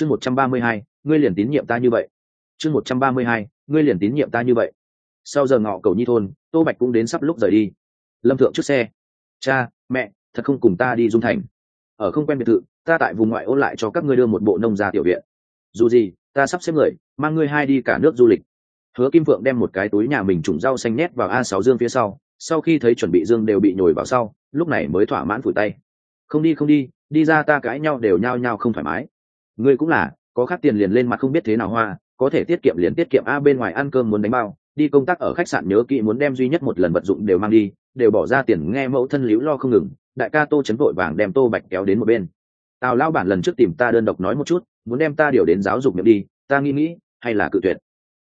chương một trăm ba mươi hai, ngươi liền tín nhiệm ta như vậy. Chương một trăm ba mươi hai, ngươi liền tín nhiệm ta như vậy. Sau giờ ngọ cầu nhi thôn, tô bạch cũng đến sắp lúc rời đi. Lâm thượng trước xe. Cha, mẹ, thật không cùng ta đi dung thành. Ở không quen biệt thự, ta tại vùng ngoại ô lại cho các ngươi đưa một bộ nông gia tiểu viện. Dù gì, ta sắp xếp người, mang ngươi hai đi cả nước du lịch. Hứa kim phượng đem một cái túi nhà mình trùng rau xanh nhét vào a sáu dương phía sau sau khi thấy chuẩn bị dương đều bị nhồi vào sau, lúc này mới thỏa mãn phủi tay. Không đi không đi đi ra ta cãi nhau đều nhao nhao không thoải mái ngươi cũng là, có khác tiền liền lên mặt không biết thế nào hoa, có thể tiết kiệm liền tiết kiệm. A, bên ngoài ăn cơm muốn đánh bao, đi công tác ở khách sạn nhớ kỹ muốn đem duy nhất một lần vật dụng đều mang đi, đều bỏ ra tiền, nghe mẫu thân liễu lo không ngừng. Đại ca tô chấn vội vàng đem tô bạch kéo đến một bên. Tào lao bản lần trước tìm ta đơn độc nói một chút, muốn đem ta điều đến giáo dục miệng đi, ta nghĩ nghĩ, hay là cự tuyệt.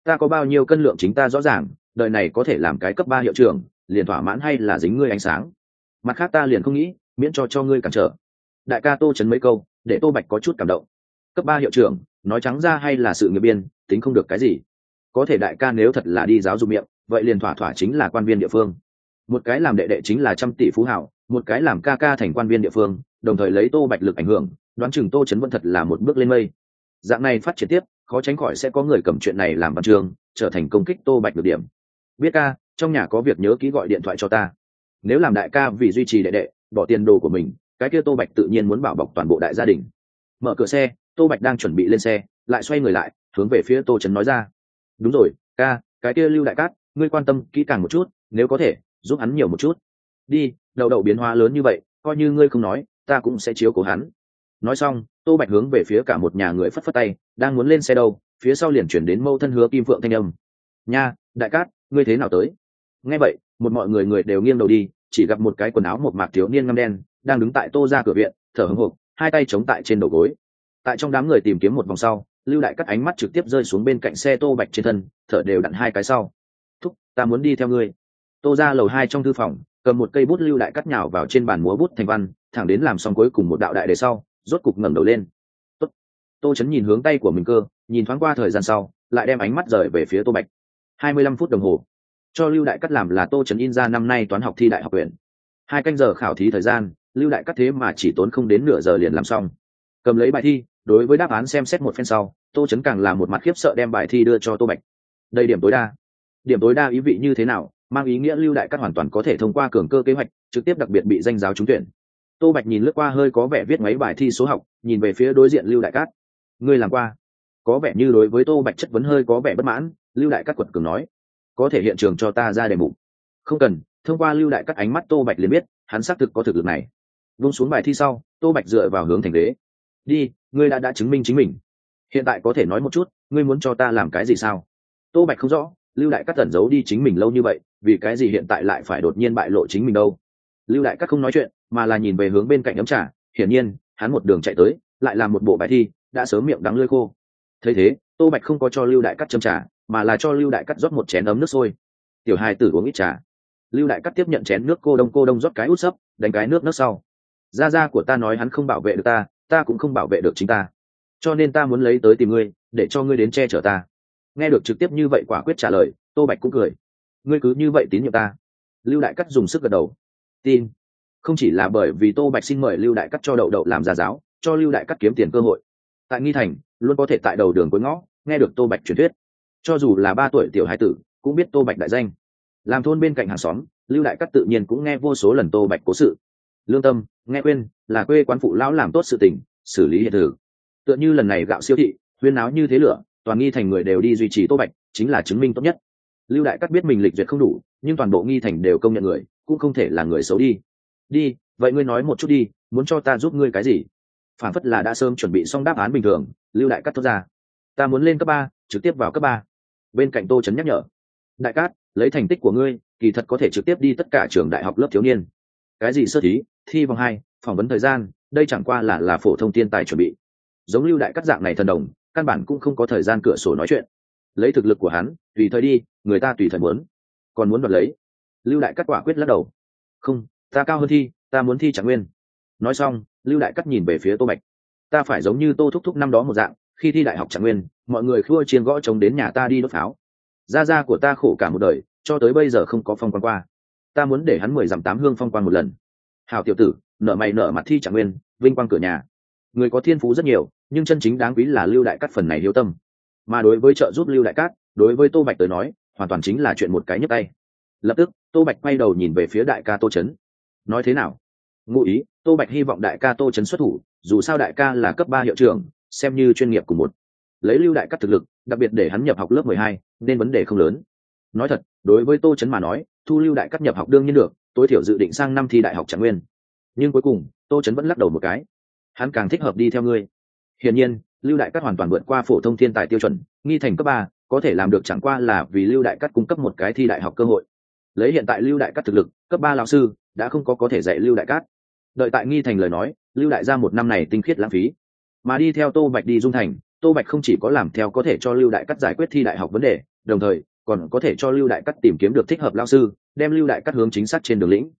Ta có bao nhiêu cân lượng chính ta rõ ràng, đời này có thể làm cái cấp ba hiệu trưởng, liền thỏa mãn hay là dính ngươi ánh sáng. Mặt khác ta liền không nghĩ, miễn cho cho ngươi cản trở. Đại ca tô chấn mấy câu, để tô bạch có chút cảm động cấp ba hiệu trưởng, nói trắng ra hay là sự nghiệp biên, tính không được cái gì. Có thể đại ca nếu thật là đi giáo dục miệng, vậy liền thỏa thỏa chính là quan viên địa phương. Một cái làm đệ đệ chính là trăm tỷ phú hảo, một cái làm ca ca thành quan viên địa phương, đồng thời lấy tô bạch lực ảnh hưởng, đoán chừng tô chấn vẫn thật là một bước lên mây. Dạng này phát triển tiếp, khó tránh khỏi sẽ có người cầm chuyện này làm văn trường, trở thành công kích tô bạch được điểm. Biết ca, trong nhà có việc nhớ ký gọi điện thoại cho ta. Nếu làm đại ca vì duy trì đệ đệ, bỏ tiền đồ của mình, cái kia tô bạch tự nhiên muốn bảo bọc toàn bộ đại gia đình. Mở cửa xe tô bạch đang chuẩn bị lên xe, lại xoay người lại, hướng về phía tô trấn nói ra. Đúng rồi, ca, cái kia lưu đại cát, ngươi quan tâm kỹ càng một chút, nếu có thể, giúp hắn nhiều một chút. Đi, đậu đậu biến hóa lớn như vậy, coi như ngươi không nói, ta cũng sẽ chiếu cố hắn. Nói xong, tô bạch hướng về phía cả một nhà người phất phất tay, đang muốn lên xe đâu, phía sau liền chuyển đến mâu thân hứa kim phượng thanh âm. Nha, đại cát, ngươi thế nào tới? Nghe vậy, một mọi người người đều nghiêng đầu đi, chỉ gặp một cái quần áo một mạc thiếu niên ngâm đen, đang đứng tại tô ra cửa viện, thở hưng hộp hai tay chống tại trên đầu gối tại trong đám người tìm kiếm một vòng sau, lưu đại cắt ánh mắt trực tiếp rơi xuống bên cạnh xe tô bạch trên thân, thở đều đặn hai cái sau. Thúc, ta muốn đi theo ngươi. Tô ra lầu hai trong thư phòng, cầm một cây bút lưu đại cắt nhào vào trên bàn múa bút thành văn, thẳng đến làm xong cuối cùng một đạo đại đề sau, rốt cục ngẩng đầu lên. Tốt. tô chấn nhìn hướng tay của mình cơ, nhìn thoáng qua thời gian sau, lại đem ánh mắt rời về phía tô bạch. Hai mươi lăm phút đồng hồ. Cho lưu đại cắt làm là tô chấn in ra năm nay toán học thi đại học huyện. Hai canh giờ khảo thí thời gian, lưu đại cắt thế mà chỉ tốn không đến nửa giờ liền làm xong. Cầm lấy bài thi đối với đáp án xem xét một phen sau, tô chấn càng là một mặt khiếp sợ đem bài thi đưa cho tô bạch. Đây điểm tối đa. Điểm tối đa ý vị như thế nào, mang ý nghĩa lưu đại các hoàn toàn có thể thông qua cường cơ kế hoạch, trực tiếp đặc biệt bị danh giáo trúng tuyển. Tô bạch nhìn lướt qua hơi có vẻ viết máy bài thi số học, nhìn về phía đối diện lưu đại cát. Ngươi làm qua. Có vẻ như đối với tô bạch chất vấn hơi có vẻ bất mãn, lưu đại cát quật cường nói. Có thể hiện trường cho ta ra đề mục. Không cần, thông qua lưu đại các ánh mắt tô bạch liền biết, hắn xác thực có thực lực này. Vung xuống bài thi sau, tô bạch dựa vào hướng thành đế. đi ngươi đã đã chứng minh chính mình. Hiện tại có thể nói một chút, ngươi muốn cho ta làm cái gì sao? Tô bạch không rõ, lưu đại cắt tẩn giấu đi chính mình lâu như vậy, vì cái gì hiện tại lại phải đột nhiên bại lộ chính mình đâu? Lưu đại cắt không nói chuyện, mà là nhìn về hướng bên cạnh ấm trà, hiển nhiên, hắn một đường chạy tới, lại làm một bộ bài thi, đã sớm miệng đắng lơi khô. Thấy thế, tô bạch không có cho lưu đại cắt châm trà, mà là cho lưu đại cắt rót một chén ấm nước sôi. Tiểu hai tử uống ít trà. Lưu đại cắt tiếp nhận chén nước cô đông cô đông rót cái út sấp, đánh cái nước nước sau. Gia gia của ta nói hắn không bảo vệ được ta ta cũng không bảo vệ được chính ta. Cho nên ta muốn lấy tới tìm ngươi, để cho ngươi đến che chở ta. Nghe được trực tiếp như vậy quả quyết trả lời, tô bạch cũng cười. Ngươi cứ như vậy tín nhiệm ta. Lưu đại cắt dùng sức gật đầu. Tin. Không chỉ là bởi vì tô bạch xin mời lưu đại cắt cho đậu đậu làm gia giáo, cho lưu đại cắt kiếm tiền cơ hội. Tại nghi thành, luôn có thể tại đầu đường cuối ngõ, nghe được tô bạch truyền thuyết. Cho dù là ba tuổi tiểu hai tử, cũng biết tô bạch đại danh. Làm thôn bên cạnh hàng xóm, lưu đại cắt tự nhiên cũng nghe vô số lần tô bạch cố sự lương tâm, nghe quên là quê quán phụ lão làm tốt sự tình, xử lý hiện thực. Tựa như lần này gạo siêu thị, huyên áo như thế lửa, toàn nghi thành người đều đi duy trì tô bạch, chính là chứng minh tốt nhất. Lưu đại cắt biết mình lịch duyệt không đủ, nhưng toàn bộ nghi thành đều công nhận người, cũng không thể là người xấu đi. Đi, vậy ngươi nói một chút đi, muốn cho ta giúp ngươi cái gì? Phản phất là đã sớm chuẩn bị xong đáp án bình thường, lưu đại cắt thốt ra. Ta muốn lên cấp ba, trực tiếp vào cấp ba. Bên cạnh tô trấn nhắc nhở. Đại cát, lấy thành tích của ngươi, kỳ thật có thể trực tiếp đi tất cả trường đại học lớp thiếu niên cái gì sơ thí, thi vòng hai, phỏng vấn thời gian, đây chẳng qua là là phổ thông tiên tài chuẩn bị. Giống lưu đại cắt dạng này thần đồng, căn bản cũng không có thời gian cửa sổ nói chuyện. Lấy thực lực của hắn, tùy thời đi, người ta tùy thời muốn. Còn muốn đoạt lấy. Lưu đại cắt quả quyết lắc đầu. Không, ta cao hơn thi, ta muốn thi trạng nguyên. Nói xong, lưu đại cắt nhìn về phía tô bạch. Ta phải giống như tô thúc thúc năm đó một dạng, khi thi đại học trạng nguyên, mọi người khua chiên gõ trống đến nhà ta đi đốt pháo. Gia gia của ta khổ cả một đời, cho tới bây giờ không có phong quan qua ta muốn để hắn mười dặm tám hương phong quan một lần. Hào tiểu tử, nợ mày nợ mặt thi trạng nguyên, vinh quang cửa nhà. Người có thiên phú rất nhiều, nhưng chân chính đáng quý là lưu đại cát phần này hiếu tâm. Mà đối với trợ giúp lưu đại cát, đối với tô bạch tới nói, hoàn toàn chính là chuyện một cái nhấp tay. Lập tức, tô bạch quay đầu nhìn về phía đại ca tô trấn nói thế nào? Ngụ ý, tô bạch hy vọng đại ca tô trấn xuất thủ, dù sao đại ca là cấp ba hiệu trưởng, xem như chuyên nghiệp của một. Lấy lưu đại cát thực lực, đặc biệt để hắn nhập học lớp mười hai, nên vấn đề không lớn. Nói thật, đối với tô trấn mà nói thu lưu đại cắt nhập học đương nhiên được, tối thiểu dự định sang năm thi đại học trạng nguyên. Nhưng cuối cùng, tô trấn vẫn lắc đầu một cái. Hắn càng thích hợp đi theo ngươi. Hiển nhiên, lưu đại cắt hoàn toàn vượt qua phổ thông thiên tài tiêu chuẩn, nghi thành cấp ba, có thể làm được chẳng qua là vì lưu đại cắt cung cấp một cái thi đại học cơ hội. Lấy hiện tại lưu đại cắt thực lực, cấp ba lão sư, đã không có có thể dạy lưu đại cát đợi tại nghi thành lời nói, lưu đại ra một năm này tinh khiết lãng phí. Mà đi theo tô bạch đi dung thành, tô bạch không chỉ có làm theo có thể cho lưu đại cắt giải quyết thi đại học vấn đề, đồng thời còn có thể cho lưu đại cát tìm kiếm được thích hợp lao sư, đem lưu đại cát hướng chính xác trên đường lĩnh.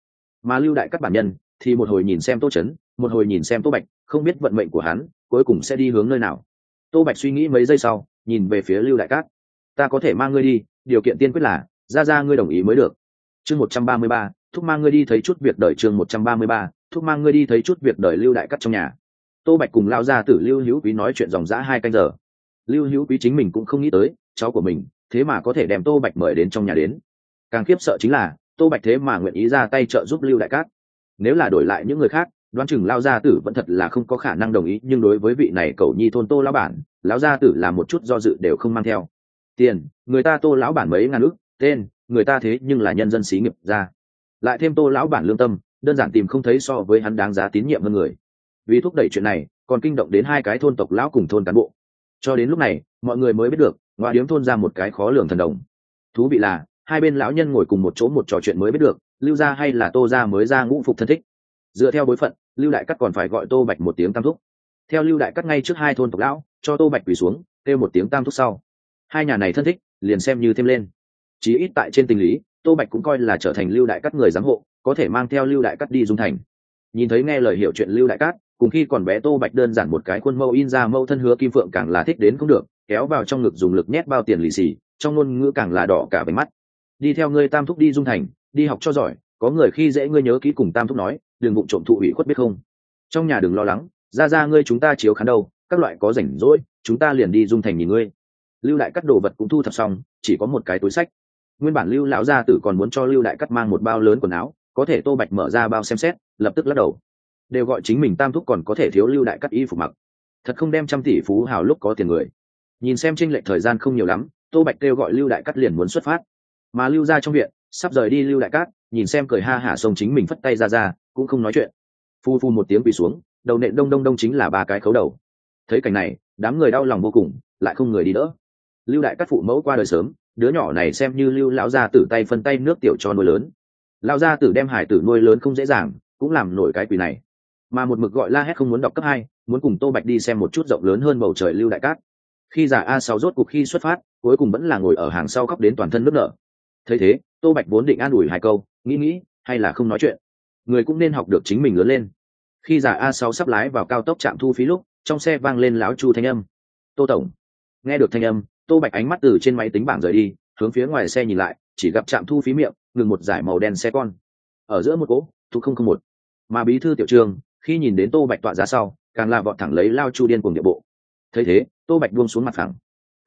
Mà lưu đại cát bản nhân thì một hồi nhìn xem tô chấn, một hồi nhìn xem tô bạch, không biết vận mệnh của hắn cuối cùng sẽ đi hướng nơi nào. Tô bạch suy nghĩ mấy giây sau, nhìn về phía lưu đại cát. Ta có thể mang ngươi đi, điều kiện tiên quyết là, ra ra ngươi đồng ý mới được. Chương một trăm ba mươi ba, thúc mang ngươi đi thấy chút việc đời chương một trăm ba mươi ba, thúc mang ngươi đi thấy chút việc đời lưu đại cát trong nhà. Tô bạch cùng lao ra tử lưu hữu quý nói chuyện dòng dã hai canh giờ. Lưu hữu quý chính mình cũng không nghĩ tới, cháu của mình thế mà có thể đem tô bạch mời đến trong nhà đến. Càng khiếp sợ chính là, tô bạch thế mà nguyện ý ra tay trợ giúp lưu đại cát. Nếu là đổi lại những người khác, đoán chừng lao gia tử vẫn thật là không có khả năng đồng ý, nhưng đối với vị này cầu nhi thôn tô lão bản, lão gia tử là một chút do dự đều không mang theo. Tiền, người ta tô lão bản mấy ngàn ước tên, người ta thế nhưng là nhân dân xí nghiệp ra. Lại thêm tô lão bản lương tâm, đơn giản tìm không thấy so với hắn đáng giá tín nhiệm hơn người. Vì thúc đẩy chuyện này, còn kinh động đến hai cái thôn tộc lão cùng thôn cán bộ. Cho đến lúc này, mọi người mới biết được ngoại điếm thôn ra một cái khó lường thần đồng. Thú vị là, hai bên lão nhân ngồi cùng một chỗ một trò chuyện mới biết được, lưu gia hay là tô gia mới ra ngũ phục thân thích. Dựa theo bối phận, lưu đại cắt còn phải gọi tô bạch một tiếng tam thúc. Theo lưu đại cắt ngay trước hai thôn tộc lão, cho tô bạch quỳ xuống, kêu một tiếng tam thúc sau. Hai nhà này thân thích, liền xem như thêm lên. Chí ít tại trên tình lý, tô bạch cũng coi là trở thành lưu đại cắt người giám hộ, có thể mang theo lưu đại cắt đi dung thành. Nhìn thấy nghe lời hiểu chuyện lưu đại cát cùng khi còn bé tô bạch đơn giản một cái khuôn mẫu in ra mẫu thân hứa kim phượng càng là thích đến không được kéo vào trong ngực dùng lực nhét bao tiền lì xì, trong ngôn ngữ càng là đỏ cả bánh mắt. Đi theo ngươi tam thúc đi dung thành, đi học cho giỏi, có người khi dễ ngươi nhớ kỹ cùng tam thúc nói, đừng bụng trộm thụ ủy khuất biết không. Trong nhà đừng lo lắng, ra ra ngươi chúng ta chiếu khán đâu, các loại có rảnh rỗi, chúng ta liền đi dung thành nhìn ngươi. Lưu đại cắt đồ vật cũng thu thập xong, chỉ có một cái túi sách. Nguyên bản lưu lão gia tử còn muốn cho lưu đại cắt mang một bao lớn quần áo, có thể tô bạch mở ra bao xem xét, lập tức lắc đầu. Đều gọi chính mình tam thúc còn có thể thiếu lưu đại cắt y phục mặc. Thật không đem trăm tỷ phú hào lúc có tiền người nhìn xem tranh lệch thời gian không nhiều lắm, tô bạch kêu gọi lưu đại cắt liền muốn xuất phát. Mà lưu ra trong viện, sắp rời đi lưu đại cát, nhìn xem cười ha hả sông chính mình phất tay ra ra, cũng không nói chuyện. Phu phu một tiếng quỳ xuống, đầu nện đông đông đông chính là ba cái khấu đầu. Thấy cảnh này, đám người đau lòng vô cùng, lại không người đi đỡ. Lưu đại cát phụ mẫu qua đời sớm, đứa nhỏ này xem như lưu lão gia tử tay phân tay nước tiểu cho nuôi lớn. Lão gia tử đem hải tử nuôi lớn không dễ dàng, cũng làm nổi cái quỳ này. Mà một mực gọi la hét không muốn đọc cấp hai, muốn cùng tô bạch đi xem một chút rộng lớn hơn bầu trời lưu đại cát khi giả a sáu rốt cuộc khi xuất phát, cuối cùng vẫn là ngồi ở hàng sau khóc đến toàn thân nước nở. Thấy thế, tô bạch vốn định an ủi hai câu, nghĩ nghĩ, hay là không nói chuyện. Người cũng nên học được chính mình lớn lên. Khi giả a sáu sắp lái vào cao tốc trạm thu phí lúc, trong xe vang lên láo chu thanh âm. Tô tổng. Nghe được thanh âm, tô bạch ánh mắt từ trên máy tính bảng rời đi, hướng phía ngoài xe nhìn lại, chỉ gặp trạm thu phí miệng, ngừng một giải màu đen xe con. Ở giữa một cỗ, thu không không một. Mà bí thư tiểu trường, khi nhìn đến tô bạch tọa ra sau, càng là vọt thẳng lấy lao chu điên cùng địa bộ thấy thế, tô bạch buông xuống mặt phẳng.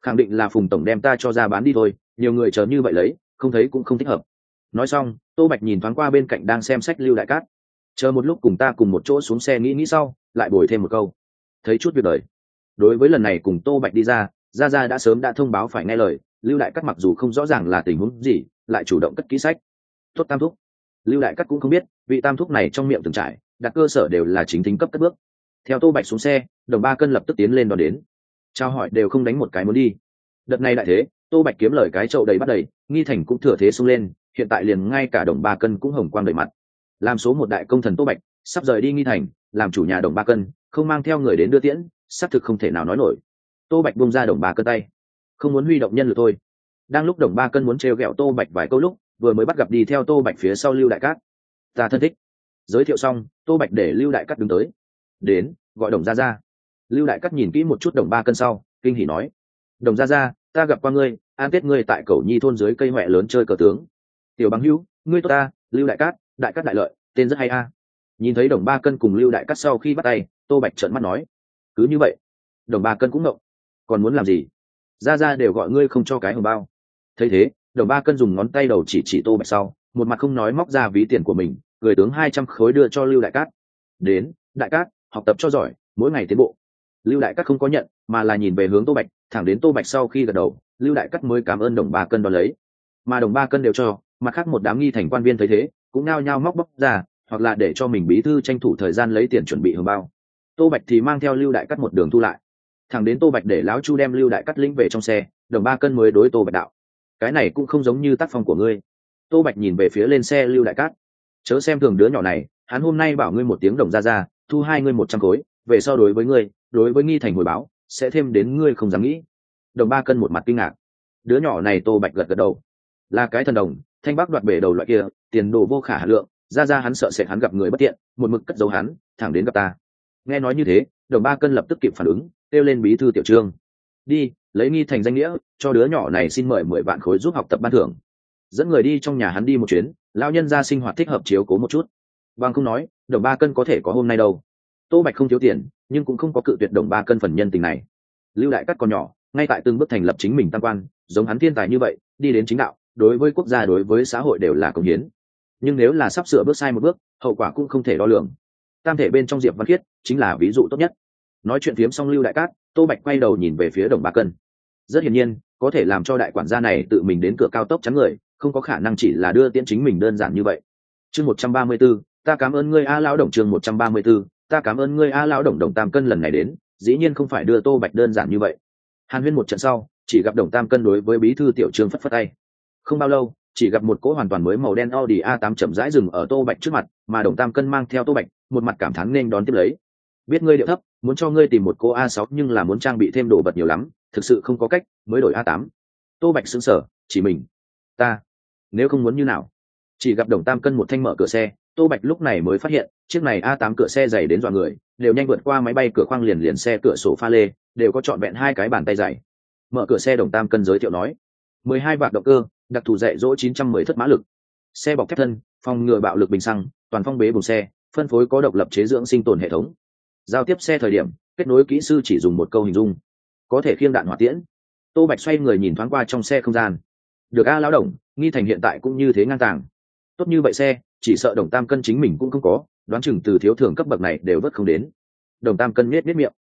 Khẳng định là phùng tổng đem ta cho ra bán đi thôi, nhiều người chờ như vậy lấy, không thấy cũng không thích hợp. Nói xong, tô bạch nhìn thoáng qua bên cạnh đang xem sách lưu đại cát. Chờ một lúc cùng ta cùng một chỗ xuống xe nghĩ nghĩ sau, lại bồi thêm một câu. Thấy chút việc đời. Đối với lần này cùng tô bạch đi ra ra ra đã sớm đã thông báo phải nghe lời, lưu đại cát mặc dù không rõ ràng là tình huống gì, lại chủ động cất ký sách. Tốt tam thúc. Lưu đại cát cũng không biết, vị tam thúc này trong miệng từng trải, đặt cơ sở đều là chính tính cấp cất bước theo tô bạch xuống xe, đồng ba cân lập tức tiến lên đón đến. Trao hỏi đều không đánh một cái muốn đi. Đợt này đại thế, tô bạch kiếm lời cái chậu đầy bắt đầy, nghi thành cũng thừa thế xông lên, hiện tại liền ngay cả đồng ba cân cũng hồng quang đầy mặt. Làm số một đại công thần tô bạch, sắp rời đi nghi thành, làm chủ nhà đồng ba cân, không mang theo người đến đưa tiễn, xác thực không thể nào nói nổi. Tô bạch bông ra đồng ba cân tay. Không muốn huy động nhân lực thôi. Đang lúc đồng ba cân muốn trêu ghẹo tô bạch vài câu lúc, vừa mới bắt gặp đi theo tô bạch phía sau lưu đại cát. Ta thân thích. Giới thiệu xong, tô bạch để lưu đại cát đứng tới đến gọi đồng gia gia. lưu đại cát nhìn kỹ một chút đồng ba cân sau kinh hỉ nói đồng gia gia, ta gặp qua ngươi an tết ngươi tại cầu nhi thôn dưới cây huệ lớn chơi cờ tướng. Tiểu bằng hữu ngươi tốt ta lưu đại cát đại cát đại lợi tên rất hay a. Nhìn thấy đồng ba cân cùng lưu đại cát sau khi bắt tay tô bạch trợn mắt nói cứ như vậy. Đồng ba cân cũng ngộng còn muốn làm gì? Ra ra đều gọi ngươi không cho cái hồng bao. Thấy thế đồng ba cân dùng ngón tay đầu chỉ chỉ tô bạch sau một mặt không nói móc ra ví tiền của mình gửi tướng hai trăm khối đưa cho lưu đại cát đến đại cát học tập cho giỏi, mỗi ngày tiến bộ. Lưu đại cắt không có nhận, mà là nhìn về hướng tô bạch, thẳng đến tô bạch sau khi gật đầu, lưu đại cắt mới cảm ơn đồng ba cân đón lấy. Mà đồng ba cân đều cho, mặt khác một đám nghi thành quan viên thấy thế, cũng nao nhao móc bóc ra, hoặc là để cho mình bí thư tranh thủ thời gian lấy tiền chuẩn bị hưởng bao. Tô bạch thì mang theo lưu đại cắt một đường thu lại. Thẳng đến tô bạch để lão chu đem lưu đại cắt lĩnh về trong xe, đồng ba cân mới đối tô bạch đạo, cái này cũng không giống như tác phong của ngươi. Tô bạch nhìn về phía lên xe lưu đại cát, chớ xem thường đứa nhỏ này, hắn hôm nay bảo ngươi một tiếng đồng ra ra thu hai ngươi một trăm khối, về so đối với ngươi, đối với nghi thành hồi báo, sẽ thêm đến ngươi không dám nghĩ. Đồng ba cân một mặt kinh ngạc. Đứa nhỏ này tô bạch gật gật đầu. Là cái thần đồng, thanh bắc đoạt bể đầu loại kia, tiền đồ vô khả hà lượng, ra ra hắn sợ sẽ hắn gặp người bất tiện, một mực cất giấu hắn, thẳng đến gặp ta. Nghe nói như thế, đồng ba cân lập tức kịp phản ứng, kêu lên bí thư tiểu trương. Đi, lấy nghi thành danh nghĩa, cho đứa nhỏ này xin mời mười vạn khối giúp học tập ban thưởng. Dẫn người đi trong nhà hắn đi một chuyến lao nhân ra sinh hoạt thích hợp chiếu cố một chút bằng không nói, đồng ba cân có thể có hôm nay đâu. Tô bạch không thiếu tiền, nhưng cũng không có cự tuyệt đồng ba cân phần nhân tình này. Lưu đại cắt còn nhỏ, ngay tại từng bước thành lập chính mình tam quan, giống hắn thiên tài như vậy, đi đến chính đạo, đối với quốc gia, đối với xã hội đều là công hiến. Nhưng nếu là sắp sửa bước sai một bước, hậu quả cũng không thể đo lường. Tam thể bên trong diệp văn khiết, chính là ví dụ tốt nhất. Nói chuyện phiếm xong lưu đại cát, tô bạch quay đầu nhìn về phía đồng ba cân. Rất hiển nhiên, có thể làm cho đại quản gia này tự mình đến cửa cao tốc chắn người, không có khả năng chỉ là đưa tiễn chính mình đơn giản như vậy. Chương một trăm ba mươi b ố ta cảm ơn ngươi a lão đồng chương một trăm ba mươi b ố ta cảm ơn ngươi a lão đồng đồng tam cân lần này đến dĩ nhiên không phải đưa tô bạch đơn giản như vậy hàn huyên một trận sau chỉ gặp đồng tam cân đối với bí thư tiểu trương phất phất tay không bao lâu chỉ gặp một cỗ hoàn toàn mới màu đen Audi A8 chậm rãi dừng ở Tô Bạch trước mặt, mà Đồng Tam Cân mang theo Tô Bạch, một mặt cảm thán nên đón tiếp lấy. Biết ngươi điệu thấp, muốn cho ngươi tìm một cô A6 nhưng là muốn trang bị thêm đồ vật nhiều lắm, thực sự không có cách, mới đổi A8. Tô Bạch sững sờ, chỉ mình. Ta, nếu không muốn như nào? Chỉ gặp Đồng Tam Cân một thanh mở cửa xe, Tô Bạch lúc này mới phát hiện, chiếc này A8 cửa xe dày đến dọa người, đều nhanh vượt qua máy bay cửa khoang liền liền xe cửa sổ pha lê, đều có trọn vẹn hai cái bàn tay dày. Mở cửa xe Đồng Tam Cân giới thiệu nói, mười hai vạt động cơ, đặc thù dạy dỗ 910 thất mã lực. Xe bọc thép thân phòng ngừa bạo lực bình xăng toàn phong bế bùng xe phân phối có độc lập chế dưỡng sinh tồn hệ thống. Giao tiếp xe thời điểm kết nối kỹ sư chỉ dùng một câu hình dung. Có thể khiêng đạn hỏa tiễn. Tô bạch xoay người nhìn thoáng qua trong xe không gian. Được a lão đồng nghi thành hiện tại cũng như thế ngang tàng. Tốt như vậy xe chỉ sợ đồng tam cân chính mình cũng không có, đoán chừng từ thiếu thường cấp bậc này đều vất không đến. Đồng tam cân miết miết miệng.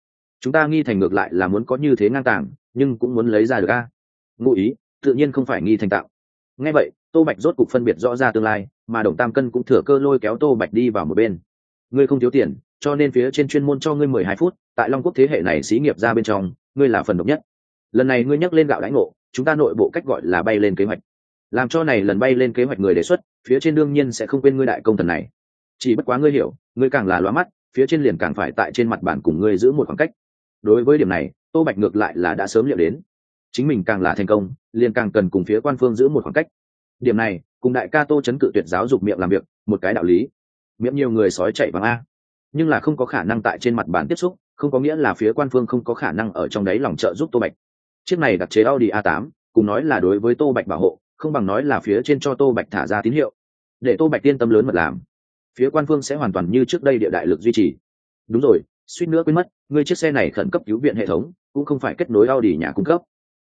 Chúng ta nghi thành ngược lại là muốn có như thế ngang tàng, nhưng cũng muốn lấy ra được a. Ngụ ý, tự nhiên không phải nghi thành tạo. Nghe vậy, tô bạch rốt cục phân biệt rõ ra tương lai, mà đồng tam cân cũng thừa cơ lôi kéo tô bạch đi vào một bên. Ngươi không thiếu tiền, cho nên phía trên chuyên môn cho ngươi mười hai phút, tại long quốc thế hệ này xí nghiệp ra bên trong, ngươi là phần độc nhất. Lần này ngươi nhắc lên gạo lãnh ngộ, chúng ta nội bộ cách gọi là bay lên kế hoạch làm cho này lần bay lên kế hoạch người đề xuất, phía trên đương nhiên sẽ không quên ngươi đại công thần này. Chỉ bất quá ngươi hiểu, ngươi càng là loa mắt, phía trên liền càng phải tại trên mặt bản cùng ngươi giữ một khoảng cách. Đối với điểm này, tô bạch ngược lại là đã sớm liệu đến. Chính mình càng là thành công, liền càng cần cùng phía quan phương giữ một khoảng cách. Điểm này, cùng đại ca tô chấn cự tuyệt giáo dục miệng làm việc, một cái đạo lý. Miệng nhiều người sói chạy bằng a. Nhưng là không có khả năng tại trên mặt bản tiếp xúc, không có nghĩa là phía quan phương không có khả năng ở trong đấy lòng trợ giúp tô bạch. Chiếc này đặt chế audi a 8 cùng nói là đối với tô bạch bảo hộ không bằng nói là phía trên cho tô bạch thả ra tín hiệu. Để tô bạch yên tâm lớn mật làm. Phía quan phương sẽ hoàn toàn như trước đây địa đại lực duy trì. Đúng rồi, suýt nữa quên mất, ngươi chiếc xe này khẩn cấp cứu viện hệ thống, cũng không phải kết nối audi nhà cung cấp.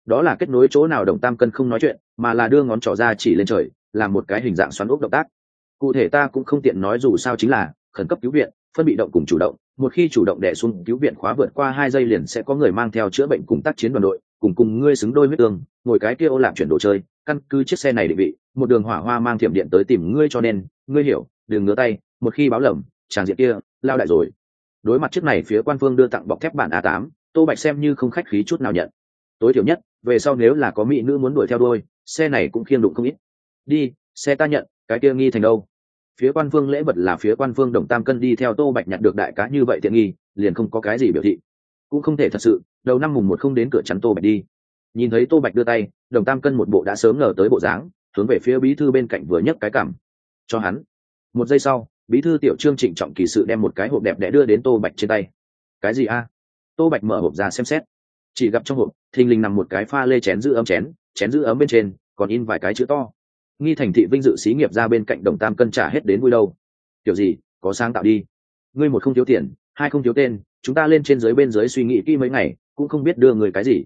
Đó là kết nối chỗ nào đồng tam cân không nói chuyện, mà là đưa ngón trỏ ra chỉ lên trời làm một cái hình dạng xoắn ốc động tác. Cụ thể ta cũng không tiện nói dù sao chính là, khẩn cấp cứu viện, phân bị động cùng chủ động, một khi chủ động đẻ xuống cứu viện khóa vượt qua hai giây liền sẽ có người mang theo chữa bệnh cùng tác chiến đoàn đội, cùng cùng ngươi xứng đôi huyết tương, ngồi cái kia ô lạc chuyển đồ chơi căn cứ chiếc xe này định vị, một đường hỏa hoa mang thiểm điện tới tìm ngươi cho nên, ngươi hiểu, đừng ngứa tay, một khi báo lầm tràng diện kia, lao đại rồi. Đối mặt chiếc này phía quan phương đưa tặng bọc thép bản a 8 tô bạch xem như không khách khí chút nào nhận. Tối thiểu nhất, về sau nếu là có mỹ nữ muốn đuổi theo đôi xe này cũng khiêng đụng không ít. Đi, xe ta nhận, cái kia nghi thành đâu? Phía quan phương lễ vật là phía quan phương đồng tam cân đi theo tô bạch nhặt được đại cá như vậy tiện nghi, liền không có cái gì biểu thị. Cũng không thể thật sự, đầu năm mùng một không đến cửa chắn tô bạch đi nhìn thấy tô bạch đưa tay, đồng tam cân một bộ đã sớm ngờ tới bộ dáng, hướng về phía bí thư bên cạnh vừa nhấc cái cảm cho hắn. Một giây sau, bí thư tiểu trương trịnh trọng kỳ sự đem một cái hộp đẹp đẽ đưa đến tô bạch trên tay. Cái gì a? Tô bạch mở hộp ra xem xét. Chỉ gặp trong hộp, thình lình nằm một cái pha lê chén giữ ấm chén chén giữ ấm bên trên, còn in vài cái chữ to. Nghi thành thị vinh dự xí nghiệp ra bên cạnh đồng tam cân trả hết đến vui đâu. Kiểu gì, có sáng tạo đi. Ngươi một không thiếu tiền, hai không thiếu tên, chúng ta lên trên dưới bên dưới suy nghĩ kỹ mấy ngày, cũng không biết đưa người cái gì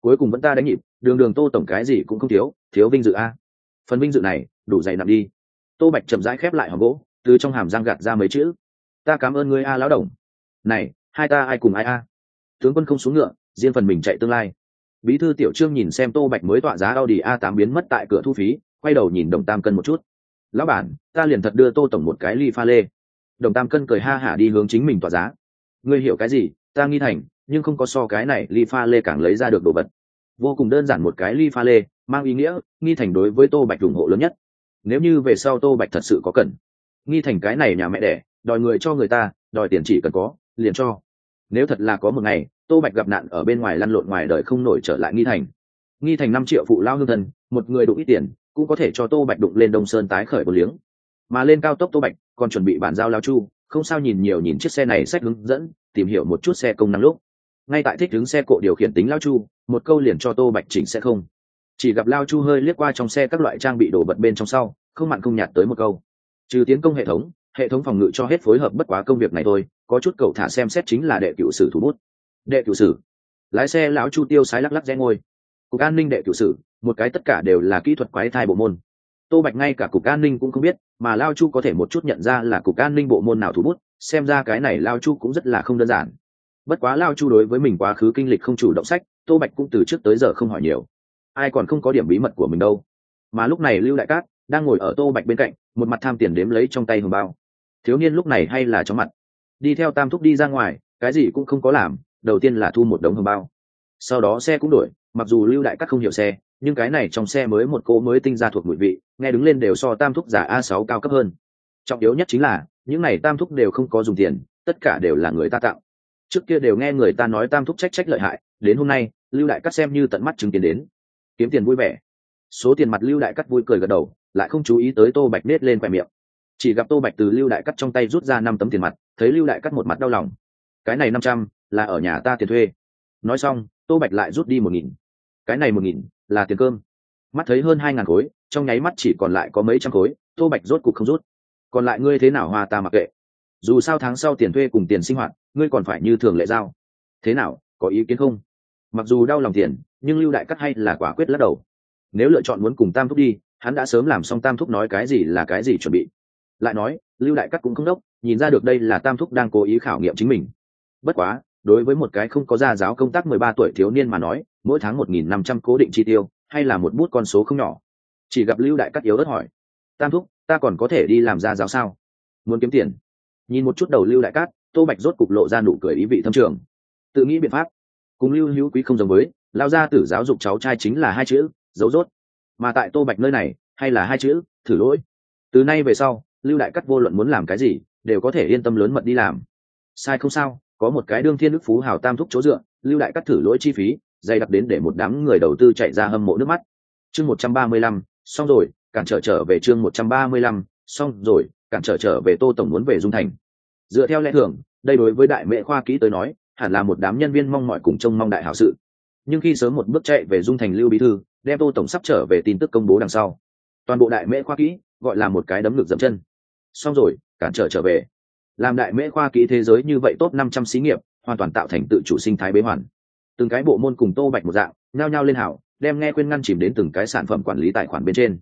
cuối cùng vẫn ta đánh nhịp, đường đường tô tổng cái gì cũng không thiếu thiếu vinh dự a. Phần vinh dự này, đủ dày nặng đi. Tô bạch chậm rãi khép lại hòm gỗ, từ trong hàm răng gạt ra mấy chữ. Ta cảm ơn ngươi a lão đồng. Này, hai ta ai cùng ai a? Tướng quân không xuống ngựa, riêng phần mình chạy tương lai. Bí thư tiểu trương nhìn xem tô bạch mới tọa giá audi a tám biến mất tại cửa thu phí, quay đầu nhìn đồng tam cân một chút. Lão bản, ta liền thật đưa tô tổng một cái ly pha lê. Đồng tam cân cười ha hả đi hướng chính mình tọa giá. Ngươi hiểu cái gì, ta nghi thành nhưng không có so cái này ly pha lê càng lấy ra được đồ vật. Vô cùng đơn giản một cái ly pha lê, mang ý nghĩa, nghi thành đối với tô bạch ủng hộ lớn nhất. Nếu như về sau tô bạch thật sự có cần, nghi thành cái này nhà mẹ đẻ, đòi người cho người ta, đòi tiền chỉ cần có, liền cho. Nếu thật là có một ngày, tô bạch gặp nạn ở bên ngoài lăn lộn ngoài đời không nổi trở lại nghi thành. Nghi thành năm triệu phụ lao hương thân, một người đụng ít tiền, cũng có thể cho tô bạch đụng lên đông sơn tái khởi một liếng. Mà lên cao tốc tô bạch, còn chuẩn bị bàn giao lao chu, không sao nhìn nhiều nhìn chiếc xe này sách hướng dẫn, tìm hiểu một chút xe công năng lúc ngay tại thích đứng xe cộ điều khiển tính lao chu, một câu liền cho tô bạch chỉnh sẽ không. Chỉ gặp lao chu hơi liếc qua trong xe các loại trang bị đổ bật bên trong sau, không mặn không nhạt tới một câu. Trừ tiến công hệ thống hệ thống phòng ngự cho hết phối hợp bất quá công việc này thôi, có chút cậu thả xem xét chính là đệ cựu sử thủ bút. Đệ cựu sử. Lái xe lão chu tiêu sái lắc lắc rẽ ngôi. Cục an ninh đệ cựu sử, một cái tất cả đều là kỹ thuật quái thai bộ môn. Tô bạch ngay cả cục an ninh cũng không biết, mà lao chu có thể một chút nhận ra là cục an ninh bộ môn nào thủ bút, xem ra cái này lao chu cũng rất là không đơn giản bất quá lao chu đối với mình quá khứ kinh lịch không chủ động sách, tô bạch cũng từ trước tới giờ không hỏi nhiều. Ai còn không có điểm bí mật của mình đâu. Mà lúc này lưu đại cát đang ngồi ở tô bạch bên cạnh, một mặt tham tiền đếm lấy trong tay hồng bao. Thiếu niên lúc này hay là chóng mặt. Đi theo tam thúc đi ra ngoài, cái gì cũng không có làm, đầu tiên là thu một đống hồng bao. Sau đó xe cũng đổi, mặc dù lưu đại cát không hiểu xe, nhưng cái này trong xe mới một cỗ mới tinh ra thuộc mùi vị, nghe đứng lên đều so tam thúc giả a sáu cao cấp hơn. Trọng yếu nhất chính là, những này tam thúc đều không có dùng tiền, tất cả đều là người ta tạo trước kia đều nghe người ta nói tam thúc trách trách lợi hại, đến hôm nay, lưu đại cắt xem như tận mắt chứng kiến đến. Kiếm tiền vui vẻ. Số tiền mặt lưu đại cắt vui cười gật đầu, lại không chú ý tới tô bạch nết lên vẻ miệng. Chỉ gặp tô bạch từ lưu đại cắt trong tay rút ra năm tấm tiền mặt, thấy lưu đại cắt một mặt đau lòng. Cái này năm trăm, là ở nhà ta tiền thuê. Nói xong, tô bạch lại rút đi một nghìn. Cái này một nghìn, là tiền cơm. Mắt thấy hơn hai ngàn khối, trong nháy mắt chỉ còn lại có mấy trăm khối, tô bạch rốt cục không rút. Còn lại ngươi thế nào hoa ta mặc kệ dù sao tháng sau tiền thuê cùng tiền sinh hoạt, ngươi còn phải như thường lệ giao. Thế nào, có ý kiến không? Mặc dù đau lòng tiền, nhưng lưu đại cắt hay là quả quyết lắc đầu. Nếu lựa chọn muốn cùng tam thúc đi, hắn đã sớm làm xong tam thúc nói cái gì là cái gì chuẩn bị. Lại nói, lưu đại cắt cũng không đốc, nhìn ra được đây là tam thúc đang cố ý khảo nghiệm chính mình. Bất quá, đối với một cái không có gia giáo công tác mười ba tuổi thiếu niên mà nói, mỗi tháng một nghìn năm trăm cố định chi tiêu, hay là một bút con số không nhỏ. Chỉ gặp lưu đại cắt yếu đất hỏi, tam thúc, ta còn có thể đi làm gia giáo sao? Muốn kiếm tiền? Nhìn một chút đầu lưu đại cát, tô bạch rốt cục lộ ra nụ cười ý vị thâm trường. Tự nghĩ biện pháp. Cùng lưu hữu quý không giống với lao ra tử giáo dục cháu trai chính là hai chữ, dấu rốt. Mà tại tô bạch nơi này, hay là hai chữ, thử lỗi. Từ nay về sau, lưu đại cắt vô luận muốn làm cái gì, đều có thể yên tâm lớn mật đi làm. Sai không sao, có một cái đương thiên đức phú hào tam thúc chỗ dựa, lưu đại cắt thử lỗi chi phí, dày đặc đến để một đám người đầu tư chạy ra hâm mộ nước mắt. Chương một trăm ba mươi lăm, xong rồi, cản trở trở về chương một trăm ba mươi lăm, xong rồi cản trở trở về tô tổng muốn về dung thành. Dựa theo lẽ thường, đây đối với đại mệ khoa kỹ tới nói, hẳn là một đám nhân viên mong mọi cùng trông mong đại hảo sự. Nhưng khi sớm một bước chạy về dung thành lưu bí thư, đem tô tổng sắp trở về tin tức công bố đằng sau. Toàn bộ đại mễ khoa kỹ, gọi là một cái đấm ngực dậm chân. Xong rồi, cản trở trở về. Làm đại mễ khoa kỹ thế giới như vậy tốt năm trăm xí nghiệp, hoàn toàn tạo thành tự chủ sinh thái bế hoàn. Từng cái bộ môn cùng tô bạch một dạng, nhao nhao lên hảo, đem nghe khuyên ngăn chìm đến từng cái sản phẩm quản lý tài khoản bên trên.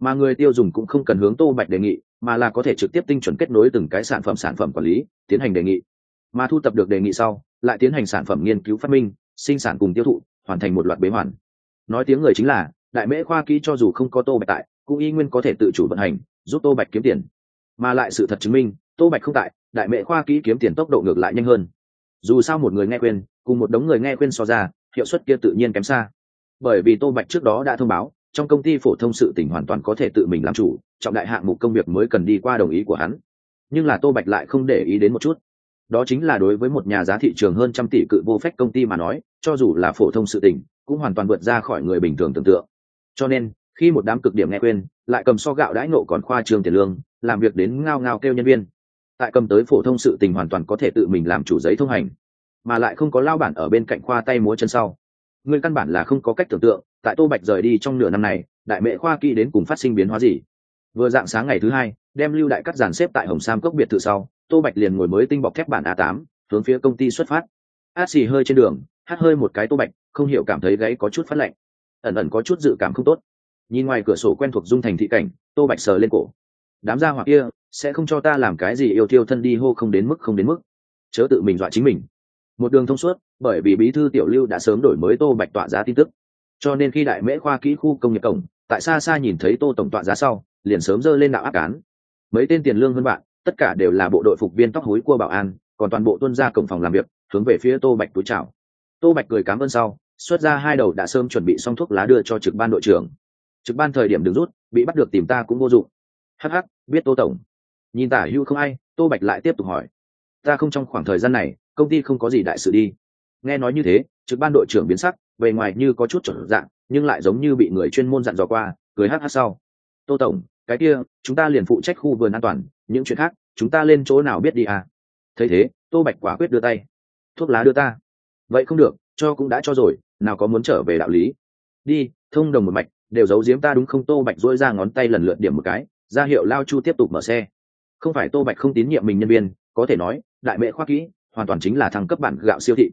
Mà người tiêu dùng cũng không cần hướng tô bạch đề nghị mà là có thể trực tiếp tinh chuẩn kết nối từng cái sản phẩm sản phẩm quản lý, tiến hành đề nghị. Mà thu tập được đề nghị sau, lại tiến hành sản phẩm nghiên cứu phát minh, sinh sản cùng tiêu thụ, hoàn thành một loạt bế hoàn. Nói tiếng người chính là, đại mễ khoa kỹ cho dù không có tô bạch tại, cũng y nguyên có thể tự chủ vận hành, giúp tô bạch kiếm tiền. Mà lại sự thật chứng minh, tô bạch không tại, đại mễ khoa kỹ kiếm tiền tốc độ ngược lại nhanh hơn. Dù sao một người nghe khuyên, cùng một đống người nghe khuyên so ra, hiệu suất kia tự nhiên kém xa. Bởi vì tô bạch trước đó đã thông báo trong công ty phổ thông sự tỉnh hoàn toàn có thể tự mình làm chủ, trọng đại hạng mục công việc mới cần đi qua đồng ý của hắn. Nhưng là tô bạch lại không để ý đến một chút. Đó chính là đối với một nhà giá thị trường hơn trăm tỷ cự vô phép công ty mà nói, cho dù là phổ thông sự tỉnh cũng hoàn toàn vượt ra khỏi người bình thường tưởng tượng. Cho nên, khi một đám cực điểm nghe quên lại cầm so gạo đãi nộ còn khoa trường tiền lương, làm việc đến ngao ngao kêu nhân viên. Tại cầm tới phổ thông sự tình hoàn toàn có thể tự mình làm chủ giấy thông hành, mà lại không có lao bản ở bên cạnh khoa tay múa chân sau người căn bản là không có cách tưởng tượng, tại tô bạch rời đi trong nửa năm này, đại mệ khoa kỹ đến cùng phát sinh biến hóa gì. Vừa dạng sáng ngày thứ hai, đem lưu đại cắt dàn xếp tại hồng sam cốc biệt thự sau, tô bạch liền ngồi mới tinh bọc thép bản a tám, hướng phía công ty xuất phát. Át xì hơi trên đường, hát hơi một cái tô bạch, không hiểu cảm thấy gáy có chút phát lạnh. Ẩn ẩn có chút dự cảm không tốt. Nhìn ngoài cửa sổ quen thuộc dung thành thị cảnh, tô bạch sờ lên cổ. Đám gia hoặc kia, sẽ không cho ta làm cái gì yêu thiêu thân đi hô không đến mức không đến mức. Chớ tự mình dọa chính mình một đường thông suốt, bởi vì bí thư tiểu lưu đã sớm đổi mới tô bạch tọa giá tin tức. Cho nên khi đại mễ khoa kỹ khu công nghiệp cổng, tại xa xa nhìn thấy tô tổng tọa giá sau, liền sớm dơ lên đạo áp cán. Mấy tên tiền lương hơn bạn, tất cả đều là bộ đội phục viên tóc hối cua bảo an, còn toàn bộ tuân ra cổng phòng làm việc, hướng về phía tô bạch túi chào. Tô bạch cười cám ơn sau, xuất ra hai đầu đã sớm chuẩn bị xong thuốc lá đưa cho trực ban đội trưởng. Trực ban thời điểm đứng rút, bị bắt được tìm ta cũng vô dụng. Hh biết tô tổng. Nhìn tả hưu không ai, tô bạch lại tiếp tục hỏi. Ta không trong khoảng thời gian này công ty không có gì đại sự đi. Nghe nói như thế, trực ban đội trưởng biến sắc, bề ngoài như có chút chuẩn dạng, nhưng lại giống như bị người chuyên môn dặn dò qua, cười hát hát sau. Tô tổng, cái kia, chúng ta liền phụ trách khu vườn an toàn, những chuyện khác, chúng ta lên chỗ nào biết đi à? Thấy thế, tô bạch quả quyết đưa tay. Thuốc lá đưa ta. Vậy không được, cho cũng đã cho rồi, nào có muốn trở về đạo lý? Đi, thông đồng một mạch, đều giấu giếm ta đúng không? Tô bạch dỗi ra ngón tay lần lượt điểm một cái, ra hiệu lao chu tiếp tục mở xe. Không phải tô bạch không tín nhiệm mình nhân viên, có thể nói, đại mệ khoa kỹ hoàn toàn chính là thăng cấp bản gạo siêu thị.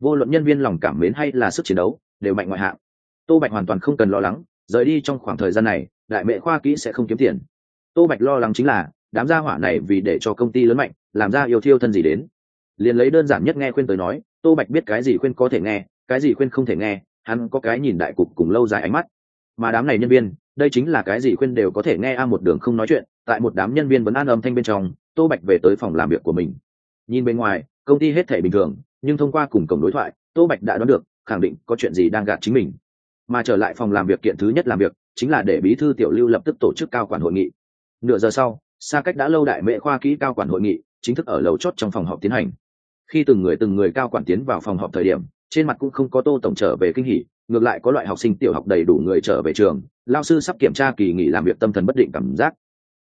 Vô luận nhân viên lòng cảm mến hay là sức chiến đấu, đều mạnh ngoại hạng. Tô bạch hoàn toàn không cần lo lắng, rời đi trong khoảng thời gian này, đại mệ khoa kỹ sẽ không kiếm tiền. Tô bạch lo lắng chính là, đám gia hỏa này vì để cho công ty lớn mạnh, làm ra yêu thiêu thân gì đến. Liền lấy đơn giản nhất nghe khuyên tới nói, tô bạch biết cái gì khuyên có thể nghe, cái gì khuyên không thể nghe, hắn có cái nhìn đại cục cùng lâu dài ánh mắt. Mà đám này nhân viên, đây chính là cái gì khuyên đều có thể nghe a một đường không nói chuyện, tại một đám nhân viên vẫn an âm thanh bên trong, tô bạch về tới phòng làm việc của mình. Nhìn bên ngoài công ty hết thể bình thường, nhưng thông qua cùng cổng đối thoại, tô bạch đã đoán được, khẳng định có chuyện gì đang gạt chính mình. Mà trở lại phòng làm việc kiện thứ nhất làm việc, chính là để bí thư tiểu lưu lập tức tổ chức cao quản hội nghị. Nửa giờ sau, xa cách đã lâu đại mệ khoa kỹ cao quản hội nghị, chính thức ở lầu chót trong phòng họp tiến hành. Khi từng người từng người cao quản tiến vào phòng họp thời điểm, trên mặt cũng không có tô tổng trở về kinh hỉ, ngược lại có loại học sinh tiểu học đầy đủ người trở về trường, lao sư sắp kiểm tra kỳ nghỉ làm việc tâm thần bất định cảm giác.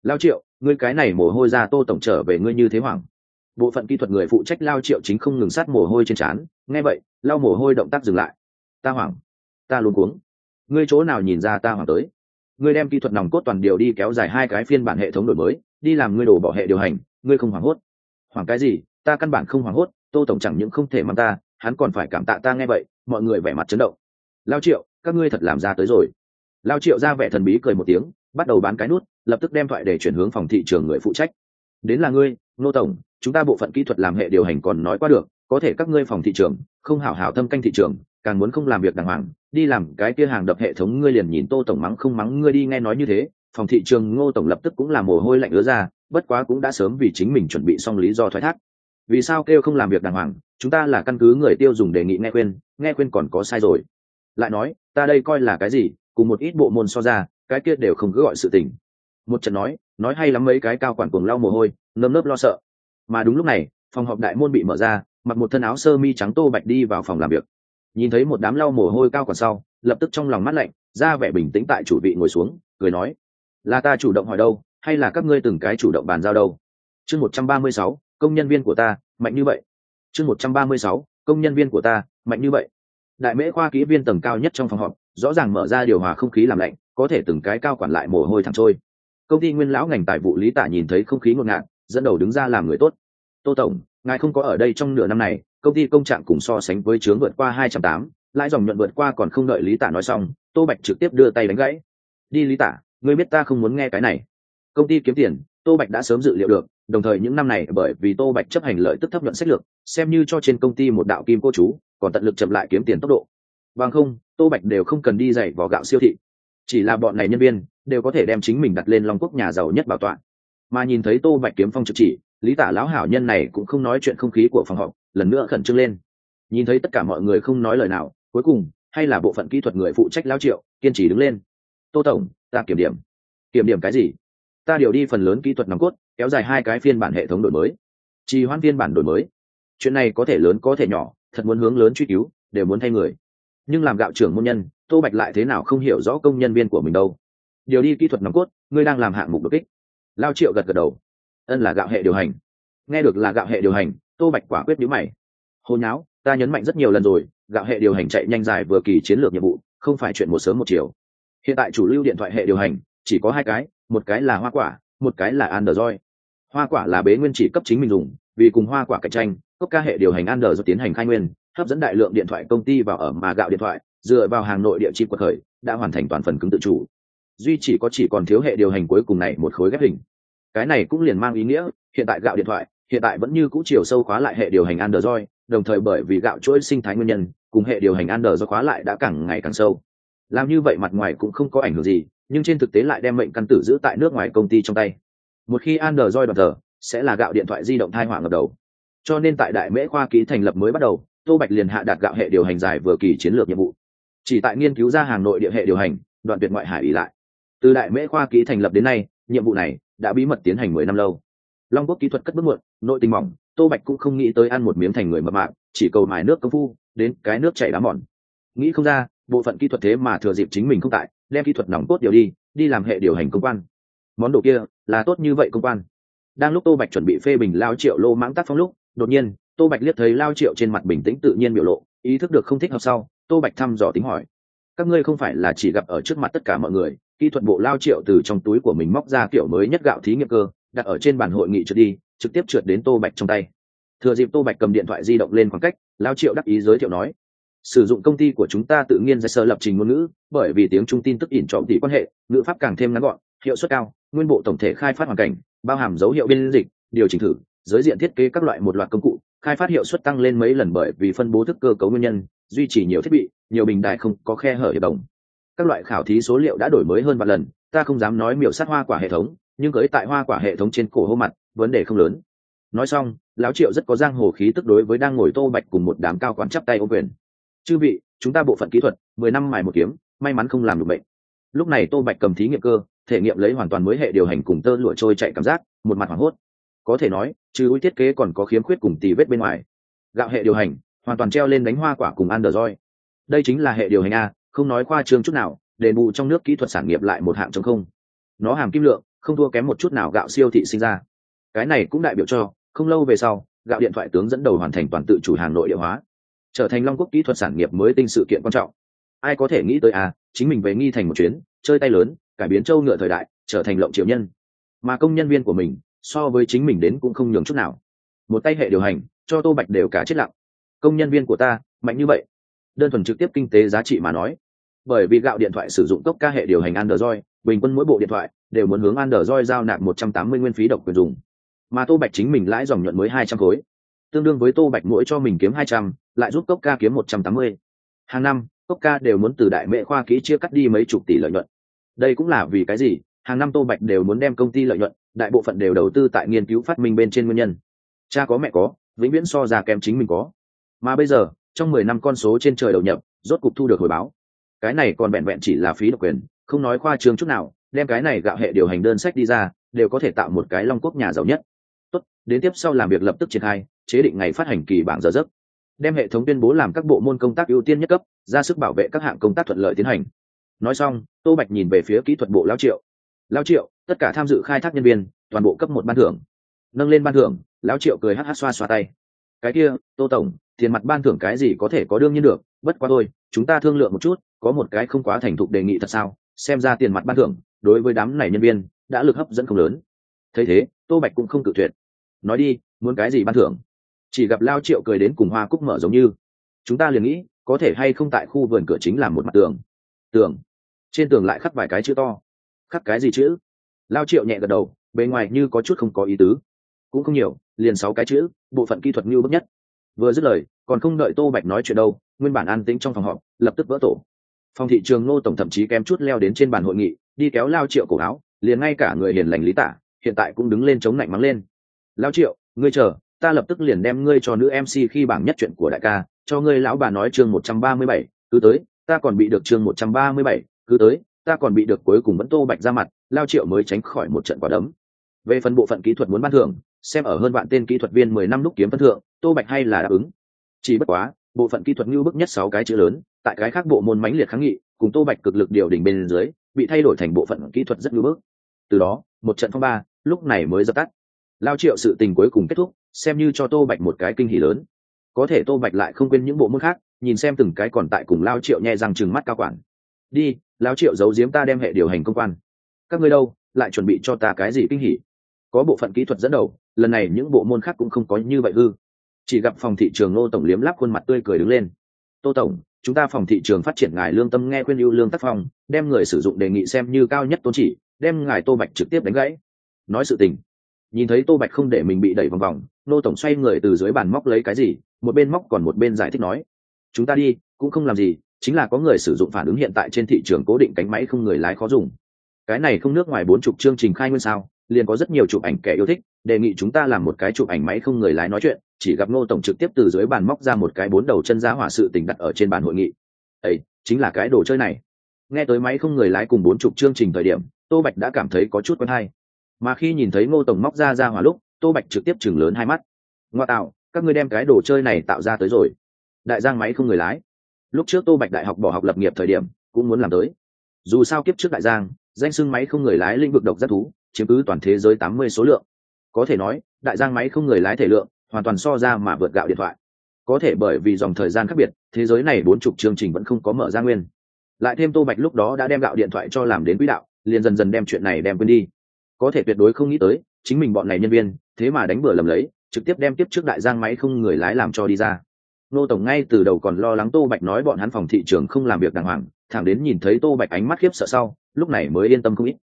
Lao triệu, ngươi cái này mồ hôi ra, tô tổng trở về ngươi như thế hoàng bộ phận kỹ thuật người phụ trách lao triệu chính không ngừng sát mồ hôi trên trán. Nghe vậy lao mồ hôi động tác dừng lại. Ta hoảng, ta luôn cuống. Ngươi chỗ nào nhìn ra ta hoảng tới? Ngươi đem kỹ thuật nòng cốt toàn điều đi kéo dài hai cái phiên bản hệ thống đổi mới, đi làm ngươi đổ bỏ hệ điều hành, ngươi không hoảng hốt. Hoảng cái gì? Ta căn bản không hoảng hốt, tô tổng chẳng những không thể mang ta, hắn còn phải cảm tạ ta nghe vậy, mọi người vẻ mặt chấn động. Lao triệu, các ngươi thật làm ra tới rồi. Lao triệu ra vẻ thần bí cười một tiếng, bắt đầu bán cái nút, lập tức đem thoại để chuyển hướng phòng thị trường người phụ trách. Đến là ngươi, nô tổng chúng ta bộ phận kỹ thuật làm hệ điều hành còn nói qua được, có thể các ngươi phòng thị trường, không hảo hảo thâm canh thị trường, càng muốn không làm việc đàng hoàng, đi làm cái kia hàng đập hệ thống ngươi liền nhìn tô tổng mắng không mắng ngươi đi nghe nói như thế, phòng thị trường ngô tổng lập tức cũng làm mồ hôi lạnh ứa ra, bất quá cũng đã sớm vì chính mình chuẩn bị xong lý do thoái thác. Vì sao kêu không làm việc đàng hoàng, chúng ta là căn cứ người tiêu dùng đề nghị nghe khuyên nghe khuyên còn có sai rồi. Lại nói, ta đây coi là cái gì, cùng một ít bộ môn so ra, cái kia đều không cứ gọi sự tình. Một trận nói nói hay lắm mấy cái cao quản cuồng lau mồ hôi, nơm nớp lo sợ mà đúng lúc này, phòng họp đại môn bị mở ra, mặc một thân áo sơ mi trắng tô bạch đi vào phòng làm việc. Nhìn thấy một đám lau mồ hôi cao quản sau, lập tức trong lòng mắt lạnh, ra vẻ bình tĩnh tại chủ vị ngồi xuống, cười nói, là ta chủ động hỏi đâu, hay là các ngươi từng cái chủ động bàn giao đâu? Chương một trăm ba mươi sáu, công nhân viên của ta, mạnh như vậy. Chương một trăm ba mươi sáu, công nhân viên của ta, mạnh như vậy. Đại mễ khoa kỹ viên tầng cao nhất trong phòng họp, rõ ràng mở ra điều hòa không khí làm lạnh, có thể từng cái cao quản lại mồ hôi thẳng trôi. Công ty nguyên lão ngành tài vụ lý tả nhìn thấy không khí ngột ngạt, dẫn đầu đứng ra làm người tốt tô tổng, ngài không có ở đây trong nửa năm này, công ty công trạng cùng so sánh với chướng vượt qua hai trăm tám, lãi dòng nhuận vượt qua còn không đợi lý tả nói xong, tô bạch trực tiếp đưa tay đánh gãy. Đi lý tả, ngươi biết ta không muốn nghe cái này. Công ty kiếm tiền, tô bạch đã sớm dự liệu được, đồng thời những năm này bởi vì tô bạch chấp hành lợi tức thấp nhuận sách lược, xem như cho trên công ty một đạo kim cô chú, còn tận lực chậm lại kiếm tiền tốc độ. Bằng không, tô bạch đều không cần đi dạy vỏ gạo siêu thị. Chỉ là bọn này nhân viên, đều có thể đem chính mình đặt lên long quốc nhà giàu nhất bảo tọa. Mà nhìn thấy tô bạch kiếm phong trực chỉ lý tả lão hảo nhân này cũng không nói chuyện không khí của phòng họp, lần nữa khẩn trương lên. Nhìn thấy tất cả mọi người không nói lời nào, cuối cùng, hay là bộ phận kỹ thuật người phụ trách lao triệu, kiên trì đứng lên. Tô tổng, ta kiểm điểm. Kiểm điểm cái gì? Ta điều đi phần lớn kỹ thuật nòng cốt, kéo dài hai cái phiên bản hệ thống đổi mới. Trì hoãn phiên bản đổi mới? Chuyện này có thể lớn có thể nhỏ, thật muốn hướng lớn truy cứu, đều muốn thay người. Nhưng làm gạo trưởng môn nhân, tô bạch lại thế nào không hiểu rõ công nhân viên của mình đâu. Điều đi kỹ thuật nòng cốt, ngươi đang làm hạng mục đột kích. Lao triệu gật gật đầu ân là gạo hệ điều hành. Nghe được là gạo hệ điều hành, tô bạch quả quyết nhữ mày. Hồi nháo, ta nhấn mạnh rất nhiều lần rồi, gạo hệ điều hành chạy nhanh dài vừa kỳ chiến lược nhiệm vụ, không phải chuyện một sớm một chiều. Hiện tại chủ lưu điện thoại hệ điều hành, chỉ có hai cái, một cái là hoa quả, một cái là android. Hoa quả là bế nguyên chỉ cấp chính mình dùng, vì cùng hoa quả cạnh tranh, cấp ca hệ điều hành Android tiến hành khai nguyên, hấp dẫn đại lượng điện thoại công ty vào ở mà gạo điện thoại, dựa vào hàng nội địa chip quật khởi, đã hoàn thành toàn phần cứng tự chủ. Duy chỉ có chỉ còn thiếu hệ điều hành cuối cùng này một khối ghép hình cái này cũng liền mang ý nghĩa, hiện tại gạo điện thoại, hiện tại vẫn như cũ chiều sâu khóa lại hệ điều hành android, đồng thời bởi vì gạo chuỗi sinh thái nguyên nhân, cùng hệ điều hành android khóa lại đã càng ngày càng sâu. Làm như vậy mặt ngoài cũng không có ảnh hưởng gì, nhưng trên thực tế lại đem mệnh căn tử giữ tại nước ngoài công ty trong tay. Một khi android đoạt tờ sẽ là gạo điện thoại di động thai hỏa ngập đầu. Cho nên tại đại mễ khoa ký thành lập mới bắt đầu, tô bạch liền hạ đạt gạo hệ điều hành dài vừa kỳ chiến lược nhiệm vụ. Chỉ tại nghiên cứu ra hàng nội địa hệ điều hành, đoạn tuyệt ngoại hải ý lại. Từ đại mễ khoa ký thành lập đến nay, nhiệm vụ này đã bí mật tiến hành mười năm lâu. Long quốc kỹ thuật cất bước muộn, nội tình mỏng, tô bạch cũng không nghĩ tới ăn một miếng thành người mập mạng chỉ cầu mài nước công phu, đến cái nước chảy đá mòn. Nghĩ không ra, bộ phận kỹ thuật thế mà thừa dịp chính mình không tại, đem kỹ thuật nòng cốt điều đi đi làm hệ điều hành công quan. Món đồ kia là tốt như vậy công quan. Đang lúc tô bạch chuẩn bị phê bình lao triệu lô mãng tác phong lúc, đột nhiên, tô bạch liếc thấy lao triệu trên mặt bình tĩnh tự nhiên biểu lộ, ý thức được không thích hợp sau, tô bạch thăm dò tính hỏi. Các ngươi không phải là chỉ gặp ở trước mặt tất cả mọi người kỹ thuật bộ lao triệu từ trong túi của mình móc ra kiểu mới nhất gạo thí nghiệm cơ, đặt ở trên bàn hội nghị trượt đi, trực tiếp trượt đến tô bạch trong tay. Thừa dịp tô bạch cầm điện thoại di động lên khoảng cách, lao triệu đắc ý giới thiệu nói, sử dụng công ty của chúng ta tự nhiên ra sơ lập trình ngôn ngữ, bởi vì tiếng trung tin tức ỉn trọng tỷ quan hệ, ngữ pháp càng thêm ngắn gọn, hiệu suất cao, nguyên bộ tổng thể khai phát hoàn cảnh, bao hàm dấu hiệu biên dịch, điều chỉnh thử, giới diện thiết kế các loại một loạt công cụ, khai phát hiệu suất tăng lên mấy lần bởi vì phân bố thức cơ cấu nguyên nhân, duy trì nhiều thiết bị, nhiều bình đại không có khe hở hiệp đồng các loại khảo thí số liệu đã đổi mới hơn vài lần, ta không dám nói miểu sát hoa quả hệ thống, nhưng cưới tại hoa quả hệ thống trên cổ hô mặt, vấn đề không lớn. Nói xong, lão triệu rất có giang hồ khí tức đối với đang ngồi tô bạch cùng một đám cao quán chắp tay ô quyền. Chư vị, chúng ta bộ phận kỹ thuật, mười năm mài một kiếm, may mắn không làm được bệnh. Lúc này tô bạch cầm thí nghiệm cơ, thể nghiệm lấy hoàn toàn mới hệ điều hành cùng tơ lụa trôi chạy cảm giác, một mặt hoảng hốt. Có thể nói, trừ ưu thiết kế còn có khiếm khuyết cùng tì vết bên ngoài. Gạo hệ điều hành, hoàn toàn treo lên đánh hoa quả cùng android. Đây chính là hệ điều hành a không nói khoa trương chút nào, đền bù trong nước kỹ thuật sản nghiệp lại một hạng chống không. Nó hàm kim lượng, không thua kém một chút nào gạo siêu thị sinh ra. Cái này cũng đại biểu cho, không lâu về sau, gạo điện thoại tướng dẫn đầu hoàn thành toàn tự chủ hàng nội địa hóa. Trở thành long quốc kỹ thuật sản nghiệp mới tinh sự kiện quan trọng. Ai có thể nghĩ tới à chính mình về nghi thành một chuyến, chơi tay lớn, cải biến châu ngựa thời đại, trở thành lộng triệu nhân. Mà công nhân viên của mình, so với chính mình đến cũng không nhường chút nào. Một tay hệ điều hành, cho tô bạch đều cả chết lặng. Công nhân viên của ta, mạnh như vậy đơn thuần trực tiếp kinh tế giá trị mà nói. Bởi vì gạo điện thoại sử dụng cốc ca hệ điều hành android, bình quân mỗi bộ điện thoại đều muốn hướng android giao nạp một trăm tám mươi nguyên phí độc quyền dùng. Mà tô bạch chính mình lãi dòng nhuận mới hai trăm khối. Tương đương với tô bạch mỗi cho mình kiếm hai trăm, lại giúp cốc ca kiếm một trăm tám mươi. Hàng năm, cốc ca đều muốn từ đại mệ khoa kỹ chia cắt đi mấy chục tỷ lợi nhuận. Đây cũng là vì cái gì? Hàng năm tô bạch đều muốn đem công ty lợi nhuận, đại bộ phận đều đầu tư tại nghiên cứu phát minh bên trên nguyên nhân. Cha có mẹ có, vĩnh viễn so ra kém chính mình có. Mà bây giờ trong mười năm con số trên trời đầu nhập, rốt cục thu được hồi báo. Cái này còn vẹn vẹn chỉ là phí độc quyền, không nói khoa trương chút nào, đem cái này gạo hệ điều hành đơn sách đi ra, đều có thể tạo một cái long quốc nhà giàu nhất. Tốt, đến tiếp sau làm việc lập tức triển khai, chế định ngày phát hành kỳ bảng giờ giấc. Đem hệ thống tuyên bố làm các bộ môn công tác ưu tiên nhất cấp, ra sức bảo vệ các hạng công tác thuận lợi tiến hành. Nói xong, tô bạch nhìn về phía kỹ thuật bộ lao triệu. Lao triệu, tất cả tham dự khai thác nhân viên, toàn bộ cấp một ban thưởng. Nâng lên ban thưởng lão triệu cười hát hát xoa xoa tay. Cái kia, tô tổng tiền mặt ban thưởng cái gì có thể có đương nhiên được, bất quá thôi, chúng ta thương lượng một chút, có một cái không quá thành thục đề nghị thật sao? Xem ra tiền mặt ban thưởng, đối với đám này nhân viên, đã lực hấp dẫn không lớn. Thấy thế, tô bạch cũng không cự tuyệt. Nói đi, muốn cái gì ban thưởng? Chỉ gặp lao triệu cười đến cùng hoa cúc mở giống như. Chúng ta liền nghĩ, có thể hay không tại khu vườn cửa chính làm một mặt tường. Tường. Trên tường lại khắc vài cái chữ to. Khắc cái gì chữ? Lao triệu nhẹ gật đầu, bề ngoài như có chút không có ý tứ. Cũng không nhiều, liền sáu cái chữ, bộ phận kỹ thuật như bức nhất vừa dứt lời, còn không đợi tô bạch nói chuyện đâu, nguyên bản an tĩnh trong phòng họp, lập tức vỡ tổ. Phòng thị trường ngô tổng thậm chí kém chút leo đến trên bàn hội nghị, đi kéo lao triệu cổ áo, liền ngay cả người hiền lành lý tả, hiện tại cũng đứng lên chống lạnh mắng lên. Lao triệu, ngươi chờ, ta lập tức liền đem ngươi cho nữ mc khi bảng nhất chuyện của đại ca, cho ngươi lão bà nói chương một trăm ba mươi bảy, cứ tới, ta còn bị được chương một trăm ba mươi bảy, cứ tới, ta còn bị được cuối cùng vẫn tô bạch ra mặt, lao triệu mới tránh khỏi một trận quả đấm. Về phần bộ phận kỹ thuật muốn ban thưởng xem ở hơn bạn tên kỹ thuật viên mười năm lúc kiếm phân thượng, tô bạch hay là đáp ứng. Chỉ bất quá, bộ phận kỹ thuật ngưu bức nhất sáu cái chữ lớn, tại cái khác bộ môn mãnh liệt kháng nghị, cùng tô bạch cực lực điều đỉnh bên dưới, bị thay đổi thành bộ phận kỹ thuật rất ngưu bức. Từ đó, một trận phong ba, lúc này mới dập tắt. Lao triệu sự tình cuối cùng kết thúc, xem như cho tô bạch một cái kinh hỉ lớn. Có thể tô bạch lại không quên những bộ môn khác, nhìn xem từng cái còn tại cùng lao triệu nhẹ răng chừng mắt cao quản. Đi, lao triệu giấu giếm ta đem hệ điều hành công quan. Các ngươi đâu, lại chuẩn bị cho ta cái gì kinh hỉ? Có bộ phận kỹ thuật dẫn đầu lần này những bộ môn khác cũng không có như vậy hư. Chỉ gặp phòng thị trường ngô tổng liếm lắp khuôn mặt tươi cười đứng lên. Tô tổng, chúng ta phòng thị trường phát triển ngài lương tâm nghe khuyên ưu lương tác phong, đem người sử dụng đề nghị xem như cao nhất tôn chỉ, đem ngài tô bạch trực tiếp đánh gãy. Nói sự tình, nhìn thấy tô bạch không để mình bị đẩy vòng vòng nô tổng xoay người từ dưới bàn móc lấy cái gì, một bên móc còn một bên giải thích nói, chúng ta đi, cũng không làm gì, chính là có người sử dụng phản ứng hiện tại trên thị trường cố định cánh máy không người lái khó dùng. Cái này không nước ngoài bốn chục chương trình khai nguyên sao liền có rất nhiều chụp ảnh kẻ yêu thích, đề nghị chúng ta làm một cái chụp ảnh máy không người lái nói chuyện, chỉ gặp ngô tổng trực tiếp từ dưới bàn móc ra một cái bốn đầu chân giá hỏa sự tình đặt ở trên bàn hội nghị. Ấy chính là cái đồ chơi này. Nghe tới máy không người lái cùng bốn chục chương trình thời điểm, tô bạch đã cảm thấy có chút quen hay. Mà khi nhìn thấy ngô tổng móc ra ra hỏa lúc, tô bạch trực tiếp chừng lớn hai mắt. Ngoa tạo, các ngươi đem cái đồ chơi này tạo ra tới rồi. Đại giang máy không người lái. Lúc trước tô bạch đại học bỏ học lập nghiệp thời điểm, cũng muốn làm tới. Dù sao kiếp trước đại giang, danh sưng máy không người lái lĩnh vực độc giác thú chiếm cứ toàn thế giới tám mươi số lượng. Có thể nói, đại giang máy không người lái thể lượng, hoàn toàn so ra mà vượt gạo điện thoại. Có thể bởi vì dòng thời gian khác biệt, thế giới này bốn chục chương trình vẫn không có mở ra nguyên. Lại thêm tô bạch lúc đó đã đem gạo điện thoại cho làm đến quỹ đạo, liền dần dần đem chuyện này đem quên đi. Có thể tuyệt đối không nghĩ tới, chính mình bọn này nhân viên, thế mà đánh bừa lầm lấy, trực tiếp đem tiếp trước đại giang máy không người lái làm cho đi ra. Nô tổng ngay từ đầu còn lo lắng tô bạch nói bọn hắn phòng thị trường không làm việc đàng hoàng, thẳng đến nhìn thấy tô bạch ánh mắt khiếp sợ sau, lúc này mới yên tâm không ít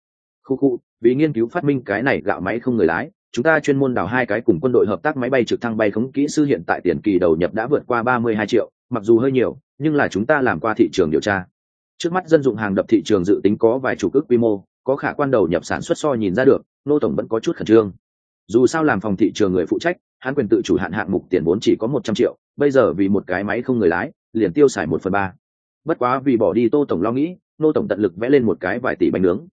khu khu, vì nghiên cứu phát minh cái này gạo máy không người lái, chúng ta chuyên môn đào hai cái cùng quân đội hợp tác máy bay trực thăng bay khống kỹ sư hiện tại tiền kỳ đầu nhập đã vượt qua ba mươi hai triệu, mặc dù hơi nhiều, nhưng là chúng ta làm qua thị trường điều tra. Trước mắt dân dụng hàng đập thị trường dự tính có vài chủ ước quy mô, có khả quan đầu nhập sản xuất so nhìn ra được, nô tổng vẫn có chút khẩn trương. Dù sao làm phòng thị trường người phụ trách, hắn quyền tự chủ hạn hạng mục tiền vốn chỉ có một trăm triệu, bây giờ vì một cái máy không người lái, liền tiêu xài một phần ba. Bất quá vì bỏ đi tô tổng lo nghĩ, nô tổng tận lực vẽ lên một cái vài tỷ bánh nướng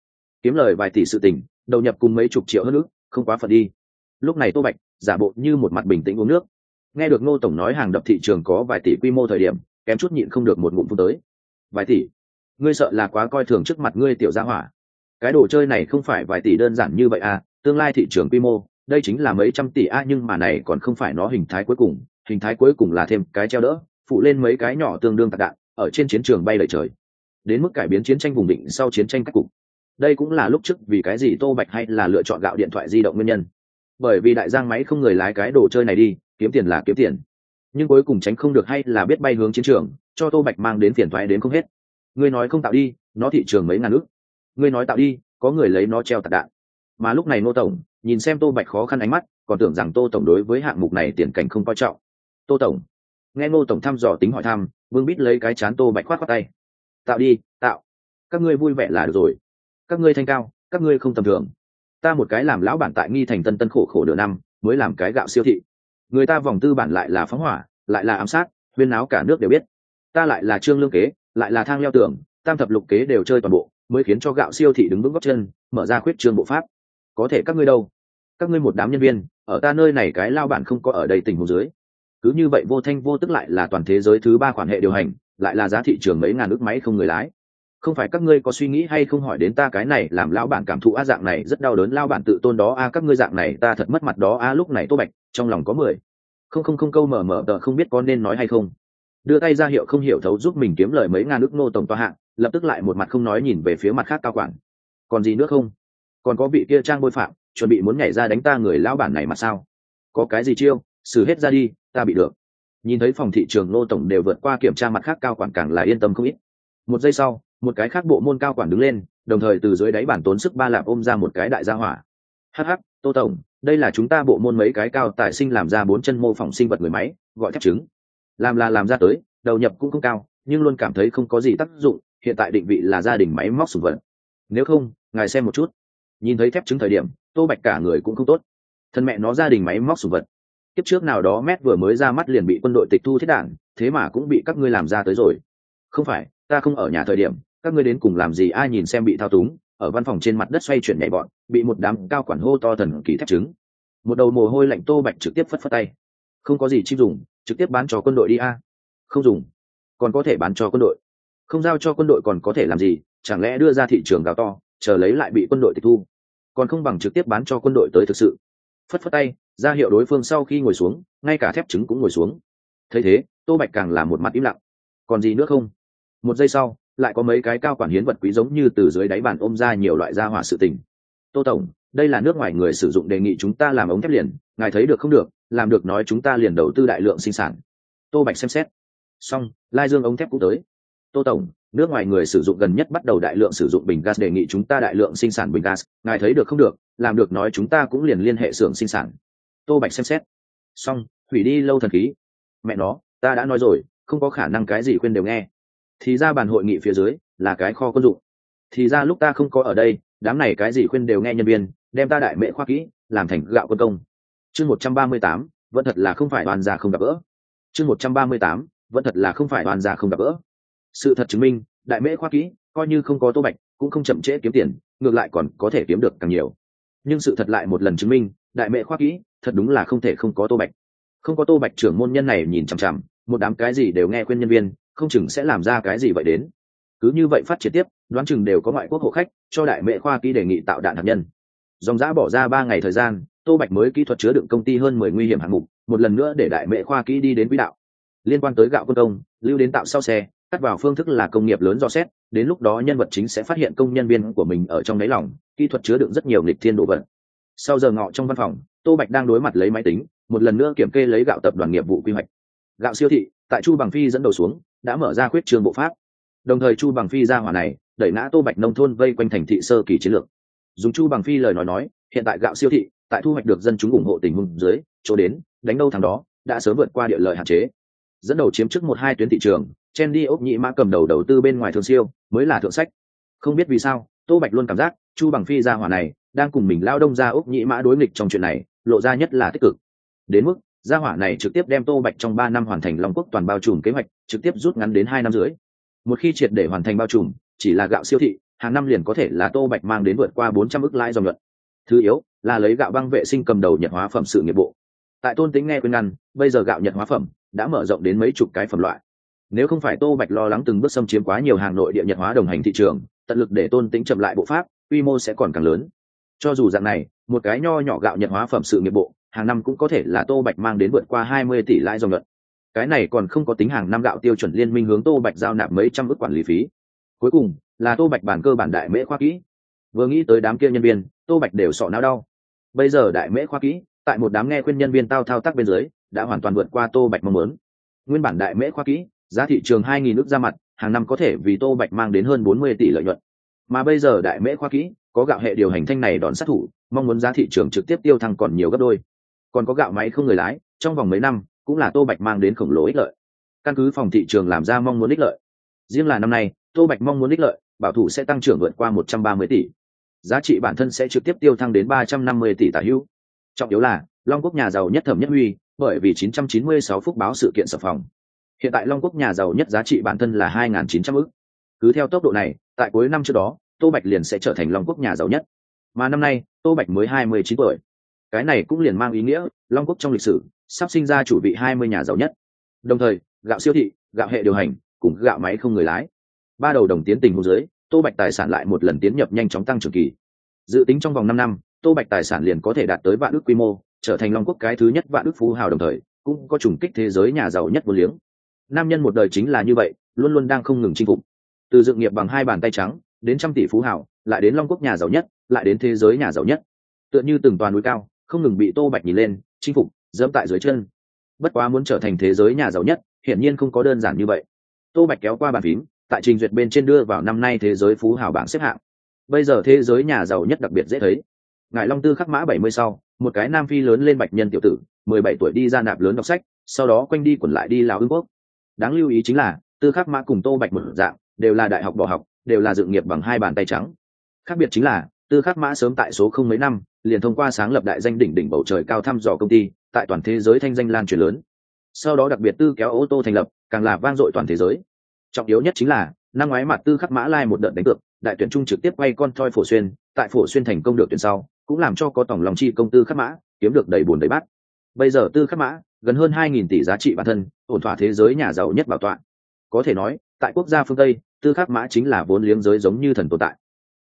kiếm lời vài tỷ sự tình, đầu nhập cùng mấy chục triệu hơn nữa, không quá phần đi. Lúc này tô bạch, giả bộ như một mặt bình tĩnh uống nước. Nghe được ngô tổng nói hàng đập thị trường có vài tỷ quy mô thời điểm, kém chút nhịn không được một ngụm phun tới. Vài tỷ? Ngươi sợ là quá coi thường trước mặt ngươi tiểu gia hỏa. Cái đồ chơi này không phải vài tỷ đơn giản như vậy à tương lai thị trường quy mô, đây chính là mấy trăm tỷ a, nhưng mà này còn không phải nó hình thái cuối cùng, hình thái cuối cùng là thêm cái treo đỡ, phụ lên mấy cái nhỏ tương đương tạc đạn, ở trên chiến trường bay lời trời. Đến mức cải biến chiến tranh vùng định sau chiến tranh các cục đây cũng là lúc trước vì cái gì tô bạch hay là lựa chọn gạo điện thoại di động nguyên nhân. Bởi vì đại giang máy không người lái cái đồ chơi này đi, kiếm tiền là kiếm tiền. Nhưng cuối cùng tránh không được hay là biết bay hướng chiến trường, cho tô bạch mang đến phiền thoái đến không hết. Ngươi nói không tạo đi, nó thị trường mấy ngàn ước ngươi nói tạo đi, có người lấy nó treo tạc đạn. Mà lúc này nô tổng, nhìn xem tô bạch khó khăn ánh mắt, còn tưởng rằng tô tổng đối với hạng mục này tiền cảnh không coi trọng. Tô tổng, nghe ngô tổng thăm dò tính hỏi thăm, vương bít lấy cái chán tô bạch khoát khoát tay. Tạo đi, tạo. Các ngươi vui vẻ là được rồi các ngươi thanh cao, các ngươi không tầm thường. Ta một cái làm lão bản tại nghi thành tân tân khổ khổ nửa năm, mới làm cái gạo siêu thị. Người ta vòng tư bản lại là phóng hỏa, lại là ám sát huyên áo cả nước đều biết. Ta lại là trương lương kế, lại là thang leo tường, tam thập lục kế đều chơi toàn bộ, mới khiến cho gạo siêu thị đứng vững góc chân, mở ra khuyết trương bộ pháp. Có thể các ngươi đâu? Các ngươi một đám nhân viên, ở ta nơi này cái lao bản không có ở đây tình huống dưới. Cứ như vậy vô thanh vô tức lại là toàn thế giới thứ ba khoản hệ điều hành, lại là giá thị trường mấy ngàn ước máy không người lái không phải các ngươi có suy nghĩ hay không hỏi đến ta cái này, làm lão bản cảm thụ a dạng này rất đau đớn lao bản tự tôn đó, a, các ngươi dạng này, ta thật mất mặt đó, a, lúc này tô bạch, trong lòng có mười. Không không không, câu mở mở tờ không biết có nên nói hay không. Đưa tay ra hiệu không hiểu thấu giúp mình kiếm lời mấy ngàn ước nô tổng toa hạng, lập tức lại một mặt không nói nhìn về phía mặt khác cao quản. Còn gì nữa không? Còn có vị kia trang bôi phạm, chuẩn bị muốn nhảy ra đánh ta người lão bản này mà sao? Có cái gì chiêu? Xử hết ra đi, ta bị được. Nhìn thấy phòng thị trường nô tổng đều vượt qua kiểm tra mặt khác cao quản càng là yên tâm không ít. Một giây sau một cái khác bộ môn cao quản đứng lên, đồng thời từ dưới đáy bản tốn sức ba lạp ôm ra một cái đại gia hỏa. Hh tô tổng, đây là chúng ta bộ môn mấy cái cao tài sinh làm ra bốn chân mô phỏng sinh vật người máy, gọi thép trứng. Làm là làm ra tới, đầu nhập cũng không cao, nhưng luôn cảm thấy không có gì tác dụng, hiện tại định vị là gia đình máy móc sùng vật. Nếu không, ngài xem một chút. Nhìn thấy thép trứng thời điểm, tô bạch cả người cũng không tốt. Thân mẹ nó gia đình máy móc sùng vật. Kiếp trước nào đó mét vừa mới ra mắt liền bị quân đội tịch thu thiết đảng thế mà cũng bị các ngươi làm ra tới rồi. Không phải, ta không ở nhà thời điểm các ngươi đến cùng làm gì? Ai nhìn xem bị thao túng, ở văn phòng trên mặt đất xoay chuyển nhảy bọn, bị một đám cao quản hô to thần kỳ thép trứng. Một đầu mồ hôi lạnh tô bạch trực tiếp phất phất tay. Không có gì chim dùng, trực tiếp bán cho quân đội đi a. Không dùng, còn có thể bán cho quân đội. Không giao cho quân đội còn có thể làm gì? Chẳng lẽ đưa ra thị trường gào to, chờ lấy lại bị quân đội tịch thu? Còn không bằng trực tiếp bán cho quân đội tới thực sự. Phất phất tay, ra hiệu đối phương sau khi ngồi xuống, ngay cả thép trứng cũng ngồi xuống. Thấy thế, tô bạch càng là một mặt im lặng. Còn gì nữa không? Một giây sau lại có mấy cái cao quản hiến vật quý giống như từ dưới đáy bàn ôm ra nhiều loại gia hỏa sự tình. Tô tổng, đây là nước ngoài người sử dụng đề nghị chúng ta làm ống thép liền, ngài thấy được không được, làm được nói chúng ta liền đầu tư đại lượng sinh sản. Tô bạch xem xét. Xong, lai dương ống thép cũng tới. Tô tổng, nước ngoài người sử dụng gần nhất bắt đầu đại lượng sử dụng bình gas đề nghị chúng ta đại lượng sinh sản bình gas, ngài thấy được không được, làm được nói chúng ta cũng liền liên hệ xưởng sinh sản. Tô bạch xem xét. Xong, hủy đi lâu thần khí. Mẹ nó, ta đã nói rồi, không có khả năng cái gì khuyên đều nghe thì ra bàn hội nghị phía dưới là cái kho quân dụng. Thì ra lúc ta không có ở đây, đám này cái gì khuyên đều nghe nhân viên, đem ta đại mệ khoa kỹ, làm thành gạo quân công. Chương một trăm ba mươi tám, vẫn thật là không phải đoàn già không gặp gỡ. Chương một trăm ba mươi tám, vẫn thật là không phải đoàn già không gặp gỡ. Sự thật chứng minh, đại mễ khoa kỹ coi như không có tô bạch, cũng không chậm trễ kiếm tiền, ngược lại còn có thể kiếm được càng nhiều. Nhưng sự thật lại một lần chứng minh, đại mễ khoa kỹ thật đúng là không thể không có tô bạch. Không có tô bạch trưởng môn nhân này nhìn chằm chằm, một đám cái gì đều nghe khuyên nhân viên không chừng sẽ làm ra cái gì vậy đến. Cứ như vậy phát triển tiếp đoán chừng đều có ngoại quốc hộ khách cho đại mệ khoa kỹ đề nghị tạo đạn hạt nhân. Dòng giã bỏ ra ba ngày thời gian tô bạch mới kỹ thuật chứa đựng công ty hơn mười nguy hiểm hạng mục một lần nữa để đại mệ khoa kỹ đi đến quỹ đạo. Liên quan tới gạo quân công lưu đến tạo sau xe cắt vào phương thức là công nghiệp lớn do xét đến lúc đó nhân vật chính sẽ phát hiện công nhân viên của mình ở trong đáy lỏng, kỹ thuật chứa đựng rất nhiều nghịch thiên đồ vật. Sau giờ ngọ trong văn phòng tô bạch đang đối mặt lấy máy tính một lần nữa kiểm kê lấy gạo tập đoàn nghiệp vụ quy hoạch. Gạo siêu thị tại chu bằng phi dẫn đầu xuống đã mở ra khuyết trường bộ pháp. Đồng thời chu bằng phi ra hỏa này, đẩy ngã tô bạch nông thôn vây quanh thành thị sơ kỳ chiến lược. Dùng chu bằng phi lời nói nói, hiện tại gạo siêu thị, tại thu hoạch được dân chúng ủng hộ tình huống dưới, chỗ đến, đánh đâu thằng đó, đã sớm vượt qua địa lợi hạn chế. Dẫn đầu chiếm trước một hai tuyến thị trường, chen đi ốc nhị mã cầm đầu đầu tư bên ngoài thường siêu, mới là thượng sách. Không biết vì sao, tô bạch luôn cảm giác, chu bằng phi ra hỏa này, đang cùng mình lao đông ra ốc nhị mã đối nghịch trong chuyện này, lộ ra nhất là tích cực. Đến mức gia hỏa này trực tiếp đem tô bạch trong ba năm hoàn thành long quốc toàn bao trùm kế hoạch trực tiếp rút ngắn đến hai năm dưới một khi triệt để hoàn thành bao trùm, chỉ là gạo siêu thị, hàng năm liền có thể là tô bạch mang đến vượt qua bốn trăm ức lãi dòng nhuận. Thứ yếu, là lấy gạo băng vệ sinh cầm đầu nhật hóa phẩm sự nghiệp bộ. Tại tôn tính nghe khuyên ngăn, bây giờ gạo nhật hóa phẩm đã mở rộng đến mấy chục cái phẩm loại. Nếu không phải tô bạch lo lắng từng bước xâm chiếm quá nhiều hàng nội địa nhật hóa đồng hành thị trường, tận lực để tôn tính chậm lại bộ pháp, quy mô sẽ còn càng lớn. Cho dù dạng này, một cái nho nhỏ gạo nhật hóa phẩm sự nghiệp bộ, hàng năm cũng có thể là tô bạch mang đến vượt qua hai mươi tỷ lãi dòng nhuận cái này còn không có tính hàng năm gạo tiêu chuẩn liên minh hướng tô bạch giao nạp mấy trăm ước quản lý phí. Cuối cùng, là tô bạch bản cơ bản đại mễ khoa kỹ. Vừa nghĩ tới đám kia nhân viên, tô bạch đều sọ não đau. Bây giờ đại mễ khoa kỹ, tại một đám nghe khuyên nhân viên tao thao tác bên dưới, đã hoàn toàn vượt qua tô bạch mong muốn. Nguyên bản đại mễ khoa kỹ, giá thị trường hai nghìn nước ra mặt, hàng năm có thể vì tô bạch mang đến hơn bốn mươi tỷ lợi nhuận. Mà bây giờ đại mễ khoa kỹ, có gạo hệ điều hành thanh này đón sát thủ, mong muốn giá thị trường trực tiếp tiêu thăng còn nhiều gấp đôi. Còn có gạo máy không người lái, trong vòng mấy năm cũng là tô bạch mang đến khổng lồ ích lợi. Căn cứ phòng thị trường làm ra mong muốn ích lợi. Riêng là năm nay, tô bạch mong muốn ích lợi, bảo thủ sẽ tăng trưởng vượt qua một trăm ba mươi tỷ. Giá trị bản thân sẽ trực tiếp tiêu thăng đến ba trăm năm mươi tỷ tả hữu. Trọng yếu là, long quốc nhà giàu nhất thẩm nhất huy, bởi vì 996 phút báo sự kiện sở phòng. Hiện tại long quốc nhà giàu nhất giá trị bản thân là 2.900 ức. Cứ theo tốc độ này, tại cuối năm trước đó, tô bạch liền sẽ trở thành long quốc nhà giàu nhất. Mà năm nay, tô bạch mới 29 tuổi. Cái này cũng liền mang ý nghĩa, long quốc trong lịch sử sắp sinh ra chủ vị 20 nhà giàu nhất. Đồng thời, gạo siêu thị, gạo hệ điều hành, cùng gạo máy không người lái. Ba đầu đồng tiến tình hô dưới, tô bạch tài sản lại một lần tiến nhập nhanh chóng tăng trưởng kỳ. Dự tính trong vòng năm năm, tô bạch tài sản liền có thể đạt tới vạn ước quy mô, trở thành long quốc cái thứ nhất vạn ước phú hào đồng thời, cũng có trùng kích thế giới nhà giàu nhất vô liếng. Nam nhân một đời chính là như vậy, luôn luôn đang không ngừng chinh phục. Từ dựng nghiệp bằng hai bàn tay trắng, đến trăm tỷ phú hào, lại đến long quốc nhà giàu nhất, lại đến thế giới nhà giàu nhất. Tựa như từng toàn núi cao, không ngừng bị tô bạch nhìn lên, chinh phục dẫm tại dưới chân. Bất quá muốn trở thành thế giới nhà giàu nhất, hiển nhiên không có đơn giản như vậy. Tô bạch kéo qua bàn phím, tại trình duyệt bên trên đưa vào năm nay thế giới phú hào bảng xếp hạng. Bây giờ thế giới nhà giàu nhất đặc biệt dễ thấy. Ngài long tư khắc mã bảy mươi sau, một cái nam phi lớn lên bạch nhân tiểu tử, mười bảy tuổi đi ra nạp lớn đọc sách, sau đó quanh đi quẩn lại đi lào ương quốc. Đáng lưu ý chính là, tư khắc mã cùng tô bạch một dạng, đều là đại học bỏ học, đều là dự nghiệp bằng hai bàn tay trắng. Khác biệt chính là, tư khắc mã sớm tại số không mấy năm liền thông qua sáng lập đại danh đỉnh đỉnh bầu trời cao thăm dò công ty, tại toàn thế giới thanh danh lan truyền lớn. Sau đó đặc biệt tư kéo ô tô thành lập, càng là vang dội toàn thế giới. Trọng yếu nhất chính là, năm ngoái mặt tư khắc mã lai một đợt đánh cược, đại tuyển trung trực tiếp quay con thoi phổ xuyên, tại phổ xuyên thành công được tuyển sau, cũng làm cho có tổng lòng chi công tư khắc mã, kiếm được đầy bùn đầy bát. Bây giờ tư khắc mã, gần hơn hai nghìn tỷ giá trị bản thân, ổn thỏa thế giới nhà giàu nhất bảo tọa. Có thể nói, tại quốc gia phương tây, tư khắc mã chính là vốn liếng giới giống như thần tồn tại.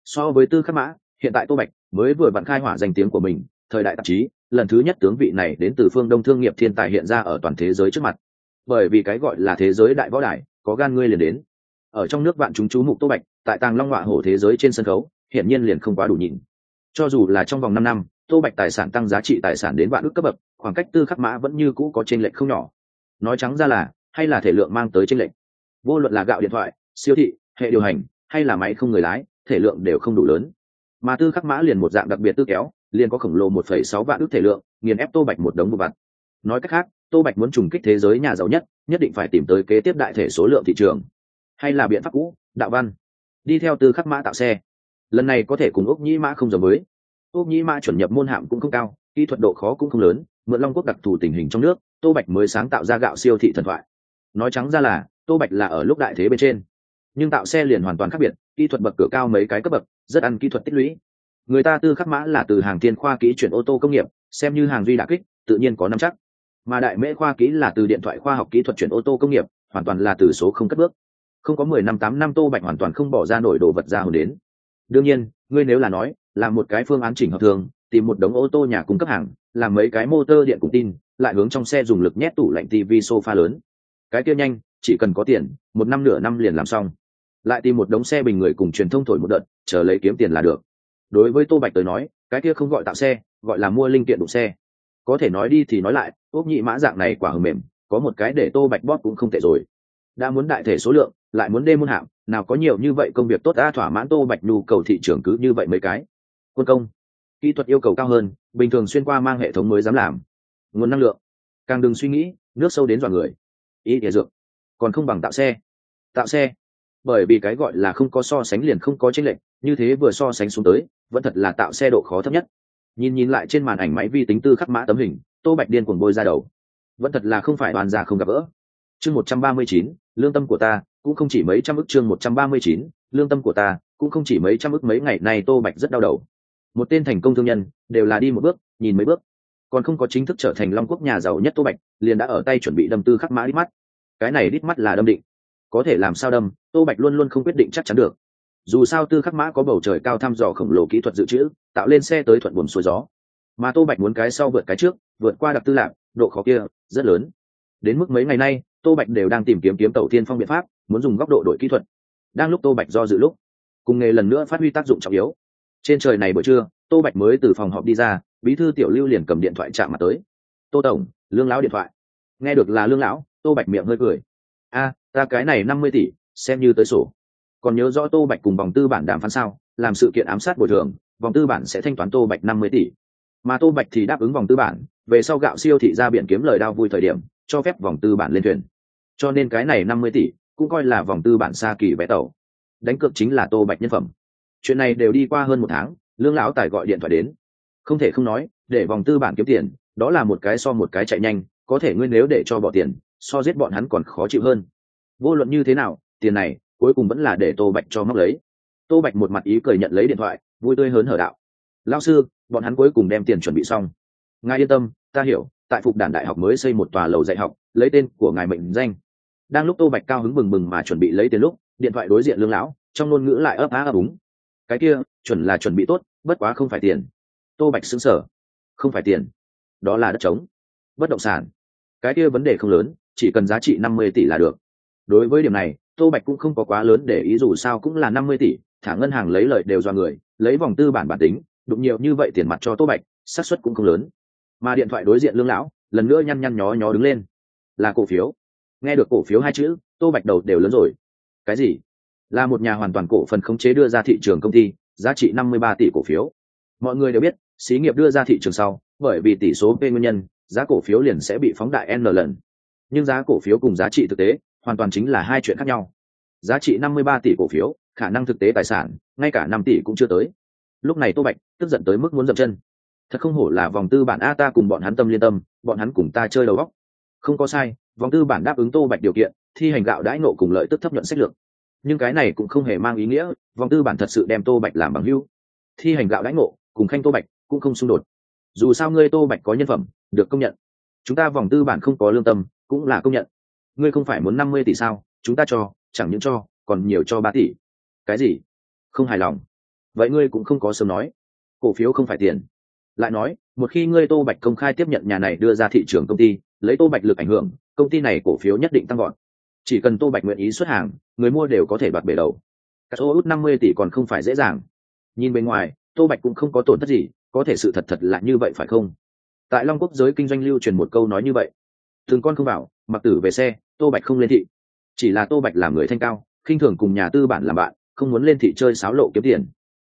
So với tư khắc mã, hiện tại tô bạch mới vừa vặn khai hỏa danh tiếng của mình, thời đại tạp chí, lần thứ nhất tướng vị này đến từ phương đông thương nghiệp thiên tài hiện ra ở toàn thế giới trước mặt. Bởi vì cái gọi là thế giới đại võ đại có gan ngươi liền đến. Ở trong nước bạn chúng chú mục tô bạch, tại tàng long họa hổ thế giới trên sân khấu, hiển nhiên liền không quá đủ nhìn. Cho dù là trong vòng năm năm, tô bạch tài sản tăng giá trị tài sản đến vạn ước cấp bậc, khoảng cách tư khắc mã vẫn như cũ có trên lệnh không nhỏ. Nói trắng ra là, hay là thể lượng mang tới trên lệnh vô luận là gạo điện thoại, siêu thị, hệ điều hành, hay là máy không người lái, thể lượng đều không đủ lớn mà tư khắc mã liền một dạng đặc biệt tư kéo, liền có khổng lồ một phẩy sáu vạn ước thể lượng, nghiền ép tô bạch một đống vụ vặt nói cách khác, tô bạch muốn trùng kích thế giới nhà giàu nhất nhất định phải tìm tới kế tiếp đại thể số lượng thị trường. Hay là biện pháp cũ, đạo văn. Đi theo tư khắc mã tạo xe. Lần này có thể cùng úc nhĩ mã không giống mới. úc nhĩ mã chuẩn nhập môn hạm cũng không cao, kỹ thuật độ khó cũng không lớn, mượn long quốc đặc thù tình hình trong nước, tô bạch mới sáng tạo ra gạo siêu thị thần thoại. Nói trắng ra là, tô bạch là ở lúc đại thế bên trên nhưng tạo xe liền hoàn toàn khác biệt, kỹ thuật bậc cửa cao mấy cái cấp bậc, rất ăn kỹ thuật tích lũy. Người ta tư khắc mã là từ hàng tiên khoa kỹ chuyển ô tô công nghiệp, xem như hàng duy đà kích, tự nhiên có năm chắc. Mà đại mễ khoa kỹ là từ điện thoại khoa học kỹ thuật chuyển ô tô công nghiệp, hoàn toàn là từ số không cất bước. Không có mười năm tám năm tô bạch hoàn toàn không bỏ ra nổi đồ vật ra hồn đến. Đương nhiên, ngươi nếu là nói là một cái phương án chỉnh hợp thường, tìm một đống ô tô nhà cung cấp hàng, làm mấy cái motor điện cùng tin, lại hướng trong xe dùng lực nhét tủ lạnh tv sofa lớn. Cái kia nhanh, chỉ cần có tiền, một năm nửa năm liền làm xong lại tìm một đống xe bình người cùng truyền thông thổi một đợt, chờ lấy kiếm tiền là được. Đối với tô bạch tới nói, cái kia không gọi tạo xe, gọi là mua linh kiện đụng xe. Có thể nói đi thì nói lại ốc nhị mã dạng này quả hầm mềm, có một cái để tô bạch bóp cũng không tệ rồi. Đã muốn đại thể số lượng, lại muốn đê môn hạng, nào có nhiều như vậy công việc tốt đã thỏa mãn tô bạch nhu cầu thị trường cứ như vậy mấy cái. Quân công, kỹ thuật yêu cầu cao hơn, bình thường xuyên qua mang hệ thống mới dám làm. Nguồn năng lượng, càng đừng suy nghĩ, nước sâu đến dọn người. Ý địa dược, còn không bằng tạo xe. Tạo xe bởi vì cái gọi là không có so sánh liền không có chênh lệch, như thế vừa so sánh xuống tới, vẫn thật là tạo xe độ khó thấp nhất. Nhìn nhìn lại trên màn ảnh máy vi tính tư khắc mã tấm hình, tô bạch điên cuồng bôi ra đầu. Vẫn thật là không phải đoàn già không gặp gỡ. Chương một trăm ba mươi chín, lương tâm của ta, cũng không chỉ mấy trăm ức chương một trăm ba mươi chín, lương tâm của ta, cũng không chỉ mấy trăm ức mấy ngày nay tô bạch rất đau đầu. Một tên thành công thương nhân, đều là đi một bước, nhìn mấy bước. Còn không có chính thức trở thành long quốc nhà giàu nhất tô bạch, liền đã ở tay chuẩn bị đâm tư khắc mã đít mắt. Cái này đít mắt là đâm định có thể làm sao đâm, tô bạch luôn luôn không quyết định chắc chắn được. Dù sao tư khắc mã có bầu trời cao thăm dò khổng lồ kỹ thuật dự trữ, tạo lên xe tới thuận buồm xuôi gió. Mà tô bạch muốn cái sau vượt cái trước, vượt qua đặc tư lạc, độ khó kia rất lớn. Đến mức mấy ngày nay, tô bạch đều đang tìm kiếm kiếm tàu tiên phong biện pháp, muốn dùng góc độ đổi kỹ thuật. Đang lúc tô bạch do dự lúc, cùng nghề lần nữa phát huy tác dụng trọng yếu. Trên trời này buổi trưa, tô bạch mới từ phòng họp đi ra, bí thư tiểu lưu liền cầm điện thoại chạm mặt tới. Tô tổng, lương lão điện thoại. Nghe được là lương lão, tô bạch miệng hơi cười. A ta cái này năm mươi tỷ, xem như tới sổ. Còn nhớ rõ tô bạch cùng vòng tư bản đàm phán sao? Làm sự kiện ám sát bồi thường, vòng tư bản sẽ thanh toán tô bạch năm mươi tỷ. Mà tô bạch thì đáp ứng vòng tư bản, về sau gạo siêu thị ra biển kiếm lời đao vui thời điểm, cho phép vòng tư bản lên thuyền. Cho nên cái này năm mươi tỷ, cũng coi là vòng tư bản xa kỳ vé tàu. Đánh cược chính là tô bạch nhân phẩm. Chuyện này đều đi qua hơn một tháng, lương lão tài gọi điện thoại đến. Không thể không nói, để vòng tư bản kiếm tiền, đó là một cái so một cái chạy nhanh, có thể nguyên nếu để cho bỏ tiền, so giết bọn hắn còn khó chịu hơn vô luận như thế nào, tiền này, cuối cùng vẫn là để tô bạch cho móc lấy. Tô bạch một mặt ý cười nhận lấy điện thoại, vui tươi hớn hở đạo. Lao sư, bọn hắn cuối cùng đem tiền chuẩn bị xong. Ngài yên tâm, ta hiểu, tại phục đản đại học mới xây một tòa lầu dạy học, lấy tên của ngài mệnh danh. Đang lúc tô bạch cao hứng bừng bừng mà chuẩn bị lấy tiền lúc, điện thoại đối diện lương lão, trong ngôn ngữ lại ấp á ấp úng. Cái kia, chuẩn là chuẩn bị tốt, bất quá không phải tiền. Tô bạch xứng sở không phải tiền, đó là đất trống. Bất động sản. Cái kia vấn đề không lớn, chỉ cần giá trị năm mươi tỷ là được đối với điểm này, tô bạch cũng không có quá lớn để ý dù sao cũng là năm mươi tỷ, thả ngân hàng lấy lợi đều do người, lấy vòng tư bản bản tính, đụng nhiều như vậy tiền mặt cho tô bạch, xác suất cũng không lớn. Mà điện thoại đối diện lương lão, lần nữa nhăn nhăn nhó nhó đứng lên. Là cổ phiếu. Nghe được cổ phiếu hai chữ, tô bạch đầu đều lớn rồi. Cái gì? Là một nhà hoàn toàn cổ phần khống chế đưa ra thị trường công ty, giá trị năm mươi ba tỷ cổ phiếu. Mọi người đều biết, xí nghiệp đưa ra thị trường sau, bởi vì tỷ số p nguyên nhân, giá cổ phiếu liền sẽ bị phóng đại n lần. Nhưng giá cổ phiếu cùng giá trị thực tế hoàn toàn chính là hai chuyện khác nhau. Giá trị năm mươi ba tỷ cổ phiếu, khả năng thực tế tài sản, ngay cả năm tỷ cũng chưa tới. Lúc này tô bạch tức giận tới mức muốn dậm chân. Thật không hổ là vòng tư bản a ta cùng bọn hắn tâm liên tâm, bọn hắn cùng ta chơi đầu góc không có sai, vòng tư bản đáp ứng tô bạch điều kiện, thi hành gạo đãi nộ cùng lợi tức thấp nhuận sách lược. Nhưng cái này cũng không hề mang ý nghĩa, vòng tư bản thật sự đem tô bạch làm bằng hưu thi hành gạo đãi nộ cùng khanh tô bạch cũng không xung đột. Dù sao ngươi tô bạch có nhân phẩm, được công nhận. Chúng ta vòng tư bản không có lương tâm, cũng là công nhận ngươi không phải muốn năm mươi tỷ sao? Chúng ta cho, chẳng những cho, còn nhiều cho ba tỷ. Cái gì? Không hài lòng. Vậy ngươi cũng không có sớm nói. Cổ phiếu không phải tiền. Lại nói, một khi ngươi tô bạch công khai tiếp nhận nhà này đưa ra thị trường công ty, lấy tô bạch lực ảnh hưởng, công ty này cổ phiếu nhất định tăng gọn chỉ cần tô bạch nguyện ý xuất hàng, người mua đều có thể đoạt bể đầu. Các ô út năm mươi tỷ còn không phải dễ dàng. Nhìn bên ngoài, tô bạch cũng không có tổn thất gì, có thể sự thật thật là như vậy phải không? Tại long quốc giới kinh doanh lưu truyền một câu nói như vậy. Thường con không vào mặc tử về xe tô bạch không lên thị. Chỉ là tô bạch là người thanh cao, khinh thường cùng nhà tư bản làm bạn, không muốn lên thị chơi sáo lộ kiếm tiền.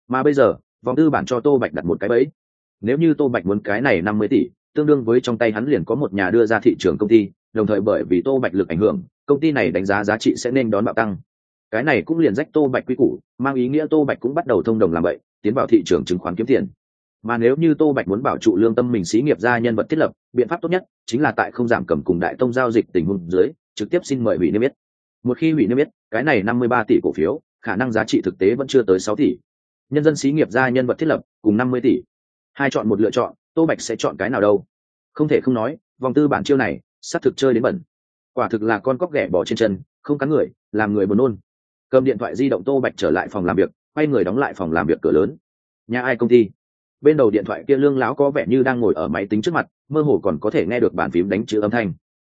Mà bây giờ, vòng tư bản cho tô bạch đặt một cái bẫy. Nếu như tô bạch muốn cái này năm mươi tỷ, tương đương với trong tay hắn liền có một nhà đưa ra thị trường công ty, đồng thời bởi vì tô bạch lực ảnh hưởng, công ty này đánh giá giá trị sẽ nên đón bạo tăng. Cái này cũng liền rách tô bạch quy củ, mang ý nghĩa tô bạch cũng bắt đầu thông đồng làm vậy, tiến vào thị trường chứng khoán kiếm tiền. Mà nếu như tô bạch muốn bảo trụ lương tâm mình xí nghiệp ra nhân vật thiết lập, biện pháp tốt nhất chính là tại không giảm cầm cùng đại tông giao dịch tình huống dưới trực tiếp xin mời hủy niêm yết. Một khi hủy niêm yết, cái này năm mươi ba tỷ cổ phiếu, khả năng giá trị thực tế vẫn chưa tới sáu tỷ. Nhân dân xí nghiệp gia nhân vật thiết lập, cùng năm mươi tỷ. Hai chọn một lựa chọn, tô bạch sẽ chọn cái nào đâu? Không thể không nói, vòng tư bản chiêu này s thực chơi đến bẩn. Quả thực là con cóc ghẻ bỏ trên chân, không cắn người, làm người buồn nôn. Cầm điện thoại di động tô bạch trở lại phòng làm việc, quay người đóng lại phòng làm việc cửa lớn. Nhà ai công ty? Bên đầu điện thoại kia lương lão có vẻ như đang ngồi ở máy tính trước mặt, mơ hồ còn có thể nghe được bàn phím đánh chữ âm thanh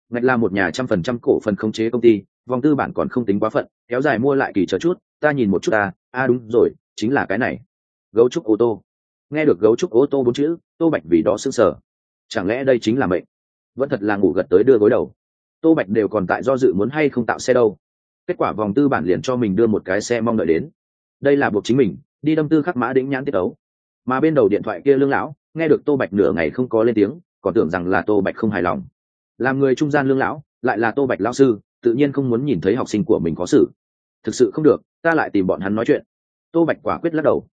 ngạch là một nhà trăm phần trăm cổ phần khống chế công ty, vòng tư bản còn không tính quá phận, kéo dài mua lại kỳ chờ chút, ta nhìn một chút ta, a, đúng rồi, chính là cái này. Gấu trúc ô tô. Nghe được gấu trúc ô tô bốn chữ, tô bạch vì đó s ư n g sở chẳng lẽ đây chính là mệnh? Vẫn thật là ngủ gật tới đưa gối đầu. Tô bạch đều còn tại do dự muốn hay không tạo xe đâu. Kết quả vòng tư bản liền cho mình đưa một cái xe mong đợi đến. Đây là buộc chính mình, đi đâm tư khắc mã đĩnh nhãn tiết ấu mà bên đầu điện thoại kia lương lão, nghe được tô bạch nửa ngày không có lên tiếng, còn tưởng rằng là tô bạch không hài lòng làm người trung gian lương lão, lại là tô bạch lao sư, tự nhiên không muốn nhìn thấy học sinh của mình có xử. Thực sự không được, ta lại tìm bọn hắn nói chuyện. Tô bạch quả quyết lắc đầu.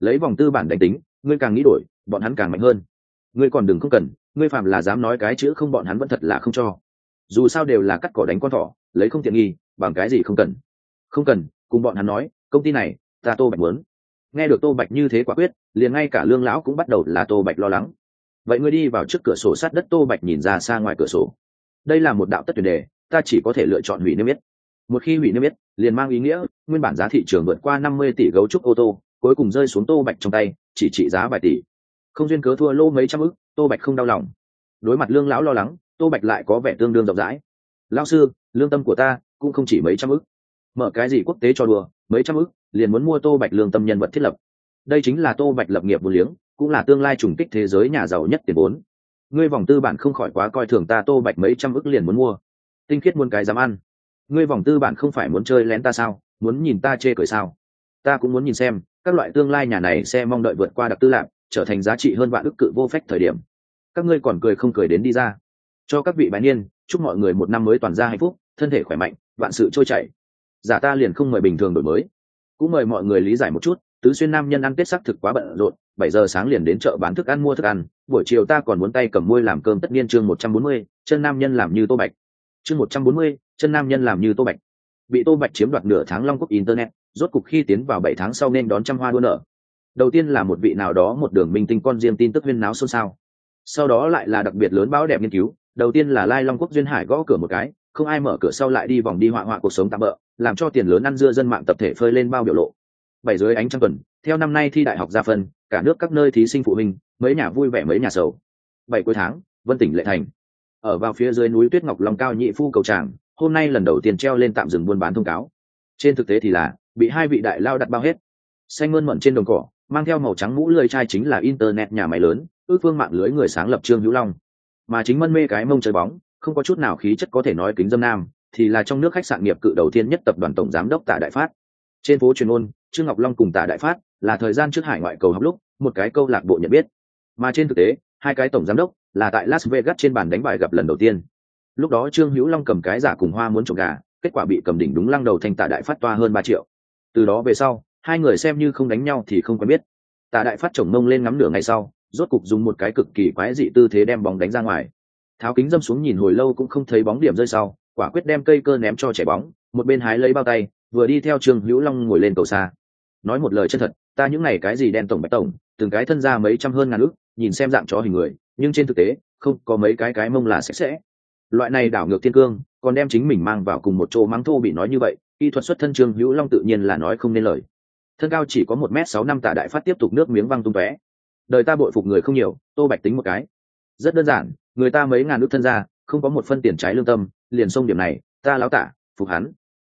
Lấy vòng tư bản đánh tính, ngươi càng nghĩ đổi, bọn hắn càng mạnh hơn. Ngươi còn đừng không cần, ngươi phạm là dám nói cái chữ không bọn hắn vẫn thật là không cho. Dù sao đều là cắt cỏ đánh con thỏ, lấy không tiện nghi, bằng cái gì không cần. Không cần, cùng bọn hắn nói, công ty này, ta tô bạch muốn. Nghe được tô bạch như thế quả quyết, liền ngay cả lương lão cũng bắt đầu là tô bạch lo lắng vậy ngươi đi vào trước cửa sổ sát đất tô bạch nhìn ra xa ngoài cửa sổ. Đây là một đạo tất tuyển đề, ta chỉ có thể lựa chọn hủy niêm yết. Một khi hủy niêm yết, liền mang ý nghĩa, nguyên bản giá thị trường vượt qua năm mươi tỷ gấu trúc ô tô, cuối cùng rơi xuống tô bạch trong tay, chỉ trị giá vài tỷ. Không duyên cớ thua lô mấy trăm ức, tô bạch không đau lòng. Đối mặt lương lão lo lắng, tô bạch lại có vẻ tương đương rộng rãi. Lao sư, lương tâm của ta cũng không chỉ mấy trăm ức. Mở cái gì quốc tế cho đùa, mấy trăm ức, liền muốn mua tô bạch lương tâm nhân vật thiết lập. Đây chính là tô bạch lập nghiệp vô liếng cũng là tương lai trùng kích thế giới nhà giàu nhất tiền vốn. Ngươi vòng tư bản không khỏi quá coi thường ta tô bạch mấy trăm ức liền muốn mua. Tinh khiết muôn cái dám ăn. Ngươi vòng tư bản không phải muốn chơi lén ta sao? Muốn nhìn ta chê cười sao? Ta cũng muốn nhìn xem, các loại tương lai nhà này sẽ mong đợi vượt qua đặc tư lạc trở thành giá trị hơn vạn ức cự vô phách thời điểm. Các ngươi còn cười không cười đến đi ra. Cho các vị bái niên, chúc mọi người một năm mới toàn ra hạnh phúc, thân thể khỏe mạnh, vạn sự trôi chảy. Giả ta liền không mời bình thường đổi mới. Cũng mời mọi người lý giải một chút tứ xuyên nam nhân ăn tết xác thực quá bận rộn, bảy giờ sáng liền đến chợ bán thức ăn mua thức ăn, buổi chiều ta còn muốn tay cầm môi làm cơm tất niên chương một trăm bốn mươi, chân nam nhân làm như tô bạch. Chương một trăm bốn mươi, chân nam nhân làm như tô bạch. Bị tô bạch chiếm đoạt nửa tháng long quốc internet, rốt cục khi tiến vào bảy tháng sau nên đón trăm hoa đua nở. Đầu tiên là một vị nào đó một đường minh tinh con diêm tin tức huyên náo xôn xao. Sau đó lại là đặc biệt lớn báo đẹp nghiên cứu, đầu tiên là lai long quốc duyên hải gõ cửa một cái, không ai mở cửa sau lại đi vòng đi họa họa cuộc sống tạm bỡ làm cho tiền lớn ăn dưa dân mạng tập thể phơi lên bao biểu lộ bảy dưới ánh trăng tuần, theo năm nay thi đại học ra phân, cả nước các nơi thí sinh phụ huynh, mấy nhà vui vẻ mấy nhà sầu. Bảy cuối tháng, vân tỉnh lệ thành. Ở vào phía dưới núi tuyết ngọc long cao nhị phu cầu tràng, hôm nay lần đầu tiên treo lên tạm dừng buôn bán thông cáo. Trên thực tế thì là, bị hai vị đại lao đặt bao hết. Xanh mơn mận trên đồng cỏ, mang theo màu trắng mũ lưới chai chính là internet nhà máy lớn, ước phương mạng lưới người sáng lập trương hữu long. Mà chính mân mê cái mông chơi bóng, không có chút nào khí chất có thể nói kính dâm nam, thì là trong nước khách sạn nghiệp cự đầu tiên nhất tập đoàn tổng giám đốc tạ đại phát. Trên phố truyền ôn trương ngọc long cùng tạ đại phát là thời gian trước hải ngoại cầu học lúc, một cái câu lạc bộ nhận biết. Mà trên thực tế, hai cái tổng giám đốc là tại las vegas trên bàn đánh bài gặp lần đầu tiên. Lúc đó trương hữu long cầm cái giả cùng hoa muốn trộm gà, kết quả bị cầm đỉnh đúng lăng đầu thành tạ đại phát toa hơn ba triệu. Từ đó về sau, hai người xem như không đánh nhau thì không quen biết. Tạ đại phát chồng mông lên ngắm nửa ngày sau, rốt cục dùng một cái cực kỳ quái dị tư thế đem bóng đánh ra ngoài. Tháo kính dâm xuống nhìn hồi lâu cũng không thấy bóng điểm rơi sau, quả quyết đem cây cơ ném cho trẻ bóng, một bên hái lấy bao tay, vừa đi theo trương hữu long ngồi lên cầu xa nói một lời chân thật, ta những ngày cái gì đen tổng bạch tổng, từng cái thân ra mấy trăm hơn ngàn ước, nhìn xem dạng chó hình người, nhưng trên thực tế, không có mấy cái cái mông là sạch sẽ. Loại này đảo ngược thiên cương, còn đem chính mình mang vào cùng một chỗ mắng thô bị nói như vậy kỹ thuật xuất thân trương hữu long tự nhiên là nói không nên lời. Thân cao chỉ có một m sáu năm tả đại phát tiếp tục nước miếng văng tung tóe. Đời ta bội phục người không nhiều, tô bạch tính một cái. Rất đơn giản, người ta mấy ngàn ước thân ra, không có một phân tiền trái lương tâm, liền xông điểm này, ta láo tả, phục hắn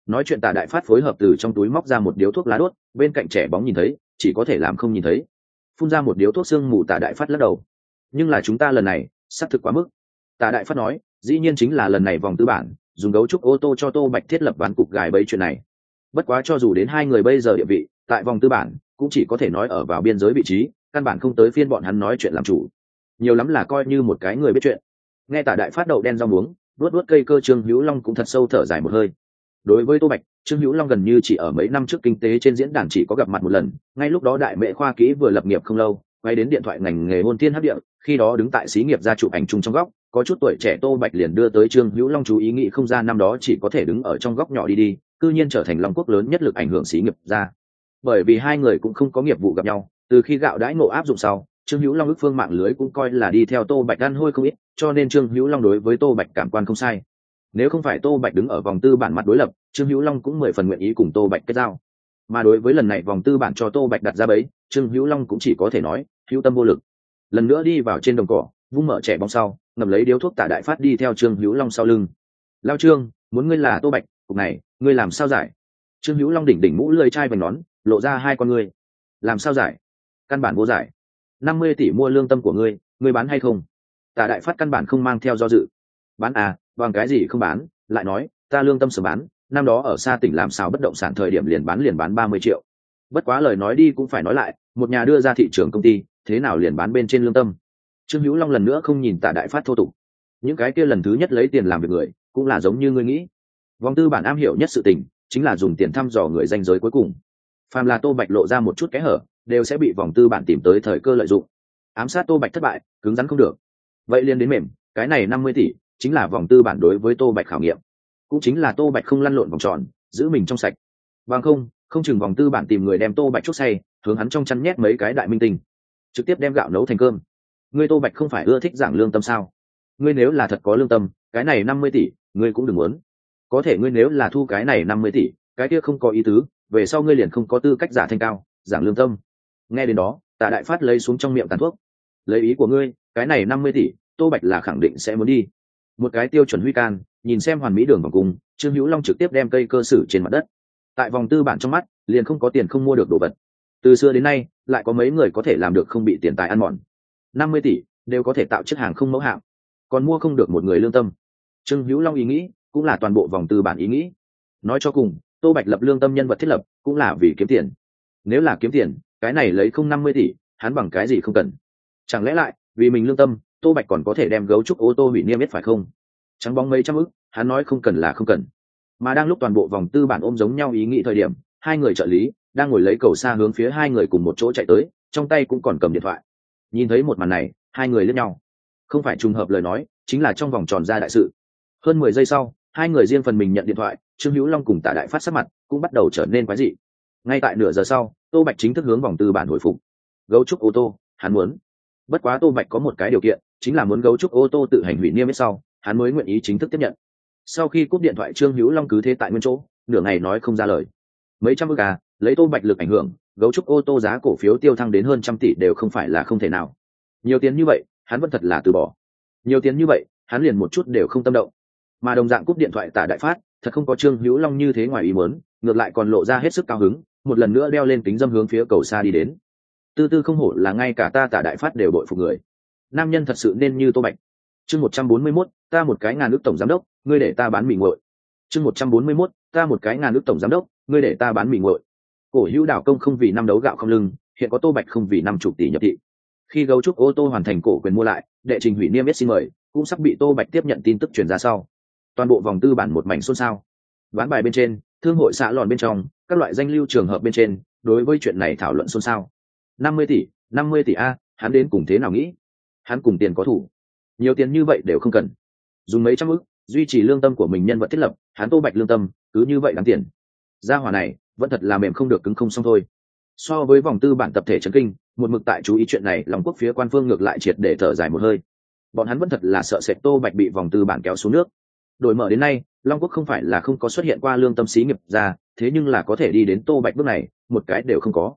nói chuyện tạ đại phát phối hợp từ trong túi móc ra một điếu thuốc lá đốt, bên cạnh trẻ bóng nhìn thấy, chỉ có thể làm không nhìn thấy. Phun ra một điếu thuốc sương mù tạ đại phát lắc đầu. Nhưng là chúng ta lần này, xác thực quá mức. Tạ đại phát nói, dĩ nhiên chính là lần này vòng tư bản, dùng gấu trúc ô tô cho tô bạch thiết lập ván cục gài bẫy chuyện này. Bất quá cho dù đến hai người bây giờ địa vị, tại vòng tư bản, cũng chỉ có thể nói ở vào biên giới vị trí, căn bản không tới phiên bọn hắn nói chuyện làm chủ. Nhiều lắm là coi như một cái người biết chuyện. Nghe tả đại phát đậu đen rau muống luốt luốt cây cơ trương hữu long cũng thật sâu thở dài một hơi đối với tô bạch, trương hữu long gần như chỉ ở mấy năm trước kinh tế trên diễn đàn chỉ có gặp mặt một lần, ngay lúc đó đại mệ khoa kỹ vừa lập nghiệp không lâu, quay đến điện thoại ngành nghề hôn thiên hấp điện khi đó đứng tại xí nghiệp ra chụp ảnh chung trong góc, có chút tuổi trẻ tô bạch liền đưa tới trương hữu long chú ý nghĩ không ra năm đó chỉ có thể đứng ở trong góc nhỏ đi đi, cư nhiên trở thành long quốc lớn nhất lực ảnh hưởng xí nghiệp ra. Bởi vì hai người cũng không có nghiệp vụ gặp nhau, từ khi gạo đãi ngộ áp dụng sau, trương hữu long ước phương mạng lưới cũng coi là đi theo tô bạch ăn hôi không ít, cho nên trương hữu long đối với tô bạch cảm quan không sai nếu không phải tô bạch đứng ở vòng tư bản mặt đối lập, trương hữu long cũng mười phần nguyện ý cùng tô bạch kết giao. Mà đối với lần này vòng tư bản cho tô bạch đặt ra bấy trương hữu long cũng chỉ có thể nói, hữu tâm vô lực. Lần nữa đi vào trên đồng cỏ, vung mở trẻ bóng sau ngầm lấy điếu thuốc tả đại phát đi theo trương hữu long sau lưng. Lao trương, muốn ngươi là tô bạch, cục này, ngươi làm sao giải? Trương hữu long đỉnh đỉnh mũ lơi chai vành nón, lộ ra hai con ngươi. Làm sao giải? Căn bản vô giải. Năm mươi tỷ mua lương tâm của ngươi ngươi bán hay không? Tả đại phát căn bản không mang theo do dự. Bán à bằng cái gì không bán, lại nói, ta lương tâm sớm bán, năm đó ở xa tỉnh làm sao bất động sản thời điểm liền bán liền bán ba mươi triệu. Bất quá lời nói đi cũng phải nói lại, một nhà đưa ra thị trường công ty, thế nào liền bán bên trên lương tâm. Trương hữu long lần nữa không nhìn tạ đại phát thô tục. Những cái kia lần thứ nhất lấy tiền làm việc người, cũng là giống như ngươi nghĩ. Vòng tư bản am hiểu nhất sự tình, chính là dùng tiền thăm dò người danh giới cuối cùng. Phàm là tô bạch lộ ra một chút kẽ hở, đều sẽ bị vòng tư bản tìm tới thời cơ lợi dụng. Ám sát tô bạch thất bại, cứng rắn không được. Vậy liền đến mềm, cái này năm mươi tỷ chính là vòng tư bản đối với tô bạch khảo nghiệm. Cũng chính là tô bạch không lăn lộn vòng tròn, giữ mình trong sạch. Bằng không không chừng vòng tư bản tìm người đem tô bạch chốt say, hướng hắn trong chăn nhét mấy cái đại minh tinh. Trực tiếp đem gạo nấu thành cơm. Ngươi tô bạch không phải ưa thích giảng lương tâm sao? Ngươi nếu là thật có lương tâm, cái này năm mươi tỷ, ngươi cũng đừng muốn. Có thể ngươi nếu là thu cái này năm mươi tỷ, cái kia không có ý tứ, về sau ngươi liền không có tư cách giả thanh cao, giảng lương tâm. Nghe đến đó, tạ đại phát lấy xuống trong miệng tàn thuốc. Lấy ý của ngươi, cái này năm mươi tỷ, tô bạch là khẳng định sẽ muốn đi một cái tiêu chuẩn huy can, nhìn xem hoàn mỹ đường vòng cung, trương hữu long trực tiếp đem cây cơ sử trên mặt đất. Tại vòng tư bản trong mắt, liền không có tiền không mua được đồ vật. Từ xưa đến nay, lại có mấy người có thể làm được không bị tiền tài ăn mòn. Năm mươi tỷ, đều có thể tạo chiếc hàng không mẫu hạng. Còn mua không được một người lương tâm. Trương hữu long ý nghĩ, cũng là toàn bộ vòng tư bản ý nghĩ. Nói cho cùng, tô bạch lập lương tâm nhân vật thiết lập, cũng là vì kiếm tiền. Nếu là kiếm tiền, cái này lấy không năm mươi tỷ, hắn bằng cái gì không cần? Chẳng lẽ lại, vì mình lương tâm tô bạch còn có thể đem gấu trúc ô tô hủy niêm yết phải không? Trắng bóng mấy trăm ức, hắn nói không cần là không cần. Mà đang lúc toàn bộ vòng tư bản ôm giống nhau ý nghĩ thời điểm, hai người trợ lý đang ngồi lấy cầu xa hướng phía hai người cùng một chỗ chạy tới, trong tay cũng còn cầm điện thoại. Nhìn thấy một màn này, hai người lướt nhau. Không phải trùng hợp lời nói, chính là trong vòng tròn ra đại sự. Hơn mười giây sau, hai người riêng phần mình nhận điện thoại, trương hữu long cùng tạ đại phát sắc mặt cũng bắt đầu trở nên quái dị. Ngay tại nửa giờ sau, tô bạch chính thức hướng vòng tư bản hồi phục. Gấu trúc ô tô, hắn muốn bất quá tô bạch có một cái điều kiện, chính là muốn gấu trúc ô tô tự hành hủy niêm yết sau, hắn mới nguyện ý chính thức tiếp nhận. Sau khi cúp điện thoại, trương hữu long cứ thế tại nguyên chỗ, nửa ngày nói không ra lời. Mấy trăm ức à lấy tô bạch lực ảnh hưởng, gấu trúc ô tô giá cổ phiếu tiêu thăng đến hơn trăm tỷ đều không phải là không thể nào. Nhiều tiền như vậy, hắn vẫn thật là từ bỏ. Nhiều tiền như vậy, hắn liền một chút đều không tâm động. Mà đồng dạng cúp điện thoại tả đại phát, thật không có trương hữu long như thế ngoài ý muốn, ngược lại còn lộ ra hết sức cao hứng, một lần nữa đeo lên kính dâm hướng phía cầu xa đi đến tư tư không hổ là ngay cả ta tả đại phát đều bội phục người. Nam nhân thật sự nên như tô bạch. Chương một trăm bốn mươi mốt, ta một cái ngàn ước tổng giám đốc, ngươi để ta bán mì ngội chương một trăm bốn mươi mốt, ta một cái ngàn ước tổng giám đốc, ngươi để ta bán mì ngội cổ hữu đảo công không vì năm đấu gạo không lưng, hiện có tô bạch không vì năm chục tỷ nhập thị. Khi gấu trúc ô tô hoàn thành cổ quyền mua lại, đệ trình hủy niêm yết xin mời, cũng sắp bị tô bạch tiếp nhận tin tức truyền ra sau. Toàn bộ vòng tư bản một mảnh xôn xao. Ván bài bên trên, thương hội xã lòn bên trong, các loại danh lưu trường hợp bên trên, đối với chuyện này thảo luận xôn xao năm mươi tỷ, năm mươi tỷ a, hắn đến cùng thế nào nghĩ? Hắn cùng tiền có thủ. Nhiều tiền như vậy đều không cần. Dùng mấy trăm ức, duy trì lương tâm của mình nhân vật thiết lập, hắn tô bạch lương tâm, cứ như vậy đáng tiền. Gia hỏa này, vẫn thật là mềm không được cứng không xong thôi. So với vòng tư bản tập thể chấn kinh, một mực tại chú ý chuyện này, lòng quốc phía quan phương ngược lại triệt để thở dài một hơi. Bọn hắn vẫn thật là sợ sệt tô bạch bị vòng tư bản kéo xuống nước. Đổi mở đến nay, long quốc không phải là không có xuất hiện qua lương tâm xí nghiệp ra, thế nhưng là có thể đi đến tô bạch bước này, một cái đều không có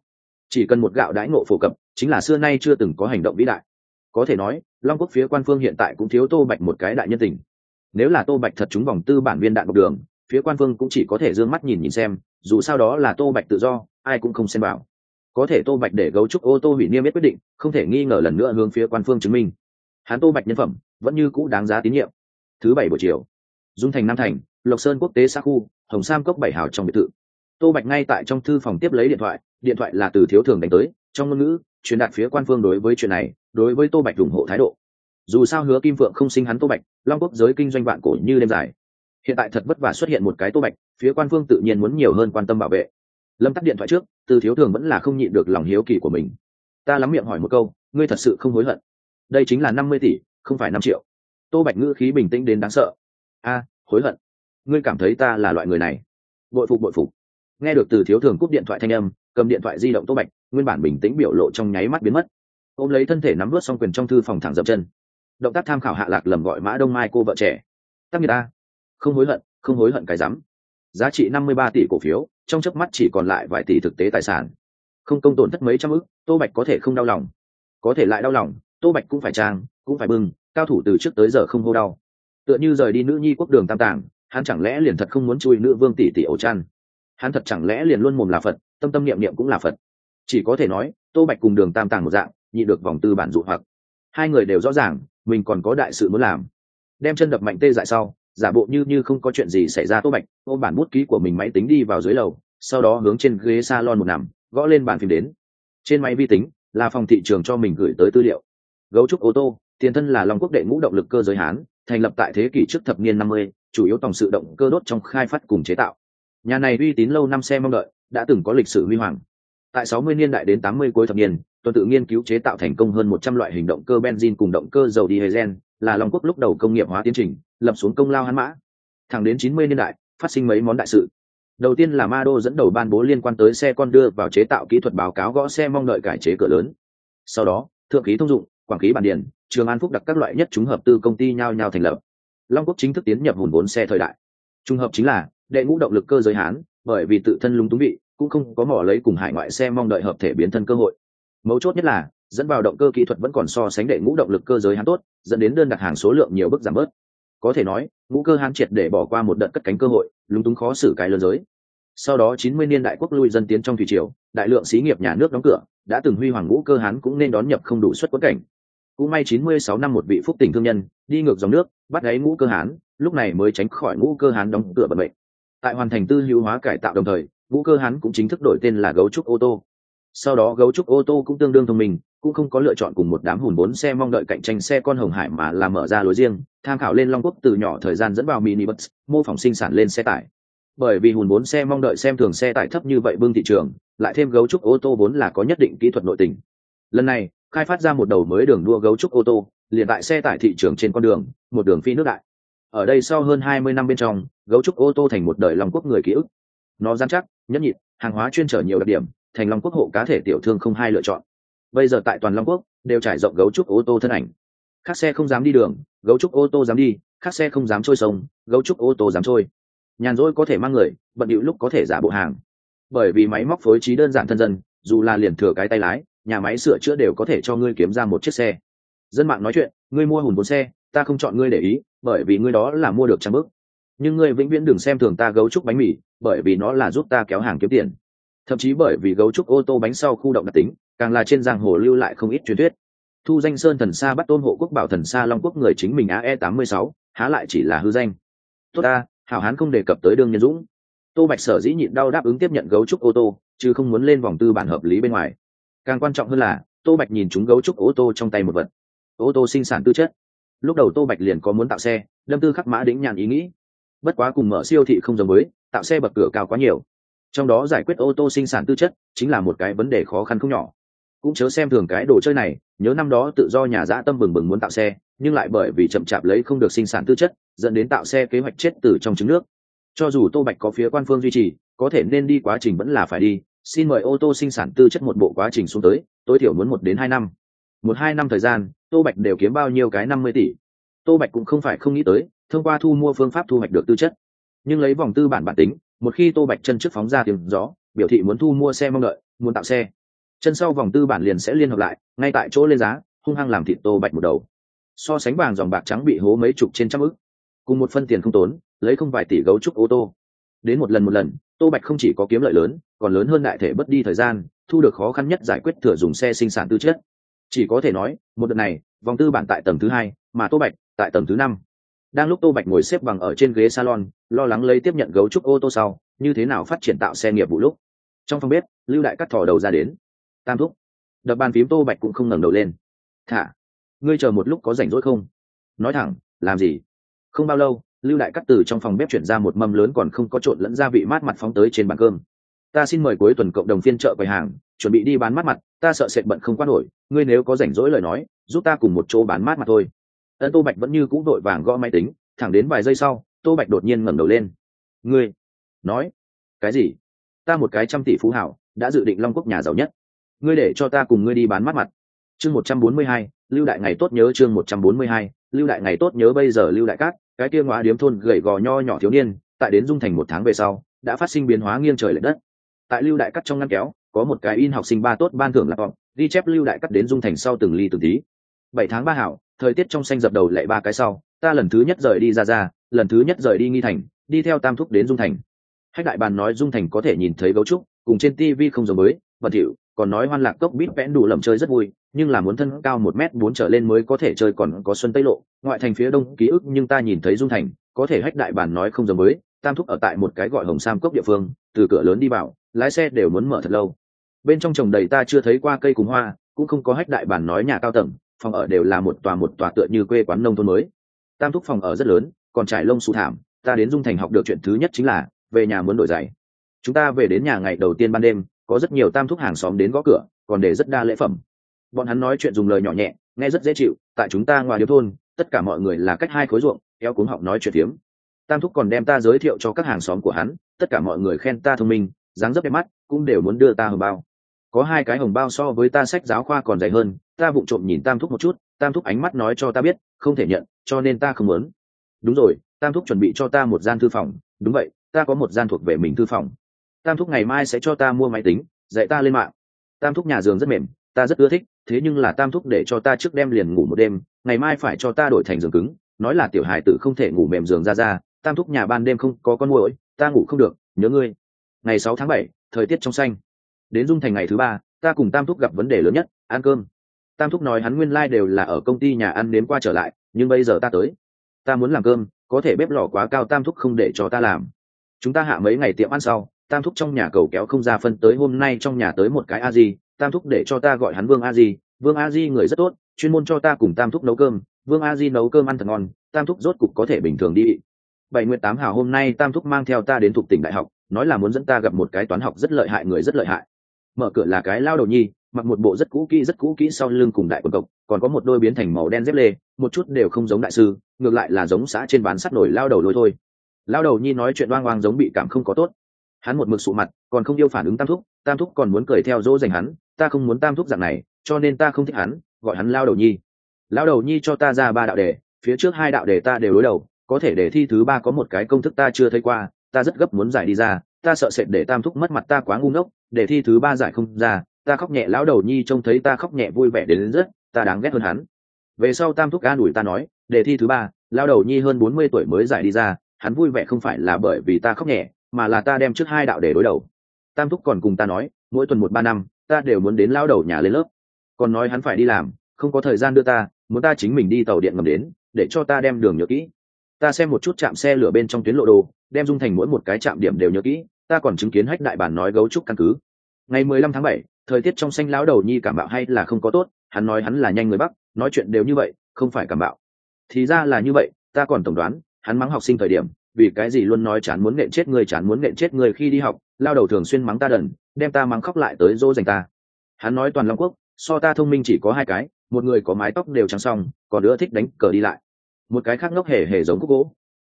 chỉ cần một gạo đãi ngộ phổ cập, chính là xưa nay chưa từng có hành động vĩ đại. Có thể nói, long quốc phía quan phương hiện tại cũng thiếu tô bạch một cái đại nhân tình. Nếu là tô bạch thật trúng vòng tư bản viên đạn bọc đường, phía quan phương cũng chỉ có thể d ư ơ n g mắt nhìn nhìn xem, dù sao đó là tô bạch tự do, ai cũng không xem vào. Có thể tô bạch để gấu trúc ô tô hủy niêm yết quyết định, không thể nghi ngờ lần nữa hướng phía quan phương chứng minh. Hắn tô bạch nhân phẩm, vẫn như cũ đáng giá tín nhiệm. Thứ bảy buổi chiều, dung thành nam thành, lộc sơn quốc tế xa khu, hồng sam cốc bảy hào trong biệt thự. Tô bạch ngay tại trong thư phòng tiếp lấy điện thoại điện thoại là từ thiếu thường đánh tới, trong ngôn ngữ, truyền đạt phía quan phương đối với chuyện này, đối với tô bạch ủng hộ thái độ. Dù sao hứa kim vượng không sinh hắn tô bạch, long quốc giới kinh doanh vạn cổ như đêm dài. Hiện tại thật vất vả xuất hiện một cái tô bạch, phía quan phương tự nhiên muốn nhiều hơn quan tâm bảo vệ. Lâm tắt điện thoại trước, từ thiếu thường vẫn là không nhịn được lòng hiếu kỳ của mình. Ta lắm miệng hỏi một câu, ngươi thật sự không hối hận? Đây chính là năm mươi tỷ, không phải năm triệu. Tô bạch ngữ khí bình tĩnh đến đáng sợ. A, hối hận. Ngươi cảm thấy ta là loại người này. Bội phục bội phục. Nghe được từ thiếu thường cúp điện thoại thanh âm cầm điện thoại di động tô bạch, nguyên bản bình tĩnh biểu lộ trong nháy mắt biến mất. Ôm lấy thân thể nắm vớt xong quyền trong thư phòng thẳng dập chân. Động tác tham khảo hạ lạc lầm gọi mã đông mai cô vợ trẻ. Tắc người ta không hối hận, không hối hận cái rắm. Giá trị năm mươi ba tỷ cổ phiếu, trong chớp mắt chỉ còn lại vài tỷ thực tế tài sản. Không công tổn thất mấy trăm ức, tô bạch có thể không đau lòng. Có thể lại đau lòng, tô bạch cũng phải trang, cũng phải bưng cao thủ từ trước tới giờ không hô đau. Tựa như rời đi nữ nhi quốc đường tam tàng hắn chẳng lẽ liền thật không muốn chui nữ vương tỷ tỷ ổ chăn? Hắn thật chẳng lẽ liền luôn mồm là phật tâm tâm niệm niệm cũng là phật. Chỉ có thể nói, tô bạch cùng đường tam tàng một dạng, nhị được vòng tư bản dụ hoặc. Hai người đều rõ ràng, mình còn có đại sự muốn làm. Đem chân đập mạnh tê dại sau, giả bộ như như không có chuyện gì xảy ra tô bạch, ôm bản bút ký của mình máy tính đi vào dưới lầu, sau đó hướng trên ghế s a lon một nằm, gõ lên bàn phim đến. Trên máy vi tính, là phòng thị trường cho mình gửi tới tư liệu. Gấu trúc ô tô, tiền thân là long quốc đệ ngũ động lực cơ giới hán, thành lập tại thế kỷ trước thập niên năm mươi, chủ yếu tổng sự động cơ đốt trong khai phát cùng chế tạo. Nhà này uy tín lâu năm xe mong đợi đã từng có lịch sử huy hoàng. Tại 60 niên đại đến 80 cuối thập niên, tuần tự nghiên cứu chế tạo thành công hơn 100 loại hình động cơ benzin cùng động cơ dầu diesel, là long quốc lúc đầu công nghiệp hóa tiến trình, lập xuống công lao hắn mã. Thẳng đến 90 niên đại, phát sinh mấy món đại sự. Đầu tiên là ma đô dẫn đầu ban bố liên quan tới xe con đưa vào chế tạo kỹ thuật báo cáo gõ xe mong đợi cải chế cửa lớn. Sau đó, thượng khí thông dụng, quảng khí bản điển trường an phúc đặt các loại nhất chúng hợp tư công ty nhau nhau thành lập. Long quốc chính thức tiến nhập hùn vốn xe thời đại. Trung hợp chính là, đệ ngũ động lực cơ giới hán bởi vì tự thân lúng túng bị, cũng không có mỏ lấy cùng hải ngoại xe mong đợi hợp thể biến thân cơ hội. Mấu chốt nhất là, dẫn vào động cơ kỹ thuật vẫn còn so sánh đệ ngũ động lực cơ giới hắn tốt, dẫn đến đơn đặt hàng số lượng nhiều bước giảm bớt. Có thể nói, ngũ cơ hán triệt để bỏ qua một đợt cất cánh cơ hội, lúng túng khó xử cái lớn giới. Sau đó 90 niên đại quốc lui dân tiến trong thủy triều, đại lượng xí nghiệp nhà nước đóng cửa, đã từng huy hoàng ngũ cơ hán cũng nên đón nhập không đủ suất quất cảnh. Cũng may 96 năm một vị phúc tỉnh thương nhân, đi ngược dòng nước, bắt gáy ngũ cơ hán lúc này mới tránh khỏi ngũ cơ hán đóng cửa bận bệnh tại hoàn thành tư hữu hóa cải tạo đồng thời, vũ cơ hắn cũng chính thức đổi tên là gấu trúc ô tô. Sau đó gấu trúc ô tô cũng tương đương thông minh, cũng không có lựa chọn cùng một đám hùn bốn xe mong đợi cạnh tranh xe con hồng hải mà là mở ra lối riêng, tham khảo lên long quốc từ nhỏ thời gian dẫn vào mini bus mô phỏng sinh sản lên xe tải. Bởi vì hùn bốn xe mong đợi xem thường xe tải thấp như vậy bưng thị trường, lại thêm gấu trúc ô tô vốn là có nhất định kỹ thuật nội tình. Lần này, khai phát ra một đầu mới đường đua gấu trúc ô tô, liền tại xe tải thị trường trên con đường, một đường phi nước đại ở đây sau hơn hai mươi năm bên trong, gấu trúc ô tô thành một đời long quốc người ký ức. Nó gian chắc, nhẫn nhịn, hàng hóa chuyên trở nhiều đặc điểm, thành long quốc hộ cá thể tiểu thương không hai lựa chọn. Bây giờ tại toàn long quốc, đều trải rộng gấu trúc ô tô thân ảnh. Khác xe không dám đi đường, gấu trúc ô tô dám đi, khác xe không dám trôi sông, gấu trúc ô tô dám trôi. Nhàn rỗi có thể mang người, bận điệu lúc có thể giả bộ hàng. Bởi vì máy móc phối trí đơn giản thân dân, dù là liền thừa cái tay lái, nhà máy sửa chữa đều có thể cho ngươi kiếm ra một chiếc xe. Dân mạng nói chuyện, ngươi mua hùn bốn xe ta không chọn ngươi để ý, bởi vì ngươi đó là mua được trăm bước nhưng ngươi vĩnh viễn đừng xem thường ta gấu trúc bánh mì, bởi vì nó là giúp ta kéo hàng kiếm tiền. Thậm chí bởi vì gấu trúc ô tô bánh sau khu động đặc tính, càng là trên giang hồ lưu lại không ít truyền thuyết. Thu danh sơn thần sa bắt tôn hộ quốc bảo thần sa long quốc người chính mình ae tám mươi sáu, há lại chỉ là hư danh. Tốt ta, hảo hán không đề cập tới đương nhân dũng. Tô bạch sở dĩ nhịn đau đáp ứng tiếp nhận gấu trúc ô tô, chứ không muốn lên vòng tư bản hợp lý bên ngoài. Càng quan trọng hơn là, tô bạch nhìn chúng gấu trúc ô tô trong tay một vật. Ô tô sinh sản tư chất lúc đầu tô bạch liền có muốn tạo xe đâm tư khắc mã đĩnh nhàn ý nghĩ. Bất quá cùng mở siêu thị không giống mới, tạo xe bậc cửa cao quá nhiều. Trong đó giải quyết ô tô sinh sản tư chất chính là một cái vấn đề khó khăn không nhỏ. Cũng chớ xem thường cái đồ chơi này nhớ năm đó tự do nhà giã tâm bừng bừng muốn tạo xe nhưng lại bởi vì chậm chạp lấy không được sinh sản tư chất dẫn đến tạo xe kế hoạch chết từ trong trứng nước. Cho dù tô bạch có phía quan phương duy trì có thể nên đi quá trình vẫn là phải đi xin mời ô tô sinh sản tư chất một bộ quá trình xuống tới tối thiểu muốn một đến hai năm. Một hai năm thời gian tô bạch đều kiếm bao nhiêu cái năm mươi tỷ. Tô bạch cũng không phải không nghĩ tới, thông qua thu mua phương pháp thu hoạch được tư chất. Nhưng lấy vòng tư bản bản tính, một khi tô bạch chân trước phóng ra tiếng gió, biểu thị muốn thu mua xe mong đợi, muốn tạo xe. Chân sau vòng tư bản liền sẽ liên hợp lại, ngay tại chỗ lên giá, hung hăng làm thịt tô bạch một đầu. So sánh vàng dòng bạc trắng bị hố mấy chục trên trăm ức, cùng một phân tiền không tốn, lấy không vài tỷ gấu trúc ô tô. Đến một lần một lần, tô bạch không chỉ có kiếm lợi lớn, còn lớn hơn đại thể bất đi thời gian, thu được khó khăn nhất giải quyết thừa dùng xe sinh sản tư chất chỉ có thể nói, một đợt này, vòng tư bản tại tầng thứ hai, mà tô bạch tại tầng thứ năm. Đang lúc tô bạch ngồi xếp bằng ở trên ghế salon, lo lắng lấy tiếp nhận gấu trúc ô tô sau, như thế nào phát triển tạo xe nghiệp vụ lúc. Trong phòng bếp, lưu đại cắt thò đầu ra đến. Tam thúc. Đập bàn phím tô bạch cũng không ngẩng đầu lên. Thả, ngươi chờ một lúc có rảnh rỗi không? Nói thẳng, làm gì? Không bao lâu, lưu đại cắt từ trong phòng bếp chuyển ra một mâm lớn còn không có trộn lẫn gia vị mát mặt phóng tới trên bàn cơm. Ta xin mời cuối tuần cộng đồng phiên chợ quầy hàng, chuẩn bị đi bán mát mặt ta sợ sệt bận không quan nổi, ngươi nếu có rảnh rỗi lời nói, giúp ta cùng một chỗ bán mát mặt thôi. Ân tô bạch vẫn như cũ đội vàng gõ máy tính, thẳng đến vài giây sau, tô bạch đột nhiên ngẩng đầu lên. Ngươi nói, cái gì? Ta một cái trăm tỷ phú hảo, đã dự định long quốc nhà giàu nhất. Ngươi để cho ta cùng ngươi đi bán mắt mặt. Chương một trăm bốn mươi hai, lưu đại ngày tốt nhớ chương một trăm bốn mươi hai, lưu đại ngày tốt nhớ bây giờ lưu đại cát, cái kia ngoá điếm thôn gầy gò nho nhỏ thiếu niên, tại đến dung thành một tháng về sau, đã phát sinh biến hóa nghiêng trời l ệ đất. Tại lưu đại cắt trong ngăn kéo có một cái in học sinh ba tốt ban thưởng lạc vọng ghi chép lưu đại cắt đến dung thành sau từng ly từng tí. Bảy tháng ba hảo, thời tiết trong xanh dập đầu lại ba cái sau, ta lần thứ nhất rời đi ra ra, lần thứ nhất rời đi nghi thành, đi theo tam thúc đến dung thành. Hách đại bàn nói dung thành có thể nhìn thấy gấu trúc, cùng trên tivi không giống mới vật hiệu còn nói hoan lạc cốc bít vẽn đủ lầm chơi rất vui, nhưng là muốn thân cao một m bốn trở lên mới có thể chơi còn có xuân tây lộ, ngoại thành phía đông ký ức nhưng ta nhìn thấy dung thành, có thể hách đại bàn nói không giống mới tam thúc ở tại một cái gọi hồng sam cốc địa phương, từ cửa lớn đi vào, lái xe đều muốn mở thật lâu bên trong trồng đầy ta chưa thấy qua cây cùng hoa, cũng không có hách đại bản nói nhà cao tầng, phòng ở đều là một tòa một tòa tựa như quê quán nông thôn mới. Tam thúc phòng ở rất lớn, còn trải lông sụ thảm, ta đến dung thành học được chuyện thứ nhất chính là, về nhà muốn đổi giày. Chúng ta về đến nhà ngày đầu tiên ban đêm, có rất nhiều tam thúc hàng xóm đến gõ cửa, còn để rất đa lễ phẩm. Bọn hắn nói chuyện dùng lời nhỏ nhẹ, nghe rất dễ chịu, tại chúng ta ngoài điếu thôn, tất cả mọi người là cách hai khối ruộng eo cuống học nói chuyện tiếng tam thúc còn đem ta giới thiệu cho các hàng xóm của hắn, tất cả mọi người khen ta thông minh, dáng dấp đẹp mắt, cũng đều muốn đưa ta hồng bao có hai cái hồng bao so với ta sách giáo khoa còn dày hơn, ta vụng trộm nhìn tam thúc một chút, tam thúc ánh mắt nói cho ta biết, không thể nhận, cho nên ta không muốn. Đúng rồi, tam thúc chuẩn bị cho ta một gian thư phòng, đúng vậy, ta có một gian thuộc về mình thư phòng. Tam thúc ngày mai sẽ cho ta mua máy tính, dạy ta lên mạng. Tam thúc nhà giường rất mềm, ta rất ưa thích, thế nhưng là tam thúc để cho ta trước đêm liền ngủ một đêm, ngày mai phải cho ta đổi thành giường cứng, nói là tiểu hài tử không thể ngủ mềm giường ra ra, tam thúc nhà ban đêm không có con muỗi, ta ngủ không được, nhớ ngươi. Ngày sáu tháng bảy, thời tiết trong xanh đến dung thành ngày thứ ba, ta cùng tam thúc gặp vấn đề lớn nhất, ăn cơm. Tam thúc nói hắn nguyên lai、like、đều là ở công ty nhà ăn đến qua trở lại, nhưng bây giờ ta tới. Ta muốn làm cơm, có thể bếp lò quá cao tam thúc không để cho ta làm. Chúng ta hạ mấy ngày tiệm ăn sau, tam thúc trong nhà cầu kéo không ra phân tới hôm nay trong nhà tới một cái a di tam thúc để cho ta gọi hắn vương a di vương a di người rất tốt, chuyên môn cho ta cùng tam thúc nấu cơm. Vương a di nấu cơm ăn thật ngon, tam thúc rốt cục có thể bình thường đi. Bảy nguyện tám hào hôm nay tam thúc mang theo ta đến thuộc tỉnh đại học, nói là muốn dẫn ta gặp một cái toán học rất lợi hại, người rất lợi hại mở cửa là cái lao đầu nhi, mặc một bộ rất cũ kỹ, rất cũ kỹ sau lưng cùng đại quần cộc, còn có một đôi biến thành màu đen dép lê, một chút đều không giống đại sư, ngược lại là giống xã trên bán sắt nổi lao đầu lôi thôi. Lao đầu nhi nói chuyện oang oang giống bị cảm không có tốt. Hắn một mực sụ mặt, còn không yêu phản ứng tam thúc tam thúc còn muốn cười theo dỗ dành hắn, ta không muốn tam thúc dạng này, cho nên ta không thích hắn, gọi hắn lao đầu nhi. Lao đầu nhi cho ta ra ba đạo đề, phía trước hai đạo đề ta đều đối đầu, có thể đề thi thứ ba có một cái công thức ta chưa thấy qua, ta rất gấp muốn giải đi ra, ta sợ sệt để tam thúc mất mặt ta quá ngu ngốc để thi thứ ba giải không ra ta khóc nhẹ lão đầu nhi trông thấy ta khóc nhẹ vui vẻ đến, đến rất ta đáng ghét hơn hắn. Về sau tam thúc an ủi ta nói đề thi thứ ba lão đầu nhi hơn bốn mươi tuổi mới giải đi ra hắn vui vẻ không phải là bởi vì ta khóc nhẹ mà là ta đem trước hai đạo để đối đầu. Tam thúc còn cùng ta nói mỗi tuần một ba năm ta đều muốn đến lão đầu nhà lên lớp. Còn nói hắn phải đi làm không có thời gian đưa ta muốn ta chính mình đi tàu điện ngầm đến để cho ta đem đường nhớ kỹ. Ta xem một chút chạm xe lửa bên trong tuyến lộ đồ đem dung thành mỗi một cái trạm điểm đều nhớ kỹ ta còn chứng kiến hách đại bản nói gấu trúc căn cứ. Ngày mười lăm tháng bảy, thời tiết trong xanh lão đầu nhi cảm bạo hay là không có tốt, hắn nói hắn là nhanh người bắc, nói chuyện đều như vậy, không phải cảm bạo. Thì ra là như vậy, ta còn tổng đoán, hắn mắng học sinh thời điểm, vì cái gì luôn nói chán muốn nện chết người, chán muốn nện chết người khi đi học, lao đầu thường xuyên mắng ta đần, đem ta mắng khóc lại tới dỗ dành ta. Hắn nói toàn long quốc, so ta thông minh chỉ có hai cái, một người có mái tóc đều trắng xong còn đứa thích đánh cờ đi lại. Một cái khác ngốc hề hề giống cúc gỗ.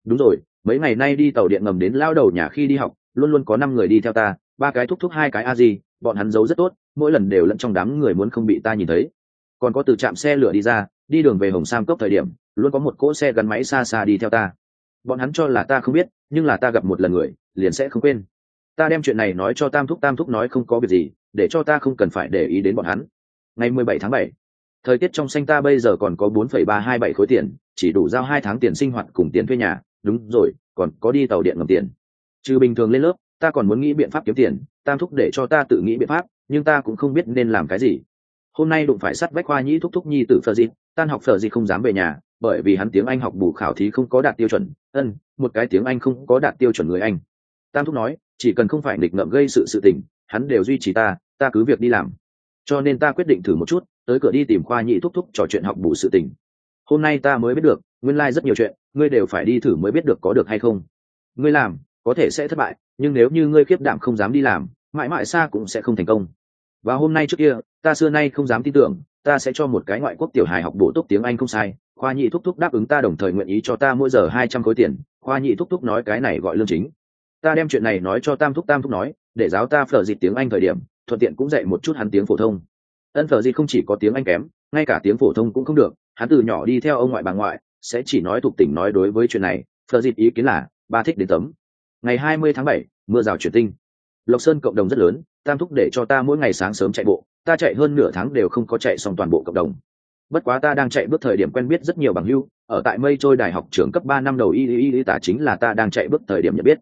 Đúng rồi, mấy ngày nay đi tàu điện ngầm đến lao đầu nhà khi đi học luôn luôn có năm người đi theo ta, ba cái thúc thúc, hai cái a di, bọn hắn giấu rất tốt, mỗi lần đều lẫn trong đám người muốn không bị ta nhìn thấy. Còn có từ trạm xe lửa đi ra, đi đường về hồng sam cốc thời điểm, luôn có một cỗ xe gắn máy xa xa đi theo ta. Bọn hắn cho là ta không biết, nhưng là ta gặp một lần người, liền sẽ không quên. Ta đem chuyện này nói cho tam thúc tam thúc nói không có việc gì, để cho ta không cần phải để ý đến bọn hắn. Ngày mười bảy tháng bảy, thời tiết trong xanh ta bây giờ còn có bốn phẩy ba hai bảy khối tiền, chỉ đủ giao hai tháng tiền sinh hoạt cùng tiền thuê nhà. Đúng rồi, còn có đi tàu điện ngầm tiền trừ bình thường lên lớp, ta còn muốn nghĩ biện pháp kiếm tiền, tam thúc để cho ta tự nghĩ biện pháp, nhưng ta cũng không biết nên làm cái gì. Hôm nay đụng phải sắt vách khoa nhĩ thúc thúc nhi t phờ dịp, tan học phờ dịp không dám về nhà, bởi vì hắn tiếng anh học bù khảo thí không có đạt tiêu chuẩn. Ân, một cái tiếng anh không có đạt tiêu chuẩn người anh. Tam thúc nói, chỉ cần không phải nghịch ngợm gây sự sự tình, hắn đều duy trì ta ta cứ việc đi làm. Cho nên ta quyết định thử một chút, tới cửa đi tìm khoa nhị thúc thúc trò chuyện học bù sự tình. Hôm nay ta mới biết được, nguyên lai、like、rất nhiều chuyện, ngươi đều phải đi thử mới biết được có được hay không. Ngươi làm có thể sẽ thất bại, nhưng nếu như ngươi khiếp đảm không dám đi làm, mãi mãi xa cũng sẽ không thành công. Và hôm nay trước kia, ta xưa nay không dám tin tưởng, ta sẽ cho một cái ngoại quốc tiểu hài học bổ túc tiếng anh không sai, khoa nhị thúc thúc đáp ứng ta đồng thời nguyện ý cho ta mỗi giờ hai trăm khối tiền, khoa nhị thúc thúc nói cái này gọi lương chính. Ta đem chuyện này nói cho tam thúc tam thúc nói, để giáo ta phở dịp tiếng anh thời điểm, thuận tiện cũng dạy một chút hắn tiếng phổ thông. Ân phở dịp không chỉ có tiếng anh kém, ngay cả tiếng phổ thông cũng không được, hắn từ nhỏ đi theo ông ngoại bà ngoại, sẽ chỉ nói thuộc tỉnh nói đối với chuyện này. Phở dịp ý kiến là, ba thích đến tấm ngày hai mươi tháng bảy, mưa rào chuyển tinh. Lộc sơn cộng đồng rất lớn, tam thúc để cho ta mỗi ngày sáng sớm chạy bộ, ta chạy hơn nửa tháng đều không có chạy xong toàn bộ cộng đồng. Bất quá ta đang chạy bước thời điểm quen biết rất nhiều bằng hưu ở tại mây trôi đại học trường cấp ba năm đầu y y y tả chính là ta đang chạy bước thời điểm nhận biết.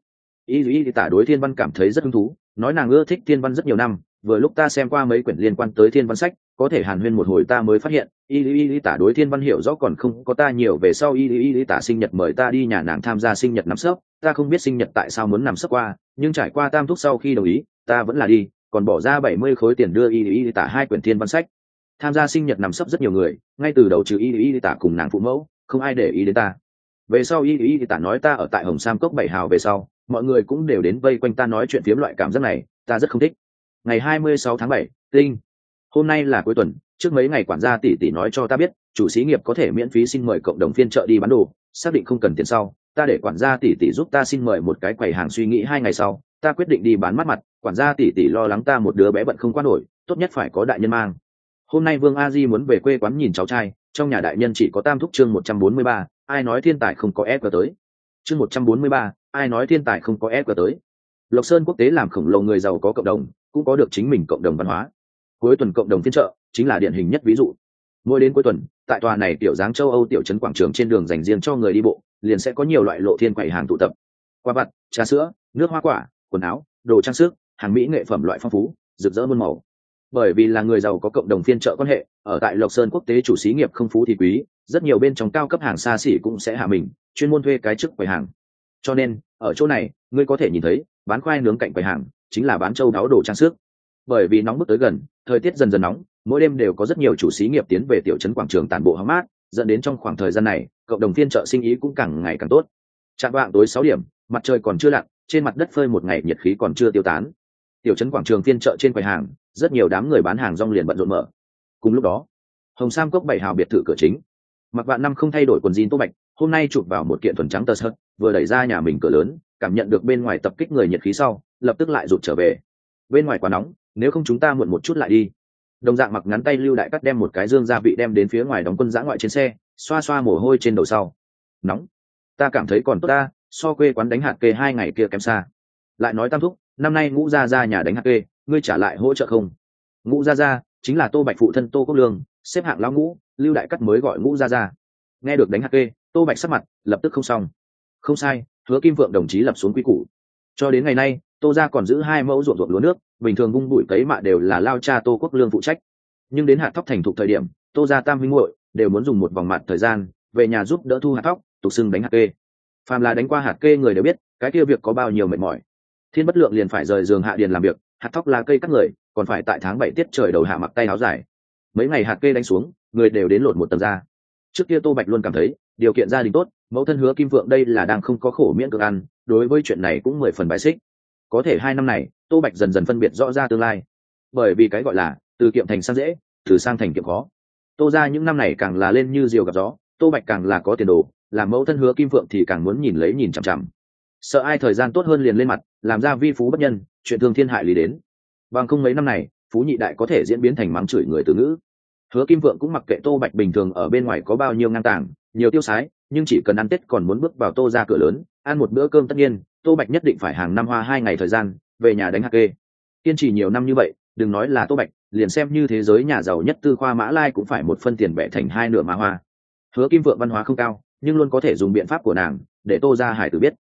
Y y tả đối thiên văn cảm thấy rất hứng thú, nói nàng ưa thích thiên văn rất nhiều năm, vừa lúc ta xem qua mấy quyển liên quan tới thiên văn sách có thể hàn huyên một hồi ta mới phát hiện y y y tả đối thiên văn hiểu rõ còn không có ta nhiều về sau y y y tả sinh nhật mời ta đi nhà nàng tham gia sinh nhật nắm sấp ta không biết sinh nhật tại sao muốn nằm sấp qua nhưng trải qua tam thúc sau khi đồng ý ta vẫn là đi còn bỏ ra bảy mươi khối tiền đưa y y tả hai quyển thiên văn sách tham gia sinh nhật nằm sấp rất nhiều người ngay từ đầu trừ y y tả cùng nàng phụ mẫu không ai để ý đến ta về sau y y tả nói ta ở tại hồng sam cốc bảy hào về sau mọi người cũng đều đến vây quanh ta nói chuyện phiếm loại cảm giác này ta rất không thích ngày hai mươi sáu tháng bảy tinh hôm nay là cuối tuần, trước mấy ngày quản gia tỷ tỷ nói cho ta biết, chủ xí nghiệp có thể miễn phí xin mời cộng đồng phiên chợ đi bán đồ, xác định không cần tiền sau, ta để quản gia tỷ tỷ giúp ta xin mời một cái quầy hàng suy nghĩ hai ngày sau, ta quyết định đi bán mắt mặt, quản gia tỷ tỷ lo lắng ta một đứa bé bận không qua nổi, tốt nhất phải có đại nhân mang. Hôm nay vương a di muốn về quê quán nhìn cháu trai, trong nhà đại nhân chỉ có tam thúc chương một trăm bốn mươi ba, ai nói thiên tài không có ép tới. Chương một trăm bốn mươi ba, ai nói thiên tài không có ép tới. Lộc sơn quốc tế làm khổng lồ người giàu có cộng đồng, cũng có được chính mình cộng đồng văn hóa cuối tuần cộng đồng phiên trợ chính là điển hình nhất ví dụ. Mỗi đến cuối tuần, tại tòa này tiểu dáng châu âu tiểu trấn quảng trường trên đường dành riêng cho người đi bộ, liền sẽ có nhiều loại lộ thiên quầy hàng tụ tập. Qua vặt, trà sữa, nước hoa quả, quần áo, đồ trang sức, hàng mỹ nghệ phẩm loại phong phú, rực rỡ muôn màu. Bởi vì là người giàu có cộng đồng phiên trợ quan hệ, ở tại lộc sơn quốc tế chủ xí nghiệp không phú thì quý, rất nhiều bên trong cao cấp hàng xa xỉ cũng sẽ hạ mình, chuyên môn thuê cái chức quầy hàng. Cho nên, ở chỗ này, ngươi có thể nhìn thấy, bán khoai nướng cạnh quầy hàng, chính là bán châu đáo đồ trang sức. Bởi vì nóng bức tới gần thời tiết dần dần nóng, mỗi đêm đều có rất nhiều chủ xí nghiệp tiến về tiểu trấn quảng trường tản bộ hóng mát, dẫn đến trong khoảng thời gian này, cộng đồng phiên trợ sinh ý cũng càng ngày càng tốt. Chạm vạng tối sáu điểm, mặt trời còn chưa lặn, trên mặt đất phơi một ngày nhiệt khí còn chưa tiêu tán. Tiểu trấn quảng trường phiên chợ trên quầy hàng, rất nhiều đám người bán hàng rong liền bận rộn mở. Cùng lúc đó, hồng sam cốc bảy hào biệt thự cửa chính. Mặc bạn năm không thay đổi quần jean tốt bạch, hôm nay chụp vào một kiện thuần trắng tơ sợt vừa đẩy ra nhà mình cửa lớn, cảm nhận được bên ngoài tập kích người nhiệt khí sau, lập tức lại rụt trở về. Bên ngoài quá nóng nếu không chúng ta muộn một chút lại đi. Đồng dạng mặc ngắn tay lưu đại cắt đem một cái dương gia vị đem đến phía ngoài đóng quân giã ngoại trên xe, xoa xoa mồ hôi trên đầu sau. Nóng. Ta cảm thấy còn tốt ta, so quê quán đánh hạt kê hai ngày kia kém xa. Lại nói tam thúc, năm nay ngũ gia ra nhà đánh hạt kê, ngươi trả lại hỗ trợ không? Ngũ gia ra chính là tô bạch phụ thân tô quốc lương, xếp hạng lão ngũ, lưu đại cắt mới gọi ngũ gia ra nghe được đánh hạt kê, tô bạch sắc mặt lập tức không xong. Không sai, hứa kim vượng đồng chí lập xuống quy củ. Cho đến ngày nay, tô gia còn giữ hai mẫu ruộng ruộng lúa nước bình thường vung bụi cấy mạ đều là lao cha tô quốc lương phụ trách. Nhưng đến hạt thóc thành thục thời điểm, tô gia tam huynh muội đều muốn dùng một vòng mặt thời gian, về nhà giúp đỡ thu hạt thóc, tục xưng đánh hạt kê. Phàm là đánh qua hạt kê người đều biết, cái kia việc có bao nhiêu mệt mỏi. Thiên bất lượng liền phải rời giường hạ điền làm việc, hạt thóc là cây các người, còn phải tại tháng bảy tiết trời đầu hạ mặc tay áo dài. Mấy ngày hạt kê đánh xuống, người đều đến lột một tầng da trước kia tô bạch luôn cảm thấy, điều kiện gia đình tốt, mẫu thân hứa kim vượng đây là đang không có khổ miễn cực ăn, đối với chuyện này cũng mười phần bài xích. Có thể hai năm này tô bạch dần dần phân biệt rõ ra tương lai. Bởi vì cái gọi là từ kiệm thành sang dễ, từ sang thành kiệm khó. Tô ra những năm này càng là lên như diều gặp gió, tô bạch càng là có tiền đồ, làm mẫu thân hứa kim phượng thì càng muốn nhìn lấy nhìn chằm chằm. Sợ ai thời gian tốt hơn liền lên mặt, làm ra vi phú bất nhân, chuyện thương thiên hại lý đến. Bằng không mấy năm này, phú nhị đại có thể diễn biến thành mắng chửi người từ ngữ. Hứa kim phượng cũng mặc kệ tô bạch bình thường ở bên ngoài có bao nhiêu ngang tàng, nhiều tiêu sái, nhưng chỉ cần ăn tết còn muốn bước vào tô ra cửa lớn, ăn một bữa cơm tất nhiên, tô bạch nhất định phải hàng năm hoa hai ngày thời gian về nhà đánh hạt kê. Kiên trì nhiều năm như vậy, đừng nói là tô bạch, liền xem như thế giới nhà giàu nhất tư khoa mã lai cũng phải một phân tiền bẻ thành hai nửa mã hoa. Hứa kim vượng văn hóa không cao, nhưng luôn có thể dùng biện pháp của nàng, để tô ra hải tử biết.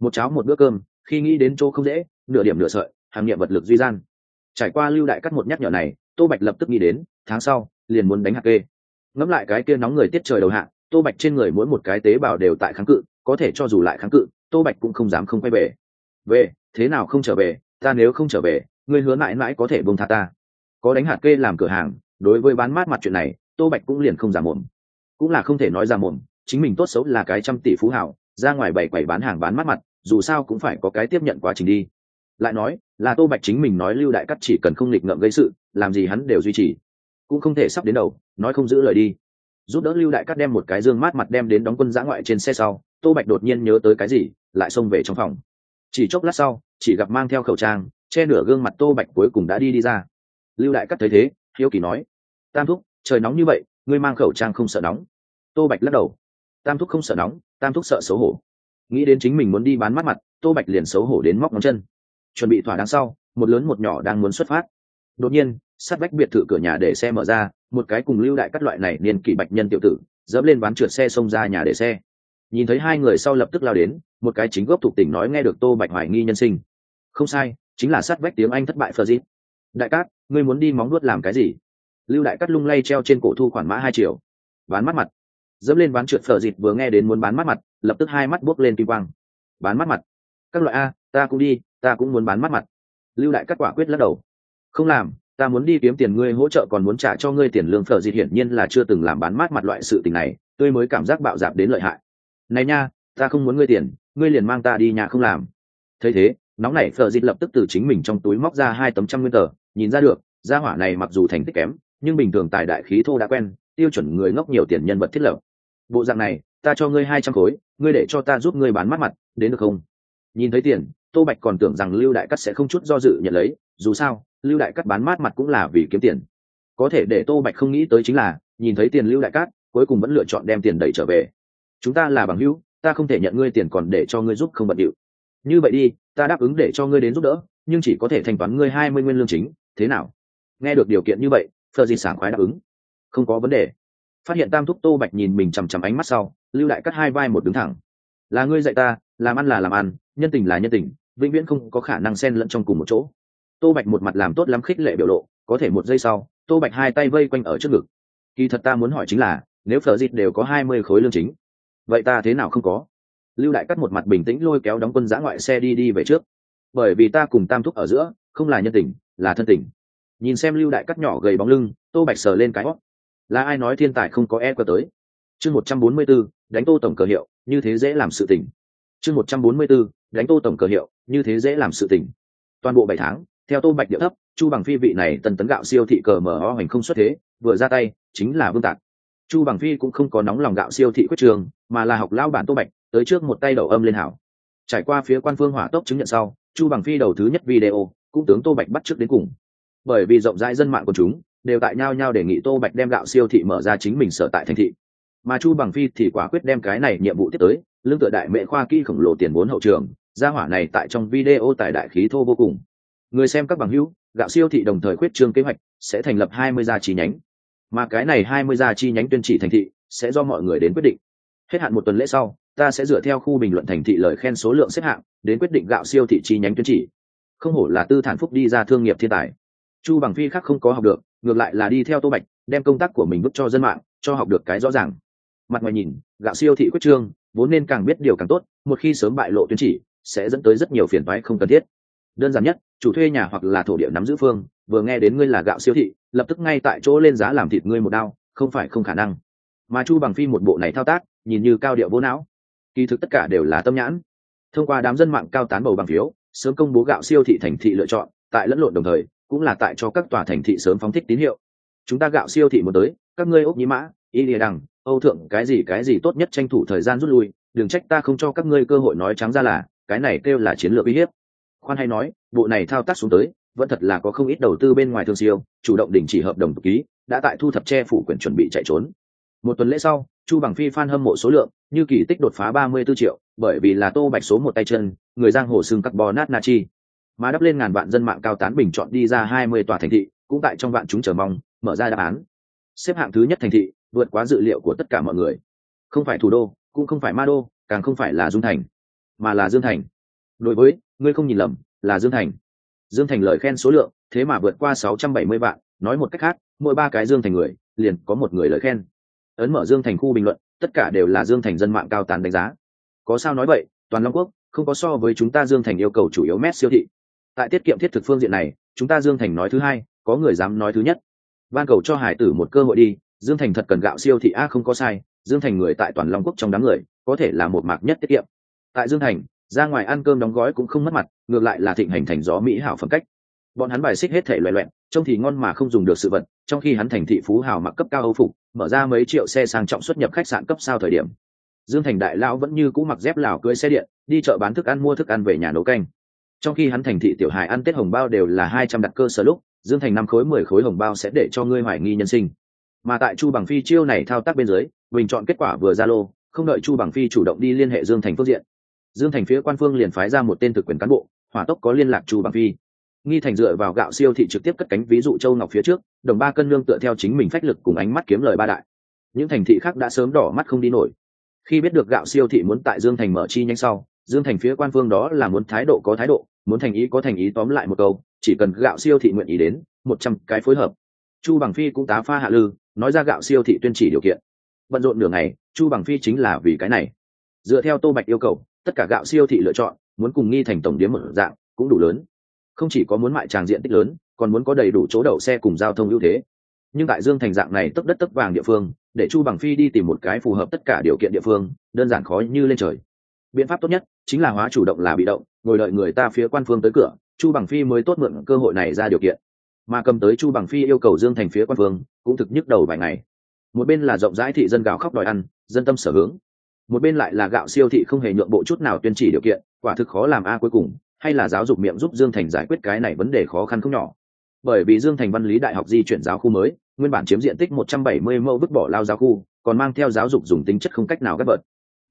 Một cháo một bữa cơm, khi nghĩ đến chỗ không dễ, nửa điểm nửa sợi, hàm nghiệm vật lực duy gian. Trải qua lưu đại cắt một nhắc nhở này, tô bạch lập tức nghĩ đến, tháng sau, liền muốn đánh hạt kê. Ngẫm lại cái kia nóng người tiết trời đầu hạ, tô bạch trên người mỗi một cái tế bào đều tại kháng cự, có thể cho dù lại kháng cự, tô bạch cũng không dám không quay về. Về thế nào không trở về, ta nếu không trở về, ngươi hứa mãi mãi có thể bông tha ta. Có đánh hạt kê làm cửa hàng, đối với bán mát mặt chuyện này, tô bạch cũng liền không giả mồm. Cũng là không thể nói ra mồm, chính mình tốt xấu là cái trăm tỷ phú hảo ra ngoài bảy quầy bán hàng bán mát mặt, dù sao cũng phải có cái tiếp nhận quá trình đi. Lại nói, là tô bạch chính mình nói lưu đại cắt chỉ cần không nghịch ngợm gây sự, làm gì hắn đều duy trì. Cũng không thể sắp đến đầu, nói không giữ lời đi. Giúp đỡ lưu đại cắt đem một cái dương mát mặt đem đến đóng quân giã ngoại trên xe sau, tô bạch đột nhiên nhớ tới cái gì, lại xông về trong phòng chỉ chốc lát sau, chỉ gặp mang theo khẩu trang, che nửa gương mặt tô bạch cuối cùng đã đi đi ra. Lưu đại cắt thấy thế, hiếu kỳ nói, tam thúc, trời nóng như vậy, ngươi mang khẩu trang không sợ nóng? Tô bạch lắc đầu, tam thúc không sợ nóng, tam thúc sợ xấu hổ. Nghĩ đến chính mình muốn đi bán mắt mặt, tô bạch liền xấu hổ đến móc ngón chân. Chuẩn bị thỏa đáng sau, một lớn một nhỏ đang muốn xuất phát. Đột nhiên, sát vách biệt thự cửa nhà để xe mở ra, một cái cùng lưu đại các loại này niên kỷ bạch nhân tiểu tử, dẫm lên ván trượt xe xông ra nhà để xe nhìn thấy hai người sau lập tức lao đến, một cái chính gốc thuộc tỉnh nói nghe được tô bạch hoài nghi nhân sinh. Không sai, chính là sát vách tiếng anh thất bại phờ dít đại cát, ngươi muốn đi móng nuốt làm cái gì? Lưu đại cát lung lay treo trên cổ thu khoản mã hai triệu. Bán mắt mặt. Dẫm lên bán trượt phở dịt vừa nghe đến muốn bán mắt mặt, lập tức hai mắt buốc lên kim quang. Bán mắt mặt. Các loại a, ta cũng đi, ta cũng muốn bán mắt mặt. Lưu đại cắt quả quyết lắc đầu. Không làm, ta muốn đi kiếm tiền ngươi hỗ trợ còn muốn trả cho ngươi tiền lương phở dịt hiển nhiên là chưa từng làm bán mắt mặt loại sự tình này tôi mới cảm giác bạo dạp đến lợi hại này nha, ta không muốn ngươi tiền, ngươi liền mang ta đi nhà không làm. Thấy thế, nóng nảy phở dịt lập tức từ chính mình trong túi móc ra hai tấm trăm nguyên tờ, nhìn ra được, gia hỏa này mặc dù thành tích kém, nhưng bình thường tài đại khí thô đã quen, tiêu chuẩn người ngốc nhiều tiền nhân vật thiết lập. Bộ dạng này, ta cho ngươi hai trăm khối, ngươi để cho ta giúp ngươi bán mắt mặt, đến được không? Nhìn thấy tiền, tô bạch còn tưởng rằng lưu đại cắt sẽ không chút do dự nhận lấy, dù sao, lưu đại cắt bán mát mặt cũng là vì kiếm tiền. Có thể để tô bạch không nghĩ tới chính là, nhìn thấy tiền lưu đại cát cuối cùng vẫn lựa chọn đem tiền đẩy trở về chúng ta là bằng hữu, ta không thể nhận ngươi tiền còn để cho ngươi giúp không bận điệu. Như vậy đi, ta đáp ứng để cho ngươi đến giúp đỡ, nhưng chỉ có thể thanh toán ngươi hai mươi nguyên lương chính, thế nào? Nghe được điều kiện như vậy thợ gì sảng khoái đáp ứng. Không có vấn đề. Phát hiện tam thúc tô bạch nhìn mình chằm chằm ánh mắt sau, lưu đại cắt hai vai một đứng thẳng. Là ngươi dạy ta, làm ăn là làm ăn, nhân tình là nhân tình, vĩnh viễn không có khả năng xen lẫn trong cùng một chỗ. Tô bạch một mặt làm tốt lắm khích lệ biểu lộ, có thể một giây sau, tô bạch hai tay vây quanh ở trước ngực. Kỳ thật ta muốn hỏi chính là, nếu phở dịt đều có hai mươi khối lương chính vậy ta thế nào không có? Lưu đại cắt một mặt bình tĩnh lôi kéo đóng quân giã ngoại xe đi đi về trước. Bởi vì ta cùng tam thúc ở giữa, không là nhân tình, là thân tình. Nhìn xem lưu đại cắt nhỏ gầy bóng lưng, tô bạch sờ lên cái hót. Là ai nói thiên tài không có e qua tới? Chương một trăm bốn mươi b ố đánh tô tổng cờ hiệu, như thế dễ làm sự tỉnh chương một trăm bốn mươi b ố đánh tô tổng cờ hiệu, như thế dễ làm sự tỉnh toàn bộ bảy tháng, theo tô bạch địa thấp, chu bằng phi vị này tần tấn gạo siêu thị cờ mở ho hành không xuất thế, vừa ra tay, chính là vương tạc chu bằng phi cũng không có nóng lòng gạo siêu thị quyết trường, mà là học lao bản tô bạch, tới trước một tay đầu âm lên hảo. Trải qua phía quan phương hỏa tốc chứng nhận sau, chu bằng phi đầu thứ nhất video, cũng tướng tô bạch bắt trước đến cùng. Bởi vì rộng rãi dân mạng của chúng, đều tại nhau nhau đề nghị tô bạch đem gạo siêu thị mở ra chính mình sở tại thành thị. Mà chu bằng phi thì quả quyết đem cái này nhiệm vụ tiếp tới, lương tựa đại mệ khoa kỹ khổng lồ tiền vốn hậu trường, gia hỏa này tại trong video tài đại khí thô vô cùng. Người xem các bằng hữu, gạo siêu thị đồng thời quyết trương kế hoạch, sẽ thành lập hai mươi gia chi nhánh mà cái này hai mươi gia chi nhánh tuyên chỉ thành thị, sẽ do mọi người đến quyết định. Hết hạn một tuần lễ sau, ta sẽ dựa theo khu bình luận thành thị lời khen số lượng xếp hạng, đến quyết định gạo siêu thị chi nhánh tuyên chỉ. Không hổ là tư thản phúc đi ra thương nghiệp thiên tài. Chu bằng phi khác không có học được, ngược lại là đi theo tô bạch, đem công tác của mình vứt cho dân mạng, cho học được cái rõ ràng. Mặt ngoài nhìn, gạo siêu thị quyết trương, vốn nên càng biết điều càng tốt, một khi sớm bại lộ tuyên chỉ, sẽ dẫn tới rất nhiều phiền toái không cần thiết đơn giản nhất, chủ thuê nhà hoặc là thổ địa nắm giữ phương, vừa nghe đến ngươi là gạo siêu thị, lập tức ngay tại chỗ lên giá làm thịt ngươi một đao, không phải không khả năng. Mà chu bằng phi một bộ này thao tác, nhìn như cao điệu vô não. Kỳ thực tất cả đều là tâm nhãn. Thông qua đám dân mạng cao tán bầu bằng phiếu, sớm công bố gạo siêu thị thành thị lựa chọn, tại lẫn lộn đồng thời, cũng là tại cho các tòa thành thị sớm phóng thích tín hiệu. Chúng ta gạo siêu thị một tới, các ngươi ốc nhĩ mã, y lìa đằng, âu thượng, cái gì cái gì tốt nhất tranh thủ thời gian rút lui, đừng trách ta không cho các ngươi cơ hội nói trắng ra là, cái này kêu là chiến lược uy hiếp khoan hay nói, bộ này thao tác xuống tới, vẫn thật là có không ít đầu tư bên ngoài thương siêu, chủ động đình chỉ hợp đồng ký, đã tại thu thập che phủ quyền chuẩn bị chạy trốn. Một tuần lễ sau, chu bằng phi f hâm mộ số lượng, như kỳ tích đột phá ba mươi 34 triệu, bởi vì là tô bạch số một tay chân, người giang hồ xương carbon nát nachi mà đắp lên ngàn vạn dân mạng cao tán bình chọn đi ra hai mươi tòa thành thị, cũng tại trong vạn chúng chờ mong, mở ra đáp án. Xếp hạng thứ nhất thành thị, vượt quá dự liệu của tất cả mọi người. Không phải thủ đô, cũng không phải ma đô, càng không phải là dung thành, mà là dương thành. Đối với ngươi không nhìn lầm, là dương thành. Dương thành lời khen số lượng, thế mà vượt qua sáu trăm bảy mươi vạn, nói một cách khác, mỗi ba cái dương thành người, liền có một người lời khen. Ấn mở dương thành khu bình luận, tất cả đều là dương thành dân mạng cao tán đánh giá. Có sao nói vậy, toàn long quốc, không có so với chúng ta dương thành yêu cầu chủ yếu mét siêu thị. Tại tiết kiệm thiết thực phương diện này, chúng ta dương thành nói thứ hai, có người dám nói thứ nhất. Ban cầu cho hải tử một cơ hội đi, dương thành thật cần gạo siêu thị, a, không có sai, dương thành người tại toàn long quốc trong đám người, có thể là một mạc nhất tiết kiệm. Tại dương thành ra ngoài ăn cơm đóng gói cũng không mất mặt, ngược lại là thịnh hành thành gió mỹ hảo phẩm cách. Bọn hắn bài xích hết thể loẹ loẹn, trông thì ngon mà không dùng được sự vật, trong khi hắn thành thị phú hào mặc cấp cao âu phục, mở ra mấy triệu xe sang trọng xuất nhập khách sạn cấp sao thời điểm. Dương thành đại lão vẫn như cũ mặc dép lào cưới xe điện, đi chợ bán thức ăn mua thức ăn về nhà nấu canh. Trong khi hắn thành thị tiểu hài ăn tết hồng bao đều là hai trăm đặt cơ sở lúc, dương thành năm khối mười khối hồng bao sẽ để cho ngươi hoài nghi nhân sinh. Mà tại chu bằng phi chiêu này thao tác bên dưới, bình chọn kết quả vừa ra lô, không đợi chu bằng phi chủ động đi liên hệ dương thành phương diện dương thành phía quan phương liền phái ra một tên thực quyền cán bộ, hỏa tốc có liên lạc chu bằng phi. Nghi thành dựa vào gạo siêu thị trực tiếp cất cánh ví dụ châu ngọc phía trước, đồng ba cân lương tựa theo chính mình phách lực cùng ánh mắt kiếm lời ba đại. Những thành thị khác đã sớm đỏ mắt không đi nổi. Khi biết được gạo siêu thị muốn tại dương thành mở chi nhanh sau, dương thành phía quan phương đó là muốn thái độ có thái độ, muốn thành ý có thành ý tóm lại một câu, chỉ cần gạo siêu thị nguyện ý đến, một trăm cái phối hợp. Chu bằng phi cũng tá pha hạ lư, nói ra gạo siêu thị tuyên chỉ điều kiện. Bận rộn nửa ngày, chu bằng phi chính là vì cái này. Dựa theo tô bạch yêu cầu tất cả gạo siêu thị lựa chọn, muốn cùng nghi thành tổng điếm một dạng, cũng đủ lớn. Không chỉ có muốn mại tràng diện tích lớn, còn muốn có đầy đủ chỗ đậu xe cùng giao thông ưu thế. Nhưng tại dương thành dạng này tấp đất tấp vàng địa phương, để chu bằng phi đi tìm một cái phù hợp tất cả điều kiện địa phương, đơn giản khó như lên trời. Biện pháp tốt nhất chính là hóa chủ động là bị động, ngồi đợi người ta phía quan phương tới cửa, chu bằng phi mới tốt mượn cơ hội này ra điều kiện. Mà cầm tới chu bằng phi yêu cầu dương thành phía quan phương, cũng thực nhức đầu vài ngày. Một bên là rộng rãi thị dân gạo khóc đòi ăn, dân tâm sở hướng một bên lại là gạo siêu thị không hề nhượng bộ chút nào tuyên chỉ điều kiện, quả thực khó làm a à cuối cùng, hay là giáo dục miệng giúp dương thành giải quyết cái này vấn đề khó khăn không nhỏ. Bởi vì dương thành văn lý đại học di chuyển giáo khu mới, nguyên bản chiếm diện tích một trăm bảy mươi mẫu vứt bỏ lao giáo khu, còn mang theo giáo dục dùng tính chất không cách nào gấp bợt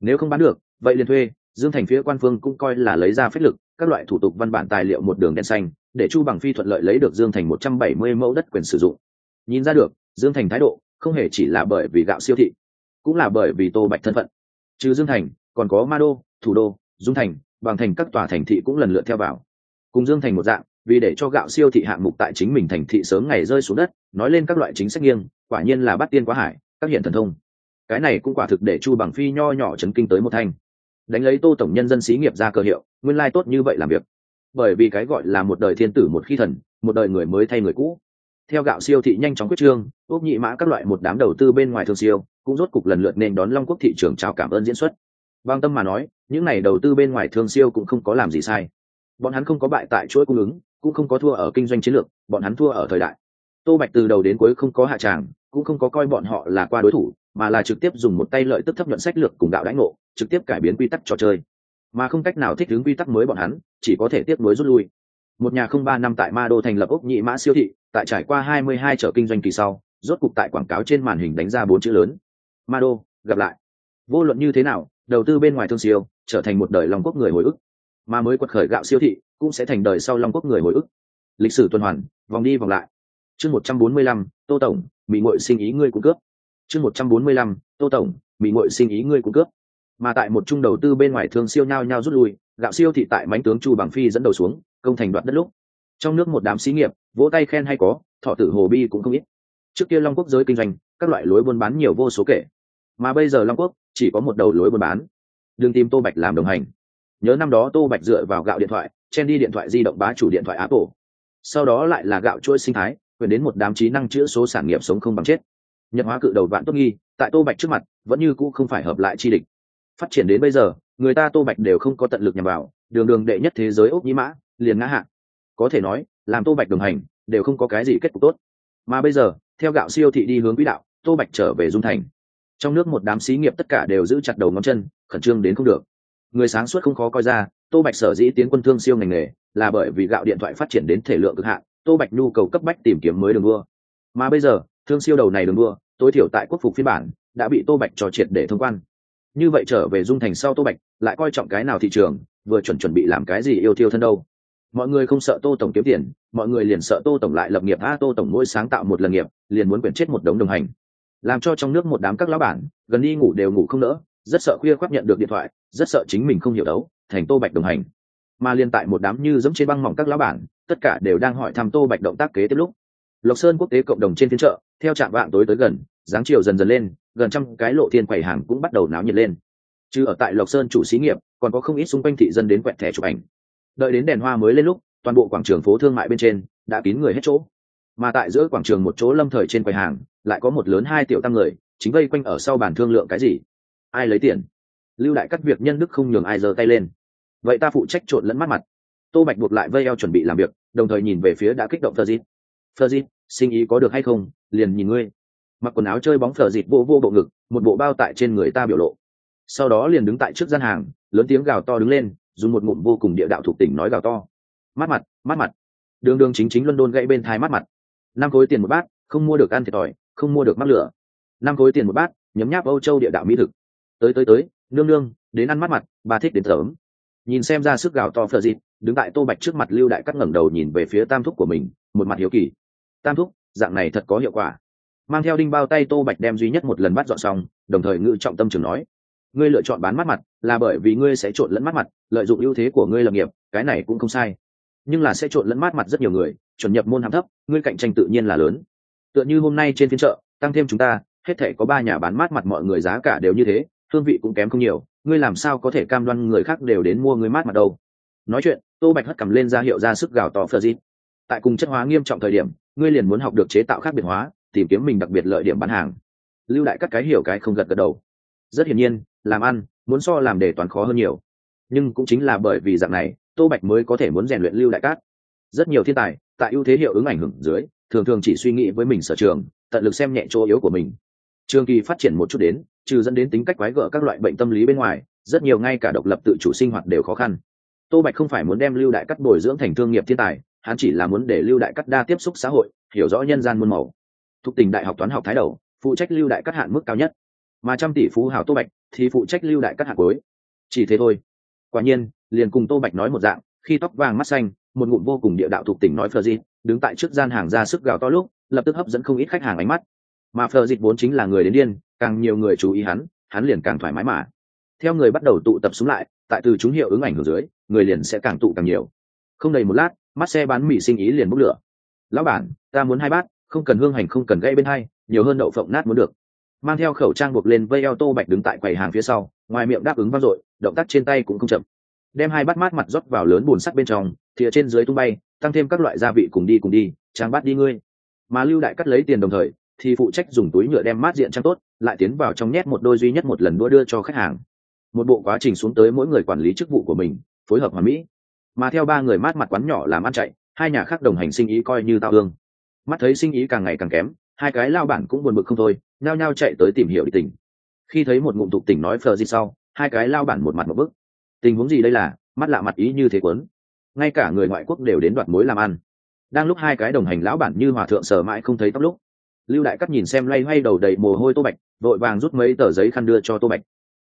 nếu không bán được, vậy liền thuê, dương thành phía quan phương cũng coi là lấy ra phép lực, các loại thủ tục văn bản tài liệu một đường đen xanh, để chu bằng phi thuận lợi lấy được dương thành một trăm bảy mươi mẫu đất quyền sử dụng. Nhìn ra được, dương thành thái độ không hề chỉ là bởi vì gạo siêu thị, cũng là bởi vì tô bạch thân phận trừ dương thành, còn có ma đô, thủ đô, dung thành, bằng thành các tòa thành thị cũng lần lượt theo vào. Cùng dương thành một dạng, vì để cho gạo siêu thị hạng mục tại chính mình thành thị sớm ngày rơi xuống đất, nói lên các loại chính sách nghiêng, quả nhiên là bắt tiên quá hải, các hiện thần thông. Cái này cũng quả thực để chu bằng phi nho nhỏ chấn kinh tới một thanh. Đánh lấy tô tổng nhân dân xí nghiệp ra cơ hiệu, nguyên lai tốt như vậy làm việc. Bởi vì cái gọi là một đời thiên tử một khi thần, một đời người mới thay người cũ. Theo gạo siêu thị nhanh chóng quyết trương ốc nhị mã các loại một đám đầu tư bên ngoài thương siêu cũng rốt cục lần lượt nên đón long quốc thị trường chào cảm ơn diễn xuất. Vang tâm mà nói, những n à y đầu tư bên ngoài thương siêu cũng không có làm gì sai. Bọn hắn không có bại tại chuỗi cung ứng, cũng không có thua ở kinh doanh chiến lược, bọn hắn thua ở thời đại. Tô bạch từ đầu đến cuối không có hạ tràng, cũng không có coi bọn họ là qua đối thủ, mà là trực tiếp dùng một tay lợi tức thấp nhuận sách lược cùng đạo đãi ngộ, trực tiếp cải biến quy tắc trò chơi. Mà không cách nào thích ứng quy tắc mới bọn hắn, chỉ có thể tiếp nối rút lui. Một nhà không ba năm tại ma đô thành lập ốc nhị mã siêu thị, tại trải qua hai mươi hai chợ kinh doanh kỳ sau, rốt cục tại quảng cáo trên màn hình đánh ra bốn chữ lớn ma đô, gặp lại. Vô luận như thế nào, đầu tư bên ngoài thương siêu, trở thành một đời long quốc người hồi ức. Mà mới quật khởi gạo siêu thị, cũng sẽ thành đời sau long quốc người hồi ức. Lịch sử tuần hoàn, vòng đi vòng lại. Chương một trăm bốn mươi lăm, tô tổng bị ngội sinh ý ngươi cung cướp. Chương một trăm bốn mươi lăm, tô tổng bị ngội sinh ý ngươi cung cướp. Mà tại một trung đầu tư bên ngoài thương siêu nhao nhao rút lui, gạo siêu thị tại mánh tướng chu bằng phi dẫn đầu xuống, công thành đoạt đất lúc. Trong nước một đám xí nghiệp, vỗ tay khen hay có, thọ tử hồ bi cũng không ít. Trước kia long quốc giới kinh doanh, các loại lối buôn bán nhiều vô số kể mà bây giờ long quốc chỉ có một đầu lối buôn bán. Đừng tìm tô bạch làm đồng hành. Nhớ năm đó tô bạch dựa vào gạo điện thoại, chen đi điện thoại di động bá chủ điện thoại apple. Sau đó lại là gạo chuỗi sinh thái, quyền đến một đám trí năng chữa số sản nghiệp sống không bằng chết. Nhật hóa cự đầu vạn tốt nghi, tại tô bạch trước mặt, vẫn như cũ không phải hợp lại chi địch. Phát triển đến bây giờ, người ta tô bạch đều không có tận lực nhằm vào, đường đường đệ nhất thế giới ốc nhĩ mã, liền ngã hạ. Có thể nói, làm tô bạch đồng hành, đều không có cái gì kết cục tốt. Mà bây giờ, theo gạo siêu thị đi hướng quỹ đạo, tô bạch trở về dung thành trong nước một đám xí nghiệp tất cả đều giữ chặt đầu ngón chân, khẩn trương đến không được. Người sáng suốt không khó coi ra, tô bạch sở dĩ tiến quân thương siêu ngành nghề, là bởi vì gạo điện thoại phát triển đến thể lượng cực hạn, tô bạch nhu cầu cấp bách tìm kiếm mới đường đua. Mà bây giờ, thương siêu đầu này đường đua, tối thiểu tại quốc phục phiên bản, đã bị tô bạch trò triệt để thông quan. Như vậy trở về dung thành sau tô bạch, lại coi trọng cái nào thị trường, vừa chuẩn chuẩn bị làm cái gì yêu thiêu thân đâu. Mọi người không sợ tô tổng kiếm tiền, mọi người liền sợ tô tổng lại lập nghiệp. A, tô tổng mỗi sáng tạo một lần nghiệp, liền muốn quyển chết một đống đồng hành làm cho trong nước một đám các lão bản, gần đi ngủ đều ngủ không nỡ, rất sợ khuya khoác nhận được điện thoại, rất sợ chính mình không hiểu đấu, thành tô bạch đồng hành. Mà liên tại một đám như giống trên băng mỏng các lão bản, tất cả đều đang hỏi thăm tô bạch động tác kế tiếp lúc. Lộc sơn quốc tế cộng đồng trên phiên chợ, theo trạm vạn tối tới gần, dáng chiều dần dần lên, gần trăm cái lộ thiên quầy hàng cũng bắt đầu náo nhiệt lên. Chứ ở tại lộc sơn chủ xí nghiệp, còn có không ít xung quanh thị dân đến quẹt thẻ chụp ảnh. Đợi đến đèn hoa mới lên lúc, toàn bộ quảng trường phố thương mại bên trên, đã kín người hết chỗ mà tại giữa quảng trường một chỗ lâm thời trên quầy hàng, lại có một lớn hai tiểu tăng người, chính vây quanh ở sau bàn thương lượng cái gì? Ai lấy tiền? Lưu đại cắt việc nhân đức không nhường ai giơ tay lên. Vậy ta phụ trách trộn lẫn mắt mặt. Tô bạch buộc lại vây eo chuẩn bị làm việc, đồng thời nhìn về phía đã kích động thơ dịp thơ dịp sinh ý có được hay không? Liền nhìn ngươi. Mặc quần áo chơi bóng thờ dịp vô vô bộ ngực, một bộ bao tại trên người ta biểu lộ. Sau đó liền đứng tại trước gian hàng, lớn tiếng gào to đứng lên, dùng một ngụm vô cùng địa đạo thuộc tỉnh nói gào to. Mát mặt mát mặt. Đường đường chính chính luân đôn gãy bên thai mát mặt năm khối tiền một bát, không mua được ăn thiệt thòi, không mua được mắc lửa. Năm khối tiền một bát, nhấm nháp âu châu địa đạo mỹ thực. Tới tới tới, nương nương, đến ăn mắt mặt, bà thích đến sớm. nhìn xem ra sức gào to phờ dịt đứng tại tô bạch trước mặt lưu đại cắt ngẩng đầu nhìn về phía tam thúc của mình, một mặt hiếu kỳ. Tam thúc, dạng này thật có hiệu quả. Mang theo đinh bao tay tô bạch đem duy nhất một lần bắt dọn xong, đồng thời ngự trọng tâm trường nói. Ngươi lựa chọn bán mắt mặt, là bởi vì ngươi sẽ trộn lẫn mắt mặt, lợi dụng ưu thế của ngươi lập nghiệp, cái này cũng không sai. Nhưng là sẽ trộn lẫn mắt mặt rất nhiều người, chuẩn nhập môn hàm thấp ngươi cạnh tranh tự nhiên là lớn. Tựa như hôm nay trên phiên chợ, tăng thêm chúng ta, hết thể có ba nhà bán mát mặt mọi người giá cả đều như thế, hương vị cũng kém không nhiều, ngươi làm sao có thể cam đoan người khác đều đến mua ngươi mát mặt đâu? Nói chuyện, tô bạch hất cầm lên ra hiệu ra sức gào to phờ dịp tại cùng chất hóa nghiêm trọng thời điểm, ngươi liền muốn học được chế tạo khác biệt hóa, tìm kiếm mình đặc biệt lợi điểm bán hàng. Lưu đại các cái hiểu cái không gật gật đầu. Rất hiển nhiên, làm ăn, muốn so làm để toàn khó hơn nhiều. Nhưng cũng chính là bởi vì dạng này, tô bạch mới có thể muốn rèn luyện lưu đại cát rất nhiều thiên tài, tại ưu thế hiệu ứng ảnh hưởng dưới, thường thường chỉ suy nghĩ với mình sở trường, tận lực xem nhẹ chỗ yếu của mình. Trường kỳ phát triển một chút đến, trừ dẫn đến tính cách quái gở các loại bệnh tâm lý bên ngoài, rất nhiều ngay cả độc lập tự chủ sinh hoạt đều khó khăn. Tô bạch không phải muốn đem lưu đại cắt bồi dưỡng thành thương nghiệp thiên tài, hắn chỉ là muốn để lưu đại cắt đa tiếp xúc xã hội, hiểu rõ nhân gian muôn màu. Thuộc tình đại học toán học thái đầu, phụ trách lưu đại cắt hạn mức cao nhất. Mà trăm tỷ phú hào tô bạch thì phụ trách lưu đại cắt hạn cuối. Chỉ thế thôi. Quả nhiên, liền cùng tô bạch nói một dạng, khi tóc vàng mắt xanh một ngụm vô cùng địa đạo thuộc tỉnh nói phờ dịt, đứng tại trước gian hàng ra sức gào to lúc, lập tức hấp dẫn không ít khách hàng ánh mắt. Mà phờ dịt vốn chính là người đến điên, càng nhiều người chú ý hắn hắn liền càng thoải mái mà. Theo người bắt đầu tụ tập xuống lại, tại từ chúng hiệu ứng ảnh hưởng dưới, người liền sẽ càng tụ càng nhiều. Không đầy một lát, mắt xe bán mì sinh ý liền bốc lửa. Lão bản, ta muốn hai bát, không cần hương hành, không cần gây bên hai, nhiều hơn đậu phộng nát muốn được. Mang theo khẩu trang buộc lên vây eo tô bạch đứng tại quầy hàng phía sau, ngoài miệng đáp ứng vang dội, động tác trên tay cũng không chậm đem hai bát mát mặt rót vào lớn bùn sắt bên trong, thìa trên dưới tung bay, tăng thêm các loại gia vị cùng đi cùng đi trang bát đi ngươi. Mà lưu đại cắt lấy tiền đồng thời, thì phụ trách dùng túi nhựa đem mát diện trang tốt, lại tiến vào trong nhét một đôi duy nhất một lần đua đưa cho khách hàng. Một bộ quá trình xuống tới mỗi người quản lý chức vụ của mình, phối hợp hòa mỹ. Mà theo ba người mát mặt quán nhỏ làm ăn chạy, hai nhà khác đồng hành sinh ý coi như tạo hương. Mắt thấy sinh ý càng ngày càng kém, hai cái lao bản cũng buồn bực không thôi, nhao nhao chạy tới tìm hiểu đi tình. Khi thấy một ngụm tục tỉnh nói phờ gì sau, hai cái lao bản một mặt một bức tình huống gì đây là, mắt lạ mặt ý như thế quấn ngay cả người ngoại quốc đều đến đoạt mối làm ăn. Đang lúc hai cái đồng hành lão bản như hòa thượng sở mãi không thấy tóc lúc, lưu đại cắt nhìn xem loay hoay đầu đầy mồ hôi tô bạch, vội vàng rút mấy tờ giấy khăn đưa cho tô bạch.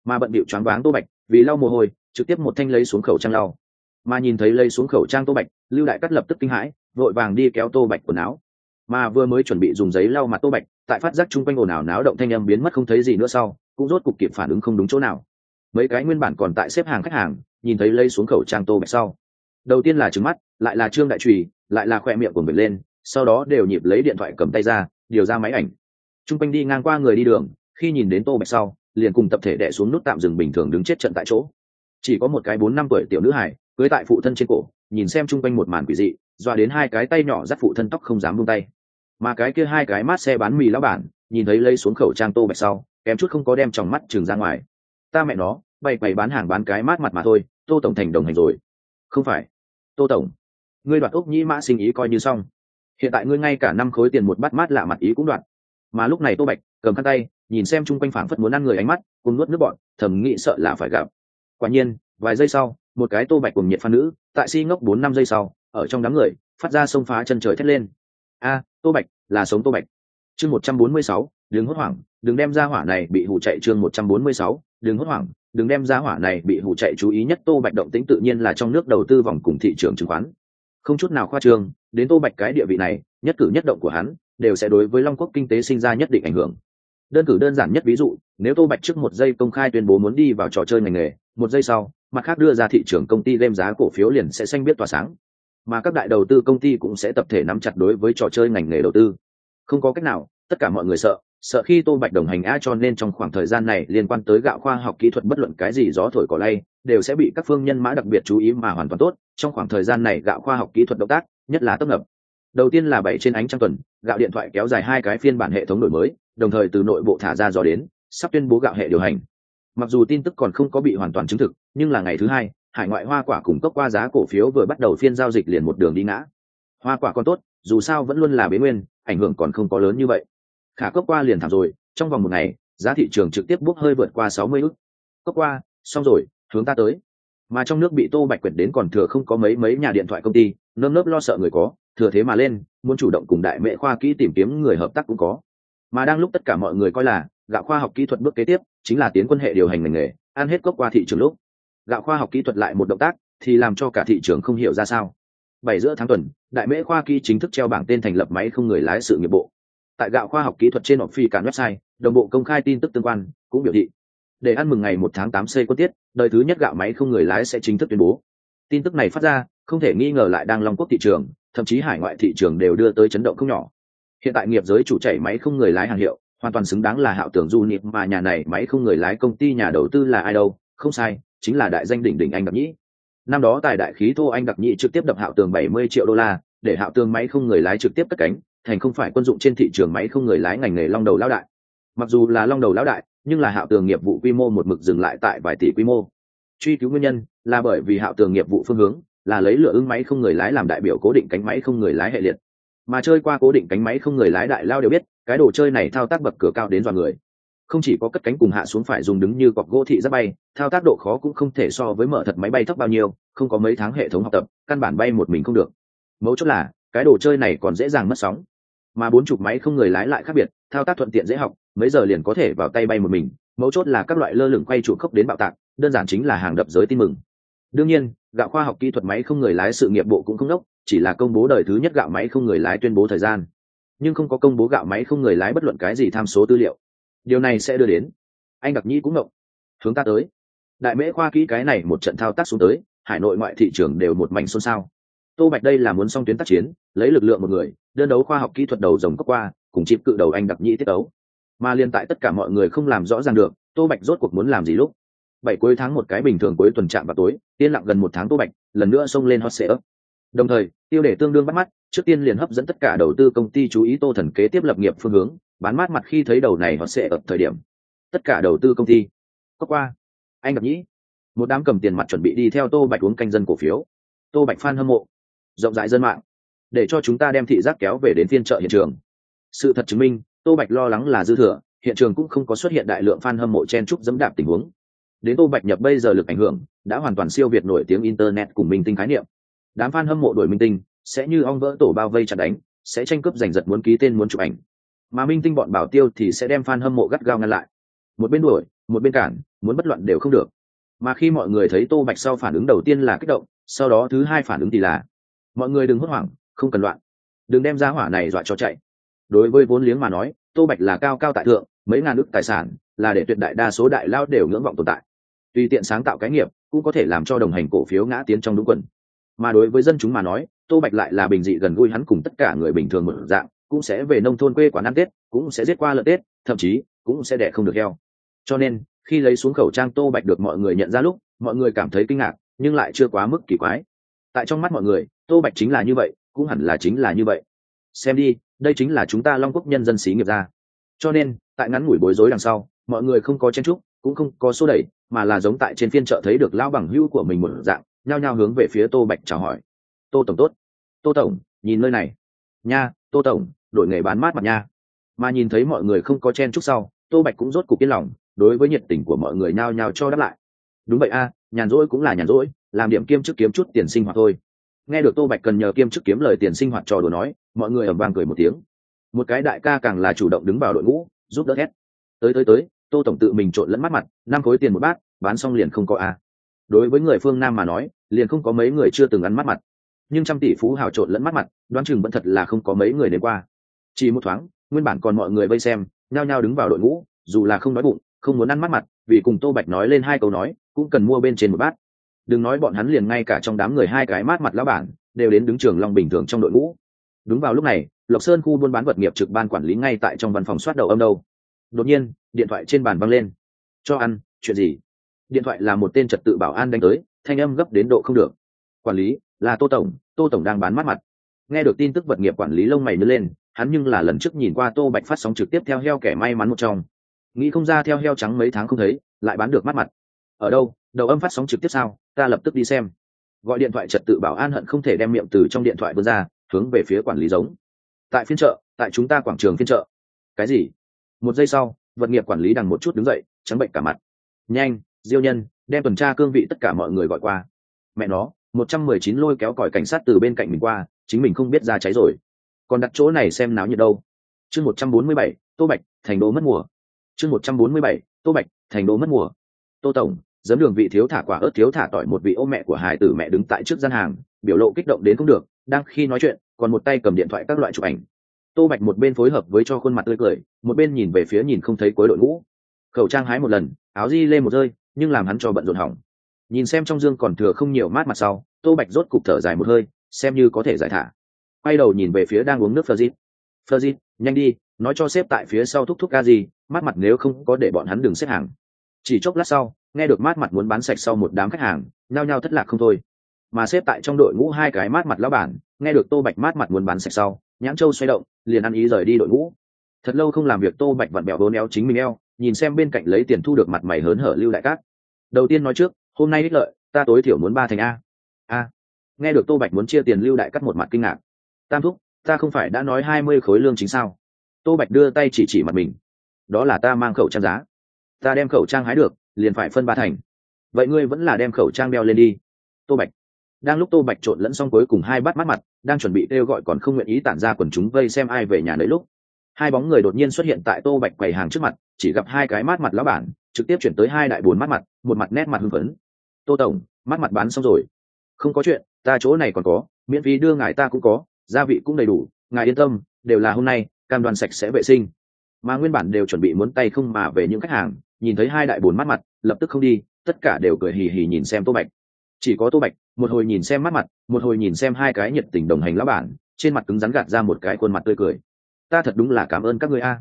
Mà bận bịu choáng váng tô bạch, vì lau mồ hôi, trực tiếp một thanh lấy xuống khẩu trang lau. Mà nhìn thấy lấy xuống khẩu trang tô bạch, lưu đại cắt lập tức kinh hãi, vội vàng đi kéo tô bạch quần áo. Mà vừa mới chuẩn bị dùng giấy lau mặt tô bạch, tại phát giác chung quanh ồn ào náo động thanh âm biến mất không thấy gì nữa sau, cũng rốt cục kịp phản ứng không đúng chỗ nào mấy cái nguyên bản còn tại xếp hàng khách hàng, nhìn thấy lây xuống khẩu trang tô bạch sau. Đầu tiên là trứng mắt, lại là trương đại trùy, lại là khoe miệng của mình lên, sau đó đều nhịp lấy điện thoại cầm tay ra, điều ra máy ảnh. Chung quanh đi ngang qua người đi đường, khi nhìn đến tô bạch sau, liền cùng tập thể đẻ xuống nút tạm dừng bình thường đứng chết trận tại chỗ. Chỉ có một cái bốn năm tuổi tiểu nữ hải cưới tại phụ thân trên cổ, nhìn xem chung quanh một màn quỷ dị, dọa đến hai cái tay nhỏ dắt phụ thân tóc không dám buông tay. Mà cái kia hai cái mát xe bán mì lão bản, nhìn thấy lây xuống khẩu trang tô bạch sau, kém chút không có đem tròng mắt trường ra ngoài ta mẹ nó, bày quầy bán hàng bán cái mát mặt mà thôi, tô tổng thành đồng hành rồi. Không phải. Tô tổng, ngươi đoạt úc nhĩ mã sinh ý coi như xong. Hiện tại ngươi ngay cả năm khối tiền một bát mát lạ mặt ý cũng đoạt. Mà lúc này tô bạch cầm khăn tay, nhìn xem chung quanh phảng phất muốn ăn người ánh mắt, cùng nuốt nước bọn, thầm nghĩ sợ là phải gặp. Quả nhiên, vài giây sau, một cái tô bạch cùng nhiệt phan nữ, tại si ngốc bốn năm giây sau, ở trong đám người, phát ra sông phá chân trời thét lên. A, tô bạch, là sống tô bạch. Chương một trăm bốn mươi sáu đừng hốt hoảng, đừng đem ra hỏa này bị hủ chạy chương một trăm bốn mươi sáu, đừng hốt hoảng, đừng đem ra hỏa này bị hủ chạy chú ý nhất tô bạch động tĩnh tự nhiên là trong nước đầu tư vòng cùng thị trường chứng khoán. Không chút nào khoa trương, đến tô bạch cái địa vị này, nhất cử nhất động của hắn, đều sẽ đối với long quốc kinh tế sinh ra nhất định ảnh hưởng. Đơn cử đơn giản nhất ví dụ, nếu tô bạch trước một giây công khai tuyên bố muốn đi vào trò chơi ngành nghề, một giây sau, mặt khác đưa ra thị trường công ty đem giá cổ phiếu liền sẽ xanh biết tỏa sáng. Mà các đại đầu tư công ty cũng sẽ tập thể nắm chặt đối với trò chơi ngành nghề đầu tư. Không có cách nào, tất cả mọi người sợ sợ khi tô bạch đồng hành a cho nên trong khoảng thời gian này liên quan tới gạo khoa học kỹ thuật bất luận cái gì gió thổi cỏ lay, đều sẽ bị các phương nhân mã đặc biệt chú ý mà hoàn toàn tốt. Trong khoảng thời gian này gạo khoa học kỹ thuật động tác, nhất là tấp nập. Đầu tiên là bảy trên ánh trăng tuần, gạo điện thoại kéo dài hai cái phiên bản hệ thống đổi mới, đồng thời từ nội bộ thả ra dò đến, sắp tuyên bố gạo hệ điều hành. Mặc dù tin tức còn không có bị hoàn toàn chứng thực, nhưng là ngày thứ hai, hải ngoại hoa quả cung cấp qua giá cổ phiếu vừa bắt đầu phiên giao dịch liền một đường đi ngã. Hoa quả còn tốt, dù sao vẫn luôn là bế nguyên, ảnh hưởng còn không có lớn như vậy khả cốc qua liền thảm rồi, trong vòng một ngày, giá thị trường trực tiếp bốc hơi vượt qua sáu mươi ức. Cốc qua, xong rồi, hướng ta tới. Mà trong nước bị tô bạch quyệt đến còn thừa không có mấy mấy nhà điện thoại công ty, nơm nớp lo sợ người có, thừa thế mà lên, muốn chủ động cùng đại mệ khoa kỹ tìm kiếm người hợp tác cũng có. Mà đang lúc tất cả mọi người coi là, gạo khoa học kỹ thuật bước kế tiếp, chính là tiến quân hệ điều hành ngành nghề, ăn hết cốc qua thị trường lúc. Gạo khoa học kỹ thuật lại một động tác, thì làm cho cả thị trường không hiểu ra sao. Bảy giữa tháng tuần, đại mễ khoa kỹ chính thức treo bảng tên thành lập máy không người lái sự nghiệp bộ tại gạo khoa học kỹ thuật trên họp phi cản website, đồng bộ công khai tin tức tương quan, cũng biểu thị, để ăn mừng ngày một tháng tám c quân tiết, đời thứ nhất gạo máy không người lái sẽ chính thức tuyên bố. Tin tức này phát ra, không thể nghi ngờ lại đang long quốc thị trường, thậm chí hải ngoại thị trường đều đưa tới chấn động không nhỏ. Hiện tại nghiệp giới chủ chảy máy không người lái hàng hiệu, hoàn toàn xứng đáng là hạo tưởng du nịp mà nhà này máy không người lái công ty nhà đầu tư là ai đâu, không sai, chính là đại danh đỉnh đỉnh anh đặc nhĩ. Năm đó tài đại khí thô anh đặc nhĩ trực tiếp đập hạo tường bảy mươi triệu đô la, để hạo tường máy không người lái trực tiếp cất cánh thành không phải quân dụng trên thị trường máy không người lái ngành nghề long đầu lão đại. Mặc dù là long đầu lão đại, nhưng là hạo tường nghiệp vụ quy mô một mực dừng lại tại vài tỷ quy mô. Truy cứu nguyên nhân là bởi vì hạo tường nghiệp vụ phương hướng là lấy lựa ứng máy không người lái làm đại biểu cố định cánh máy không người lái hệ liệt. Mà chơi qua cố định cánh máy không người lái đại lao đều biết, cái đồ chơi này thao tác bậc cửa cao đến dọa người. Không chỉ có cất cánh cùng hạ xuống phải dùng đứng như cọc gỗ thị giáp bay, thao tác độ khó cũng không thể so với mở thật máy bay thấp bao nhiêu, không có mấy tháng hệ thống học tập, căn bản bay một mình không được. Mấu chốt là, cái đồ chơi này còn dễ dàng mất sóng mà bốn chục máy không người lái lại khác biệt, thao tác thuận tiện dễ học, mấy giờ liền có thể vào tay bay một mình, mấu chốt là các loại lơ lửng quay trụ khốc đến bạo tạc, đơn giản chính là hàng đập giới tin mừng. Đương nhiên, gạo khoa học kỹ thuật máy không người lái sự nghiệp bộ cũng không đốc, chỉ là công bố đời thứ nhất gạo máy không người lái tuyên bố thời gian. Nhưng không có công bố gạo máy không người lái bất luận cái gì tham số tư liệu. Điều này sẽ đưa đến, anh đặc nhĩ cũng ngộng. Hướng ta tới. Đại mễ khoa kỹ cái này một trận thao tác xuống tới, hải nội ngoại thị trường đều một mảnh xôn xao. Tô bạch đây là muốn xong tuyến tác chiến, lấy lực lượng một người đơn đấu khoa học kỹ thuật đầu rồng cấp qua, cùng chịp cự đầu anh đặc nhĩ tiết đấu mà liên tại tất cả mọi người không làm rõ ràng được, tô bạch rốt cuộc muốn làm gì lúc? Bảy cuối tháng một cái bình thường cuối tuần trạm vào tối, yên lặng gần một tháng tô bạch, lần nữa xông lên hot sale đồng thời, tiêu đề tương đương bắt mắt, trước tiên liền hấp dẫn tất cả đầu tư công ty chú ý tô thần kế tiếp lập nghiệp phương hướng, bán mát mặt khi thấy đầu này hot sẽ ở thời điểm. Tất cả đầu tư công ty. Có qua. Anh gặp nhĩ một đám cầm tiền mặt chuẩn bị đi theo tô bạch uống canh dân cổ phiếu. Tô bạch phan hâm mộ. Rộng rãi dân mạng để cho chúng ta đem thị giác kéo về đến phiên chợ hiện trường. Sự thật chứng minh, tô bạch lo lắng là dư thừa, hiện trường cũng không có xuất hiện đại lượng f a n hâm mộ chen trúc dẫm đạp tình huống. Đến tô bạch nhập bây giờ lực ảnh hưởng, đã hoàn toàn siêu việt nổi tiếng internet cùng minh tinh khái niệm. Đám f a n hâm mộ đổi minh tinh, sẽ như ong vỡ tổ bao vây chặt đánh, sẽ tranh cướp giành giật muốn ký tên muốn chụp ảnh. Mà minh tinh bọn bảo tiêu thì sẽ đem f a n hâm mộ gắt gao ngăn lại. Một bên đuổi, một bên cản, muốn bất loạn đều không được. Mà khi mọi người thấy tô bạch sau phản ứng đầu tiên là kích động, sau đó thứ hai phản ứng thì là, mọi người đừng hốt hoảng không cần loạn. Đừng đem ra hỏa này dọa cho chạy. Đối với vốn liếng mà nói, tô bạch là cao cao tại thượng, mấy ngàn ước tài sản là để tuyệt đại đa số đại lao đều ngưỡng vọng tồn tại. Tùy tiện sáng tạo cái nghiệp, cũng có thể làm cho đồng hành cổ phiếu ngã tiến trong đúng quần. Mà đối với dân chúng mà nói, tô bạch lại là bình dị gần gũi hắn cùng tất cả người bình thường một dạng, cũng sẽ về nông thôn quê quán ăn tết, cũng sẽ giết qua lợn tết, thậm chí cũng sẽ đẻ không được heo. Cho nên, khi lấy xuống khẩu trang tô bạch được mọi người nhận ra lúc, mọi người cảm thấy kinh ngạc, nhưng lại chưa quá mức kỳ quái. Tại trong mắt mọi người, tô bạch chính là như vậy cũng hẳn là chính là như vậy. Xem đi, đây chính là chúng ta long quốc nhân dân xí nghiệp ra. Cho nên, tại ngắn ngủi bối rối đằng sau, mọi người không có chen trúc cũng không có số đẩy, mà là giống tại trên phiên chợ thấy được lao bằng hữu của mình một dạng, nhao nhao hướng về phía tô bạch chào hỏi. Tô tổng tốt. Tô tổng, nhìn nơi này. Nha, tô tổng, đội nghề bán mát mặt nha. Mà nhìn thấy mọi người không có chen chúc sau, tô bạch cũng rốt cục yên lòng, đối với nhiệt tình của mọi người nhao nhao cho đáp lại. Đúng vậy a, nhàn rỗi cũng là nhàn rỗi, làm điểm kiêm chức kiếm chút tiền sinh hoạt thôi nghe được tô bạch cần nhờ kiêm chức kiếm lời tiền sinh hoạt trò đùa nói, mọi người ẩm vang cười một tiếng. Một cái đại ca càng là chủ động đứng vào đội ngũ, giúp đỡ hết tới tới tới, tô tổng tự mình trộn lẫn mắt mặt, năm khối tiền một bát, bán xong liền không có a. Đối với người phương nam mà nói, liền không có mấy người chưa từng ăn mắt mặt. Nhưng trăm tỷ phú hào trộn lẫn mắt mặt, đoán chừng vẫn thật là không có mấy người đến qua. Chỉ một thoáng, nguyên bản còn mọi người vây xem, nhao nhao đứng vào đội ngũ, dù là không nói bụng, không muốn ăn mắt mặt, vì cùng tô bạch nói lên hai câu nói, cũng cần mua bên trên một bát đừng nói bọn hắn liền ngay cả trong đám người hai cái mát mặt lão bản, đều đến đứng trường long bình thường trong đội ngũ. Đúng vào lúc này, lộc sơn khu buôn bán vật nghiệp trực ban quản lý ngay tại trong văn phòng soát đầu âm đâu. Đột nhiên, điện thoại trên bàn văng lên. Cho ăn, chuyện gì? Điện thoại là một tên trật tự bảo an đánh tới, thanh âm gấp đến độ không được. Quản lý, là tô tổng tô tổng đang bán mắt mặt. Nghe được tin tức vật nghiệp quản lý lông mày nứt lên, hắn nhưng là lần trước nhìn qua tô bạch phát sóng trực tiếp theo heo kẻ may mắn một trong. Nghĩ không ra theo heo trắng mấy tháng không thấy, lại bán được mắt mặt. Ở đâu, đầu âm phát sóng trực tiếp sao? Ta lập tức đi xem. Gọi điện thoại trật tự bảo an hận không thể đem miệng từ trong điện thoại vươn ra, hướng về phía quản lý giống. Tại phiên chợ, tại chúng ta quảng trường phiên chợ. Cái gì? Một giây sau, vật nghiệp quản lý đằng một chút đứng dậy, trắng bệnh cả mặt. Nhanh, diêu nhân, đem tuần tra cương vị tất cả mọi người gọi qua. Mẹ nó, một trăm mười chín lôi kéo còi cảnh sát từ bên cạnh mình qua, chính mình không biết ra cháy rồi. Còn đặt chỗ này xem náo nhiệt đâu. Chương một trăm bốn mươi bảy, tô bạch, thành đô mất mùa. Chương một trăm bốn mươi bảy, tô bạch, thành đô mất mùa. Tô tổng giấm đường vị thiếu thả quả ớt thiếu thả tỏi một vị ô mẹ của hải tử mẹ đứng tại trước gian hàng biểu lộ kích động đến không được đang khi nói chuyện còn một tay cầm điện thoại các loại chụp ảnh. Tô bạch một bên phối hợp với cho khuôn mặt tươi cười một bên nhìn về phía nhìn không thấy cuối đội ngũ. Khẩu trang hái một lần áo di lên một rơi nhưng làm hắn cho bận rộn hỏng. Nhìn xem trong dương còn thừa không nhiều mát mặt sau tô bạch rốt cục thở dài một hơi xem như có thể giải thả. Quay đầu nhìn về phía đang uống nước Ferdi. Ferdi, nhanh đi nói cho xếp tại phía sau thúc thúc ca gì mát mặt nếu không có để bọn hắn đừng xếp hàng chỉ chốc lát sau, nghe được mát mặt muốn bán sạch sau một đám khách hàng, nhao nhao thất lạc không thôi. Mà xếp tại trong đội ngũ hai cái mát mặt lão bản, nghe được tô bạch mát mặt muốn bán sạch sau, nhãn châu xoay động, liền ăn ý rời đi đội ngũ. Thật lâu không làm việc, tô bạch vặn bẹo hố neo chính mình eo, nhìn xem bên cạnh lấy tiền thu được mặt mày hớn hở lưu đại cát. Đầu tiên nói trước, hôm nay ích lợi, ta tối thiểu muốn ba thành a. A? Nghe được tô bạch muốn chia tiền lưu đại cắt một mặt kinh ngạc. Tam thúc, ta không phải đã nói hai mươi khối lương chính sao? Tô bạch đưa tay chỉ chỉ mặt mình. Đó là ta mang khẩu trang giá ta đem khẩu trang hái được, liền phải phân ba thành. Vậy ngươi vẫn là đem khẩu trang đeo lên đi. Tô bạch. Đang lúc tô bạch trộn lẫn xong cuối cùng hai bắt mắt mặt, đang chuẩn bị kêu gọi còn không nguyện ý tản ra quần chúng vây xem ai về nhà nấy lúc, hai bóng người đột nhiên xuất hiện tại tô bạch quầy hàng trước mặt, chỉ gặp hai cái mát mặt lão bản, trực tiếp chuyển tới hai đại bốn mắt mặt, một mặt nét mặt hưng phấn. Tô tổng, mắt mặt bán xong rồi. Không có chuyện, ta chỗ này còn có, miễn phí đưa ngài ta cũng có, gia vị cũng đầy đủ, ngài yên tâm, đều là hôm nay, cam đoàn sạch sẽ vệ sinh mà nguyên bản đều chuẩn bị muốn tay không mà về những khách hàng, nhìn thấy hai đại bồn mắt mặt, lập tức không đi, tất cả đều cười hì hì nhìn xem tô bạch. Chỉ có tô bạch, một hồi nhìn xem mắt mặt, một hồi nhìn xem hai cái nhiệt tình đồng hành lão bản, trên mặt cứng rắn gạt ra một cái khuôn mặt tươi cười. Ta thật đúng là cảm ơn các người a.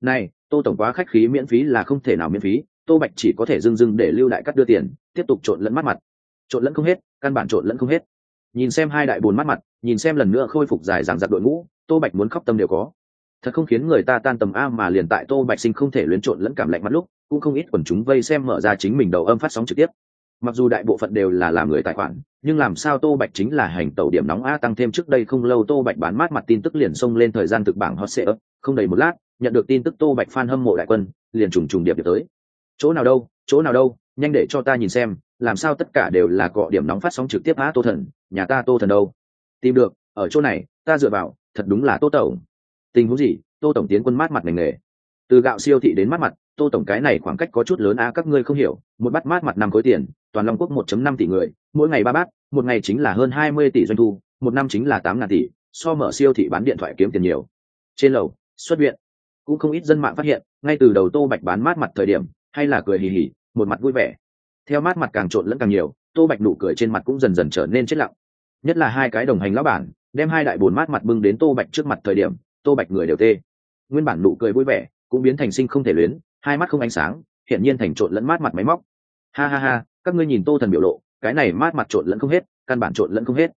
Này, tô tổng quá khách khí miễn phí là không thể nào miễn phí, tô bạch chỉ có thể dưng dưng để lưu đại cắt đưa tiền, tiếp tục trộn lẫn mắt mặt. Trộn lẫn không hết, căn bản trộn lẫn không hết. Nhìn xem hai đại bồn mắt mặt, nhìn xem lần nữa khôi phục dài dàng dặc đội ngũ, tô bạch muốn khóc tâm đều có thật không khiến người ta tan tầm a mà liền tại tô bạch sinh không thể luyến trộn lẫn cảm lạnh mắt lúc, cũng không ít quần chúng vây xem mở ra chính mình đầu âm phát sóng trực tiếp. Mặc dù đại bộ phận đều là làm người tài khoản, nhưng làm sao tô bạch chính là hành tẩu điểm nóng a tăng thêm trước đây không lâu tô bạch bán mát mặt tin tức liền xông lên thời gian thực bảng hot sệ ấp không đầy một lát, nhận được tin tức tô bạch f hâm mộ đại quân, liền trùng trùng điệp điệp tới. Chỗ nào đâu, chỗ nào đâu, nhanh để cho ta nhìn xem, làm sao tất cả đều là cọ điểm nóng phát sóng trực tiếp á tô thần, nhà ta tô thần đâu? Tìm được, ở chỗ này, ta dựa vào, thật đúng là tô tổng tình huống gì? Tô tổng tiến quân mát mặt ngành nghề. Từ gạo siêu thị đến mát mặt, tô tổng cái này khoảng cách có chút lớn á, các ngươi không hiểu. Một bát mát mặt năm khối tiền, toàn long quốc một chấm năm tỷ người, mỗi ngày ba bát, một ngày chính là hơn hai mươi tỷ doanh thu, một năm chính là tám ngàn tỷ, so mở siêu thị bán điện thoại kiếm tiền nhiều. Trên lầu, xuất viện. Cũng không ít dân mạng phát hiện, ngay từ đầu tô bạch bán mát mặt thời điểm, hay là cười hì hì, một mặt vui vẻ. Theo mát mặt càng trộn lẫn càng nhiều, tô bạch nụ cười trên mặt cũng dần dần trở nên chết lặng. Nhất là hai cái đồng hành lão bản, đem hai đại bồn mát mặt bưng đến tô bạch trước mặt thời điểm tô bạch người đều tê. Nguyên bản nụ cười vui vẻ, cũng biến thành sinh không thể luyến, hai mắt không ánh sáng, hiển nhiên thành trộn lẫn mát mặt máy móc. Ha ha ha, các ngươi nhìn tô thần biểu lộ, cái này mát mặt trộn lẫn không hết, căn bản trộn lẫn không hết.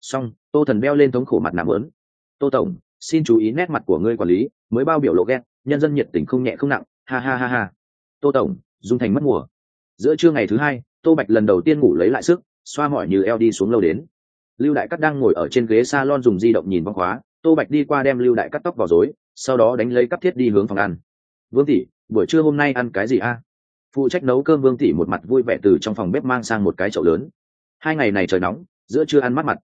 Xong, tô thần beo lên thống khổ mặt nạm lớn tô tổng, xin chú ý nét mặt của ngươi quản lý, mới bao biểu lộ ghét, nhân dân nhiệt tình không nhẹ không nặng, ha ha ha ha. Tô tổng, dung thành mất mùa. Giữa trưa ngày thứ hai, tô bạch lần đầu tiên ngủ lấy lại sức, xoa mỏi như eo đi xuống lâu đến. Lưu đại cắt đang ngồi ở trên ghế s a lon dùng di động nhìn văn hóa tô bạch đi qua đem lưu đại cắt tóc vào dối sau đó đánh lấy cắp thiết đi hướng phòng ăn. Vương tỷ, buổi trưa hôm nay ăn cái gì a? Phụ trách nấu cơm vương tỷ một mặt vui vẻ từ trong phòng bếp mang sang một cái chậu lớn. Hai ngày này trời nóng, giữa trưa ăn mát mặt.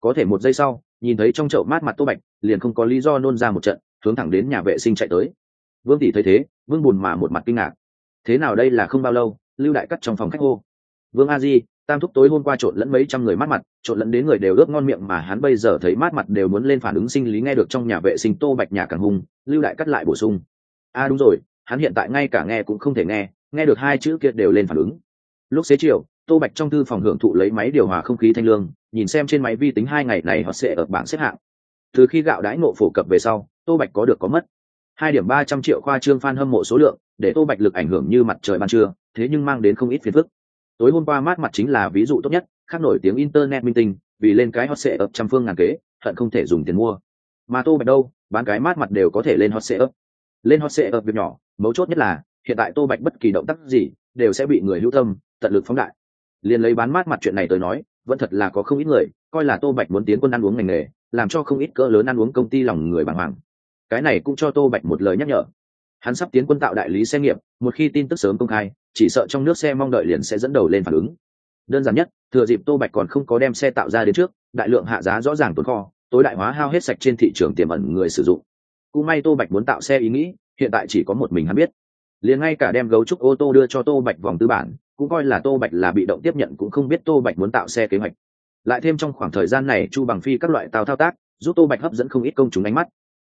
Có thể một giây sau, nhìn thấy trong chậu mát mặt tô bạch, liền không có lý do nôn ra một trận, hướng thẳng đến nhà vệ sinh chạy tới. Vương tỷ thấy thế, vương bùn mà một mặt kinh ngạc. Thế nào đây là không bao lâu? Lưu đại cắt trong phòng khách hô. Vương a di tam thúc tối hôm qua trộn lẫn mấy trăm người mát mặt, trộn lẫn đến người đều ướp ngon miệng mà hắn bây giờ thấy mát mặt đều muốn lên phản ứng sinh lý nghe được trong nhà vệ sinh tô bạch nhà càng hung, lưu đại cắt lại bổ sung. A à đúng rồi, hắn hiện tại ngay cả nghe cũng không thể nghe nghe được hai chữ kia đều lên phản ứng. Lúc xế chiều, tô bạch trong thư phòng hưởng thụ lấy máy điều hòa không khí thanh lương, nhìn xem trên máy vi tính hai ngày này họ sẽ ở bảng xếp hạng. Từ khi gạo đãi ngộ phổ cập về sau, tô bạch có được có mất. Hai điểm ba trăm triệu khoa trương fan hâm mộ số lượng, để tô bạch lực ảnh hưởng như mặt trời ban trưa, thế nhưng mang đến không ít phiền phức tối hôm qua mát mặt chính là ví dụ tốt nhất, khác nổi tiếng internet minh tinh, vì lên cái hot sệ ấp trăm phương ngàn kế thận không thể dùng tiền mua. Mà tô bạch đâu, bán cái mát mặt đều có thể lên hot sệ ấp lên hot sệ ấp việc nhỏ, mấu chốt nhất là, hiện tại tô bạch bất kỳ động tác gì, đều sẽ bị người hữu tâm, tận lực phóng đại. Liền lấy bán mát mặt chuyện này tới nói, vẫn thật là có không ít người, coi là tô bạch muốn tiến quân ăn uống ngành nghề, làm cho không ít cỡ lớn ăn uống công ty lòng người bàng hoàng. Cái này cũng cho tô bạch một lời nhắc nhở. Hắn sắp tiến quân tạo đại lý xe nghiệp, một khi tin tức sớm công khai chỉ sợ trong nước xe mong đợi liền sẽ dẫn đầu lên phản ứng. Đơn giản nhất, thừa dịp tô bạch còn không có đem xe tạo ra đến trước, đại lượng hạ giá rõ ràng tồn kho, tối đại hóa hao hết sạch trên thị trường tiềm ẩn người sử dụng. Cũng may tô bạch muốn tạo xe ý nghĩ, hiện tại chỉ có một mình hắn biết. Liền ngay cả đem gấu trúc ô tô đưa cho tô bạch vòng tư bản, cũng coi là tô bạch là bị động tiếp nhận cũng không biết tô bạch muốn tạo xe kế hoạch. Lại thêm trong khoảng thời gian này chu bằng phi các loại tàu thao tác, giúp tô bạch hấp dẫn không ít công chúng ánh mắt.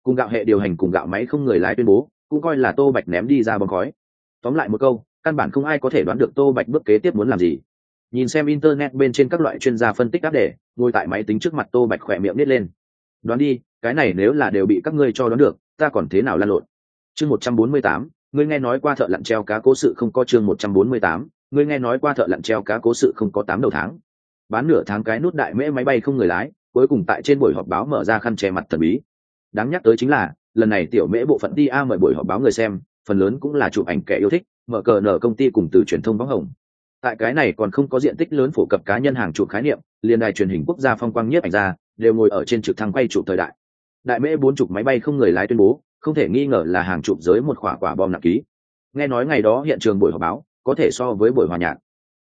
Cùng gạo hệ điều hành cùng gạo máy không người lái tuyên bố, cũng coi là tô bạch ném đi ra bóng khói. Tóm lại một câu căn bản không ai có thể đoán được tô bạch bước kế tiếp muốn làm gì. Nhìn xem internet bên trên các loại chuyên gia phân tích áp đề, ngồi tại máy tính trước mặt tô bạch khỏe miệng nít lên. Đoán đi cái này nếu là đều bị các ngươi cho đoán được ta còn thế nào lan lộn? Chương một trăm bốn mươi tám ngươi nghe nói qua thợ lặn treo cá cố sự không có chương một trăm bốn mươi tám ngươi nghe nói qua thợ lặn treo cá cố sự không có tám đầu tháng. Bán nửa tháng cái nút đại mễ máy bay không người lái cuối cùng tại trên buổi họp báo mở ra khăn che mặt thần bí. Đáng nhắc tới chính là lần này tiểu mễ bộ phận đi a mời buổi họp báo người xem phần lớn cũng là chụp ảnh kẻ yêu thích mở cờ nở công ty cùng từ truyền thông bóng hồng. Tại cái này còn không có diện tích lớn phổ cập cá nhân hàng chục khái niệm liên đài truyền hình quốc gia phong quang nhiếp ảnh ra, đều ngồi ở trên trực thăng quay chụp thời đại. Đại mễ bốn chục máy bay không người lái tuyên bố, không thể nghi ngờ là hàng chục giới một quả quả bom nặng ký. Nghe nói ngày đó hiện trường buổi họp báo, có thể so với buổi hòa nhạc.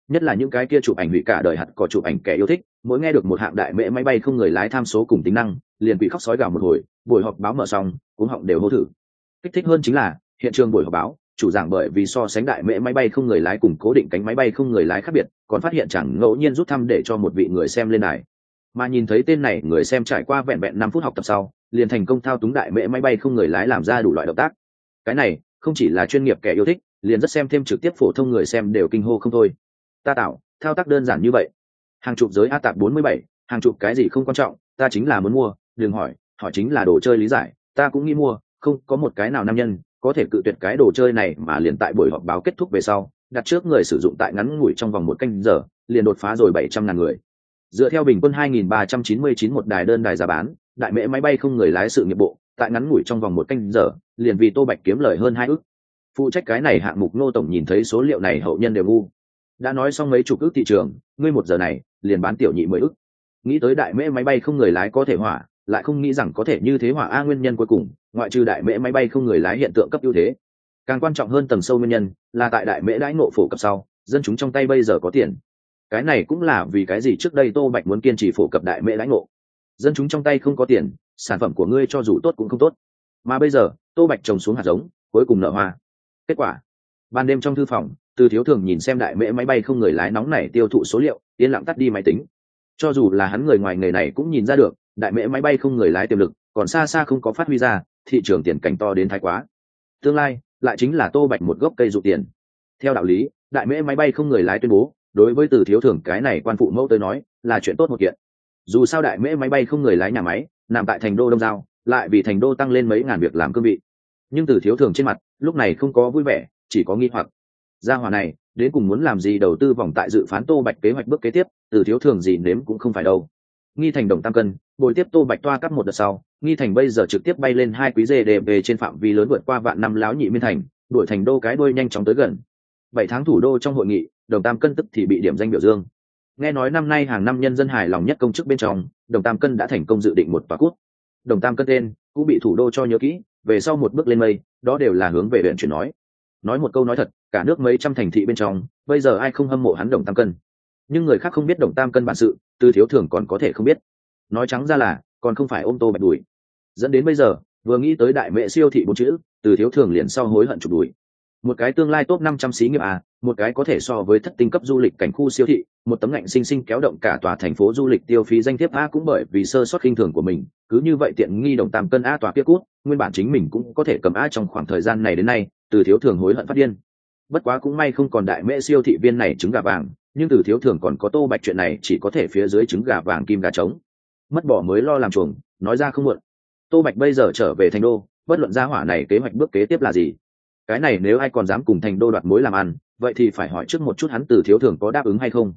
Nhất là những cái kia chụp ảnh hủy cả đời hạt có chụp ảnh kẻ yêu thích, mỗi nghe được một hạng đại mễ máy bay không người lái tham số cùng tính năng, liền bị khóc sói gào một hồi, buổi họp báo mở xong cũng họng đều hô thử. Kích thích hơn chính là, hiện trường buổi họp báo chủ giảng bởi vì so sánh đại mễ máy bay không người lái cùng cố định cánh máy bay không người lái khác biệt, còn phát hiện chẳng ngẫu nhiên rút thăm để cho một vị người xem lên đài. Mà nhìn thấy tên này, người xem trải qua vẹn vẹn năm phút học tập sau, liền thành công thao túng đại mễ máy bay không người lái làm ra đủ loại động tác. Cái này, không chỉ là chuyên nghiệp kẻ yêu thích, liền rất xem thêm trực tiếp phổ thông người xem đều kinh hô không thôi. Ta tạo, thao tác đơn giản như vậy. Hàng chục giới a tạp bốn mươi bảy, hàng chục cái gì không quan trọng, ta chính là muốn mua, đừng hỏi hỏi chính là đồ chơi lý giải, ta cũng nghĩ mua, không có một cái nào nam nhân có thể cự tuyệt cái đồ chơi này mà liền tại buổi họp báo kết thúc về sau, đặt trước người sử dụng tại ngắn ngủi trong vòng một canh giờ, liền đột phá rồi bảy trăm ngàn người. Dựa theo bình quân hai nghìn ba trăm chín mươi chín một đài đơn đài giá bán, đại mễ máy bay không người lái sự nghiệp bộ, tại ngắn ngủi trong vòng một canh giờ, liền vì tô bạch kiếm lời hơn hai ước. Phụ trách cái này hạng mục nô tổng nhìn thấy số liệu này hậu nhân đều ngu. Đã nói xong mấy chục ước thị trường, ngươi một giờ này, liền bán tiểu nhị mười ước. Nghĩ tới đại mễ máy bay không người lái có thể hỏa lại không nghĩ rằng có thể như thế hỏa a nguyên nhân cuối cùng, ngoại trừ đại mễ máy bay không người lái hiện tượng cấp ưu thế. Càng quan trọng hơn tầng sâu nguyên nhân, là tại đại mễ đãi ngộ phổ cập sau, dân chúng trong tay bây giờ có tiền. Cái này cũng là vì cái gì trước đây tô bạch muốn kiên trì phổ cập đại mễ đãi ngộ. Dân chúng trong tay không có tiền, sản phẩm của ngươi cho dù tốt cũng không tốt. Mà bây giờ, tô bạch trồng xuống hạt giống, cuối cùng nở hoa. Kết quả, ban đêm trong thư phòng, từ thiếu thường nhìn xem đại mễ máy bay không người lái nóng này tiêu thụ số liệu, yên lặng tắt đi máy tính. Cho dù là hắn người ngoài nghề này cũng nhìn ra được đại mễ máy bay không người lái tiềm lực, còn xa xa không có phát huy ra, thị trường tiền cảnh to đến thái quá. Tương lai, lại chính là tô bạch một gốc cây dụ tiền. Theo đạo lý, đại mễ máy bay không người lái tuyên bố, đối với từ thiếu thường cái này quan phụ mẫu tới nói, là chuyện tốt một kiện. Dù sao đại mễ máy bay không người lái nhà máy, nằm tại thành đô đông giao, lại vì thành đô tăng lên mấy ngàn việc làm cương vị. Nhưng từ thiếu thường trên mặt, lúc này không có vui vẻ, chỉ có nghi hoặc. Gia hòa này, đến cùng muốn làm gì đầu tư vòng tại dự phán tô bạch kế hoạch bước kế tiếp, từ thiếu thường gì nếm cũng không phải đâu. Nghi thành đồng tam cân bồi tiếp tô bạch toa cắt một đợt sau, nghi thành bây giờ trực tiếp bay lên hai quý dê đề về trên phạm vi lớn vượt qua vạn năm láo nhị miên thành, đuổi thành đô cái đuôi nhanh chóng tới gần. Bảy tháng thủ đô trong hội nghị, đồng tam cân tức thì bị điểm danh biểu dương. Nghe nói năm nay hàng năm nhân dân hài lòng nhất công chức bên trong, đồng tam cân đã thành công dự định một tòa cút. Đồng tam cân tên, cũng bị thủ đô cho nhớ kỹ, về sau một bước lên mây, đó đều là hướng về huyện chuyển nói. Nói một câu nói thật, cả nước mấy trăm thành thị bên trong, bây giờ ai không hâm mộ hắn đồng tam cân? Nhưng người khác không biết đồng tam cân bản sự, tư thiếu thường còn có thể không biết nói trắng ra là, còn không phải ôm tô bạch đùi dẫn đến bây giờ, vừa nghĩ tới đại mẹ siêu thị bốn chữ, từ thiếu thường liền sau hối hận chụp đùi một cái tương lai top năm trăm xí nghiệp à một cái có thể so với thất tinh cấp du lịch cảnh khu siêu thị, một tấm ngạnh sinh sinh kéo động cả tòa thành phố du lịch tiêu phí danh thiếp a cũng bởi vì sơ sót khinh thường của mình, cứ như vậy tiện nghi đồng tam cân a tòa kia cút, nguyên bản chính mình cũng có thể cầm a trong khoảng thời gian này đến nay, từ thiếu thường hối hận phát điên. Bất quá cũng may không còn đại mễ siêu thị viên này trứng gà vàng, nhưng từ thiếu thường còn có tô bạch chuyện này chỉ có thể phía dưới trứng gà vàng kim gà trống mất bỏ mới lo làm chuồng, nói ra không muộn. Tô bạch bây giờ trở về thành đô, bất luận gia hỏa này kế hoạch bước kế tiếp là gì? Cái này nếu ai còn dám cùng thành đô đoạt mối làm ăn, vậy thì phải hỏi trước một chút hắn từ thiếu thường có đáp ứng hay không.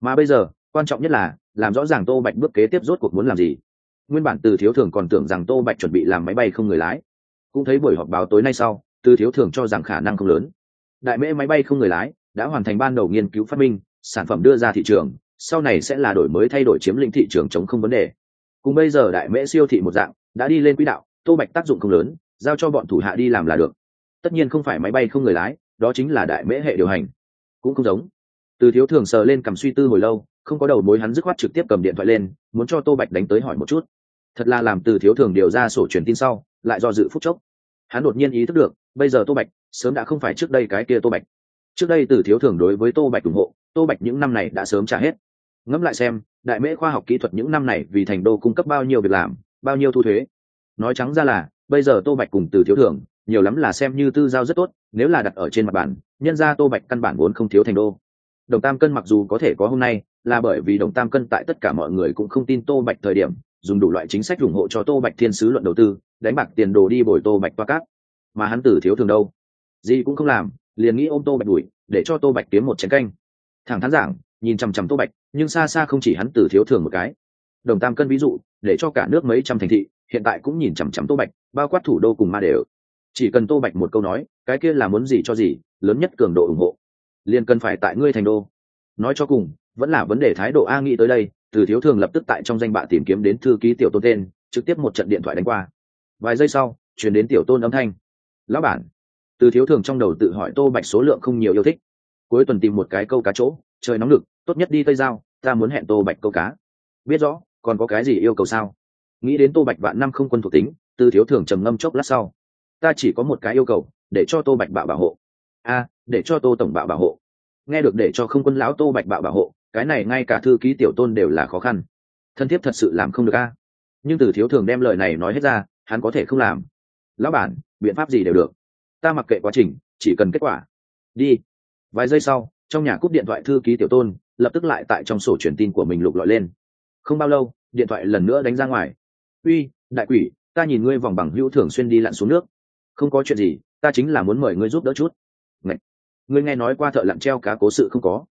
Mà bây giờ, quan trọng nhất là, làm rõ ràng tô bạch bước kế tiếp rốt cuộc muốn làm gì. Nguyên bản từ thiếu thường còn tưởng rằng tô bạch chuẩn bị làm máy bay không người lái. Cũng thấy buổi họp báo tối nay sau, từ thiếu thường cho rằng khả năng không lớn. Đại mễ máy bay không người lái, đã hoàn thành ban đầu nghiên cứu phát minh, sản phẩm đưa ra thị trường sau này sẽ là đổi mới thay đổi chiếm lĩnh thị trường chống không vấn đề. Cùng bây giờ đại mễ siêu thị một dạng, đã đi lên quỹ đạo, tô bạch tác dụng không lớn, giao cho bọn thủ hạ đi làm là được. Tất nhiên không phải máy bay không người lái, đó chính là đại mễ hệ điều hành. Cũng không giống. Từ thiếu thường sờ lên cầm suy tư hồi lâu, không có đầu mối hắn dứt khoát trực tiếp cầm điện thoại lên, muốn cho tô bạch đánh tới hỏi một chút. Thật là làm từ thiếu thường điều ra sổ truyền tin sau, lại do dự phúc chốc. Hắn đột nhiên ý thức được, bây giờ tô bạch sớm đã không phải trước đây cái kia tô bạch trước đây từ thiếu thường đối với tô bạch ủng hộ, tô bạch những năm này đã sớm trả hết ngẫm lại xem, đại mễ khoa học kỹ thuật những năm này vì thành đô cung cấp bao nhiêu việc làm, bao nhiêu thu thuế. Nói trắng ra là, bây giờ tô bạch cùng từ thiếu thường nhiều lắm là xem như tư giao rất tốt, nếu là đặt ở trên mặt bản nhân ra tô bạch căn bản vốn không thiếu thành đô. Đồng tam cân mặc dù có thể có hôm nay, là bởi vì đồng tam cân tại tất cả mọi người cũng không tin tô bạch thời điểm, dùng đủ loại chính sách ủng hộ cho tô bạch thiên sứ luận đầu tư, đánh bạc tiền đồ đi bồi tô bạch toa cát mà hắn tử thiếu thường đâu? Gì cũng không làm, liền nghĩ ôm tô bạch đuổi, để cho tô bạch kiếm một chén canh. Thẳng thắn giảng nhìn chằm chằm tô bạch, nhưng xa xa không chỉ hắn từ thiếu thường một cái. Đồng tam cân ví dụ, để cho cả nước mấy trăm thành thị, hiện tại cũng nhìn chằm chằm tô bạch, bao quát thủ đô cùng ma đều. Chỉ cần tô bạch một câu nói, cái kia là muốn gì cho gì, lớn nhất cường độ ủng hộ. Liền cần phải tại ngươi thành đô. Nói cho cùng, vẫn là vấn đề thái độ a nghĩ tới đây, từ thiếu thường lập tức tại trong danh bạ tìm kiếm đến thư ký tiểu tôn tên, trực tiếp một trận điện thoại đánh qua. Vài giây sau chuyển đến tiểu tôn âm thanh. Lão bản. Từ thiếu thường trong đầu tự hỏi tô bạch số lượng không nhiều yêu thích. Cuối tuần tìm một cái câu cá chỗ trời nóng lực tốt nhất đi tây giao, ta muốn hẹn tô bạch câu cá. Biết rõ, còn có cái gì yêu cầu sao? Nghĩ đến tô bạch vạn năm không quân thuộc tính, tư thiếu thường trầm ngâm chốc lát sau. Ta chỉ có một cái yêu cầu, để cho tô bạch bạo bảo hộ. A, để cho tô tổng bạo bảo hộ. Nghe được để cho không quân lão tô bạch bạo bảo hộ, cái này ngay cả thư ký tiểu tôn đều là khó khăn. Thân thiết thật sự làm không được a. Nhưng từ thiếu thường đem lời này nói hết ra, hắn có thể không làm. Lão bản, biện pháp gì đều được. Ta mặc kệ quá trình, chỉ cần kết quả. Đi. Vài giây sau trong nhà cúp điện thoại thư ký tiểu tôn, lập tức lại tại trong sổ truyền tin của mình lục lọi lên. Không bao lâu, điện thoại lần nữa đánh ra ngoài. Uy, đại quỷ, ta nhìn ngươi vòng bằng hữu thường xuyên đi lặn xuống nước. Không có chuyện gì, ta chính là muốn mời ngươi giúp đỡ chút. Ngậy! ngươi nghe nói qua thợ lặn treo cá cố sự không có?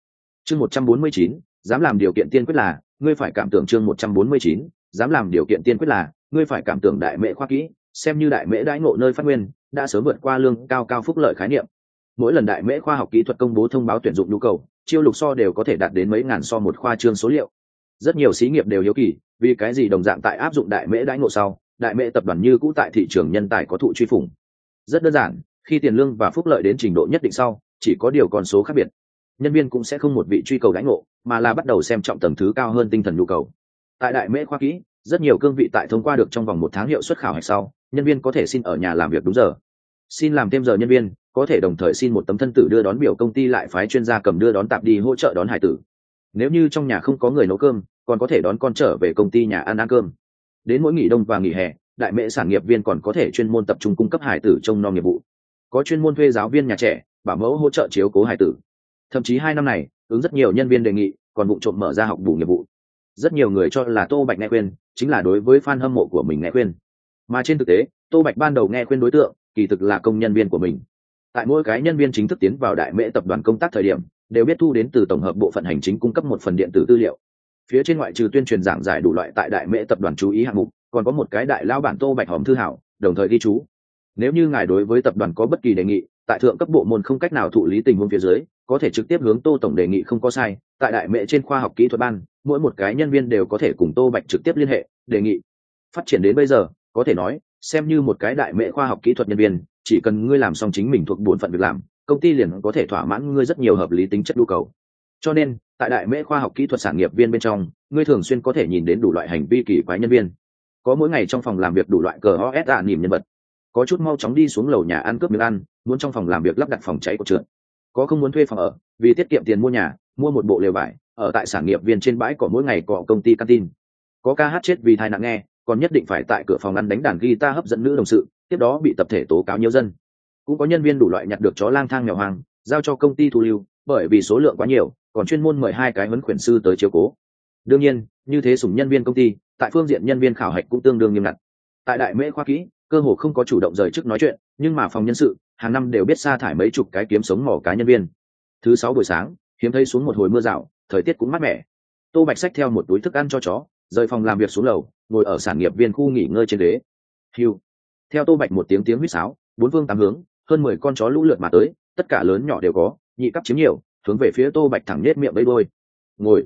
Chương một trăm bốn mươi chín, dám làm điều kiện tiên quyết là, ngươi phải cảm tưởng chương một trăm bốn mươi chín, dám làm điều kiện tiên quyết là, ngươi phải cảm tưởng đại mễ khoa kỹ, xem như đại mễ đãi ngộ nơi phát nguyên, đã sớm vượt qua lương cao cao phúc lợi khái niệm mỗi lần đại mễ khoa học kỹ thuật công bố thông báo tuyển dụng nhu cầu, chiêu lục so đều có thể đạt đến mấy ngàn so một khoa trương số liệu. Rất nhiều xí nghiệp đều hiếu kỳ, vì cái gì đồng dạng tại áp dụng đại mễ đãi ngộ sau, đại mễ tập đoàn như cũ tại thị trường nhân tài có thụ truy phủng. Rất đơn giản, khi tiền lương và phúc lợi đến trình độ nhất định sau, chỉ có điều con số khác biệt. Nhân viên cũng sẽ không một vị truy cầu đãi ngộ, mà là bắt đầu xem trọng tầng thứ cao hơn tinh thần nhu cầu. Tại đại mễ khoa kỹ, rất nhiều cương vị tại thông qua được trong vòng một tháng hiệu suất khảo hạch sau, nhân viên có thể xin ở nhà làm việc đúng giờ. Xin làm thêm giờ nhân viên có thể đồng thời xin một tấm thân tử đưa đón biểu công ty lại phái chuyên gia cầm đưa đón tạp đi hỗ trợ đón hải tử. Nếu như trong nhà không có người nấu cơm, còn có thể đón con trở về công ty nhà ăn ăn cơm. Đến mỗi nghỉ đông và nghỉ hè, đại mệ sản nghiệp viên còn có thể chuyên môn tập trung cung cấp hải tử trông nom nghiệp vụ. Có chuyên môn thuê giáo viên nhà trẻ, bảo mẫu hỗ trợ chiếu cố hải tử. Thậm chí hai năm này, ứng rất nhiều nhân viên đề nghị, còn vụ trộm mở ra học bù nghiệp vụ. Rất nhiều người cho là tô bạch nghe khuyên, chính là đối với f a n hâm mộ của mình nghe khuyên. Mà trên thực tế, tô bạch ban đầu nghe khuyên đối tượng, kỳ thực là công nhân viên của mình tại mỗi cái nhân viên chính thức tiến vào đại mễ tập đoàn công tác thời điểm, đều biết thu đến từ tổng hợp bộ phận hành chính cung cấp một phần điện tử tư liệu. Phía trên ngoại trừ tuyên truyền giảng giải đủ loại tại đại mễ tập đoàn chú ý hạng mục, còn có một cái đại lao bản tô bạch hòm thư hảo, đồng thời ghi chú. Nếu như ngài đối với tập đoàn có bất kỳ đề nghị, tại thượng cấp bộ môn không cách nào thụ lý tình huống phía dưới, có thể trực tiếp hướng tô tổng đề nghị không có sai, tại đại mễ trên khoa học kỹ thuật ban, mỗi một cái nhân viên đều có thể cùng tô bạch trực tiếp liên hệ, đề nghị. Phát triển đến bây giờ, có thể nói xem như một cái đại mệ khoa học kỹ thuật nhân viên, chỉ cần ngươi làm xong chính mình thuộc bổn phận việc làm, công ty liền có thể thỏa mãn ngươi rất nhiều hợp lý tính chất nhu cầu. Cho nên, tại đại mễ khoa học kỹ thuật sản nghiệp viên bên trong, ngươi thường xuyên có thể nhìn đến đủ loại hành vi kỳ quái nhân viên. Có mỗi ngày trong phòng làm việc đủ loại cờ os ạ nỉm nhân vật. Có chút mau chóng đi xuống lầu nhà ăn cướp miếng ăn, muốn trong phòng làm việc lắp đặt phòng cháy của trượt có không muốn thuê phòng ở, vì tiết kiệm tiền mua nhà, mua một bộ lều vải, ở tại sản nghiệp viên trên bãi cỏ mỗi ngày cọ công ty canteen. Có ca hát chết vì thai nặng nghe còn nhất định phải tại cửa phòng ăn đánh đàn guitar hấp dẫn nữ đồng sự, tiếp đó bị tập thể tố cáo nhiều dân. Cũng có nhân viên đủ loại nhặt được chó lang thang nghèo hoang, giao cho công ty thu lưu, bởi vì số lượng quá nhiều, còn chuyên môn mời hai cái huấn khuyển sư tới chiếu cố. Đương nhiên, như thế sủng nhân viên công ty, tại phương diện nhân viên khảo hạch cũng tương đương nghiêm ngặt. Tại đại mễ khoa kỹ, cơ hồ không có chủ động rời chức nói chuyện, nhưng mà phòng nhân sự, hàng năm đều biết sa thải mấy chục cái kiếm sống mỏ cá nhân viên. Thứ sáu buổi sáng, hiếm thấy xuống một hồi mưa rào, thời tiết cũng mát mẻ. Tô bạch xách theo một túi thức ăn cho chó rời phòng làm việc xuống lầu, ngồi ở sản nghiệp viên khu nghỉ ngơi trên ghế. Hiu theo tô bạch một tiếng tiếng huýt sáo, bốn phương tám hướng, hơn mười con chó lũ lượt mà tới, tất cả lớn nhỏ đều có, nhị cắp chiếm nhiều, hướng về phía tô bạch thẳng nết miệng bấy đôi ngồi.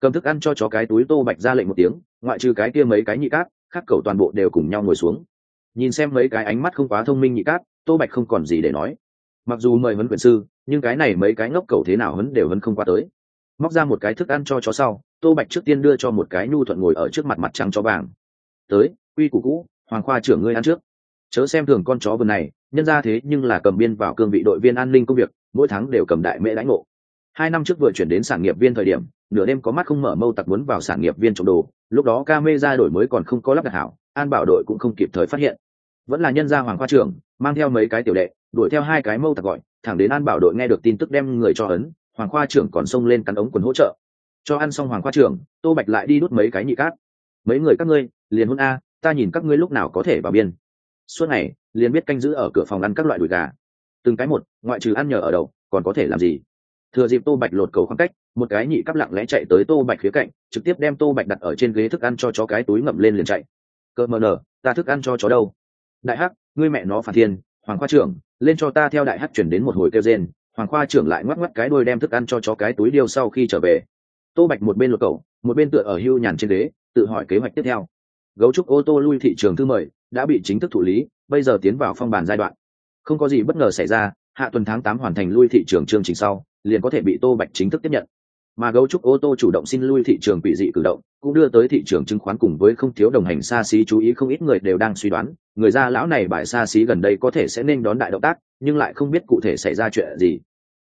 Cầm thức ăn cho chó cái túi tô bạch ra lệnh một tiếng, ngoại trừ cái kia mấy cái nhị cát khác cầu toàn bộ đều cùng nhau ngồi xuống. Nhìn xem mấy cái ánh mắt không quá thông minh nhị cát, tô bạch không còn gì để nói. Mặc dù mời huấn quyền sư, nhưng cái này mấy cái ngốc cầu thế nào hấn đều hấn không qua tới. Móc ra một cái thức ăn cho chó sau tô bạch trước tiên đưa cho một cái nhu thuận ngồi ở trước mặt mặt trắng cho vàng. Tới, quy củ cũ, hoàng khoa trưởng ngươi ăn trước. Chớ xem thường con chó vườn này, nhân ra thế nhưng là cầm biên vào cương vị đội viên an ninh công việc, mỗi tháng đều cầm đại mễ lãnh ngộ. Hai năm trước vừa chuyển đến sản nghiệp viên thời điểm, nửa đêm có mắt không mở mâu tặc muốn vào sản nghiệp viên trộm đồ, lúc đó ca mê ra đổi mới còn không có lắp đặt hảo, an bảo đội cũng không kịp thời phát hiện. Vẫn là nhân gia hoàng khoa trưởng, mang theo mấy cái tiểu đệ, đuổi theo hai cái mâu tặc gọi, thẳng đến an bảo đội nghe được tin tức đem người cho ấn, hoàng khoa trưởng còn xông lên cắn ống quần hỗ trợ cho ăn xong hoàng khoa trưởng, tô bạch lại đi đút mấy cái nhị cát. Mấy người các ngươi, liền hôn a, ta nhìn các ngươi lúc nào có thể vào biên. Suốt ngày, liền biết canh giữ ở cửa phòng ăn các loại đùi gà. Từng cái một, ngoại trừ ăn nhờ ở đầu, còn có thể làm gì? Thừa dịp tô bạch lột cầu khoảng cách, một cái nhị cắp lặng lẽ chạy tới tô bạch khía cạnh, trực tiếp đem tô bạch đặt ở trên ghế thức ăn cho chó cái túi ngậm lên liền chạy. Cỡ mờ nở, ta thức ăn cho chó đâu? Đại hắc, ngươi mẹ nó phản thiên, hoàng khoa trưởng, lên cho ta theo đại hắc chuyển đến một hồi kêu rên. Hoàng khoa trưởng lại ngoắc ngoắc cái đôi đem thức ăn cho chó cái túi điêu sau khi trở về tô bạch một bên lột cầu một bên tựa ở hưu nhàn trên đế, tự hỏi kế hoạch tiếp theo. Gấu trúc ô tô lui thị trường thư mời đã bị chính thức thụ lý bây giờ tiến vào phong bàn giai đoạn. Không có gì bất ngờ xảy ra hạ tuần tháng tám hoàn thành lui thị trường chương trình sau liền có thể bị tô bạch chính thức tiếp nhận. Mà gấu trúc ô tô chủ động xin lui thị trường quỷ dị cử động cũng đưa tới thị trường chứng khoán cùng với không thiếu đồng hành xa xí chú ý không ít người đều đang suy đoán người gia lão này bài xa xí gần đây có thể sẽ nên đón đại động tác nhưng lại không biết cụ thể xảy ra chuyện gì.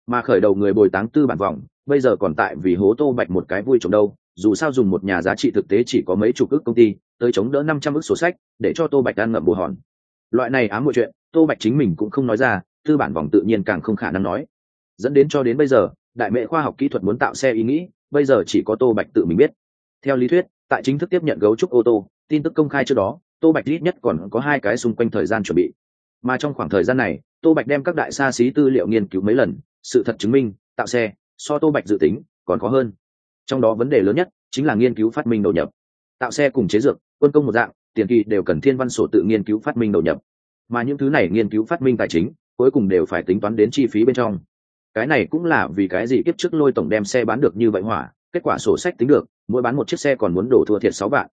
Mà khởi đầu người bồi táng tư bản vòng bây giờ còn tại vì hố tô bạch một cái vui trồng đâu, dù sao dùng một nhà giá trị thực tế chỉ có mấy chục ước công ty, tới chống đỡ năm trăm ước sổ sách, để cho tô bạch ăn ngậm bù hòn. Loại này ám mọi chuyện, tô bạch chính mình cũng không nói ra, tư bản vòng tự nhiên càng không khả năng nói. Dẫn đến cho đến bây giờ, đại mệ khoa học kỹ thuật muốn tạo xe ý nghĩ, bây giờ chỉ có tô bạch tự mình biết. Theo lý thuyết, tại chính thức tiếp nhận gấu trúc ô tô, tin tức công khai trước đó, tô bạch ít nhất còn có hai cái xung quanh thời gian chuẩn bị. Mà trong khoảng thời gian này, tô bạch đem các đại xa xí tư liệu nghiên cứu mấy lần, sự thật chứng minh, tạo xe so tô bạch dự tính, còn có hơn. Trong đó vấn đề lớn nhất chính là nghiên cứu phát minh đầu nhập. Tạo xe cùng chế dược, quân công một dạng, tiền kỳ đều cần thiên văn sổ tự nghiên cứu phát minh đầu nhập. Mà những thứ này nghiên cứu phát minh tài chính, cuối cùng đều phải tính toán đến chi phí bên trong. Cái này cũng là vì cái gì kiếp trước lôi tổng đem xe bán được như vậy hỏa, kết quả sổ sách tính được, mỗi bán một chiếc xe còn muốn đổ thua thiệt sáu vạn.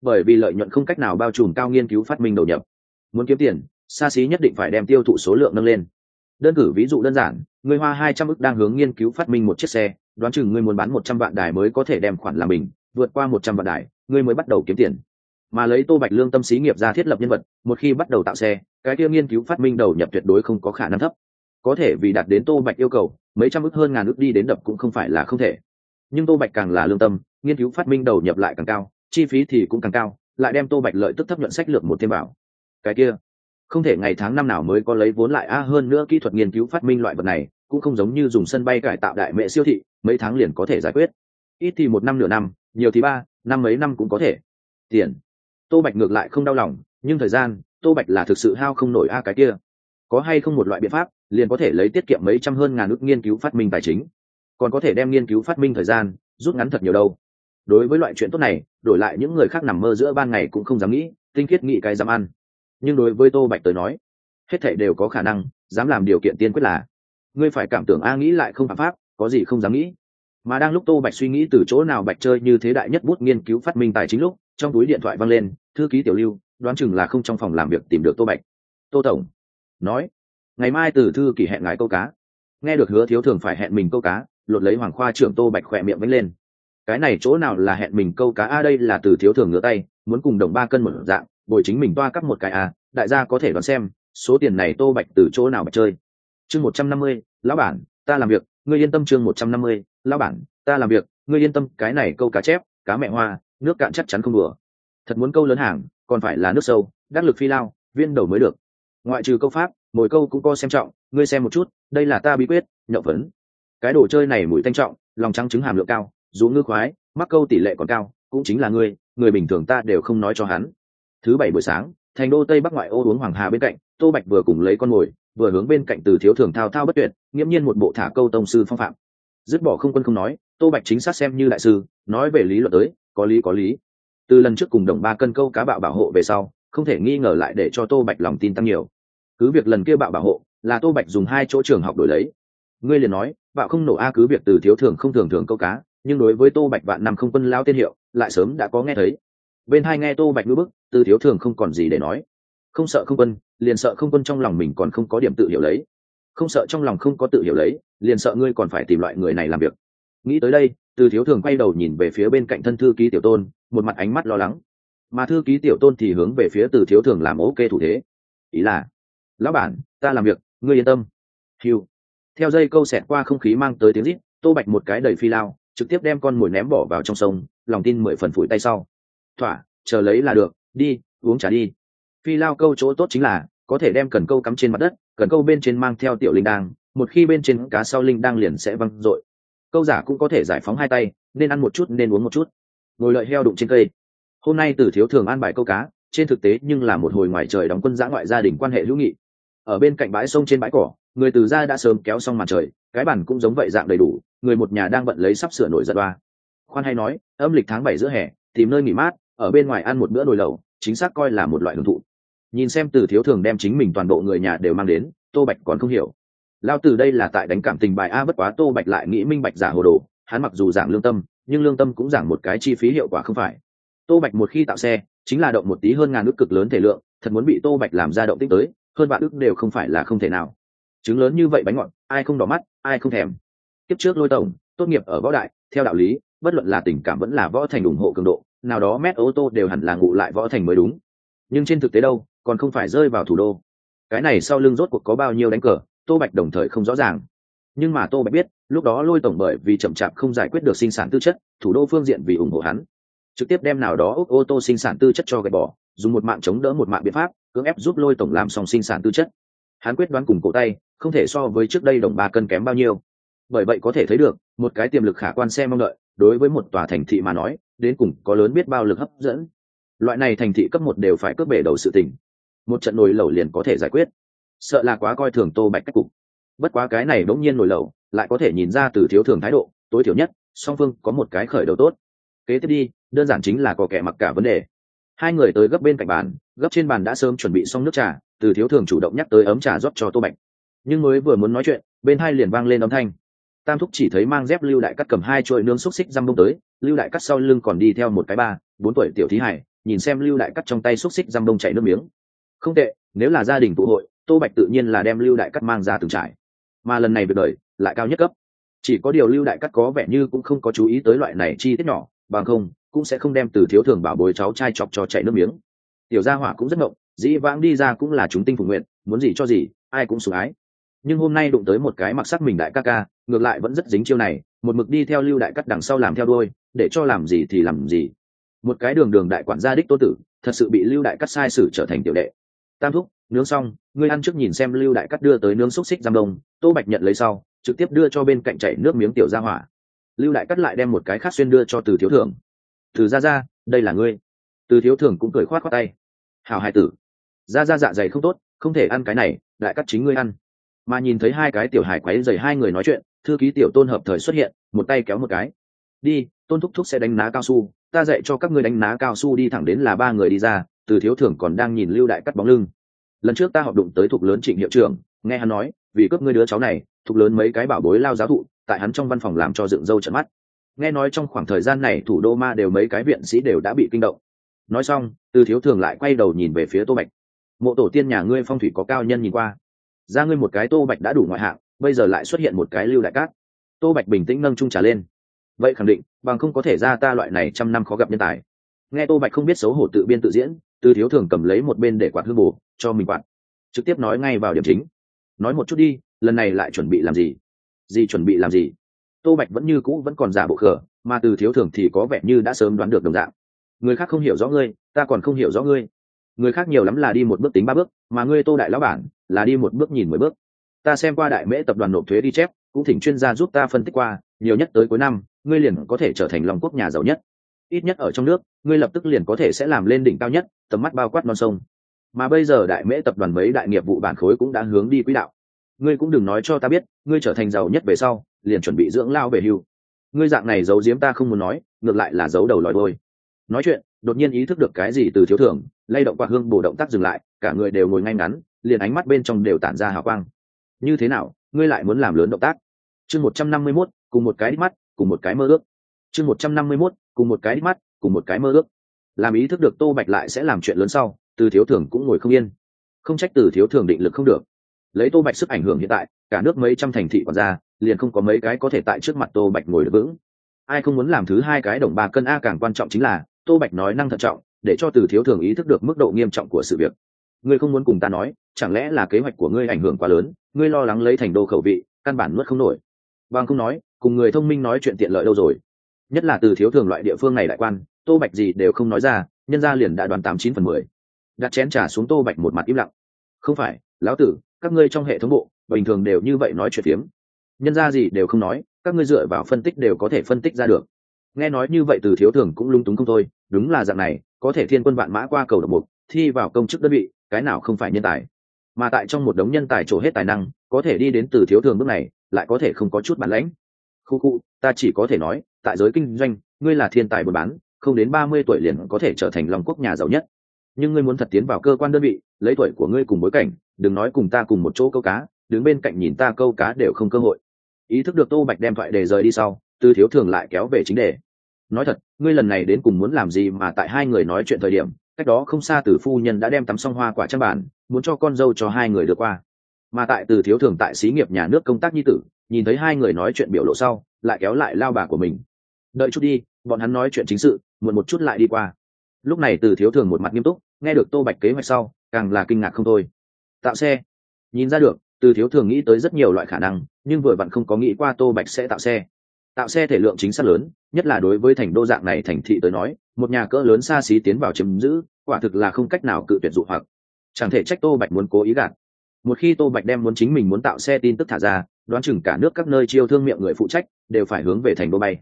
Bởi vì lợi nhuận không cách nào bao trùm cao nghiên cứu phát minh đầu nhập. Muốn kiếm tiền, xa xí nhất định phải đem tiêu thụ số lượng nâng lên. Đơn cử ví dụ đơn giản Ngươi hoa hai trăm ức đang hướng nghiên cứu phát minh một chiếc xe, đoán chừng ngươi muốn bán một trăm vạn đài mới có thể đem khoản làm mình, vượt qua một trăm vạn đài, ngươi mới bắt đầu kiếm tiền. Mà lấy tô bạch lương tâm xí nghiệp ra thiết lập nhân vật, một khi bắt đầu tạo xe, cái kia nghiên cứu phát minh đầu nhập tuyệt đối không có khả năng thấp. Có thể vì đạt đến tô bạch yêu cầu, mấy trăm ước hơn ngàn ước đi đến đập cũng không phải là không thể. Nhưng tô bạch càng là lương tâm, nghiên cứu phát minh đầu nhập lại càng cao, chi phí thì cũng càng cao, lại đem tô bạch lợi tức thấp nhuận sách lược một thêm bảo cái kia, không thể ngày tháng năm nào mới có lấy vốn lại a hơn nữa kỹ thuật nghiên cứu phát minh loại vật này cũng không giống như dùng sân bay cải tạo đại mệ siêu thị, mấy tháng liền có thể giải quyết. Ít thì một năm nửa năm, nhiều thì ba, năm mấy năm cũng có thể. Tiền. Tô bạch ngược lại không đau lòng, nhưng thời gian, tô bạch là thực sự hao không nổi a cái kia. Có hay không một loại biện pháp, liền có thể lấy tiết kiệm mấy trăm hơn ngàn ước nghiên cứu phát minh tài chính. Còn có thể đem nghiên cứu phát minh thời gian, rút ngắn thật nhiều đâu. Đối với loại chuyện tốt này, đổi lại những người khác nằm mơ giữa ban ngày cũng không dám nghĩ, tinh khiết nghĩ cái dám ăn. Nhưng đối với tô bạch tới nói, hết thảy đều có khả năng, dám làm điều kiện tiên quyết là ngươi phải cảm tưởng a nghĩ lại không phạm pháp, có gì không dám nghĩ. Mà đang lúc tô bạch suy nghĩ từ chỗ nào bạch chơi như thế đại nhất bút nghiên cứu phát minh tài chính lúc, trong túi điện thoại văng lên, thư ký tiểu lưu, đoán chừng là không trong phòng làm việc tìm được tô bạch. Tô tổng. Nói. Ngày mai từ thư kỷ hẹn ngài câu cá. Nghe được hứa thiếu thường phải hẹn mình câu cá, lột lấy hoàng khoa trưởng tô bạch khỏe miệng vánh lên. Cái này chỗ nào là hẹn mình câu cá? A, đây là từ thiếu thường ngửa tay, muốn cùng đồng ba cân một dạng, bồi chính mình toa cắp một cái a, đại gia có thể đoán xem, số tiền này tô bạch từ chỗ nào bạch chơi. Chương một trăm năm mươi lão bản, ta làm việc, ngươi yên tâm chương một trăm năm mươi. Lão bản, ta làm việc, ngươi yên tâm, cái này câu cá chép, cá mẹ hoa, nước cạn chắc chắn không đùa. Thật muốn câu lớn hàng, còn phải là nước sâu, đắc lực phi lao, viên đầu mới được. Ngoại trừ câu pháp, mỗi câu cũng có xem trọng, ngươi xem một chút, đây là ta bí quyết, nhậu phấn cái đồ chơi này mùi thanh trọng, lòng trắng trứng hàm lượng cao, dù ngư khoái, mắc câu tỷ lệ còn cao, cũng chính là ngươi, người bình thường ta đều không nói cho hắn. Thứ bảy buổi sáng, thành đô tây bắc ngoại ô uống hoàng hà bên cạnh, tô bạch vừa cùng lấy con mồi vừa hướng bên cạnh từ thiếu thường thao thao bất tuyệt, nghiễm nhiên một bộ thả câu tông sư phong phạm. Dứt bỏ không quân không nói, tô bạch chính xác xem như đại sư, nói về lý luận tới, có lý có lý. Từ lần trước cùng đồng ba cân câu cá bạo bảo hộ về sau, không thể nghi ngờ lại để cho tô bạch lòng tin tăng nhiều. Cứ việc lần kia bạo bảo hộ, là tô bạch dùng hai chỗ trường học đổi lấy. Ngươi liền nói, bạo không nổ a cứ việc từ thiếu thường không thường thường câu cá, nhưng đối với tô bạch vạn năm không quân lao tiên hiệu, lại sớm đã có nghe thấy. Bên hai nghe tô bạch ngữ bức, từ thiếu thường không còn gì để nói. Không sợ không quân liền sợ không quân trong lòng mình còn không có điểm tự hiểu lấy. Không sợ trong lòng không có tự hiểu lấy, liền sợ ngươi còn phải tìm loại người này làm việc. Nghĩ tới đây, từ thiếu thường quay đầu nhìn về phía bên cạnh thân thư ký tiểu tôn, một mặt ánh mắt lo lắng. Mà thư ký tiểu tôn thì hướng về phía từ thiếu thường làm ok thủ thế. Ý là, lão bản, ta làm việc, ngươi yên tâm. Hiu theo dây câu xẹt qua không khí mang tới tiếng rít, tô bạch một cái đầy phi lao, trực tiếp đem con mồi ném bỏ vào trong sông, lòng tin mười phần phủi tay sau. Thỏa, chờ lấy là được, đi, uống trà đi phi lao câu chỗ tốt chính là, có thể đem cần câu cắm trên mặt đất, cần câu bên trên mang theo tiểu linh đang một khi bên trên cá sau linh đang liền sẽ văng r câu giả cũng có thể giải phóng hai tay, nên ăn một chút, nên uống một chút. Ngồi lợi heo đụng trên cây. Hôm nay từ thiếu thường ăn bài câu cá, trên thực tế nhưng là một hồi ngoài trời đóng quân giã ngoại gia đình quan hệ hữu nghị. Ở bên cạnh bãi sông trên bãi cỏ, người từ ra đã sớm kéo xong mặt trời, cái bản cũng giống vậy dạng đầy đủ, người một nhà đang bận lấy sắp sửa nổi giật đoa. Khoan hay nói, âm lịch tháng bảy giữa hè, tìm nơi nghỉ mát, ở bên ngoài ăn một bữa nồi lẩu, chính xác coi là một loại hưởng thụ nhìn xem từ thiếu thường đem chính mình toàn bộ người nhà đều mang đến, tô bạch còn không hiểu. Lao từ đây là tại đánh cảm tình bài a, bất quá tô bạch lại nghĩ minh bạch giả hồ đồ, hắn mặc dù giảng lương tâm, nhưng lương tâm cũng giảm một cái chi phí hiệu quả không phải. Tô bạch một khi tạo xe, chính là động một tí hơn ngàn ước cực lớn thể lượng, thật muốn bị tô bạch làm ra động tích tới, hơn vạn ước đều không phải là không thể nào. Chứng lớn như vậy bánh ngọt, ai không đỏ mắt, ai không thèm. Tiếp trước lôi tổng, tốt nghiệp ở võ đại, theo đạo lý, bất luận là tình cảm vẫn là võ thành ủng hộ cường độ, nào đó mét ô tô đều hẳn là ngụ lại võ thành mới đúng. Nhưng trên thực tế đâu còn không phải rơi vào thủ đô. Cái này sau lưng rốt cuộc có bao nhiêu đánh cờ, tô bạch đồng thời không rõ ràng. Nhưng mà tô bạch biết, lúc đó lôi tổng bởi vì chậm chạp không giải quyết được sinh sản tư chất, thủ đô phương diện vì ủng hộ hắn. Trực tiếp đem nào đó ốc ô tô sinh sản tư chất cho gạch bỏ, dùng một mạng chống đỡ một mạng biện pháp, cưỡng ép giúp lôi tổng làm xong sinh sản tư chất. Hắn quyết đoán cùng cổ tay, không thể so với trước đây đồng ba cân kém bao nhiêu. Bởi vậy có thể thấy được, một cái tiềm lực khả quan xe mong đợi, đối với một tòa thành thị mà nói, đến cùng có lớn biết bao lực hấp dẫn. Loại này thành thị cấp một đều phải cướp bể đầu sự tình một trận nồi lẩu liền có thể giải quyết. Sợ là quá coi thường tô bạch cách cục. Bất quá cái này đống nhiên nồi lẩu, lại có thể nhìn ra từ thiếu thường thái độ, tối thiểu nhất, song phương có một cái khởi đầu tốt. Kế tiếp đi, đơn giản chính là có kẻ mặc cả vấn đề. Hai người tới gấp bên cạnh bàn, gấp trên bàn đã sớm chuẩn bị xong nước trà, từ thiếu thường chủ động nhắc tới ấm trà rót cho tô bạch. Nhưng mới vừa muốn nói chuyện, bên hai liền vang lên âm thanh. Tam thúc chỉ thấy mang dép lưu đại cắt cầm hai chuỗi nướng xúc xích răm bông tới, lưu đại cắt sau lưng còn đi theo một cái ba, bốn tuổi tiểu thí hải, nhìn xem lưu đại cắt trong tay xúc xích răm bông chảy nước miếng không tệ, nếu là gia đình tụ hội, tô bạch tự nhiên là đem lưu đại cắt mang ra từng trải. Mà lần này việc đời, lại cao nhất cấp. Chỉ có điều lưu đại cắt có vẻ như cũng không có chú ý tới loại này chi tiết nhỏ, bằng không, cũng sẽ không đem từ thiếu thường bảo bồi cháu trai chọc cho chạy nước miếng. Tiểu gia hỏa cũng rất ngộng, dĩ vãng đi ra cũng là chúng tinh phục nguyện, muốn gì cho gì, ai cũng sủng ái. Nhưng hôm nay đụng tới một cái mặc sắc mình đại ca ca, ngược lại vẫn rất dính chiêu này, một mực đi theo lưu đại cắt đằng sau làm theo đuôi, để cho làm gì thì làm gì. Một cái đường đường đại quản gia đích tô tử, thật sự bị lưu đại cắt sai sử trở thành tiểu đệ tam thúc, nướng xong, ngươi ăn trước nhìn xem lưu đại cắt đưa tới nướng xúc xích giam đông. Tô bạch nhận lấy sau, trực tiếp đưa cho bên cạnh chảy nước miếng tiểu ra hỏa. Lưu đại cắt lại đem một cái khác xuyên đưa cho từ thiếu thưởng. Từ ra ra đây là ngươi. Từ thiếu thưởng cũng cười khoát khoát tay. Hào hai tử ra ra dạ dày không tốt, không thể ăn cái này, đại cắt chính ngươi ăn. Mà nhìn thấy hai cái tiểu Hải quấy dày hai người nói chuyện, thư ký tiểu tôn hợp thời xuất hiện, một tay kéo một cái. Đi, tôn thúc thúc sẽ đánh ná cao su, ta dạy cho các ngươi đánh ná cao su đi thẳng đến là ba người đi ra từ thiếu thưởng còn đang nhìn lưu đại cắt bóng lưng. Lần trước ta họp đụng tới thục lớn trịnh hiệu trưởng, nghe hắn nói, vì cướp ngươi đứa cháu này thục lớn mấy cái bảo bối lao giáo thụ, tại hắn trong văn phòng làm cho dựng râu trận mắt. Nghe nói trong khoảng thời gian này thủ đô ma đều mấy cái viện sĩ đều đã bị kinh động. Nói xong, từ thiếu thường lại quay đầu nhìn về phía tô bạch. Mộ tổ tiên nhà ngươi phong thủy có cao nhân nhìn qua. Ra ngươi một cái tô bạch đã đủ ngoại hạng, bây giờ lại xuất hiện một cái lưu đại cát. Tô bạch bình tĩnh nâng trung trả lên. Vậy khẳng định, bằng không có thể ra ta loại này trăm năm khó gặp nhân tài. Nghe tô bạch không biết xấu hổ tự biên tự diễn từ thiếu thường cầm lấy một bên để quạt hư bù, cho mình quạt. Trực tiếp nói ngay vào điểm chính. Nói một chút đi, lần này lại chuẩn bị làm gì? Gì chuẩn bị làm gì? Tô bạch vẫn như cũ vẫn còn giả bộ khở mà từ thiếu thường thì có vẻ như đã sớm đoán được đồng dạng. Người khác không hiểu rõ ngươi, ta còn không hiểu rõ ngươi. Người khác nhiều lắm là đi một bước tính ba bước, mà ngươi tô đại lão bản là đi một bước nhìn mười bước. Ta xem qua đại mễ tập đoàn nộp thuế đi chép, cũng thỉnh chuyên gia giúp ta phân tích qua, nhiều nhất tới cuối năm, ngươi liền có thể trở thành lòng quốc nhà giàu nhất ít nhất ở trong nước, ngươi lập tức liền có thể sẽ làm lên đỉnh cao nhất, tầm mắt bao quát non sông. Mà bây giờ đại mễ tập đoàn mấy đại nghiệp vụ bản khối cũng đã hướng đi quỹ đạo. Ngươi cũng đừng nói cho ta biết, ngươi trở thành giàu nhất về sau, liền chuẩn bị dưỡng lao về hưu. Ngươi dạng này giấu giếm ta không muốn nói, ngược lại là giấu đầu lòi đôi nói chuyện, đột nhiên ý thức được cái gì từ thiếu thưởng, lay động quạt hương bổ động tác dừng lại, cả người đều ngồi ngay ngắn, liền ánh mắt bên trong đều tản ra hào quang. Như thế nào, ngươi lại muốn làm lớn động tác? Chương một trăm năm mươi mốt, cùng một cái đít mắt, cùng một cái mơ ước. Chương một trăm năm mươi mốt cùng một cái đít mắt, cùng một cái mơ ước. Làm ý thức được tô bạch lại sẽ làm chuyện lớn sau, từ thiếu thường cũng ngồi không yên. Không trách từ thiếu thường định lực không được. Lấy tô bạch sức ảnh hưởng hiện tại, cả nước mấy trăm thành thị còn ra, liền không có mấy cái có thể tại trước mặt tô bạch ngồi được vững. Ai không muốn làm thứ hai cái đồng ba cân a càng quan trọng chính là, tô bạch nói năng thận trọng, để cho từ thiếu thường ý thức được mức độ nghiêm trọng của sự việc. Ngươi không muốn cùng ta nói, chẳng lẽ là kế hoạch của ngươi ảnh hưởng quá lớn, ngươi lo lắng lấy thành đô khẩu vị, căn bản nuốt không nổi. Bằng không nói, cùng người thông minh nói chuyện tiện lợi đâu rồi nhất là từ thiếu thường loại địa phương này đại quan, tô bạch gì đều không nói ra, nhân ra liền đã đoán tám chín phần mười. Đặt chén trà xuống tô bạch một mặt im lặng. Không phải, lão tử, các ngươi trong hệ thống bộ, bình thường đều như vậy nói chuyện phiếm. Nhân ra gì đều không nói, các ngươi dựa vào phân tích đều có thể phân tích ra được. Nghe nói như vậy từ thiếu thường cũng lung túng không thôi, đúng là dạng này, có thể thiên quân vạn mã qua cầu độc mục, thi vào công chức đơn vị, cái nào không phải nhân tài. Mà tại trong một đống nhân tài trổ hết tài năng, có thể đi đến từ thiếu thường bước này, lại có thể không có chút bản lãnh khu khu, ta chỉ có thể nói, tại giới kinh doanh, ngươi là thiên tài buôn bán, không đến ba mươi tuổi liền có thể trở thành lòng quốc nhà giàu nhất. Nhưng ngươi muốn thật tiến vào cơ quan đơn vị, lấy tuổi của ngươi cùng bối cảnh, đừng nói cùng ta cùng một chỗ câu cá, đứng bên cạnh nhìn ta câu cá đều không cơ hội. Ý thức được tô bạch đem thoại đề rời đi sau, tư thiếu thường lại kéo về chính đề. Nói thật, ngươi lần này đến cùng muốn làm gì mà tại hai người nói chuyện thời điểm, cách đó không xa từ phu nhân đã đem tắm xong hoa quả trang bản muốn cho con dâu cho hai người được qua. Mà tại từ thiếu thường tại xí nghiệp nhà nước công tác nhi tử nhìn thấy hai người nói chuyện biểu lộ sau, lại kéo lại lao bà của mình. Đợi chút đi, bọn hắn nói chuyện chính sự, muộn một chút lại đi qua. Lúc này từ thiếu thường một mặt nghiêm túc, nghe được tô bạch kế hoạch sau, càng là kinh ngạc không thôi. Tạo xe. Nhìn ra được, từ thiếu thường nghĩ tới rất nhiều loại khả năng, nhưng vừa vặn không có nghĩ qua tô bạch sẽ tạo xe. Tạo xe thể lượng chính xác lớn, nhất là đối với thành đô dạng này thành thị tới nói, một nhà cỡ lớn xa xí tiến vào chiếm giữ, quả thực là không cách nào cự tuyệt dụ hoặc. Chẳng thể trách tô bạch muốn cố ý gạt một khi tô bạch đem muốn chính mình muốn tạo xe tin tức thả ra, đoán chừng cả nước các nơi chiêu thương miệng người phụ trách đều phải hướng về thành đô bay.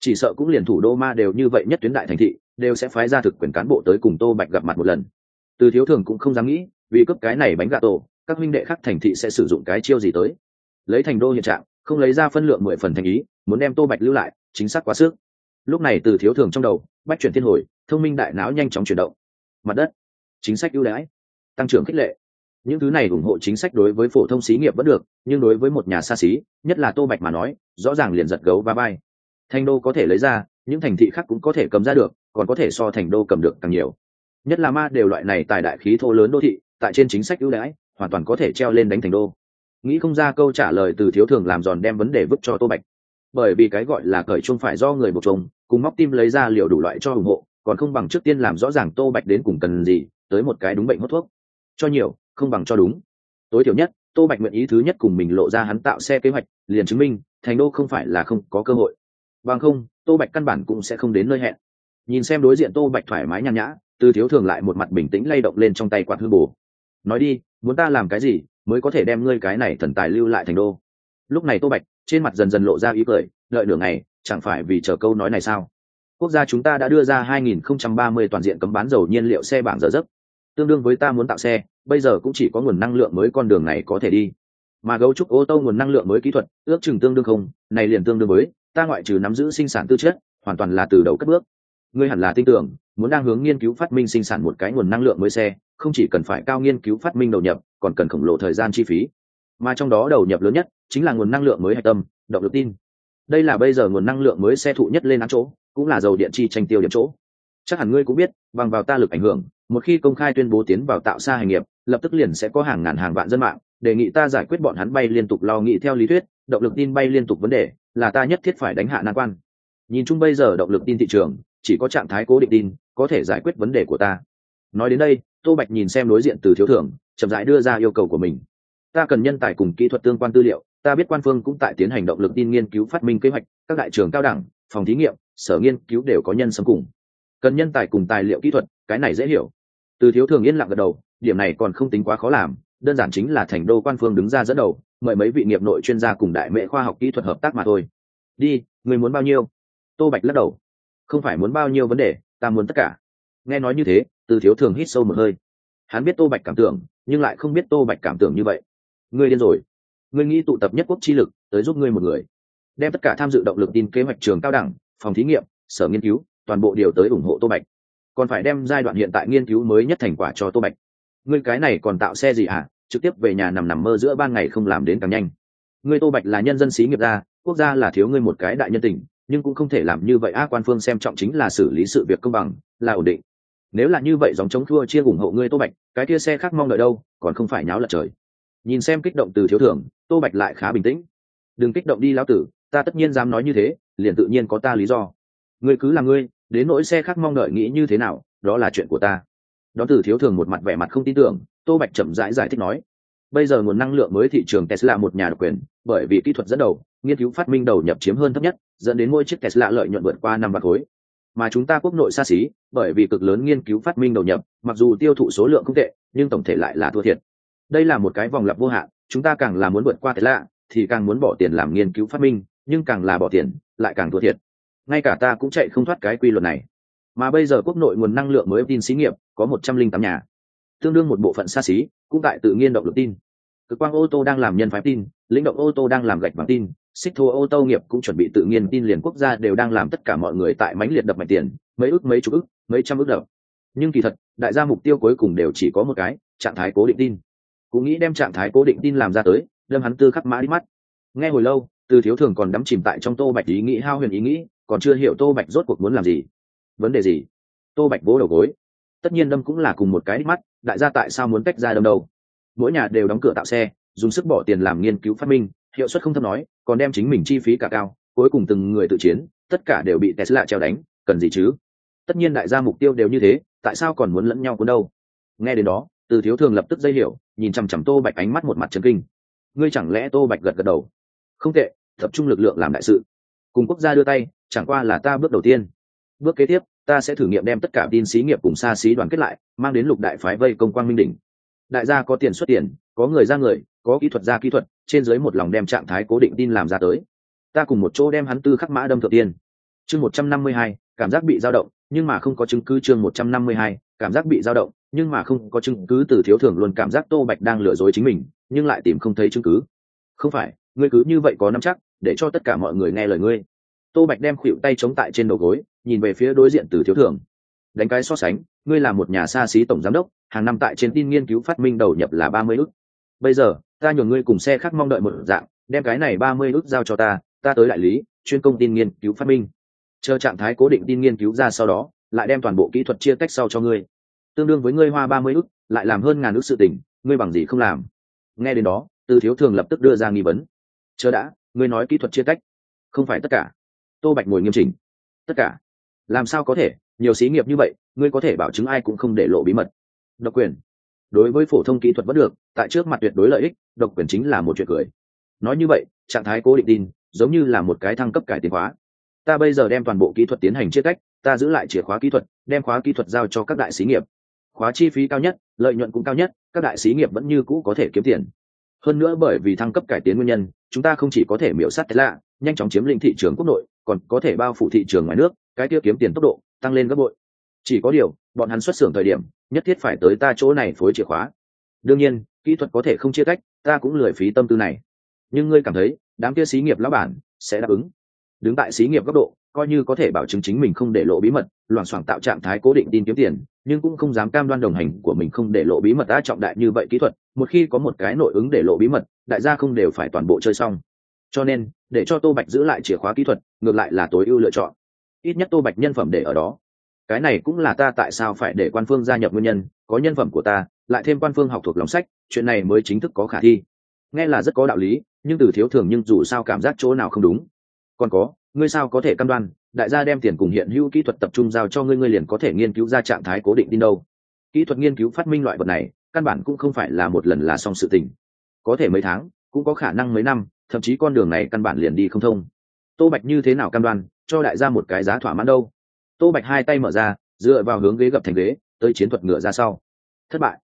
Chỉ sợ cũng liền thủ đô ma đều như vậy nhất tuyến đại thành thị, đều sẽ phái ra thực quyền cán bộ tới cùng tô bạch gặp mặt một lần. Từ thiếu thường cũng không dám nghĩ, vì cướp cái này bánh gà tổ, các huynh đệ khác thành thị sẽ sử dụng cái chiêu gì tới. Lấy thành đô hiện trạng, không lấy ra phân lượng mười phần thành ý, muốn đem tô bạch lưu lại, chính xác quá sức. Lúc này từ thiếu thường trong đầu, bách chuyển thiên hồi, thông minh đại não nhanh chóng chuyển động. Mặt đất, chính sách ưu đãi, tăng trưởng khích lệ những thứ này ủng hộ chính sách đối với phổ thông xí nghiệp vẫn được, nhưng đối với một nhà xa xí, nhất là tô bạch mà nói, rõ ràng liền giật gấu và bay thành đô có thể lấy ra, những thành thị khác cũng có thể cầm ra được, còn có thể so thành đô cầm được càng nhiều. Nhất là ma đều loại này tài đại khí thô lớn đô thị, tại trên chính sách ưu đãi, hoàn toàn có thể treo lên đánh thành đô. Nghĩ không ra câu trả lời từ thiếu thường làm giòn đem vấn đề vứt cho tô bạch. Bởi vì cái gọi là cởi chung phải do người buộc chồng cùng móc tim lấy ra liều đủ loại cho ủng hộ, còn không bằng trước tiên làm rõ ràng tô bạch đến cùng cần gì, tới một cái đúng bệnh hốt thuốc. Cho nhiều không bằng cho đúng. Tối thiểu nhất, tô bạch nguyện ý thứ nhất cùng mình lộ ra hắn tạo xe kế hoạch, liền chứng minh, thành đô không phải là không có cơ hội. Bằng không, tô bạch căn bản cũng sẽ không đến nơi hẹn. Nhìn xem đối diện tô bạch thoải mái nhàn nhã, từ thiếu thường lại một mặt bình tĩnh lay động lên trong tay quạt hư bồ nói đi, muốn ta làm cái gì mới có thể đem ngươi cái này thần tài lưu lại thành đô? Lúc này tô bạch, trên mặt dần dần lộ ra ý cười, đợi nửa ngày, chẳng phải vì chờ câu nói này sao? Quốc gia chúng ta đã đưa ra 2030 toàn diện cấm bán dầu nhiên liệu xe bảng giờ giấc. Tương đương với ta muốn tạo xe bây giờ cũng chỉ có nguồn năng lượng mới con đường này có thể đi. Mà gấu trúc ô tô nguồn năng lượng mới kỹ thuật, ước chừng tương đương không, này liền tương đương với, ta ngoại trừ nắm giữ sinh sản tư chất, hoàn toàn là từ đầu cất bước. Ngươi hẳn là tin tưởng, muốn đang hướng nghiên cứu phát minh sinh sản một cái nguồn năng lượng mới xe, không chỉ cần phải cao nghiên cứu phát minh đầu nhập, còn cần khổng lồ thời gian chi phí. Mà trong đó đầu nhập lớn nhất, chính là nguồn năng lượng mới hạch tâm động lực tin. Đây là bây giờ nguồn năng lượng mới xe thụ nhất lên án chỗ, cũng là dầu điện chi tranh tiêu điểm chỗ. Chắc hẳn ngươi cũng biết, bằng vào ta lực ảnh hưởng một khi công khai tuyên bố tiến vào tạo xa hành nghiệp, lập tức liền sẽ có hàng ngàn hàng vạn dân mạng, đề nghị ta giải quyết bọn hắn bay liên tục lo nghĩ theo lý thuyết, động lực tin bay liên tục vấn đề, là ta nhất thiết phải đánh hạ nan quan. Nhìn chung bây giờ động lực tin thị trường, chỉ có trạng thái cố định tin, có thể giải quyết vấn đề của ta. Nói đến đây, tô bạch nhìn xem đối diện từ thiếu thưởng, chậm rãi đưa ra yêu cầu của mình. Ta cần nhân tài cùng kỹ thuật tương quan tư liệu, ta biết quan phương cũng tại tiến hành động lực tin nghiên cứu phát minh kế hoạch, các đại trường cao đẳng, phòng thí nghiệm, sở nghiên cứu đều có nhân sống cùng. Cần nhân tài cùng tài liệu kỹ thuật, cái này dễ hiểu từ thiếu thường yên lặng gật đầu, điểm này còn không tính quá khó làm, đơn giản chính là thành đô quan phương đứng ra dẫn đầu, mời mấy vị nghiệp nội chuyên gia cùng đại mệ khoa học kỹ thuật hợp tác mà thôi. Đi, người muốn bao nhiêu? Tô bạch lắc đầu. Không phải muốn bao nhiêu vấn đề, ta muốn tất cả. Nghe nói như thế, từ thiếu thường hít sâu một hơi. Hắn biết tô bạch cảm tưởng, nhưng lại không biết tô bạch cảm tưởng như vậy. Ngươi điên rồi. Ngươi nghĩ tụ tập nhất quốc chi lực, tới giúp ngươi một người. Đem tất cả tham dự động lực tin kế hoạch trường cao đẳng, phòng thí nghiệm, sở nghiên cứu, toàn bộ điều tới ủng hộ tô bạch còn phải đem giai đoạn hiện tại nghiên cứu mới nhất thành quả cho tô bạch. Ngươi cái này còn tạo xe gì hả? Trực tiếp về nhà nằm nằm mơ giữa ban ngày không làm đến càng nhanh. Ngươi tô bạch là nhân dân xí nghiệp gia, quốc gia là thiếu ngươi một cái đại nhân tình, nhưng cũng không thể làm như vậy. A, quan phương xem trọng chính là xử lý sự việc công bằng, là ổn định. Nếu là như vậy dòng chống thua chia ủng hộ ngươi tô bạch, cái kia xe khác mong đợi đâu, còn không phải nháo lật trời. Nhìn xem kích động từ thiếu thưởng, tô bạch lại khá bình tĩnh. Đừng kích động đi lão tử, ta tất nhiên dám nói như thế, liền tự nhiên có ta lý do. Ngươi cứ là ngươi đến nỗi xe khác mong đợi nghĩ như thế nào, đó là chuyện của ta. Đó từ thiếu thường một mặt vẻ mặt không tin tưởng, tô bạch chậm rãi giải thích nói, bây giờ nguồn năng lượng mới thị trường tesla một nhà độc quyền, bởi vì kỹ thuật dẫn đầu, nghiên cứu phát minh đầu nhập chiếm hơn thấp nhất, dẫn đến mỗi chiếc tesla lợi nhuận vượt qua năm vạn khối. Mà chúng ta quốc nội xa xí bởi vì cực lớn nghiên cứu phát minh đầu nhập, mặc dù tiêu thụ số lượng không tệ, nhưng tổng thể lại là thua thiệt. Đây là một cái vòng lặp vô hạn, chúng ta càng là muốn vượt qua tesla, thì càng muốn bỏ tiền làm nghiên cứu phát minh, nhưng càng là bỏ tiền, lại càng thua thiệt ngay cả ta cũng chạy không thoát cái quy luật này. Mà bây giờ quốc nội nguồn năng lượng mới tin xí nghiệp, có một trăm linh tám nhà. Tương đương một bộ phận xa xí, cũng tại tự nhiên động lực tin. Cực quang ô tô đang làm nhân phái tin, lĩnh động ô tô đang làm gạch bằng tin, xích thua ô tô nghiệp cũng chuẩn bị tự nhiên tin liền quốc gia đều đang làm tất cả mọi người tại mánh liệt đập mạnh tiền, mấy ước, mấy chục ước, mấy trăm ước đập. Nhưng kỳ thật, đại gia mục tiêu cuối cùng đều chỉ có một cái, trạng thái cố định tin. Cũng nghĩ đem trạng thái cố định tin làm ra tới, đâm hắn tư khắc mã đi mắt. Nghe hồi lâu, từ thiếu thường còn đắm chìm tại trong tô bạch ý nghĩ, hao huyền ý nghĩ còn chưa hiểu tô bạch rốt cuộc muốn làm gì. Vấn đề gì? Tô bạch vỗ đầu gối. Tất nhiên đâm cũng là cùng một cái đích mắt, đại gia tại sao muốn tách ra đâm đâu? Mỗi nhà đều đóng cửa tạo xe, dùng sức bỏ tiền làm nghiên cứu phát minh, hiệu suất không thấp nói, còn đem chính mình chi phí cả cao, cuối cùng từng người tự chiến, tất cả đều bị tesla treo đánh, cần gì chứ? Tất nhiên đại gia mục tiêu đều như thế, tại sao còn muốn lẫn nhau cuốn đâu? Nghe đến đó, từ thiếu thường lập tức dây hiểu, nhìn chằm chằm tô bạch ánh mắt một mặt chân kinh. Ngươi chẳng lẽ tô bạch gật gật đầu? Không tệ, tập trung lực lượng làm đại sự. Cùng quốc gia đưa tay chẳng qua là ta bước đầu tiên. Bước kế tiếp, ta sẽ thử nghiệm đem tất cả tin xí nghiệp cùng xa xí đoàn kết lại, mang đến lục đại phái vây công quang minh đỉnh. Đại gia có tiền xuất tiền, có người ra người, có kỹ thuật ra kỹ thuật, trên dưới một lòng đem trạng thái cố định tin làm ra tới. Ta cùng một chỗ đem hắn tư khắc mã đâm thượng tiên. Chương một trăm năm mươi hai, cảm giác bị dao động, nhưng mà không có chứng cứ chương một trăm năm mươi hai, cảm giác bị dao động, nhưng mà không có chứng cứ từ thiếu thường luôn cảm giác tô bạch đang lừa dối chính mình, nhưng lại tìm không thấy chứng cứ. Không phải, ngươi cứ như vậy có nắm chắc, để cho tất cả mọi người nghe lời ngươi tô bạch đem khuỵu tay chống tại trên đầu gối, nhìn về phía đối diện từ thiếu thường đánh cái so sánh, ngươi là một nhà xa xí tổng giám đốc, hàng năm tại trên tin nghiên cứu phát minh đầu nhập là ba mươi ước bây giờ, ta nhường ngươi cùng xe khác mong đợi một dạng, đem cái này ba mươi ước giao cho ta ta tới đại lý, chuyên công tin nghiên cứu phát minh. Chờ trạng thái cố định tin nghiên cứu ra sau đó, lại đem toàn bộ kỹ thuật chia cách sau cho ngươi. Tương đương với ngươi hoa ba mươi ước lại làm hơn ngàn ước sự tình, ngươi bằng gì không làm? Nghe đến đó, từ thiếu thường lập tức đưa ra nghi vấn. Chờ đã, ngươi nói kỹ thuật chia tách. Không phải tất cả tô bạch ngồi nghiêm chỉnh. Tất cả. Làm sao có thể? Nhiều xí nghiệp như vậy, ngươi có thể bảo chứng ai cũng không để lộ bí mật. Độc quyền. Đối với phổ thông kỹ thuật vẫn được, tại trước mặt tuyệt đối lợi ích, độc quyền chính là một chuyện cười. Nói như vậy, trạng thái cố định tin, giống như là một cái thăng cấp cải tiến khóa. Ta bây giờ đem toàn bộ kỹ thuật tiến hành chia cách ta giữ lại chìa khóa kỹ thuật, đem khóa kỹ thuật giao cho các đại xí nghiệp. Khóa chi phí cao nhất, lợi nhuận cũng cao nhất, các đại xí nghiệp vẫn như cũ có thể kiếm tiền. Hơn nữa bởi vì thăng cấp cải tiến nguyên nhân, chúng ta không chỉ có thể miễu sát lạ nhanh chóng chiếm lĩnh thị trường quốc nội còn có thể bao phủ thị trường ngoài nước, cái tiêu kiếm tiền tốc độ tăng lên gấp bội. Chỉ có điều, bọn hắn xuất xưởng thời điểm, nhất thiết phải tới ta chỗ này phối chìa khóa. Đương nhiên, kỹ thuật có thể không chia cách, ta cũng lười phí tâm tư này. Nhưng ngươi cảm thấy, đám kia xí nghiệp lão bản sẽ đáp ứng. Đứng tại xí nghiệp góc độ, coi như có thể bảo chứng chính mình không để lộ bí mật, loảng xoảng tạo trạng thái cố định tin kiếm tiền, nhưng cũng không dám cam đoan đồng hành của mình không để lộ bí mật đã trọng đại như vậy kỹ thuật, một khi có một cái nội ứng để lộ bí mật, đại gia không đều phải toàn bộ chơi xong cho nên, để cho tô bạch giữ lại chìa khóa kỹ thuật, ngược lại là tối ưu lựa chọn. Ít nhất tô bạch nhân phẩm để ở đó. Cái này cũng là ta tại sao phải để quan phương gia nhập nguyên nhân, có nhân phẩm của ta, lại thêm quan phương học thuộc lòng sách, chuyện này mới chính thức có khả thi. Nghe là rất có đạo lý, nhưng từ thiếu thường nhưng dù sao cảm giác chỗ nào không đúng. Còn có, ngươi sao có thể căn đoan, đại gia đem tiền cùng hiện hữu kỹ thuật tập trung giao cho ngươi ngươi liền có thể nghiên cứu ra trạng thái cố định tin đâu. Kỹ thuật nghiên cứu phát minh loại vật này, căn bản cũng không phải là một lần là xong sự tình. Có thể mấy tháng, cũng có khả năng mấy năm thậm chí con đường này căn bản liền đi không thông. Tô bạch như thế nào cam đoan, cho đại gia một cái giá thỏa mãn đâu? Tô bạch hai tay mở ra, dựa vào hướng ghế gập thành ghế, tới chiến thuật ngựa ra sau. Thất bại.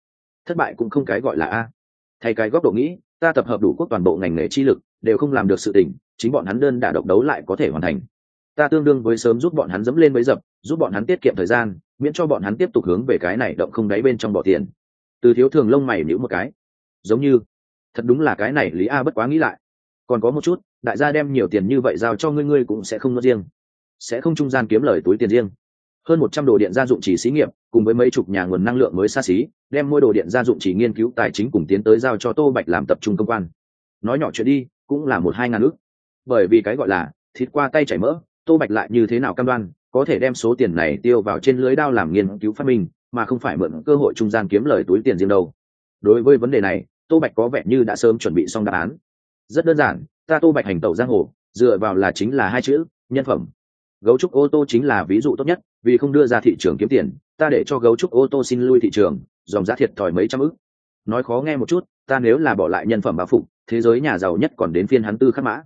Thất bại cũng không cái gọi là a. Thay cái góc độ nghĩ, ta tập hợp đủ quốc toàn bộ ngành nghề chi lực, đều không làm được sự tình, chính bọn hắn đơn đả độc đấu lại có thể hoàn thành. Ta tương đương với sớm giúp bọn hắn dẫm lên bấy dập, giúp bọn hắn tiết kiệm thời gian, miễn cho bọn hắn tiếp tục hướng về cái này động không đáy bên trong bỏ tiền. Từ thiếu thường lông mày nhíu một cái. Giống như, thật đúng là cái này lý a bất quá nghĩ lại còn có một chút, đại gia đem nhiều tiền như vậy giao cho ngươi ngươi cũng sẽ không nói riêng. Sẽ không trung gian kiếm lời túi tiền riêng. Hơn một trăm đồ điện gia dụng chỉ xí nghiệp, cùng với mấy chục nhà nguồn năng lượng mới xa xí, đem mua đồ điện gia dụng chỉ nghiên cứu tài chính cùng tiến tới giao cho tô bạch làm tập trung công quan. Nói nhỏ chuyện đi, cũng là một hai ngàn ước bởi vì cái gọi là thịt qua tay chảy mỡ, tô bạch lại như thế nào cam đoan, có thể đem số tiền này tiêu vào trên lưới đao làm nghiên cứu phát minh, mà không phải mượn cơ hội trung gian kiếm lời túi tiền riêng đâu. Đối với vấn đề này, tô bạch có vẻ như đã sớm chuẩn bị xong đáp án rất đơn giản, ta tô bạch hành tẩu giang hồ, dựa vào là chính là hai chữ, nhân phẩm. Gấu trúc ô tô chính là ví dụ tốt nhất, vì không đưa ra thị trường kiếm tiền, ta để cho gấu trúc ô tô xin lui thị trường, dòng giá thiệt thòi mấy trăm ức. Nói khó nghe một chút, ta nếu là bỏ lại nhân phẩm báo phục, thế giới nhà giàu nhất còn đến phiên hắn tư khắc mã.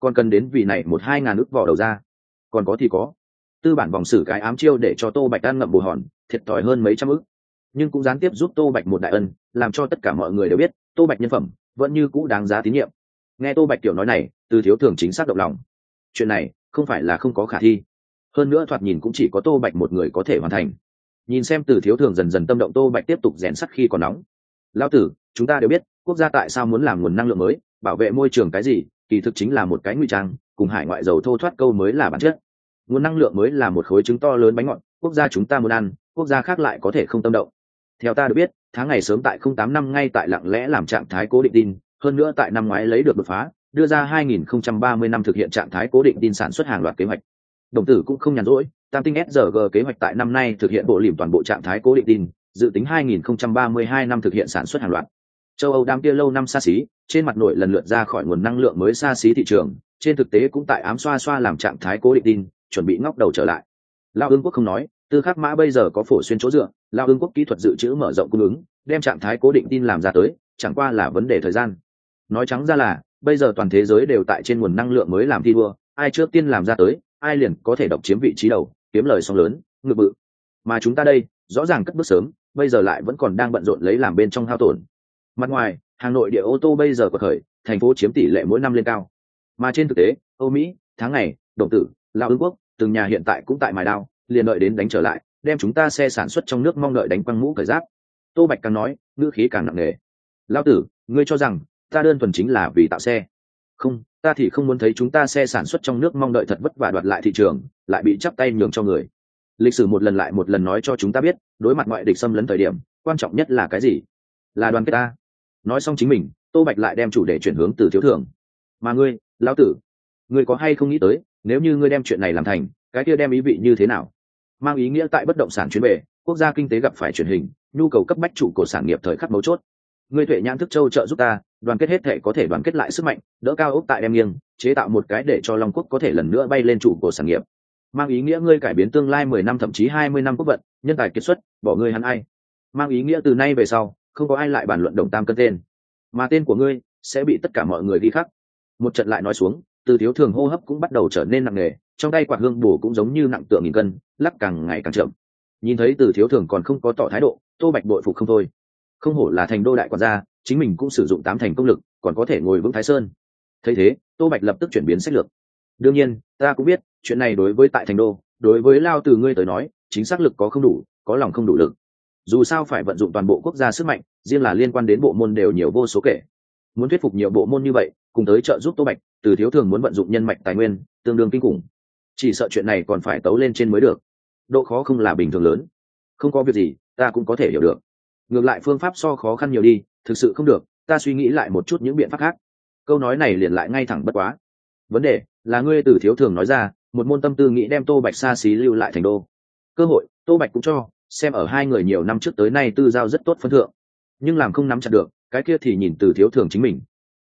Còn cần đến vì này một hai ngàn ức vỏ đầu ra. Còn có thì có. Tư bản vòng xử cái ám chiêu để cho tô bạch ăn ngậm bù hòn, thiệt thòi hơn mấy trăm ức. Nhưng cũng gián tiếp giúp tô bạch một đại ân, làm cho tất cả mọi người đều biết, tô bạch nhân phẩm vẫn như cũ đáng giá tín nhiệm nghe tô bạch tiểu nói này, từ thiếu thường chính xác động lòng. Chuyện này, không phải là không có khả thi. Hơn nữa thoạt nhìn cũng chỉ có tô bạch một người có thể hoàn thành. Nhìn xem từ thiếu thường dần dần tâm động, tô bạch tiếp tục rèn sắt khi còn nóng. Lao tử, chúng ta đều biết, quốc gia tại sao muốn làm nguồn năng lượng mới, bảo vệ môi trường cái gì, kỳ thực chính là một cái nguy trang, cùng hải ngoại dầu thô thoát câu mới là bản chất. Nguồn năng lượng mới là một khối trứng to lớn bánh ngọt, quốc gia chúng ta muốn ăn, quốc gia khác lại có thể không tâm động. Theo ta được biết, tháng ngày sớm tại không tám năm ngay tại lặng lẽ làm trạng thái cố định tin hơn nữa tại năm ngoái lấy được đột phá, đưa ra 2030 năm thực hiện trạng thái cố định tin sản xuất hàng loạt kế hoạch. Đồng tử cũng không nhàn rỗi, tam tinh srg kế hoạch tại năm nay thực hiện bộ liềm toàn bộ trạng thái cố định tin, dự tính 2032 năm thực hiện sản xuất hàng loạt. Châu âu đang kia lâu năm xa xí, trên mặt nội lần lượt ra khỏi nguồn năng lượng mới xa xí thị trường, trên thực tế cũng tại ám xoa xoa làm trạng thái cố định tin, chuẩn bị ngóc đầu trở lại. Lao ương quốc không nói, tư khắc mã bây giờ có phổ xuyên chỗ dựa lao ương quốc kỹ thuật dự trữ mở rộng cung ứng, đem trạng thái cố định tin làm ra tới, chẳng qua là vấn đề thời gian nói trắng ra là, bây giờ toàn thế giới đều tại trên nguồn năng lượng mới làm thi đua, ai trước tiên làm ra tới, ai liền có thể độc chiếm vị trí đầu, kiếm lời song lớn, ngự bự. Mà chúng ta đây, rõ ràng cất bước sớm, bây giờ lại vẫn còn đang bận rộn lấy làm bên trong hao tổn. Mặt ngoài, hà nội địa ô tô bây giờ có khởi, thành phố chiếm tỷ lệ mỗi năm lên cao. Mà trên thực tế, âu mỹ, tháng ngày, đồng tử, lao ương quốc, từng nhà hiện tại cũng tại mài đao, liền đợi đến đánh trở lại, đem chúng ta xe sản xuất trong nước mong đợi đánh quăng mũ cởi giáp. Tô bạch càng nói, ngữ khí càng nặng nề. Lao tử, ngươi cho rằng ta đơn thuần chính là vì tạo xe. Không, ta thì không muốn thấy chúng ta xe sản xuất trong nước mong đợi thật vất vả đoạt lại thị trường, lại bị chắp tay nhường cho người. Lịch sử một lần lại một lần nói cho chúng ta biết, đối mặt ngoại địch xâm lấn thời điểm, quan trọng nhất là cái gì? Là đoàn kết ta. Nói xong chính mình, tô bạch lại đem chủ đề chuyển hướng từ thiếu thường mà ngươi, lão tử, ngươi có hay không nghĩ tới, nếu như ngươi đem chuyện này làm thành, cái kia đem ý vị như thế nào? Mang ý nghĩa tại bất động sản chuyến về, quốc gia kinh tế gặp phải truyền hình, nhu cầu cấp bách trụ cổ sản nghiệp thời khắc mấu chốt ngươi tuệ nhãn thức châu trợ giúp ta, đoàn kết hết thể có thể đoàn kết lại sức mạnh, đỡ cao ốc tại đem nghiêng, chế tạo một cái để cho long quốc có thể lần nữa bay lên trụ cổ sản nghiệp. Mang ý nghĩa ngươi cải biến tương lai mười năm thậm chí hai mươi năm quốc vận, nhân tài kiệt xuất, bỏ ngươi hắn ai. Mang ý nghĩa từ nay về sau, không có ai lại bàn luận đồng tam cân tên. Mà tên của ngươi sẽ bị tất cả mọi người ghi khắc. Một trận lại nói xuống, từ thiếu thường hô hấp cũng bắt đầu trở nên nặng nề, trong tay quạt hương bù cũng giống như nặng tượng nghìn cân, lắc càng ngày càng chậm. Nhìn thấy từ thiếu thường còn không có tỏ thái độ, tô bạch bội phục không thôi không hổ là thành đô đại quản gia, chính mình cũng sử dụng tám thành công lực, còn có thể ngồi vững thái sơn. Thấy thế, tô bạch lập tức chuyển biến sách lược. Đương nhiên, ta cũng biết, chuyện này đối với tại thành đô, đối với lao từ ngươi tới nói, chính xác lực có không đủ, có lòng không đủ lực. Dù sao phải vận dụng toàn bộ quốc gia sức mạnh, riêng là liên quan đến bộ môn đều nhiều vô số kể. Muốn thuyết phục nhiều bộ môn như vậy, cùng tới trợ giúp tô bạch, từ thiếu thường muốn vận dụng nhân mạch tài nguyên, tương đương kinh khủng. Chỉ sợ chuyện này còn phải tấu lên trên mới được. Độ khó không là bình thường lớn. Không có việc gì, ta cũng có thể hiểu được ngược lại phương pháp so khó khăn nhiều đi, thực sự không được, ta suy nghĩ lại một chút những biện pháp khác. Câu nói này liền lại ngay thẳng bất quá. Vấn đề là ngươi từ thiếu thường nói ra, một môn tâm tư nghĩ đem tô bạch xa xí lưu lại thành đô. Cơ hội, tô bạch cũng cho, xem ở hai người nhiều năm trước tới nay tư giao rất tốt phân thượng. Nhưng làm không nắm chặt được, cái kia thì nhìn từ thiếu thường chính mình.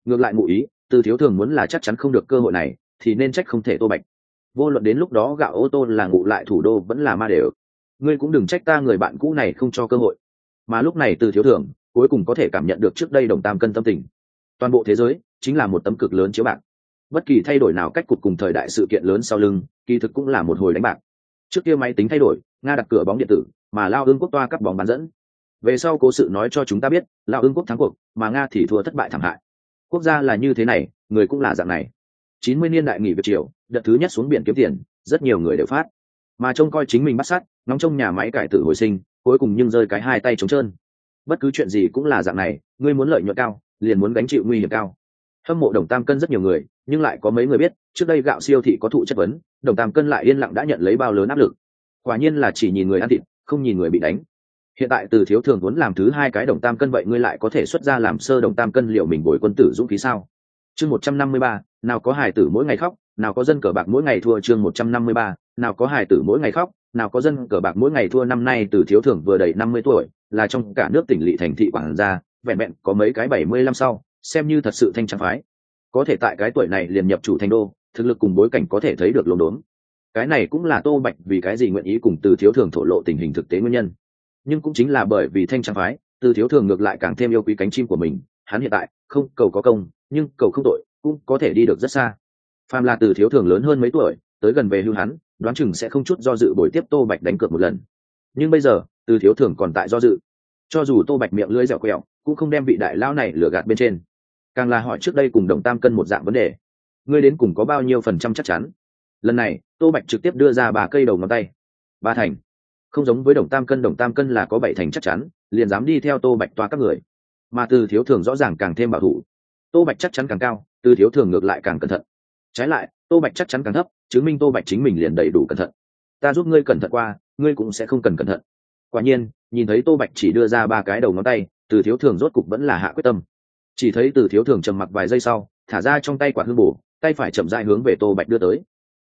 Ngược lại ngụ ý, từ thiếu thường muốn là chắc chắn không được cơ hội này, thì nên trách không thể tô bạch. Vô luận đến lúc đó gạo ô tô là ngụ lại thủ đô vẫn là ma đều. Ngươi cũng đừng trách ta người bạn cũ này không cho cơ hội mà lúc này từ thiếu thưởng cuối cùng có thể cảm nhận được trước đây đồng tam cân tâm tình. Toàn bộ thế giới chính là một tấm cực lớn chiếu bạc. Bất kỳ thay đổi nào cách cục cùng thời đại sự kiện lớn sau lưng, kỳ thực cũng là một hồi đánh bạc. Trước kia máy tính thay đổi, nga đặt cửa bóng điện tử, mà lao ương quốc toa cắp bóng bán dẫn. Về sau cố sự nói cho chúng ta biết, lao ương quốc thắng cuộc, mà nga thì thua thất bại thảm hại. Quốc gia là như thế này, người cũng là dạng này. Chín mươi niên đại nghỉ việc chiều đợt thứ nhất xuống biển kiếm tiền, rất nhiều người đều phát. Mà trông coi chính mình bắt sát nóng trong nhà máy cải tử hồi sinh cuối cùng nhưng rơi cái hai tay trống trơn. Bất cứ chuyện gì cũng là dạng này, ngươi muốn lợi nhuận cao, liền muốn gánh chịu nguy hiểm cao. Hâm mộ đồng tam cân rất nhiều người, nhưng lại có mấy người biết, trước đây gạo siêu thị có thụ chất vấn, đồng tam cân lại yên lặng đã nhận lấy bao lớn áp lực. Quả nhiên là chỉ nhìn người ăn thịt, không nhìn người bị đánh. Hiện tại từ thiếu thường muốn làm thứ hai cái đồng tam cân vậy ngươi lại có thể xuất ra làm sơ đồng tam cân liệu mình bồi quân tử dũng khí sao? Chương một trăm năm mươi ba, nào có hải tử mỗi ngày khóc, nào có dân cờ bạc mỗi ngày thua chương một trăm năm mươi ba, nào có hải tử mỗi ngày khóc nào có dân cờ bạc mỗi ngày thua năm nay từ thiếu thưởng vừa đầy năm mươi tuổi, là trong cả nước tỉnh lỵ thành thị quảng gia, vẹn vẹn có mấy cái bảy mươi lăm sau, xem như thật sự thanh trang phái. Có thể tại cái tuổi này liền nhập chủ thành đô, thực lực cùng bối cảnh có thể thấy được lồn đốn. Cái này cũng là tô bạch vì cái gì nguyện ý cùng từ thiếu thường thổ lộ tình hình thực tế nguyên nhân. Nhưng cũng chính là bởi vì thanh trang phái, từ thiếu thường ngược lại càng thêm yêu quý cánh chim của mình, hắn hiện tại không, cầu có công, nhưng cầu không tội, cũng có thể đi được rất xa. Phàm là từ thiếu thường lớn hơn mấy tuổi, tới gần về hưu hắn đoán chừng sẽ không chút do dự bồi tiếp tô bạch đánh cược một lần. Nhưng bây giờ từ thiếu thường còn tại do dự. Cho dù tô bạch miệng lưỡi dẻo quẹo, cũng không đem vị đại lao này lừa gạt bên trên. Càng là hỏi trước đây cùng đồng tam cân một dạng vấn đề. Ngươi đến cùng có bao nhiêu phần trăm chắc chắn? Lần này, tô bạch trực tiếp đưa ra bà cây đầu ngón tay. Ba thành. Không giống với đồng tam cân, đồng tam cân là có bảy thành chắc chắn, liền dám đi theo tô bạch toa các người. Mà từ thiếu thường rõ ràng càng thêm bảo thủ. Tô bạch chắc chắn càng cao từ thiếu thường ngược lại càng cẩn thận. Trái lại, tô bạch chắc chắn càng thấp chứng minh tô bạch chính mình liền đầy đủ cẩn thận. Ta giúp ngươi cẩn thận qua, ngươi cũng sẽ không cần cẩn thận. Quả nhiên, nhìn thấy tô bạch chỉ đưa ra ba cái đầu ngón tay, từ thiếu thường rốt cục vẫn là hạ quyết tâm. Chỉ thấy từ thiếu thường trầm mặc vài giây sau, thả ra trong tay quả hương bổ, tay phải chậm dại hướng về tô bạch đưa tới.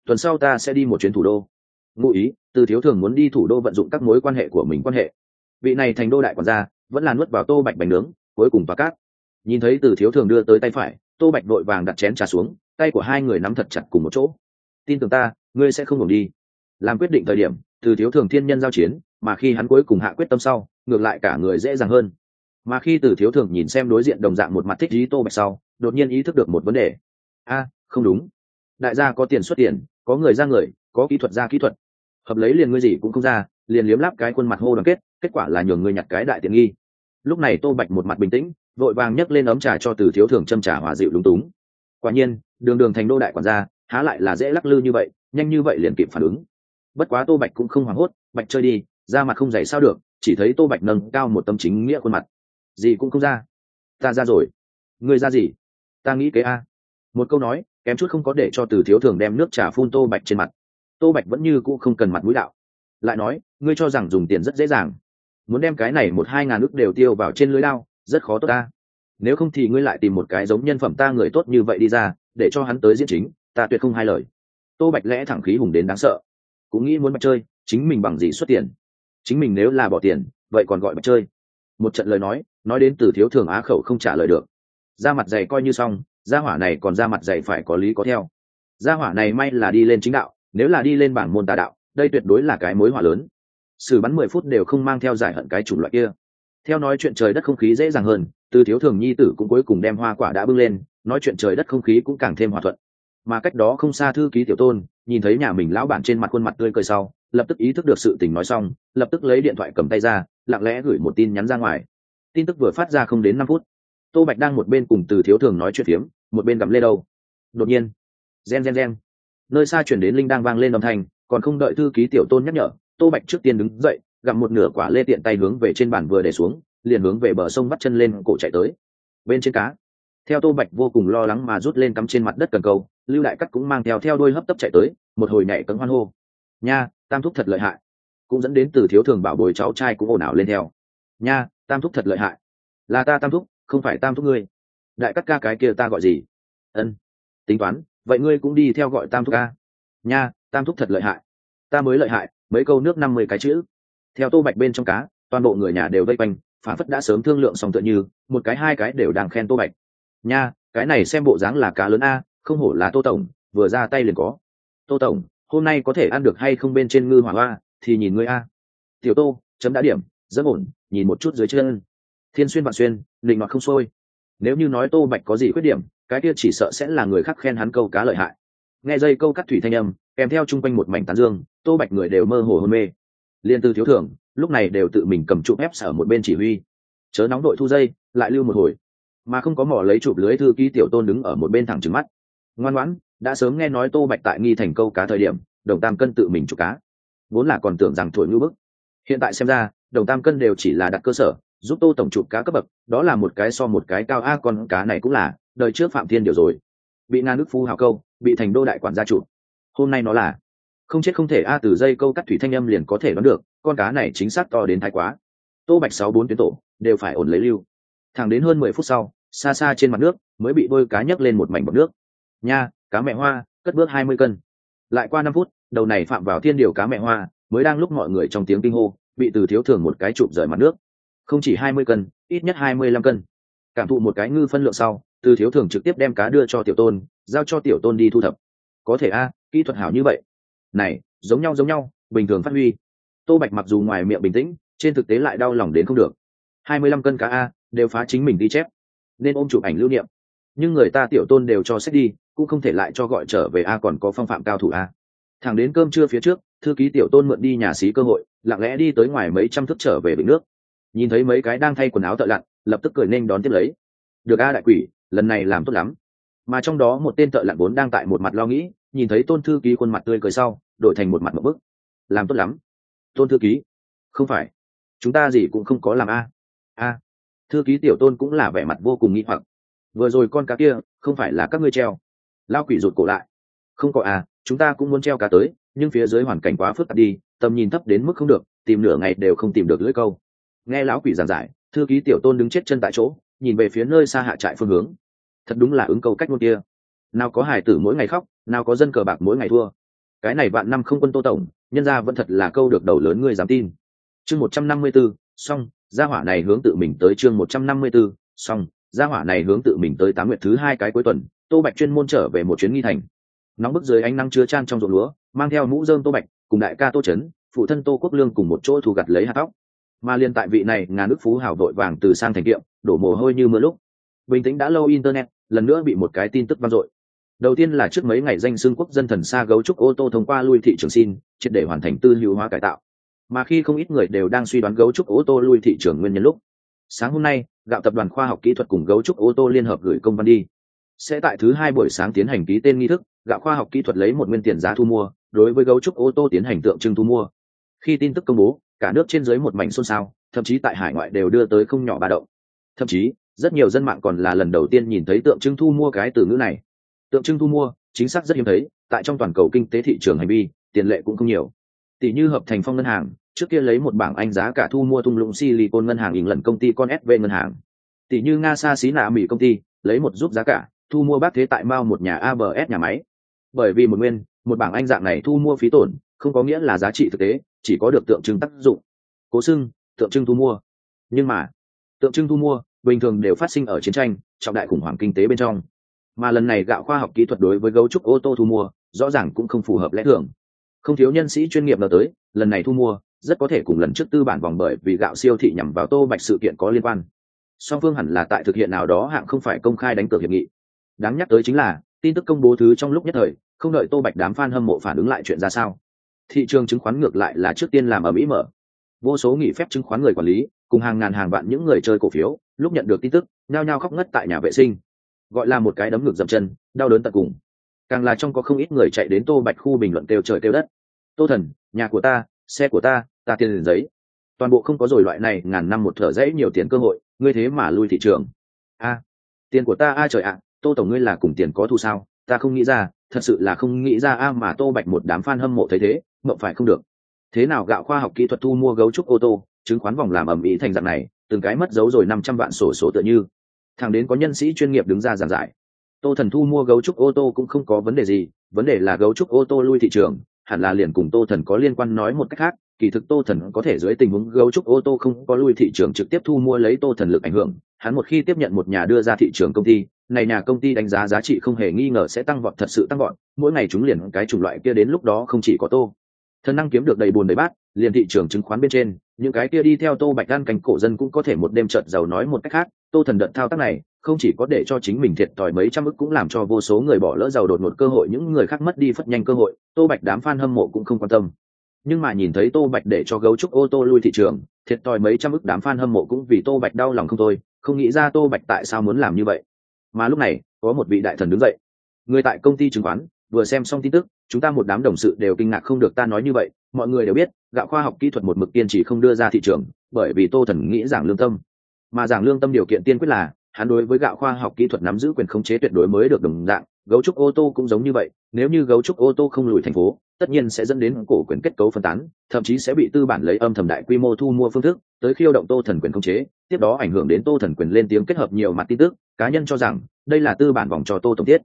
Tuần sau ta sẽ đi một chuyến thủ đô. Ngụ ý, từ thiếu thường muốn đi thủ đô vận dụng các mối quan hệ của mình quan hệ. Vị này thành đô đại quản gia, vẫn là nuốt vào tô bạch bánh nướng, cuối cùng và cát. Nhìn thấy từ thiếu thường đưa tới tay phải, tô bạch vội vàng đặt chén trà xuống, tay của hai người nắm thật chặt cùng một chỗ tin tưởng ta, ngươi sẽ không ngừng đi. Làm quyết định thời điểm, từ thiếu thường thiên nhân giao chiến, mà khi hắn cuối cùng hạ quyết tâm sau, ngược lại cả người dễ dàng hơn. Mà khi từ thiếu thường nhìn xem đối diện đồng dạng một mặt thích lý tô bạch sau, đột nhiên ý thức được một vấn đề. A, không đúng. Đại gia có tiền xuất tiền, có người ra người, có kỹ thuật ra kỹ thuật. Hợp lấy liền ngươi gì cũng không ra, liền liếm láp cái khuôn mặt hô đoàn kết kết quả là nhường ngươi nhặt cái đại tiện nghi. Lúc này tô bạch một mặt bình tĩnh, vội vàng nhấc lên ấm trà cho từ thiếu thường châm trà hòa dịu lúng túng. Quả nhiên, đường đường thành đô đại quản gia há lại là dễ lắc lư như vậy, nhanh như vậy liền kịp phản ứng. Bất quá tô bạch cũng không hoảng hốt, bạch chơi đi ra mặt không dày sao được, chỉ thấy tô bạch nâng cao một tâm chính nghĩa khuôn mặt. Gì cũng không ra. Ta ra rồi. Ngươi ra gì? Ta nghĩ kế a. Một câu nói, kém chút không có để cho từ thiếu thường đem nước trà phun tô bạch trên mặt. Tô bạch vẫn như cũ không cần mặt mũi đạo. Lại nói, ngươi cho rằng dùng tiền rất dễ dàng. Muốn đem cái này một hai ngàn ước đều tiêu vào trên lưới lao, rất khó tốt ta. Nếu không thì ngươi lại tìm một cái giống nhân phẩm ta người tốt như vậy đi ra, để cho hắn tới diễn chính ta tuyệt không hai lời. Tô bạch lẽ thẳng khí hùng đến đáng sợ. Cũng nghĩ muốn bạch chơi, chính mình bằng gì xuất tiền? Chính mình nếu là bỏ tiền, vậy còn gọi bạch chơi? Một trận lời nói nói đến từ thiếu thường á khẩu không trả lời được. Ra mặt dày coi như xong, gia hỏa này còn ra mặt dày phải có lý có theo. Gia hỏa này may là đi lên chính đạo, nếu là đi lên bảng môn tà đạo, đây tuyệt đối là cái mối hỏa lớn. Xử bắn mười phút đều không mang theo giải hận cái chủng loại kia. Theo nói chuyện trời đất không khí dễ dàng hơn, từ thiếu thường nhi tử cũng cuối cùng đem hoa quả đã bưng lên, nói chuyện trời đất không khí cũng càng thêm hòa thuận mà cách đó không xa thư ký tiểu tôn, nhìn thấy nhà mình lão bản trên mặt khuôn mặt tươi cười sau, lập tức ý thức được sự tình nói xong, lập tức lấy điện thoại cầm tay ra, lặng lẽ gửi một tin nhắn ra ngoài. Tin tức vừa phát ra không đến năm phút, tô bạch đang một bên cùng từ thiếu thường nói chuyện phiếm, một bên gặm lê đâu. Đột nhiên, gen gen gen. Nơi xa chuyển đến linh đang vang lên âm thanh, còn không đợi thư ký tiểu tôn nhắc nhở, tô bạch trước tiên đứng dậy, gặm một nửa quả lê tiện tay hướng về trên bàn vừa để xuống, liền hướng về bờ sông bắt chân lên cổ chạy tới. Bên trên cá. Theo tô bạch vô cùng lo lắng mà rút lên cắm trên mặt đất cần câu lưu đại cắt cũng mang theo theo đôi hấp tấp chạy tới, một hồi nhảy cấm hoan hô. Nha, tam thúc thật lợi hại. Cũng dẫn đến từ thiếu thường bảo bồi cháu trai cũng ồn ào lên theo. Nha, tam thúc thật lợi hại. Là ta tam thúc, không phải tam thúc ngươi. Đại cắt ca cái kia ta gọi gì? Ân. Tính toán, vậy ngươi cũng đi theo gọi tam thúc ca. Nha, tam thúc thật lợi hại. Ta mới lợi hại, mấy câu nước năm mươi cái chữ. Theo tô bạch bên trong cá, toàn bộ người nhà đều vây quanh, phản phất đã sớm thương lượng xong tựa như, một cái hai cái đều đang khen tô bạch. Nha, cái này xem bộ dáng là cá lớn a không hổ là tô tổng, vừa ra tay liền có. Tô tổng, hôm nay có thể ăn được hay không bên trên ngư hỏa hoa, thì nhìn ngươi a. Tiểu tô, chấm đã điểm, rất ổn, nhìn một chút dưới chân. Thiên xuyên vạn xuyên định mặc không sôi. Nếu như nói tô bạch có gì khuyết điểm, cái kia chỉ sợ sẽ là người khác khen hắn câu cá lợi hại. Nghe dây câu cắt thủy thanh âm, kèm theo chung quanh một mảnh tán dương, tô bạch người đều mơ hồ hôn mê. Liên tư thiếu thưởng, lúc này đều tự mình cầm chụp ép sở một bên chỉ huy. Chớ nóng đội thu dây, lại lưu một hồi. Mà không có mỏ lấy chụp lưới thư ký tiểu tôn đứng ở một bên thẳng trứng mắt ngoan ngoãn, đã sớm nghe nói tô bạch tại nghi thành câu cá thời điểm, đồng tam cân tự mình chụp cá. Vốn là còn tưởng rằng thổi ngư bức. Hiện tại xem ra, đồng tam cân đều chỉ là đặt cơ sở, giúp tô tổng chụp cá cấp bậc, đó là một cái so một cái cao a, con cá này cũng là, đời trước phạm thiên điều rồi. Bị nga nước phu hào câu, bị thành đô đại quản gia chụp hôm nay nó là, không chết không thể a, từ dây câu cắt thủy thanh âm liền có thể đoán được, con cá này chính xác to đến thái quá. Tô bạch sáu bốn tuyến tổ, đều phải ổn lấy lưu. Thẳng đến hơn mười phút sau, xa xa trên mặt nước, mới bị bôi cá nhấc lên một mảnh bọc nước nha, cá mẹ hoa, cất bước hai mươi cân. Lại qua năm phút, đầu này phạm vào thiên điều cá mẹ hoa, mới đang lúc mọi người trong tiếng kinh hô, bị từ thiếu thường một cái chụp rời mặt nước. Không chỉ hai mươi cân, ít nhất hai mươi lăm cân. Cảm thụ một cái ngư phân lượng sau, từ thiếu thường trực tiếp đem cá đưa cho tiểu tôn, giao cho tiểu tôn đi thu thập. Có thể a, kỹ thuật hảo như vậy. Này, giống nhau giống nhau, bình thường phát huy. Tô bạch mặc dù ngoài miệng bình tĩnh, trên thực tế lại đau lòng đến không được. hai mươi lăm cân cá a, đều phá chính mình đi chép. Nên ôm chụp ảnh lưu niệm. Nhưng người ta tiểu tôn đều cho xét đi cũng không thể lại cho gọi trở về a còn có phong phạm cao thủ a. Thẳng đến cơm trưa phía trước, thư ký tiểu tôn mượn đi nhà xí cơ hội, lặng lẽ đi tới ngoài mấy trăm thước trở về bình nước. Nhìn thấy mấy cái đang thay quần áo thợ lặn, lập tức cười nên đón tiếp lấy. Được a đại quỷ, lần này làm tốt lắm. Mà trong đó một tên thợ lặn vốn đang tại một mặt lo nghĩ, nhìn thấy tôn thư ký khuôn mặt tươi cười sau, đổi thành một mặt một bức. Làm tốt lắm. Tôn thư ký, không phải. Chúng ta gì cũng không có làm a. A. Thư ký tiểu tôn cũng là vẻ mặt vô cùng nghĩ hoặc. Vừa rồi con cá kia, không phải là các ngươi treo lao quỷ rụt cổ lại. Không có à chúng ta cũng muốn treo cá tới, nhưng phía dưới hoàn cảnh quá phức tạp đi, tầm nhìn thấp đến mức không được, tìm nửa ngày đều không tìm được lưỡi câu. Nghe lão quỷ giảng giải, thư ký tiểu tôn đứng chết chân tại chỗ, nhìn về phía nơi xa hạ trại phương hướng. Thật đúng là ứng câu cách ngôn kia. Nào có hải tử mỗi ngày khóc, nào có dân cờ bạc mỗi ngày thua. Cái này bạn năm không quân tô tổng, nhân ra vẫn thật là câu được đầu lớn ngươi dám tin. Chương một trăm năm mươi b ố xong, gia hỏa này hướng tự mình tới chương một trăm năm mươi b ố xong, gia hỏa này hướng tự mình tới tám nguyện thứ hai cái cuối tuần tô bạch chuyên môn trở về một chuyến nghi thành. Nóng bức dưới ánh nắng chứa chan trong ruộng lúa, mang theo mũ dơm tô bạch, cùng đại ca tô trấn, phụ thân tô quốc lương cùng một chỗ thu gặt lấy hạt tóc. Mà liên tại vị này, ngàn nước phú hào vội vàng từ sang thành kiệm, đổ mồ hôi như mưa lúc. Bình tĩnh đã lâu internet, lần nữa bị một cái tin tức vang dội. Đầu tiên là trước mấy ngày danh xương quốc dân thần xa gấu trúc ô tô thông qua lui thị trường xin, triệt để hoàn thành tư hữu hóa cải tạo. Mà khi không ít người đều đang suy đoán gấu trúc ô tô lui thị trường nguyên nhân lúc. Sáng hôm nay, gạo tập đoàn khoa học kỹ thuật cùng gấu trúc ô tô liên hợp gửi công văn đi sẽ tại thứ hai buổi sáng tiến hành ký tên nghi thức, gạo khoa học kỹ thuật lấy một nguyên tiền giá thu mua, đối với gấu trúc ô tô tiến hành tượng trưng thu mua. Khi tin tức công bố, cả nước trên dưới một mảnh xôn xao, thậm chí tại hải ngoại đều đưa tới không nhỏ ba động. Thậm chí, rất nhiều dân mạng còn là lần đầu tiên nhìn thấy tượng trưng thu mua cái từ ngữ này. Tượng trưng thu mua, chính xác rất hiếm thấy, tại trong toàn cầu kinh tế thị trường hành vi, tiền lệ cũng không nhiều. Tỷ như hợp thành phong ngân hàng, trước kia lấy một bảng anh giá cả thu mua thung lũng silicon ngân hàng ỉn lần công ty con sv ngân hàng. Tỷ như nga sa xí nạ mỹ công ty, lấy một giúp giá cả thu mua bác thế tại mao một nhà abs nhà máy. Bởi vì một nguyên, một bảng anh dạng này thu mua phí tổn, không có nghĩa là giá trị thực tế, chỉ có được tượng trưng tác dụng. Cố xưng, tượng trưng thu mua. Nhưng mà, tượng trưng thu mua bình thường đều phát sinh ở chiến tranh, trọng đại khủng hoảng kinh tế bên trong. Mà lần này gạo khoa học kỹ thuật đối với gấu trúc ô tô thu mua, rõ ràng cũng không phù hợp lẽ thường. Không thiếu nhân sĩ chuyên nghiệp nào tới, lần này thu mua, rất có thể cùng lần trước tư bản vòng bởi vì gạo siêu thị nhằm vào tô bạch sự kiện có liên quan. Song phương hẳn là tại thực hiện nào đó hạng không phải công khai đánh cược hiệp nghị đáng nhắc tới chính là, tin tức công bố thứ trong lúc nhất thời, không đợi tô bạch đám f a n hâm mộ phản ứng lại chuyện ra sao. Thị trường chứng khoán ngược lại là trước tiên làm ở mỹ mở. Vô số nghỉ phép chứng khoán người quản lý, cùng hàng ngàn hàng vạn những người chơi cổ phiếu, lúc nhận được tin tức, nhao nhao khóc ngất tại nhà vệ sinh. Gọi là một cái đấm ngược dậm chân, đau đớn tận cùng. Càng là trong có không ít người chạy đến tô bạch khu bình luận kêu trời kêu đất. Tô thần, nhà của ta, xe của ta ta tiền liền giấy. Toàn bộ không có rồi loại này, ngàn năm một thở dãy nhiều tiền cơ hội, ngươi thế mà lui thị trường. A, tiền của ta, a trời ạ tô tổng ngươi là cùng tiền có thu sao? Ta không nghĩ ra, thật sự là không nghĩ ra a, mà tô bạch một đám f a n hâm mộ thấy thế, mộng phải không được. Thế nào gạo khoa học kỹ thuật thu mua gấu trúc ô tô, chứng khoán vòng làm ẩm ý thành dạng này, từng cái mất dấu rồi năm trăm vạn sổ số tựa như. Thằng đến có nhân sĩ chuyên nghiệp đứng ra giảng giải. Tô thần thu mua gấu trúc ô tô cũng không có vấn đề gì, vấn đề là gấu trúc ô tô lui thị trường, hẳn là liền cùng tô thần có liên quan nói một cách khác, kỳ thực tô thần có thể dưới tình huống gấu trúc ô tô không có lui thị trường trực tiếp thu mua lấy tô thần lực ảnh hưởng, hắn một khi tiếp nhận một nhà đưa ra thị trường công ty này nhà công ty đánh giá giá trị không hề nghi ngờ sẽ tăng vọt, thật sự tăng vọt. Mỗi ngày chúng liền cái chủng loại kia đến lúc đó không chỉ có tô. Thần năng kiếm được đầy bùn đầy bát, liền thị trường chứng khoán bên trên, những cái kia đi theo tô bạch gan cánh cổ dân cũng có thể một đêm trợt giàu nói một cách khác. Tô thần đợt thao tác này, không chỉ có để cho chính mình thiệt thòi mấy trăm ức cũng làm cho vô số người bỏ lỡ giàu đột ngột cơ hội, những người khác mất đi phất nhanh cơ hội, tô bạch đám f a n hâm mộ cũng không quan tâm. Nhưng mà nhìn thấy tô bạch để cho gấu trúc ô tô lui thị trường, thiệt thòi mấy trăm ức đám f a n hâm mộ cũng vì tô bạch đau lòng không thôi. Không nghĩ ra tô bạch tại sao muốn làm như vậy mà lúc này, có một vị đại thần đứng dậy. Người tại công ty chứng khoán, vừa xem xong tin tức, chúng ta một đám đồng sự đều kinh ngạc không được ta nói như vậy, mọi người đều biết, gạo khoa học kỹ thuật một mực kiên trì không đưa ra thị trường, bởi vì tô thần nghĩ giảng lương tâm. Mà giảng lương tâm điều kiện tiên quyết là, hắn đối với gạo khoa học kỹ thuật nắm giữ quyền khống chế tuyệt đối mới được đồng dạng gấu trúc ô tô cũng giống như vậy, nếu như gấu trúc ô tô không lùi thành phố, tất nhiên sẽ dẫn đến cổ quyền kết cấu phân tán, thậm chí sẽ bị tư bản lấy âm thầm đại quy mô thu mua phương thức, tới khiêu động tô thần quyền khống chế, tiếp đó ảnh hưởng đến tô thần quyền lên tiếng kết hợp nhiều mặt tin tức, cá nhân cho rằng, đây là tư bản vòng cho tô tổng tiết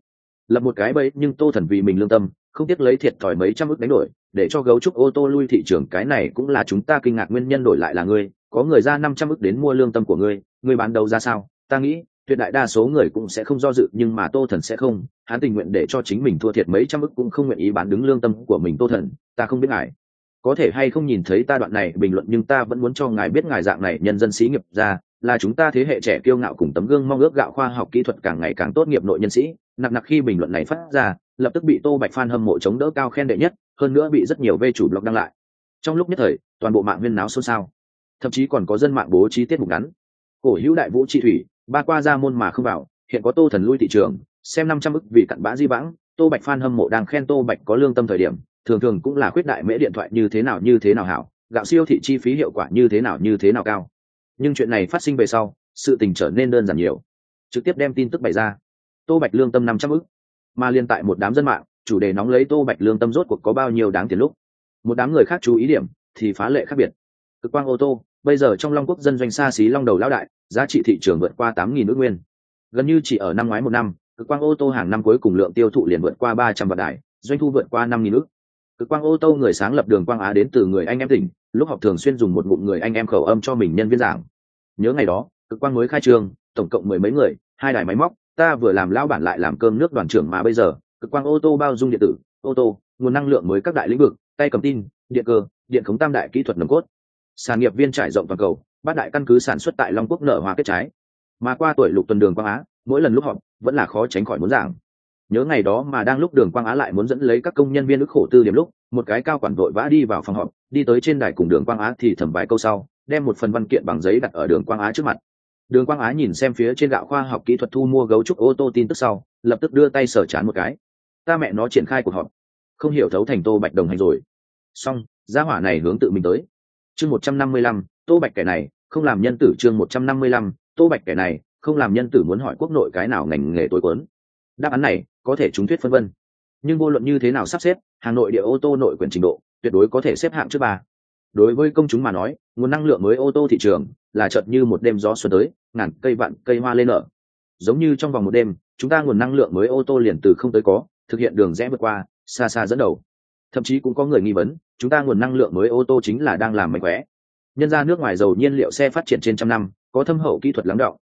lập một cái bẫy, nhưng tô thần vì mình lương tâm, không tiếc lấy thiệt thòi mấy trăm ức đánh đổi, để cho gấu trúc ô tô lui thị trường, cái này cũng là chúng ta kinh ngạc nguyên nhân đổi lại là ngươi, có người ra năm trăm ức đến mua lương tâm của ngươi ngươi bán đầu ra sao? Ta nghĩ tuyệt đại đa số người cũng sẽ không do dự, nhưng mà tô thần sẽ không. Hắn tình nguyện để cho chính mình thua thiệt mấy trăm ức cũng không nguyện ý bán đứng lương tâm của mình tô thần. Ta không biết ngài. Có thể hay không nhìn thấy ta đoạn này bình luận, nhưng ta vẫn muốn cho ngài biết ngài dạng này nhân dân sĩ nghiệp ra, là chúng ta thế hệ trẻ kiêu ngạo cùng tấm gương mong ước gạo khoa học kỹ thuật càng ngày càng tốt nghiệp nội nhân sĩ. Nặng nặc khi bình luận này phát ra, lập tức bị tô bạch phan hâm mộ chống đỡ cao khen đệ nhất, hơn nữa bị rất nhiều vê chủ blog đăng lại. Trong lúc nhất thời, toàn bộ mạng viên náo xôn xao. Thậm chí còn có dân mạng bố trí tiết mục ngắn. Cổ hữu đại vũ trị thủy ba qua ra môn mà không vào, hiện có tô thần lui thị trường, xem năm trăm ức vì cặn bã di vãng, tô bạch phan hâm mộ đang khen tô bạch có lương tâm thời điểm, thường thường cũng là khuyết đại mễ điện thoại như thế nào như thế nào hảo, gạo siêu thị chi phí hiệu quả như thế nào như thế nào cao. Nhưng chuyện này phát sinh về sau, sự tình trở nên đơn giản nhiều. Trực tiếp đem tin tức bày ra. Tô bạch lương tâm năm trăm ức. Mà liên tại một đám dân mạng, chủ đề nóng lấy tô bạch lương tâm rốt cuộc có bao nhiêu đáng tiền lúc. Một đám người khác chú ý điểm, thì phá lệ khác biệt. Cực quang ô tô bây giờ trong long quốc dân doanh xa xí long đầu lão đại, giá trị thị trường vượt qua tám nghìn nước nguyên. Gần như chỉ ở năm ngoái một năm, cực quang ô tô hàng năm cuối cùng lượng tiêu thụ liền vượt qua ba trăm vạn đại doanh thu vượt qua năm nghìn nước cực quang ô tô người sáng lập đường quang á đến từ người anh em tỉnh, lúc học thường xuyên dùng một ngụm người anh em khẩu âm cho mình nhân viên giảng. Nhớ ngày đó, cực quang mới khai trương tổng cộng mười mấy người, hai đài máy móc, ta vừa làm lao bản lại làm cơm nước đoàn trưởng mà bây giờ, cực quang ô tô bao dung điện tử, ô tô, nguồn năng lượng mới các đại lĩnh vực, tay cầm tin, điện cơ, điện khống tam đại kỹ thuật nồng cốt sản nghiệp viên trải rộng toàn cầu, bát đại căn cứ sản xuất tại long quốc nở hoa kết trái. Mà qua tuổi lục tuần đường quang á, mỗi lần lúc họp, vẫn là khó tránh khỏi muốn giảng. Nhớ ngày đó mà đang lúc đường quang á lại muốn dẫn lấy các công nhân viên ức khổ tư điểm lúc, một cái cao quản vội vã đi vào phòng họp, đi tới trên đài cùng đường quang á thì thầm vài câu sau, đem một phần văn kiện bằng giấy đặt ở đường quang á trước mặt. Đường quang á nhìn xem phía trên gạo khoa học kỹ thuật thu mua gấu trúc ô tô tin tức sau, lập tức đưa tay sở chán một cái. Ta mẹ nó triển khai cuộc họp. Không hiểu thấu thành tô bạch đồng hành rồi. Xong, gia hỏa này hướng tự mình tới chương một trăm năm mươi lăm, tô bạch kẻ này, không làm nhân tử chương một trăm năm mươi lăm, tô bạch kẻ này, không làm nhân tử muốn hỏi quốc nội cái nào ngành nghề tối quấn. Đáp án này, có thể chúng thuyết phân vân. Nhưng vô luận như thế nào sắp xếp, hà nội địa ô tô nội quyền trình độ, tuyệt đối có thể xếp hạng trước ba. Đối với công chúng mà nói, nguồn năng lượng mới ô tô thị trường là chợt như một đêm gió xuân tới, ngàn cây vạn cây hoa lên nở. Giống như trong vòng một đêm, chúng ta nguồn năng lượng mới ô tô liền từ không tới có, thực hiện đường rẽ vượt qua, xa xa dẫn đầu thậm chí cũng có người nghi vấn, chúng ta nguồn năng lượng mới ô tô chính là đang làm mạnh khỏe. Nhân ra nước ngoài dầu nhiên liệu xe phát triển trên trăm năm, có thâm hậu kỹ thuật lắng động.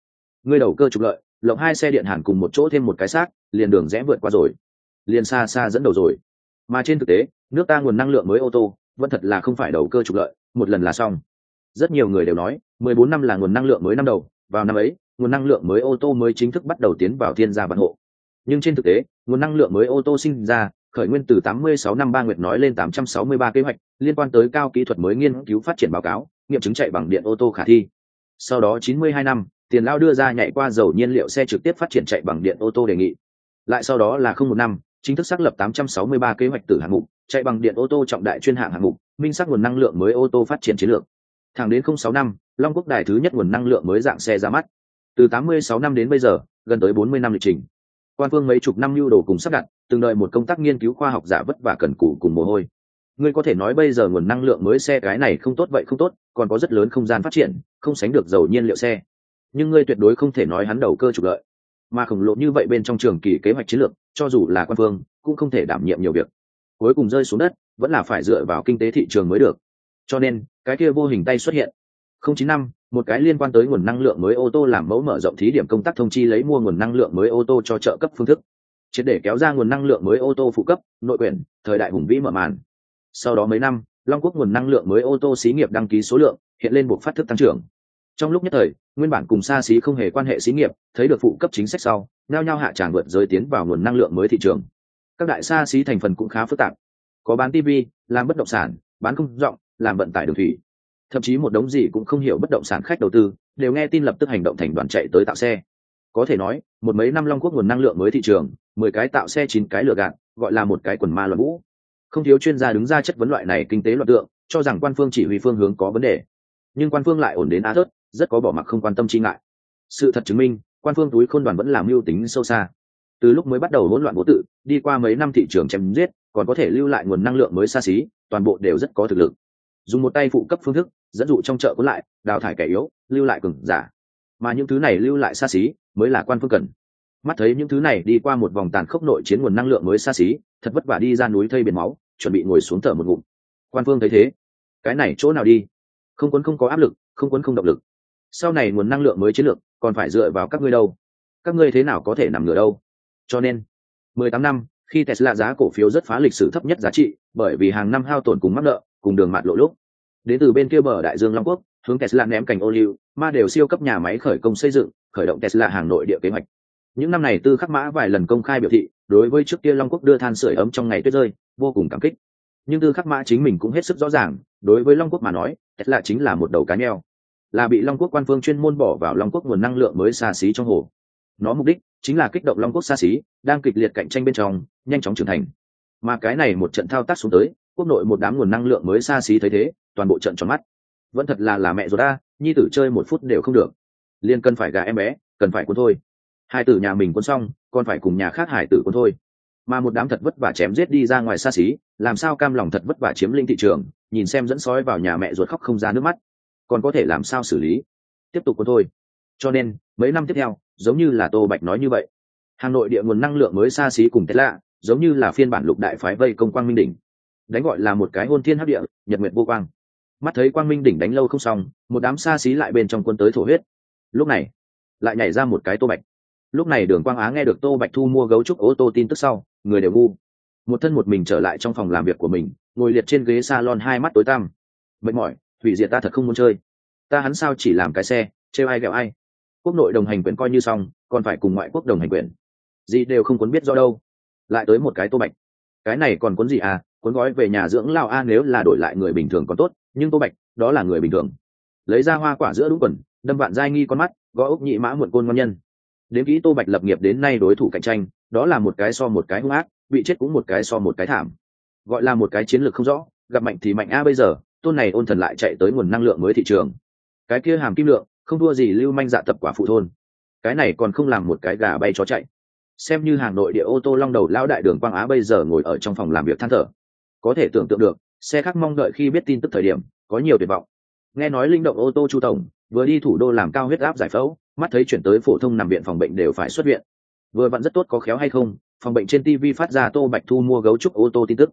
Người đầu cơ trục lợi, lộng hai xe điện hàn cùng một chỗ thêm một cái xác, liền đường rẽ vượt qua rồi. Liền xa xa dẫn đầu rồi. Mà trên thực tế, nước ta nguồn năng lượng mới ô tô, vẫn thật là không phải đầu cơ trục lợi, một lần là xong. Rất nhiều người đều nói 14 năm là nguồn năng lượng mới năm đầu, vào năm ấy, nguồn năng lượng mới ô tô mới chính thức bắt đầu tiến vào thiên gia văn hộ. Nhưng trên thực tế, nguồn năng lượng mới ô tô sinh ra khởi nguyên từ 86 năm ba nguyệt nói lên 863 kế hoạch, liên quan tới cao kỹ thuật mới nghiên cứu phát triển báo cáo, nghiệm chứng chạy bằng điện ô tô khả thi. Sau đó 92 năm, tiền lao đưa ra nhảy qua dầu nhiên liệu xe trực tiếp phát triển chạy bằng điện ô tô đề nghị. Lại sau đó là không một năm, chính thức xác lập 863 kế hoạch tử hạng mục, chạy bằng điện ô tô trọng đại chuyên hạng hạng mục, minh xác nguồn năng lượng mới ô tô phát triển chiến lược. Thẳng đến 06 năm, long quốc đài thứ nhất nguồn năng lượng mới dạng xe ra mắt. Từ 86 năm đến bây giờ, gần tới 40 năm lịch trình quan phương mấy chục năm lưu đồ cùng sắp đặt, từng đợi một công tác nghiên cứu khoa học giả vất vả cần cù cùng mồ hôi. Ngươi có thể nói bây giờ nguồn năng lượng mới xe cái này không tốt vậy không tốt, còn có rất lớn không gian phát triển, không sánh được dầu nhiên liệu xe. Nhưng ngươi tuyệt đối không thể nói hắn đầu cơ trục lợi. Mà khổng lồ như vậy bên trong trường kỳ kế hoạch chiến lược, cho dù là quan phương, cũng không thể đảm nhiệm nhiều việc. Cuối cùng rơi xuống đất, vẫn là phải dựa vào kinh tế thị trường mới được. Cho nên, cái kia vô hình tay xuất hiện. Không chín năm một cái liên quan tới nguồn năng lượng mới ô tô làm mẫu mở rộng thí điểm công tác thông chi lấy mua nguồn năng lượng mới ô tô cho trợ cấp phương thức. Triệt để kéo ra nguồn năng lượng mới ô tô phụ cấp, nội quyển thời đại hùng vĩ mở màn. Sau đó mấy năm, long quốc nguồn năng lượng mới ô tô xí nghiệp đăng ký số lượng hiện lên buộc phát thức tăng trưởng. Trong lúc nhất thời, nguyên bản cùng xa xí không hề quan hệ xí nghiệp, thấy được phụ cấp chính sách sau nao nhao hạ tràng vượt giới tiến vào nguồn năng lượng mới thị trường. Các đại xa xí thành phần cũng khá phức tạp. Có bán tv làm bất động sản, bán công rộng, làm vận tải đường thủy thậm chí một đống gì cũng không hiểu bất động sản khách đầu tư, đều nghe tin lập tức hành động thành đoàn chạy tới tạo xe. Có thể nói, một mấy năm long quốc nguồn năng lượng mới thị trường, mười cái tạo xe chín cái lựa gạt, gọi là một cái quần ma loạn vũ. Không thiếu chuyên gia đứng ra chất vấn loại này kinh tế loạn tượng, cho rằng quan phương chỉ huy phương hướng có vấn đề. Nhưng quan phương lại ổn đến á thớt, rất có bỏ mặc không quan tâm chi ngại. Sự thật chứng minh, quan phương túi khôn đoàn vẫn làm mưu tính sâu xa. Từ lúc mới bắt đầu hỗn loạn vô tự, đi qua mấy năm thị trường chém giết, còn có thể lưu lại nguồn năng lượng mới xa xí, toàn bộ đều rất có thực lực dùng một tay phụ cấp phương thức, dẫn dụ trong chợ cuốn lại, đào thải kẻ yếu, lưu lại cường giả. Mà những thứ này lưu lại xa xí mới là quan phương cần. Mắt thấy những thứ này đi qua một vòng tàn khốc nội chiến nguồn năng lượng mới xa xí, thật vất vả đi ra núi thây biển máu, chuẩn bị ngồi xuống thở một ngụm. Quan phương thấy thế, cái này chỗ nào đi? Không quấn không có áp lực, không quấn không động lực. Sau này nguồn năng lượng mới chiến lược, còn phải dựa vào các ngươi đâu. Các ngươi thế nào có thể nằm ngửa đâu? Cho nên, mười tám năm, khi tesla giá cổ phiếu rất phá lịch sử thấp nhất giá trị, bởi vì hàng năm hao tổn cùng mắc nợ cùng đường mặt lộ lúc. Đến từ bên kia bờ đại dương long quốc, hướng tesla ném cành ô liu, ma đều siêu cấp nhà máy khởi công xây dựng, khởi động tesla hàng nội địa kế hoạch. Những năm này tư khắc mã vài lần công khai biểu thị, đối với trước kia long quốc đưa than sửa ấm trong ngày tuyết rơi, vô cùng cảm kích. Nhưng tư khắc mã chính mình cũng hết sức rõ ràng, đối với long quốc mà nói, tesla chính là một đầu cá neo là bị long quốc quan phương chuyên môn bỏ vào long quốc nguồn năng lượng mới xa xí trong hồ. Nó mục đích chính là kích động long quốc xa xí, đang kịch liệt cạnh tranh bên trong, nhanh chóng trưởng thành. Mà cái này một trận thao tác xuống tới quốc nội một đám nguồn năng lượng mới xa xí thấy thế toàn bộ trận tròn mắt. Vẫn thật là là mẹ rồi ta nhi tử chơi một phút đều không được. Liên cần phải gà em bé cần phải cuốn thôi. Hai tử nhà mình cuốn xong còn phải cùng nhà khác hải tử cuốn thôi. Mà một đám thật vất vả chém giết đi ra ngoài xa xí làm sao cam lòng thật vất vả chiếm lĩnh thị trường nhìn xem dẫn sói vào nhà mẹ ruột khóc không ra nước mắt. Còn có thể làm sao xử lý? Tiếp tục cuốn thôi. Cho nên mấy năm tiếp theo giống như là tô bạch nói như vậy. Hà nội địa nguồn năng lượng mới xa xí cùng lạ, giống như là phiên bản lục đại phái vây công quang minh đỉnh đánh gọi là một cái hôn thiên hấp địa, nhật nguyệt vô quang. Mắt thấy quang minh đỉnh đánh lâu không xong, một đám xa xí lại bên trong quân tới thổ huyết. Lúc này, lại nhảy ra một cái tô bạch. Lúc này đường quang á nghe được tô bạch thu mua gấu trúc ô tô tin tức sau, người đều ngu. Một thân một mình trở lại trong phòng làm việc của mình, ngồi liệt trên ghế s a lon hai mắt tối tăm. Mệt mỏi, hủy diệt ta thật không muốn chơi. Ta hắn sao chỉ làm cái xe, trêu ai ghẹo ai. Quốc nội đồng hành quyền coi như xong, còn phải cùng ngoại quốc đồng hành quyền. Gì đều không muốn biết do đâu. Lại tới một cái tô bạch. Cái này còn cuốn gì à? Cuốn gói về nhà dưỡng lao a nếu là đổi lại người bình thường còn tốt, nhưng tô bạch, đó là người bình thường. Lấy ra hoa quả giữa đúng quần, đâm vạn giai nghi con mắt, gõ ốc nhị mã muộn côn ngon nhân. Đến kỹ tô bạch lập nghiệp đến nay đối thủ cạnh tranh, đó là một cái so một cái hung ác, bị chết cũng một cái so một cái thảm. Gọi là một cái chiến lược không rõ, gặp mạnh thì mạnh a bây giờ, tôn này ôn thần lại chạy tới nguồn năng lượng mới thị trường. Cái kia hàm kim lượng, không thua gì lưu manh dạ tập quả phụ thôn. Cái này còn không làm một cái gà bay chó chạy. Xem như hàng nội địa ô tô long đầu lão đại đường quang á bây giờ ngồi ở trong phòng làm việc than thở có thể tưởng tượng được, xe khác mong đợi khi biết tin tức thời điểm, có nhiều tuyệt vọng. Nghe nói linh động ô tô chu tổng, vừa đi thủ đô làm cao huyết áp giải phẫu, mắt thấy chuyển tới phổ thông nằm viện phòng bệnh đều phải xuất viện. Vừa vặn rất tốt có khéo hay không, phòng bệnh trên tv phát ra tô bạch thu mua gấu trúc ô tô tin tức.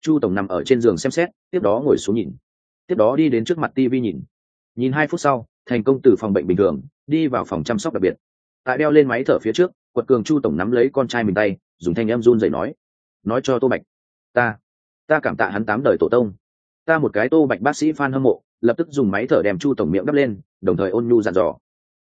Chu tổng nằm ở trên giường xem xét, tiếp đó ngồi xuống nhìn. Tiếp đó đi đến trước mặt tv nhìn. Nhìn hai phút sau, thành công từ phòng bệnh bình thường, đi vào phòng chăm sóc đặc biệt. Tại đeo lên máy thở phía trước, quật cường chu tổng nắm lấy con trai mình tay, dùng thanh em run dậy nói. Nói cho tô bạch. Ta ta cảm tạ hắn tám đời tổ tông. Ta một cái tô bạch bác sĩ f hâm mộ, lập tức dùng máy thở đem chu tổng miệng đắp lên, đồng thời ôn nhu dặn dò.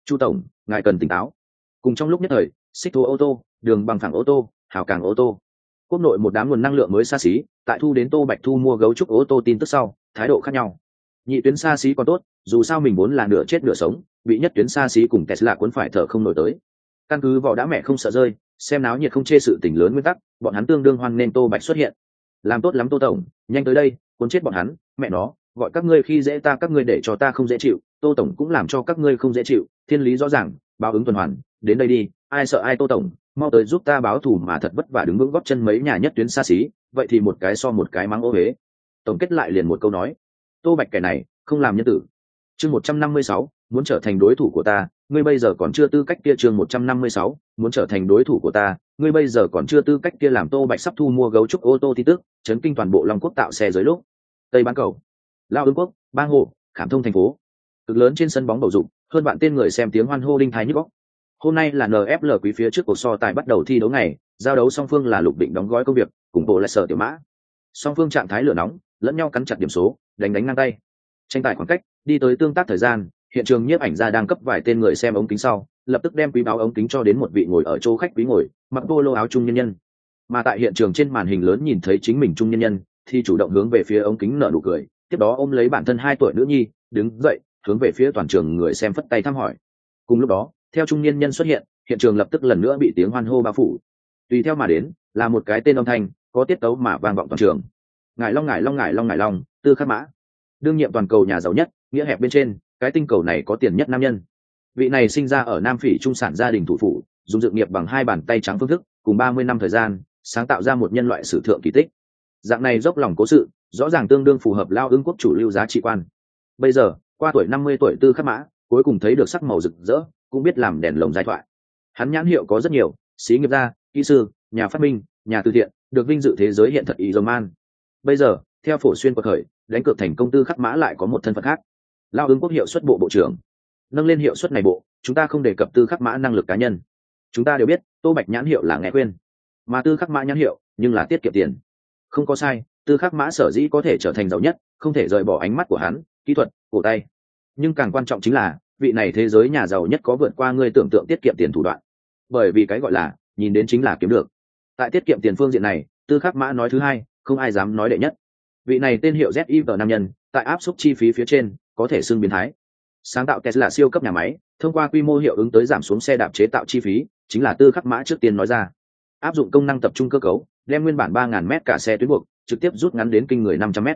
Chu tổng, ngài cần tỉnh táo. Cùng trong lúc nhất thời, xích thu ô tô, đường bằng thẳng ô tô, hào càng ô tô. Quốc nội một đám nguồn năng lượng mới xa xí, tại thu đến tô bạch thu mua gấu trúc ô tô tin tức sau, thái độ khác nhau. Nhị tuyến xa xí còn tốt, dù sao mình muốn là nửa chết nửa sống, bị nhất tuyến xa xí cùng tesla cuốn phải thở không nổi tới. Căn cứ vỏ đã mẹ không sợ rơi, xem náo nhiệt không chê sự tình lớn nguyên tắc, bọn hắn tương đương hoan nên tô bạch xuất hiện làm tốt lắm tô tổng, nhanh tới đây, cuốn chết bọn hắn, mẹ nó, gọi các ngươi khi dễ ta, các ngươi để cho ta không dễ chịu, tô tổng cũng làm cho các ngươi không dễ chịu, thiên lý rõ ràng, báo ứng tuần hoàn, đến đây đi, ai sợ ai tô tổng, mau tới giúp ta báo thù mà thật vất vả đứng vững góp chân mấy nhà nhất tuyến xa xí, vậy thì một cái so một cái mắng ô huế tổng kết lại liền một câu nói, tô bạch kẻ này, không làm nhân tử. Chương một trăm năm mươi sáu, muốn trở thành đối thủ của ta ngươi bây giờ còn chưa tư cách kia chương một trăm năm mươi sáu muốn trở thành đối thủ của ta ngươi bây giờ còn chưa tư cách kia làm tô bạch sắp thu mua gấu trúc ô tô tin tức chấn kinh toàn bộ long quốc tạo xe dưới lúc. Tây bán cầu lao Ưng quốc bang hồ khảm thông thành phố. Cực lớn trên sân bóng bầu dục, hơn bạn tên người xem tiếng hoan hô đinh thái nhức óc. hôm nay là nfl quý phía trước cuộc so tài bắt đầu thi đấu ngày giao đấu song phương là lục định đóng gói công việc cùng bộ lại sở tiểu mã. Song phương trạng thái lửa nóng lẫn nhau cắn chặt điểm số đánh đánh ngang tay. Tranh tài khoảng cách đi tới tương tác thời gian hiện trường nhiếp ảnh gia đang cấp vài tên người xem ống kính sau, lập tức đem quý báo ống kính cho đến một vị ngồi ở chỗ khách quý ngồi, mặc lô áo trung nhân nhân. Mà tại hiện trường trên màn hình lớn nhìn thấy chính mình trung nhân nhân, thì chủ động hướng về phía ống kính nở nụ cười, tiếp đó ôm lấy bản thân hai tuổi nữ nhi, đứng dậy, hướng về phía toàn trường người xem phất tay thăm hỏi. Cùng lúc đó, theo trung niên nhân xuất hiện hiện trường lập tức lần nữa bị tiếng hoan hô bao phủ. Tùy theo mà đến, là một cái tên âm thanh, có tiết tấu mà vang vọng toàn trường. Ngài long ngài long ngài long ngài long, tư khắc mã. Đương nhiệm toàn cầu nhà giàu nhất, nghĩa hẹp bên trên cái tinh cầu này có tiền nhất nam nhân. Vị này sinh ra ở nam phỉ trung sản gia đình thủ phủ, dùng dự nghiệp bằng hai bàn tay trắng phương thức, cùng ba mươi năm thời gian, sáng tạo ra một nhân loại sử thượng kỳ tích. Dạng này dốc lòng cố sự, rõ ràng tương đương phù hợp lao ứng quốc chủ lưu giá trị quan. Bây giờ, qua tuổi năm mươi tuổi tư khắc mã, cuối cùng thấy được sắc màu rực rỡ, cũng biết làm đèn lồng giai thoại. Hắn nhãn hiệu có rất nhiều sĩ nghiệp gia, kỹ sư, nhà phát minh, nhà từ thiện, được vinh dự thế giới hiện thật ý dầu man. Bây giờ, theo phổ xuyên cuộc khởi đánh cược thành công tư khắc mã lại có một thân phận khác lao ứng quốc hiệu suất bộ bộ trưởng. Nâng lên hiệu suất này bộ, chúng ta không đề cập tư khắc mã năng lực cá nhân. Chúng ta đều biết, tô bạch nhãn hiệu là nghe khuyên. Mà tư khắc mã nhãn hiệu, nhưng là tiết kiệm tiền. Không có sai, tư khắc mã sở dĩ có thể trở thành giàu nhất, không thể rời bỏ ánh mắt của hắn, kỹ thuật, cổ tay. Nhưng càng quan trọng chính là, vị này thế giới nhà giàu nhất có vượt qua ngươi tưởng tượng tiết kiệm tiền thủ đoạn. Bởi vì cái gọi là, nhìn đến chính là kiếm được. Tại tiết kiệm tiền phương diện này, tư khắc mã nói thứ hai, không ai dám nói đệ nhất. Vị này tên hiệu ziv nam nhân, tại áp suất chi phí phía trên có thể xưng biến thái. Sáng tạo tesla siêu cấp nhà máy, thông qua quy mô hiệu ứng tới giảm xuống xe đạp chế tạo chi phí, chính là tư khắc mã trước tiên nói ra. Áp dụng công năng tập trung cơ cấu, đem nguyên bản 3.000 m cả xe tuyến buộc, trực tiếp rút ngắn đến kinh người năm trăm m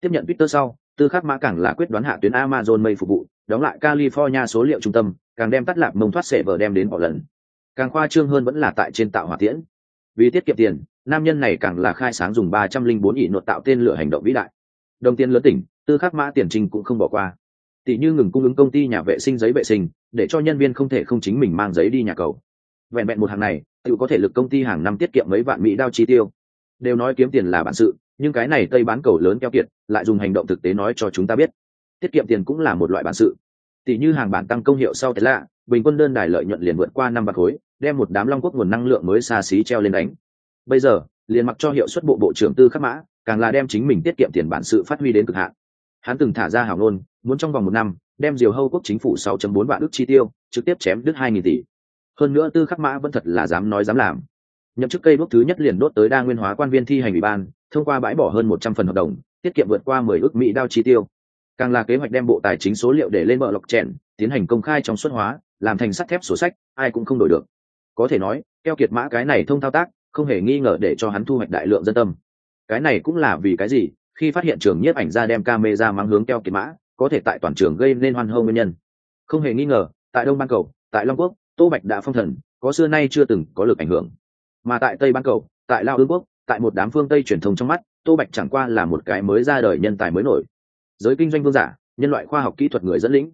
tiếp nhận twitter sau, tư khắc mã càng là quyết đoán hạ tuyến amazon mây phục vụ, đóng lại california số liệu trung tâm, càng đem tắt lạc mông thoát sệ vở đem đến bỏ lần. Càng khoa trương hơn vẫn là tại trên tạo hỏa tiễn. Vì tiết kiệm tiền, nam nhân này càng là khai sáng dùng ba trăm linh bốn ỷ nội tạo tên lửa hành động vĩ đại. Đồng tiền lớn tỉnh tư khắc mã tiền trình cũng không bỏ qua. Tỷ như ngừng cung ứng công ty nhà vệ sinh giấy vệ sinh, để cho nhân viên không thể không chính mình mang giấy đi nhà cầu. Vẹn vẹn một hàng này, tự có thể lực công ty hàng năm tiết kiệm mấy vạn mỹ đao chi tiêu. Đều nói kiếm tiền là bản sự, nhưng cái này tây bán cầu lớn keo kiệt, lại dùng hành động thực tế nói cho chúng ta biết. Tiết kiệm tiền cũng là một loại bản sự. Tỷ như hàng bản tăng công hiệu sau thế lạ bình quân đơn đài lợi nhuận liền vượt qua năm bạc khối, đem một đám long quốc nguồn năng lượng mới xa xí treo lên đánh. Bây giờ, liền mặc cho hiệu suất bộ bộ trưởng tư khắc mã, càng là đem chính mình tiết kiệm tiền bản sự phát huy đến cực hạn hắn từng thả ra hào ngôn, muốn trong vòng một năm, đem diều hâu quốc chính phủ 6.4 vạn ước chi tiêu, trực tiếp chém đứt 2.000 tỷ. Hơn nữa tư khắc mã vẫn thật là dám nói dám làm. Nhậm chức cây bước thứ nhất liền đốt tới đa nguyên hóa quan viên thi hành ủy ban, thông qua bãi bỏ hơn 100 phần hợp đồng, tiết kiệm vượt qua 10 ước mỹ đao chi tiêu. Càng là kế hoạch đem bộ tài chính số liệu để lên bờ lọc chèn, tiến hành công khai trong xuất hóa, làm thành sắt thép sổ sách, ai cũng không đổi được. Có thể nói, keo kiệt mã cái này thông thao tác, không hề nghi ngờ để cho hắn thu hoạch đại lượng dân tâm. Cái này cũng là vì cái gì? Khi phát hiện trường nhiếp ảnh ra đem camera mang hướng keo kiệt mã, có thể tại toàn trường gây nên hoan hô nguyên nhân. Không hề nghi ngờ, tại đông ban cầu, tại long quốc, tô bạch đã phong thần, có xưa nay chưa từng có lực ảnh hưởng. Mà tại tây ban cầu, tại lao ương quốc, tại một đám phương tây truyền thông trong mắt, tô bạch chẳng qua là một cái mới ra đời nhân tài mới nổi. Giới kinh doanh vương giả, nhân loại khoa học kỹ thuật người dẫn lĩnh,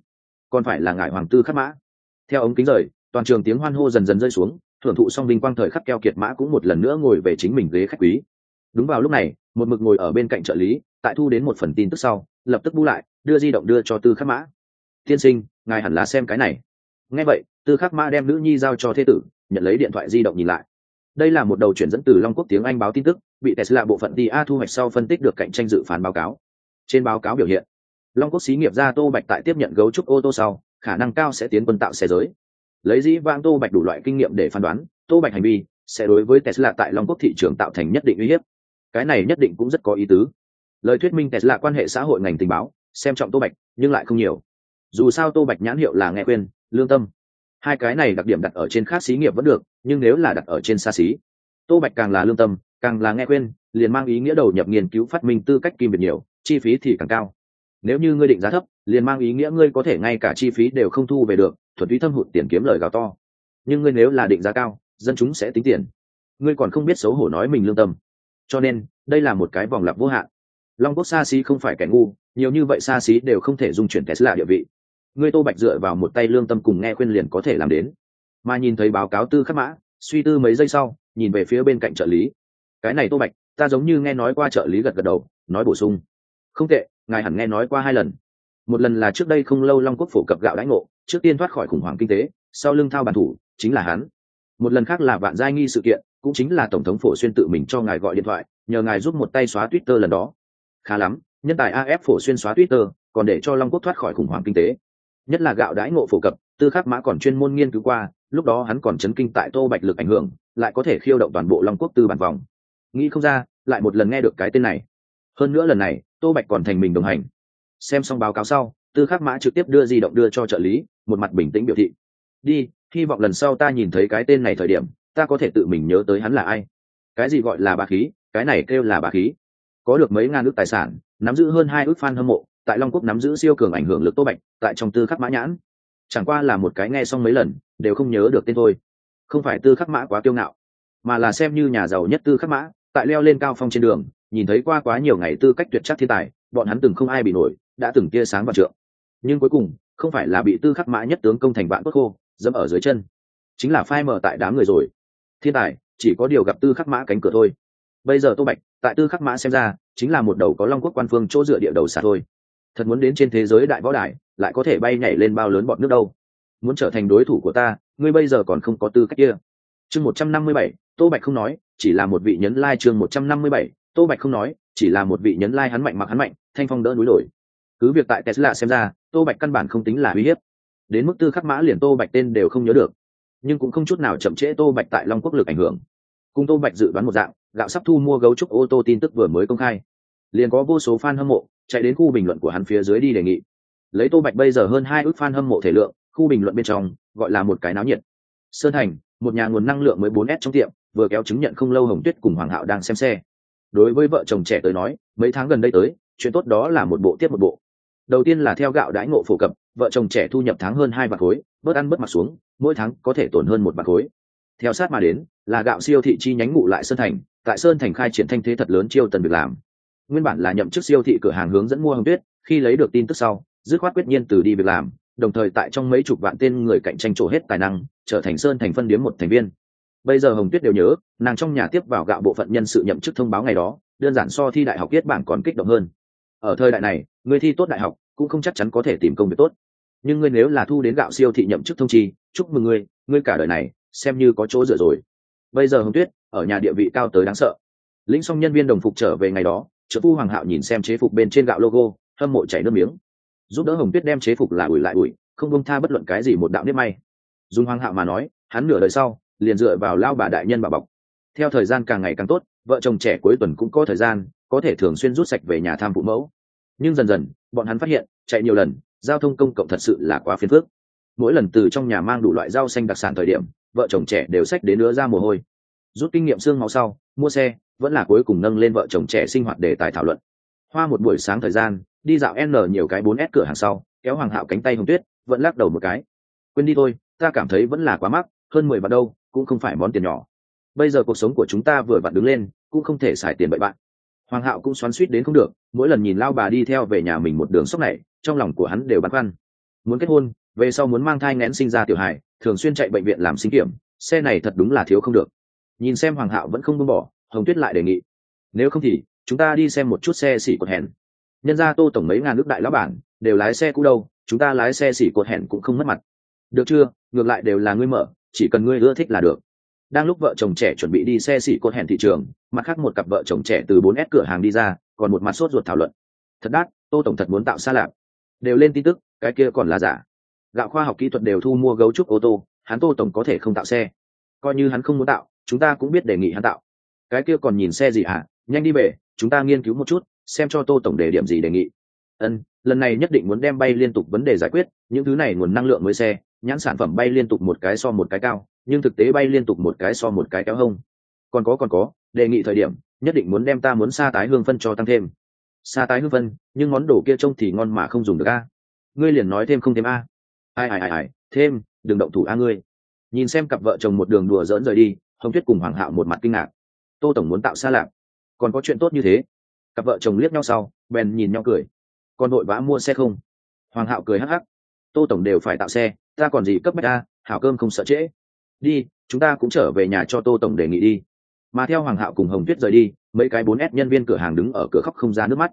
còn phải là ngài hoàng tư khắc mã. Theo ống kính rời, toàn trường tiếng hoan hô dần dần rơi xuống, thưởng thụ song vinh quang thời khắc keo kiệt mã cũng một lần nữa ngồi về chính mình ghế khách quý đúng vào lúc này, một mực ngồi ở bên cạnh trợ lý, tại thu đến một phần tin tức sau, lập tức bu lại, đưa di động đưa cho tư khắc mã. Tiên sinh, ngài hẳn là xem cái này. Nghe vậy, tư khắc mã đem nữ nhi giao cho thế tử, nhận lấy điện thoại di động nhìn lại. Đây là một đầu chuyển dẫn từ long quốc tiếng anh báo tin tức, bị tesla bộ phận tia thu hoạch sau phân tích được cạnh tranh dự phán báo cáo. Trên báo cáo biểu hiện, long quốc xí nghiệp ra tô bạch tại tiếp nhận gấu trúc ô tô sau, khả năng cao sẽ tiến quân tạo xe giới. Lấy dĩ vang tô bạch đủ loại kinh nghiệm để phán đoán, tô bạch hành vi sẽ đối với tesla tại long quốc thị trường tạo thành nhất định uy hiếp cái này nhất định cũng rất có ý tứ. Lời thuyết minh tesla quan hệ xã hội ngành tình báo, xem trọng tô bạch, nhưng lại không nhiều. Dù sao tô bạch nhãn hiệu là nghe quên lương tâm. Hai cái này đặc điểm đặt ở trên khác xí nghiệp vẫn được, nhưng nếu là đặt ở trên xa xí, tô bạch càng là lương tâm, càng là nghe quên liền mang ý nghĩa đầu nhập nghiên cứu phát minh tư cách kim biệt nhiều, chi phí thì càng cao. Nếu như ngươi định giá thấp, liền mang ý nghĩa ngươi có thể ngay cả chi phí đều không thu về được thuật túy thâm hụt tiền kiếm lời gào to. Nhưng ngươi nếu là định giá cao, dân chúng sẽ tính tiền. Ngươi còn không biết xấu hổ nói mình lương tâm cho nên, đây là một cái vòng lặp vô hạn. Long quốc xa xí không phải kẻ ngu, nhiều như vậy xa xí đều không thể dung chuyển tesla địa vị. Ngươi tô bạch dựa vào một tay lương tâm cùng nghe khuyên liền có thể làm đến. Mà nhìn thấy báo cáo tư khắc mã, suy tư mấy giây sau, nhìn về phía bên cạnh trợ lý. Cái này tô bạch, ta giống như nghe nói qua trợ lý gật gật đầu, nói bổ sung. Không tệ, ngài hẳn nghe nói qua hai lần. Một lần là trước đây không lâu long quốc phổ cập gạo đãi ngộ, trước tiên thoát khỏi khủng hoảng kinh tế, sau lưng thao bản thủ, chính là hắn. Một lần khác là vạn giai nghi sự kiện cũng chính là tổng thống phổ xuyên tự mình cho ngài gọi điện thoại, nhờ ngài giúp một tay xóa twitter lần đó. Khá lắm, nhân tài af phổ xuyên xóa twitter, còn để cho long quốc thoát khỏi khủng hoảng kinh tế. Nhất là gạo đãi ngộ phổ cập, tư khắc mã còn chuyên môn nghiên cứu qua, lúc đó hắn còn chấn kinh tại tô bạch lực ảnh hưởng, lại có thể khiêu động toàn bộ long quốc tư bản vòng. Nghĩ không ra, lại một lần nghe được cái tên này. Hơn nữa lần này, tô bạch còn thành mình đồng hành. Xem xong báo cáo sau, tư khắc mã trực tiếp đưa di động đưa cho trợ lý, một mặt bình tĩnh biểu thị. Đi, hy vọng lần sau ta nhìn thấy cái tên này thời điểm ta có thể tự mình nhớ tới hắn là ai. Cái gì gọi là bà khí, cái này kêu là bà khí. Có được mấy ngàn ước tài sản, nắm giữ hơn hai ước fan hâm mộ, tại long quốc nắm giữ siêu cường ảnh hưởng lực tô bạch, tại trong tư khắc mã nhãn. Chẳng qua là một cái nghe xong mấy lần, đều không nhớ được tên thôi. Không phải tư khắc mã quá kiêu ngạo, mà là xem như nhà giàu nhất tư khắc mã, tại leo lên cao phong trên đường, nhìn thấy qua quá nhiều ngày tư cách tuyệt chắc thiên tài, bọn hắn từng không ai bị nổi, đã từng tia sáng và trượng. Nhưng cuối cùng, không phải là bị tư khắc mã nhất tướng công thành vạn quốc khô, dẫm ở dưới chân. Chính là phai mờ tại đám người rồi thiên tài, chỉ có điều gặp tư khắc mã cánh cửa thôi. Bây giờ tô bạch, tại tư khắc mã xem ra, chính là một đầu có long quốc quan phương chỗ dựa địa đầu xa thôi. Thật muốn đến trên thế giới đại võ đại lại có thể bay nhảy lên bao lớn bọn nước đâu. Muốn trở thành đối thủ của ta, ngươi bây giờ còn không có tư cách kia. Chương một trăm năm mươi bảy, tô bạch không nói, chỉ là một vị nhấn lai chương một trăm năm mươi bảy, tô bạch không nói, chỉ là một vị nhấn lai hắn mạnh mặc hắn mạnh, thanh phong đỡ núi đổi cứ việc tại tesla xem ra, tô bạch căn bản không tính là uy hiếp. Đến mức tư khắc mã liền tô bạch tên đều không nhớ được nhưng cũng không chút nào chậm trễ tô bạch tại long quốc lực ảnh hưởng. Cùng tô bạch dự đoán một dạng, gạo sắp thu mua gấu trúc ô tô tin tức vừa mới công khai. Liền có vô số fan hâm mộ chạy đến khu bình luận của hắn phía dưới đi đề nghị. Lấy tô bạch bây giờ hơn hai ước fan hâm mộ thể lượng, khu bình luận bên trong, gọi là một cái náo nhiệt. Sơn thành, một nhà nguồn năng lượng mới bốn s trong tiệm, vừa kéo chứng nhận không lâu hồng tuyết cùng hoàng hạo đang xem xe. Đối với vợ chồng trẻ tới nói, mấy tháng gần đây tới, chuyện tốt đó là một bộ tiếp một bộ đầu tiên là theo gạo đãi ngộ phổ cập, vợ chồng trẻ thu nhập tháng hơn hai bạc khối, bớt ăn bớt mặc xuống, mỗi tháng có thể tổn hơn một bạc khối. Theo sát mà đến, là gạo siêu thị chi nhánh ngụ lại sơn thành, tại sơn thành khai triển thanh thế thật lớn chiêu tần việc làm. Nguyên bản là nhậm chức siêu thị cửa hàng hướng dẫn mua hồng tuyết, khi lấy được tin tức sau, dứt khoát quyết nhiên từ đi việc làm, đồng thời tại trong mấy chục vạn tên người cạnh tranh trổ hết tài năng, trở thành sơn thành phân điếm một thành viên. Bây giờ hồng tuyết đều nhớ, nàng trong nhà tiếp vào gạo bộ phận nhân sự nhậm chức thông báo ngày đó, đơn giản so thi đại học viết bảng còn kích động hơn. Ở thời đại này người thi tốt đại học, cũng không chắc chắn có thể tìm công việc tốt. Nhưng ngươi nếu là thu đến gạo siêu thị nhậm chức thông chi, chúc mừng ngươi ngươi cả đời này, xem như có chỗ dựa rồi. Bây giờ hồng tuyết, ở nhà địa vị cao tới đáng sợ. Lĩnh xong nhân viên đồng phục trở về ngày đó, trợ phu hoàng hạo nhìn xem chế phục bên trên gạo logo, hâm mộ chảy nước miếng. Giúp đỡ hồng tuyết đem chế phục là ủi lại ủi, không bông tha bất luận cái gì một đạo nếp may. Dùng hoàng hạo mà nói, hắn nửa đời sau, liền dựa vào lao bà đại nhân bà bọc. Theo thời gian càng ngày càng tốt, vợ chồng trẻ cuối tuần cũng có thời gian, có thể thường xuyên rút sạch về nhà tham phụ mẫu nhưng dần dần, bọn hắn phát hiện, chạy nhiều lần, giao thông công cộng thật sự là quá phiền phức. Mỗi lần từ trong nhà mang đủ loại rau xanh đặc sản thời điểm, vợ chồng trẻ đều xách đến nữa ra mồ hôi. Rút kinh nghiệm xương máu sau, mua xe, vẫn là cuối cùng nâng lên vợ chồng trẻ sinh hoạt để tài thảo luận. Hoa một buổi sáng thời gian, đi dạo n nhiều cái bốn s cửa hàng sau, kéo hoàng hạo cánh tay hồng tuyết, vẫn lắc đầu một cái. Quên đi thôi, ta cảm thấy vẫn là quá mắc, hơn mười vạn đâu, cũng không phải món tiền nhỏ. Bây giờ cuộc sống của chúng ta vừa vặn đứng lên, cũng không thể xài tiền bậy bạn hoàng hạo cũng xoắn suýt đến không được, mỗi lần nhìn lao bà đi theo về nhà mình một đường sốc này, trong lòng của hắn đều băn khoăn. Muốn kết hôn, về sau muốn mang thai ngén sinh ra tiểu hài, thường xuyên chạy bệnh viện làm sinh kiểm, xe này thật đúng là thiếu không được. Nhìn xem hoàng hạo vẫn không buông bỏ, hồng tuyết lại đề nghị. Nếu không thì, chúng ta đi xem một chút xe xỉ cột hẹn nhân ra tô tổng mấy ngàn nước đại lão bản, đều lái xe cũ đâu, chúng ta lái xe xỉ cột hẹn cũng không mất mặt. Được chưa? Ngược lại đều là ngươi mở, chỉ cần ngươi ưa thích là được đang lúc vợ chồng trẻ chuẩn bị đi xe xỉ cột hẹn thị trường, mặt khác một cặp vợ chồng trẻ từ bốn s cửa hàng đi ra, còn một mặt sốt ruột thảo luận. Thật đắt, tô tổng thật muốn tạo xa lạp đều lên tin tức, cái kia còn là giả. Gạo khoa học kỹ thuật đều thu mua gấu trúc ô tô, hắn tô tổng có thể không tạo xe. Coi như hắn không muốn tạo, chúng ta cũng biết đề nghị hắn tạo. Cái kia còn nhìn xe gì hả? Nhanh đi về, chúng ta nghiên cứu một chút, xem cho tô tổng đề điểm gì đề nghị. Ân, lần này nhất định muốn đem bay liên tục vấn đề giải quyết, những thứ này nguồn năng lượng mới xe, nhãn sản phẩm bay liên tục một cái so một cái cao nhưng thực tế bay liên tục một cái so một cái kéo hông. Còn có còn có, đề nghị thời điểm, nhất định muốn đem ta muốn sa tái hương phân cho tăng thêm. Sa tái hương phân, nhưng món đồ kia trông thì ngon mà không dùng được a. Ngươi liền nói thêm không thêm a. Ai ai ai ai, thêm, đừng động thủ a ngươi. Nhìn xem cặp vợ chồng một đường đùa dỡn rời đi, hồng tuyết cùng hoàng hạo một mặt kinh ngạc. Tô tổng muốn tạo xa lạc. Còn có chuyện tốt như thế. Cặp vợ chồng liếc nhau sau, bèn nhìn nhau cười. Còn đội vã mua xe không? Hoàng hạo cười hắc hắc. Tô tổng đều phải tạo xe, ta còn gì cấp bách a. hảo cơm không sợ trễ đi, chúng ta cũng trở về nhà cho tô tổng đề nghị đi. Mà theo hoàng hạo cùng hồng tuyết rời đi, mấy cái bốn s nhân viên cửa hàng đứng ở cửa khóc không ra nước mắt.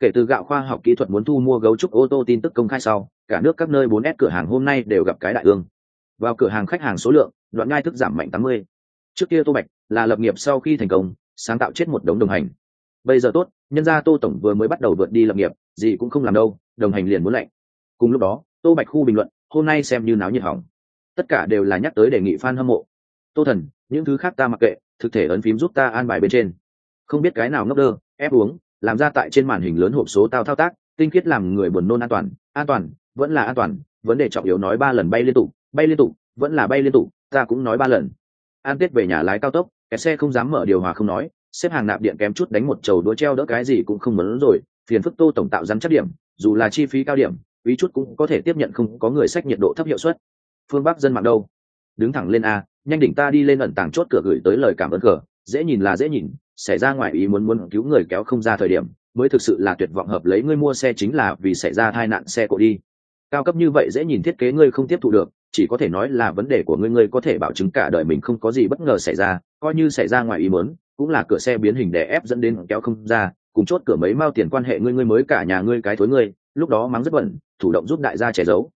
Kể từ gạo khoa học kỹ thuật muốn thu mua gấu trúc ô tô tin tức công khai sau, cả nước các nơi bốn s cửa hàng hôm nay đều gặp cái đại ương. Vào cửa hàng khách hàng số lượng, đoạn ngai thức giảm mạnh tám mươi. Trước kia tô bạch là lập nghiệp sau khi thành công, sáng tạo chết một đống đồng hành. Bây giờ tốt, nhân gia tô tổng vừa mới bắt đầu vượt đi lập nghiệp, gì cũng không làm đâu, đồng hành liền muốn lạnh. Cùng lúc đó, tô bạch khu bình luận, hôm nay xem như náo nhiệt hỏng tất cả đều là nhắc tới đề nghị f a n hâm mộ. Tô thần, những thứ khác ta mặc kệ, thực thể ấn phím giúp ta an bài bên trên. Không biết cái nào ngốc đơ, ép uống, làm ra tại trên màn hình lớn hộp số tao thao tác, tinh khiết làm người buồn nôn an toàn an toàn, vẫn là an toàn, vấn đề trọng yếu nói ba lần bay liên tục, bay liên tục, vẫn là bay liên tục, ta cũng nói ba lần. An tết về nhà lái cao tốc, cái xe không dám mở điều hòa không nói, xếp hàng nạp điện kém chút đánh một chầu đũa treo đỡ cái gì cũng không muốn rồi, phiền phức tô tổng tạo rắn chắc điểm, dù là chi phí cao điểm, ý chút cũng có thể tiếp nhận không có người sách nhiệt độ thấp hiệu suất phương bắc dân mạng đâu? Đứng thẳng lên a, nhanh đỉnh ta đi lên ẩn tàng chốt cửa gửi tới lời cảm ơn cờ. Dễ nhìn là dễ nhìn, xảy ra ngoài ý muốn muốn cứu người kéo không ra thời điểm, mới thực sự là tuyệt vọng hợp lấy ngươi mua xe chính là vì xảy ra tai nạn xe cộ đi. Cao cấp như vậy dễ nhìn thiết kế ngươi không tiếp thụ được, chỉ có thể nói là vấn đề của ngươi ngươi có thể bảo chứng cả đời mình không có gì bất ngờ xảy ra, coi như xảy ra ngoài ý muốn, cũng là cửa xe biến hình để ép dẫn đến kéo không ra, cùng chốt cửa mấy mao tiền quan hệ ngươi ngươi mới cả nhà ngươi cái thối ngươi, lúc đó mắng rất bẩn thủ động giúp đại gia che giấu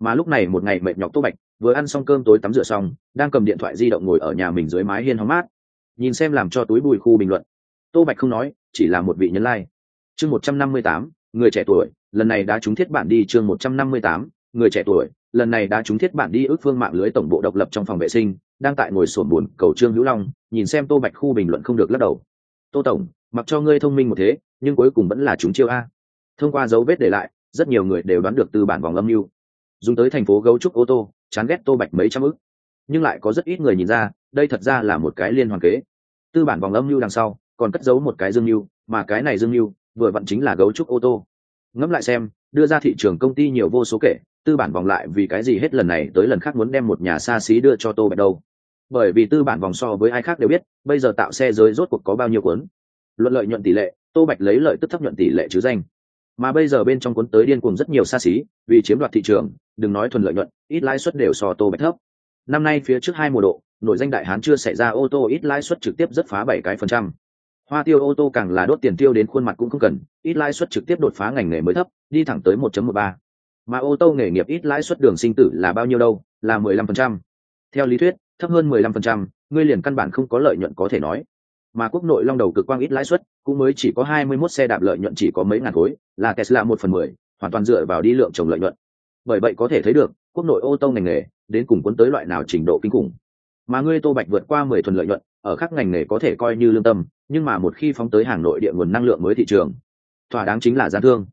mà lúc này một ngày mệt nhọc tô bạch vừa ăn xong cơm tối tắm rửa xong, đang cầm điện thoại di động ngồi ở nhà mình dưới mái hiên hóng mát, nhìn xem làm cho túi bùi khu bình luận. Tô bạch không nói, chỉ là một vị nhân lai、like. chương một trăm năm mươi tám, người trẻ tuổi, lần này đã trúng thiết bản đi chương một trăm năm mươi tám, người trẻ tuổi, lần này đã trúng thiết bản đi ước phương mạng lưới tổng bộ độc lập trong phòng vệ sinh, đang tại ngồi sổn buồn cầu trương hữu long, nhìn xem tô bạch khu bình luận không được lắc đầu. Tô tổng, mặc cho ngươi thông minh một thế, nhưng cuối cùng vẫn là chúng chiêu a. Thông qua dấu vết để lại, rất nhiều người đều đoán được từ bản vòng âm mưu dùng tới thành phố gấu trúc ô tô, chán ghét tô bạch mấy trăm ức. Nhưng lại có rất ít người nhìn ra, đây thật ra là một cái liên hoàn kế. Tư bản vòng âm mưu đằng sau, còn cất giấu một cái dương mưu, mà cái này dương mưu, vừa vặn chính là gấu trúc ô tô. Ngẫm lại xem, đưa ra thị trường công ty nhiều vô số kể, tư bản vòng lại vì cái gì hết lần này tới lần khác muốn đem một nhà xa xí đưa cho tô bạch đâu. Bởi vì tư bản vòng so với ai khác đều biết, bây giờ tạo xe giới rốt cuộc có bao nhiêu cuốn. Luận lợi nhuận tỷ lệ, tô bạch lấy lợi tức thấp nhuận tỷ lệ chứ danh mà bây giờ bên trong cuốn tới điên cuồng rất nhiều xa xí vì chiếm đoạt thị trường đừng nói thuần lợi nhuận ít lãi suất đều so tô bạch thấp năm nay phía trước hai mùa độ nội danh đại hán chưa xảy ra ô tô ít lãi suất trực tiếp rất phá bảy cái phần trăm hoa tiêu ô tô càng là đốt tiền tiêu đến khuôn mặt cũng không cần ít lãi suất trực tiếp đột phá ngành nghề mới thấp đi thẳng tới 1.13. mà ô tô nghề nghiệp ít lãi suất đường sinh tử là bao nhiêu đâu là 15%. theo lý thuyết thấp hơn 15%, ngươi liền căn bản không có lợi nhuận có thể nói mà quốc nội long đầu cực quang ít lãi suất, cũng mới chỉ có 21 xe đạp lợi nhuận chỉ có mấy ngàn khối, là tesla một phần mười, hoàn toàn dựa vào đi lượng trồng lợi nhuận. Bởi vậy có thể thấy được, quốc nội ô tô ngành nghề đến cùng cuốn tới loại nào trình độ kinh khủng. Mà ngươi tô bạch vượt qua mười thuần lợi nhuận, ở các ngành nghề có thể coi như lương tâm, nhưng mà một khi phóng tới hàng nội địa nguồn năng lượng mới thị trường, thỏa đáng chính là gian thương.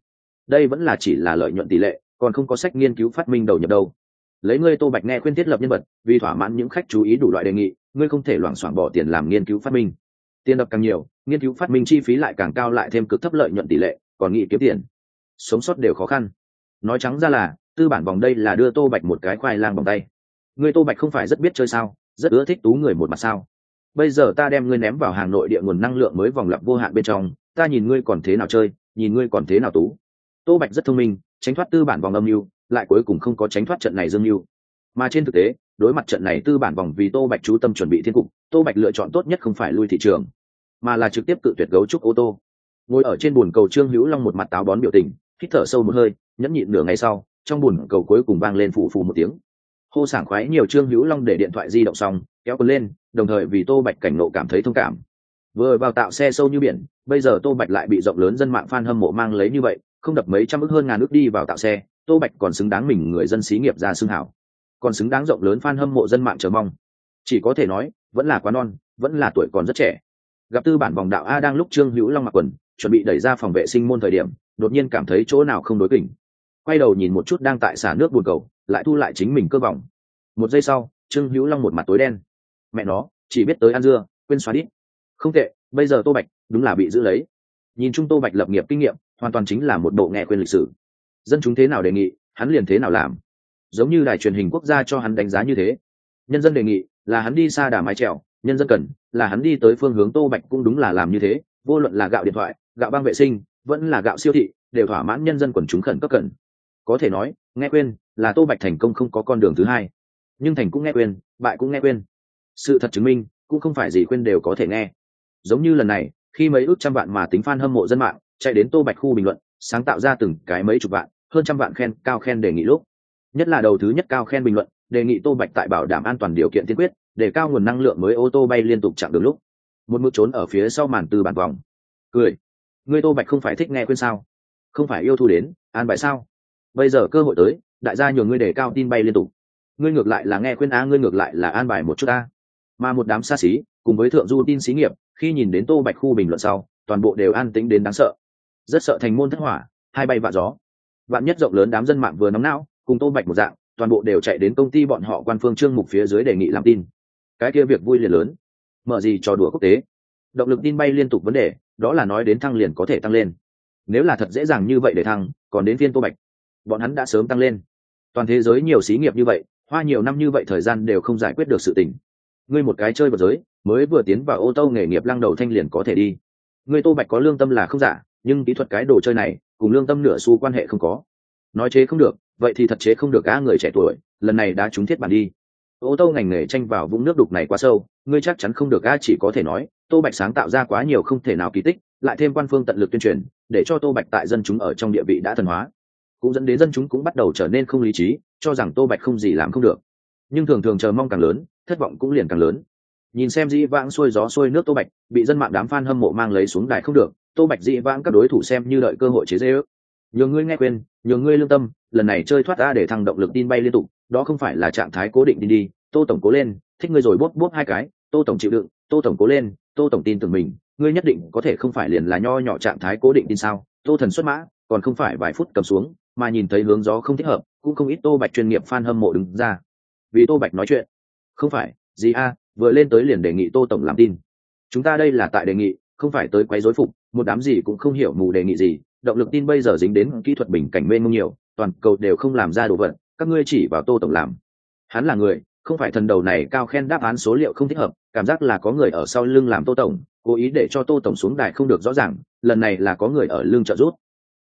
Đây vẫn là chỉ là lợi nhuận tỷ lệ, còn không có sách nghiên cứu phát minh đầu nhập đâu. Lấy ngươi tô bạch nghe khuyên thiết lập nhân vật, vì thỏa mãn những khách chú ý đủ loại đề nghị, ngươi không thể loảng xoảng bỏ tiền làm nghiên cứu phát minh tiền đập càng nhiều, nghiên cứu phát minh chi phí lại càng cao lại thêm cực thấp lợi nhuận tỷ lệ, còn nghĩ kiếm tiền. Sống sót đều khó khăn. Nói trắng ra là, tư bản vòng đây là đưa tô bạch một cái khoai lang bằng tay. Người tô bạch không phải rất biết chơi sao, rất ưa thích tú người một mặt sao. Bây giờ ta đem ngươi ném vào hàng nội địa nguồn năng lượng mới vòng lặp vô hạn bên trong, ta nhìn ngươi còn thế nào chơi, nhìn ngươi còn thế nào tú. Tô bạch rất thông minh, tránh thoát tư bản vòng âm mưu, lại cuối cùng không có tránh thoát trận này dương mưu. Mà trên thực tế đối mặt trận này tư bản vòng vì tô bạch chú tâm chuẩn bị thiên cục, tô bạch lựa chọn tốt nhất không phải lui thị trường, mà là trực tiếp cự tuyệt gấu trúc ô tô. Ngồi ở trên bồn cầu trương hữu long một mặt táo bón biểu tình, hít thở sâu một hơi, nhẫn nhịn nửa ngày sau, trong bồn cầu cuối cùng vang lên phù phù một tiếng. Hô sảng khoái nhiều trương hữu long để điện thoại di động xong, kéo quần lên, đồng thời vì tô bạch cảnh nộ cảm thấy thông cảm. Vừa vào tạo xe sâu như biển, bây giờ tô bạch lại bị rộng lớn dân mạng f a n hâm mộ mang lấy như vậy, không đập mấy trăm ức hơn ngàn ước đi vào tạo xe, tô bạch còn xứng đáng mình người dân xí nghiệp ra xương hảo còn xứng đáng rộng lớn fan hâm mộ dân mạng chờ mong. Chỉ có thể nói, vẫn là quá non, vẫn là tuổi còn rất trẻ. Gặp tư bản vòng đạo a đang lúc trương hữu long mặc quần, chuẩn bị đẩy ra phòng vệ sinh môn thời điểm, đột nhiên cảm thấy chỗ nào không đối kỉnh. Quay đầu nhìn một chút đang tại xả nước buồn cầu, lại thu lại chính mình cơ vòng. Một giây sau, trương hữu long một mặt tối đen. Mẹ nó, chỉ biết tới ăn dưa, quên xóa đít. Không tệ, bây giờ tô bạch, đúng là bị giữ lấy. Nhìn chung tô bạch lập nghiệp kinh nghiệm, hoàn toàn chính là một bộ nghe quên lịch sử. Dân chúng thế nào đề nghị, hắn liền thế nào làm giống như đài truyền hình quốc gia cho hắn đánh giá như thế. Nhân dân đề nghị là hắn đi xa đà mái trèo, nhân dân cần là hắn đi tới phương hướng tô bạch cũng đúng là làm như thế, vô luận là gạo điện thoại, gạo băng vệ sinh, vẫn là gạo siêu thị, đều thỏa mãn nhân dân quần chúng khẩn cấp cần. Có thể nói, nghe quên là tô bạch thành công không có con đường thứ hai. Nhưng thành cũng nghe quên, bại cũng nghe quên. Sự thật chứng minh, cũng không phải gì quên đều có thể nghe. Giống như lần này, khi mấy ước trăm vạn mà tính f hâm mộ dân mạng, chạy đến tô bạch khu bình luận, sáng tạo ra từng cái mấy chục vạn, hơn trăm vạn khen, cao khen đề nghị lúc nhất là đầu thứ nhất cao khen bình luận, đề nghị tô bạch tại bảo đảm an toàn điều kiện tiên quyết, để cao nguồn năng lượng mới ô tô bay liên tục chặn đường lúc. Một mực trốn ở phía sau màn từ bản vòng. Cười. Ngươi tô bạch không phải thích nghe khuyên sao? Không phải yêu thu đến, an bài sao? Bây giờ cơ hội tới, đại gia nhường ngươi để cao tin bay liên tục. Ngươi ngược lại là nghe khuyên á, ngươi ngược lại là an bài một chút ta mà một đám xa xí, cùng với thượng du tin xí nghiệp, khi nhìn đến tô bạch khu bình luận sau, toàn bộ đều an tính đến đáng sợ. Rất sợ thành môn thất hỏa, hai bay vạ gió. Vạn nhất rộng lớn đám dân mạng vừa nóng não cùng tô bạch một dạng, toàn bộ đều chạy đến công ty bọn họ quan phương trương mục phía dưới đề nghị làm tin. Cái kia việc vui liền lớn. Mở gì trò đùa quốc tế. Động lực tin bay liên tục vấn đề, đó là nói đến thăng liền có thể tăng lên. Nếu là thật dễ dàng như vậy để thăng, còn đến phiên tô bạch. Bọn hắn đã sớm tăng lên. Toàn thế giới nhiều xí nghiệp như vậy, hoa nhiều năm như vậy thời gian đều không giải quyết được sự tình. Ngươi một cái chơi vật giới, mới vừa tiến vào ô tô nghề nghiệp lăng đầu thanh liền có thể đi. Ngươi tô bạch có lương tâm là không giả, nhưng kỹ thuật cái đồ chơi này, cùng lương tâm nửa xu quan hệ không có. Nói chế không được vậy thì thật chế không được cả người trẻ tuổi, lần này đã trúng thiết bản đi. Ô tô ngành nghề tranh vào vũng nước đục này quá sâu, ngươi chắc chắn không được a chỉ có thể nói, tô bạch sáng tạo ra quá nhiều không thể nào kỳ tích, lại thêm quan phương tận lực tuyên truyền, để cho tô bạch tại dân chúng ở trong địa vị đã thần hóa. Cũng dẫn đến dân chúng cũng bắt đầu trở nên không lý trí, cho rằng tô bạch không gì làm không được. Nhưng thường thường chờ mong càng lớn, thất vọng cũng liền càng lớn. Nhìn xem dĩ vãng xuôi gió xuôi nước tô bạch, bị dân mạng đám f a n hâm mộ mang lấy xuống đài không được, tô bạch dĩ vãng các đối thủ xem như đợi cơ hội chế dễ ước nhường ngươi nghe quên nhường ngươi lương tâm, lần này chơi thoát ra để thăng động lực tin bay liên tục, đó không phải là trạng thái cố định đi đi, tô tổng cố lên, thích ngươi rồi bốp bốp hai cái, tô tổng chịu đựng, tô tổng cố lên, tô tổng tin tưởng mình, ngươi nhất định có thể không phải liền là nho nhỏ trạng thái cố định tin sao? Tô thần xuất mã, còn không phải vài phút cầm xuống, mà nhìn thấy hướng gió không thích hợp, cũng không ít tô bạch chuyên nghiệp f a n hâm mộ đứng ra. Vì tô bạch nói chuyện. Không phải, gì a, vừa lên tới liền đề nghị tô tổng làm tin. Chúng ta đây là tại đề nghị, không phải tới quấy rối phục, một đám gì cũng không hiểu mù đề nghị gì động lực tin bây giờ dính đến kỹ thuật bình cảnh mê mông nhiều, toàn cầu đều không làm ra đồ vật, các ngươi chỉ vào tô tổng làm. Hắn là người, không phải thần đầu này cao khen đáp án số liệu không thích hợp, cảm giác là có người ở sau lưng làm tô tổng, cố ý để cho tô tổng xuống đài không được rõ ràng, lần này là có người ở lưng trợ rút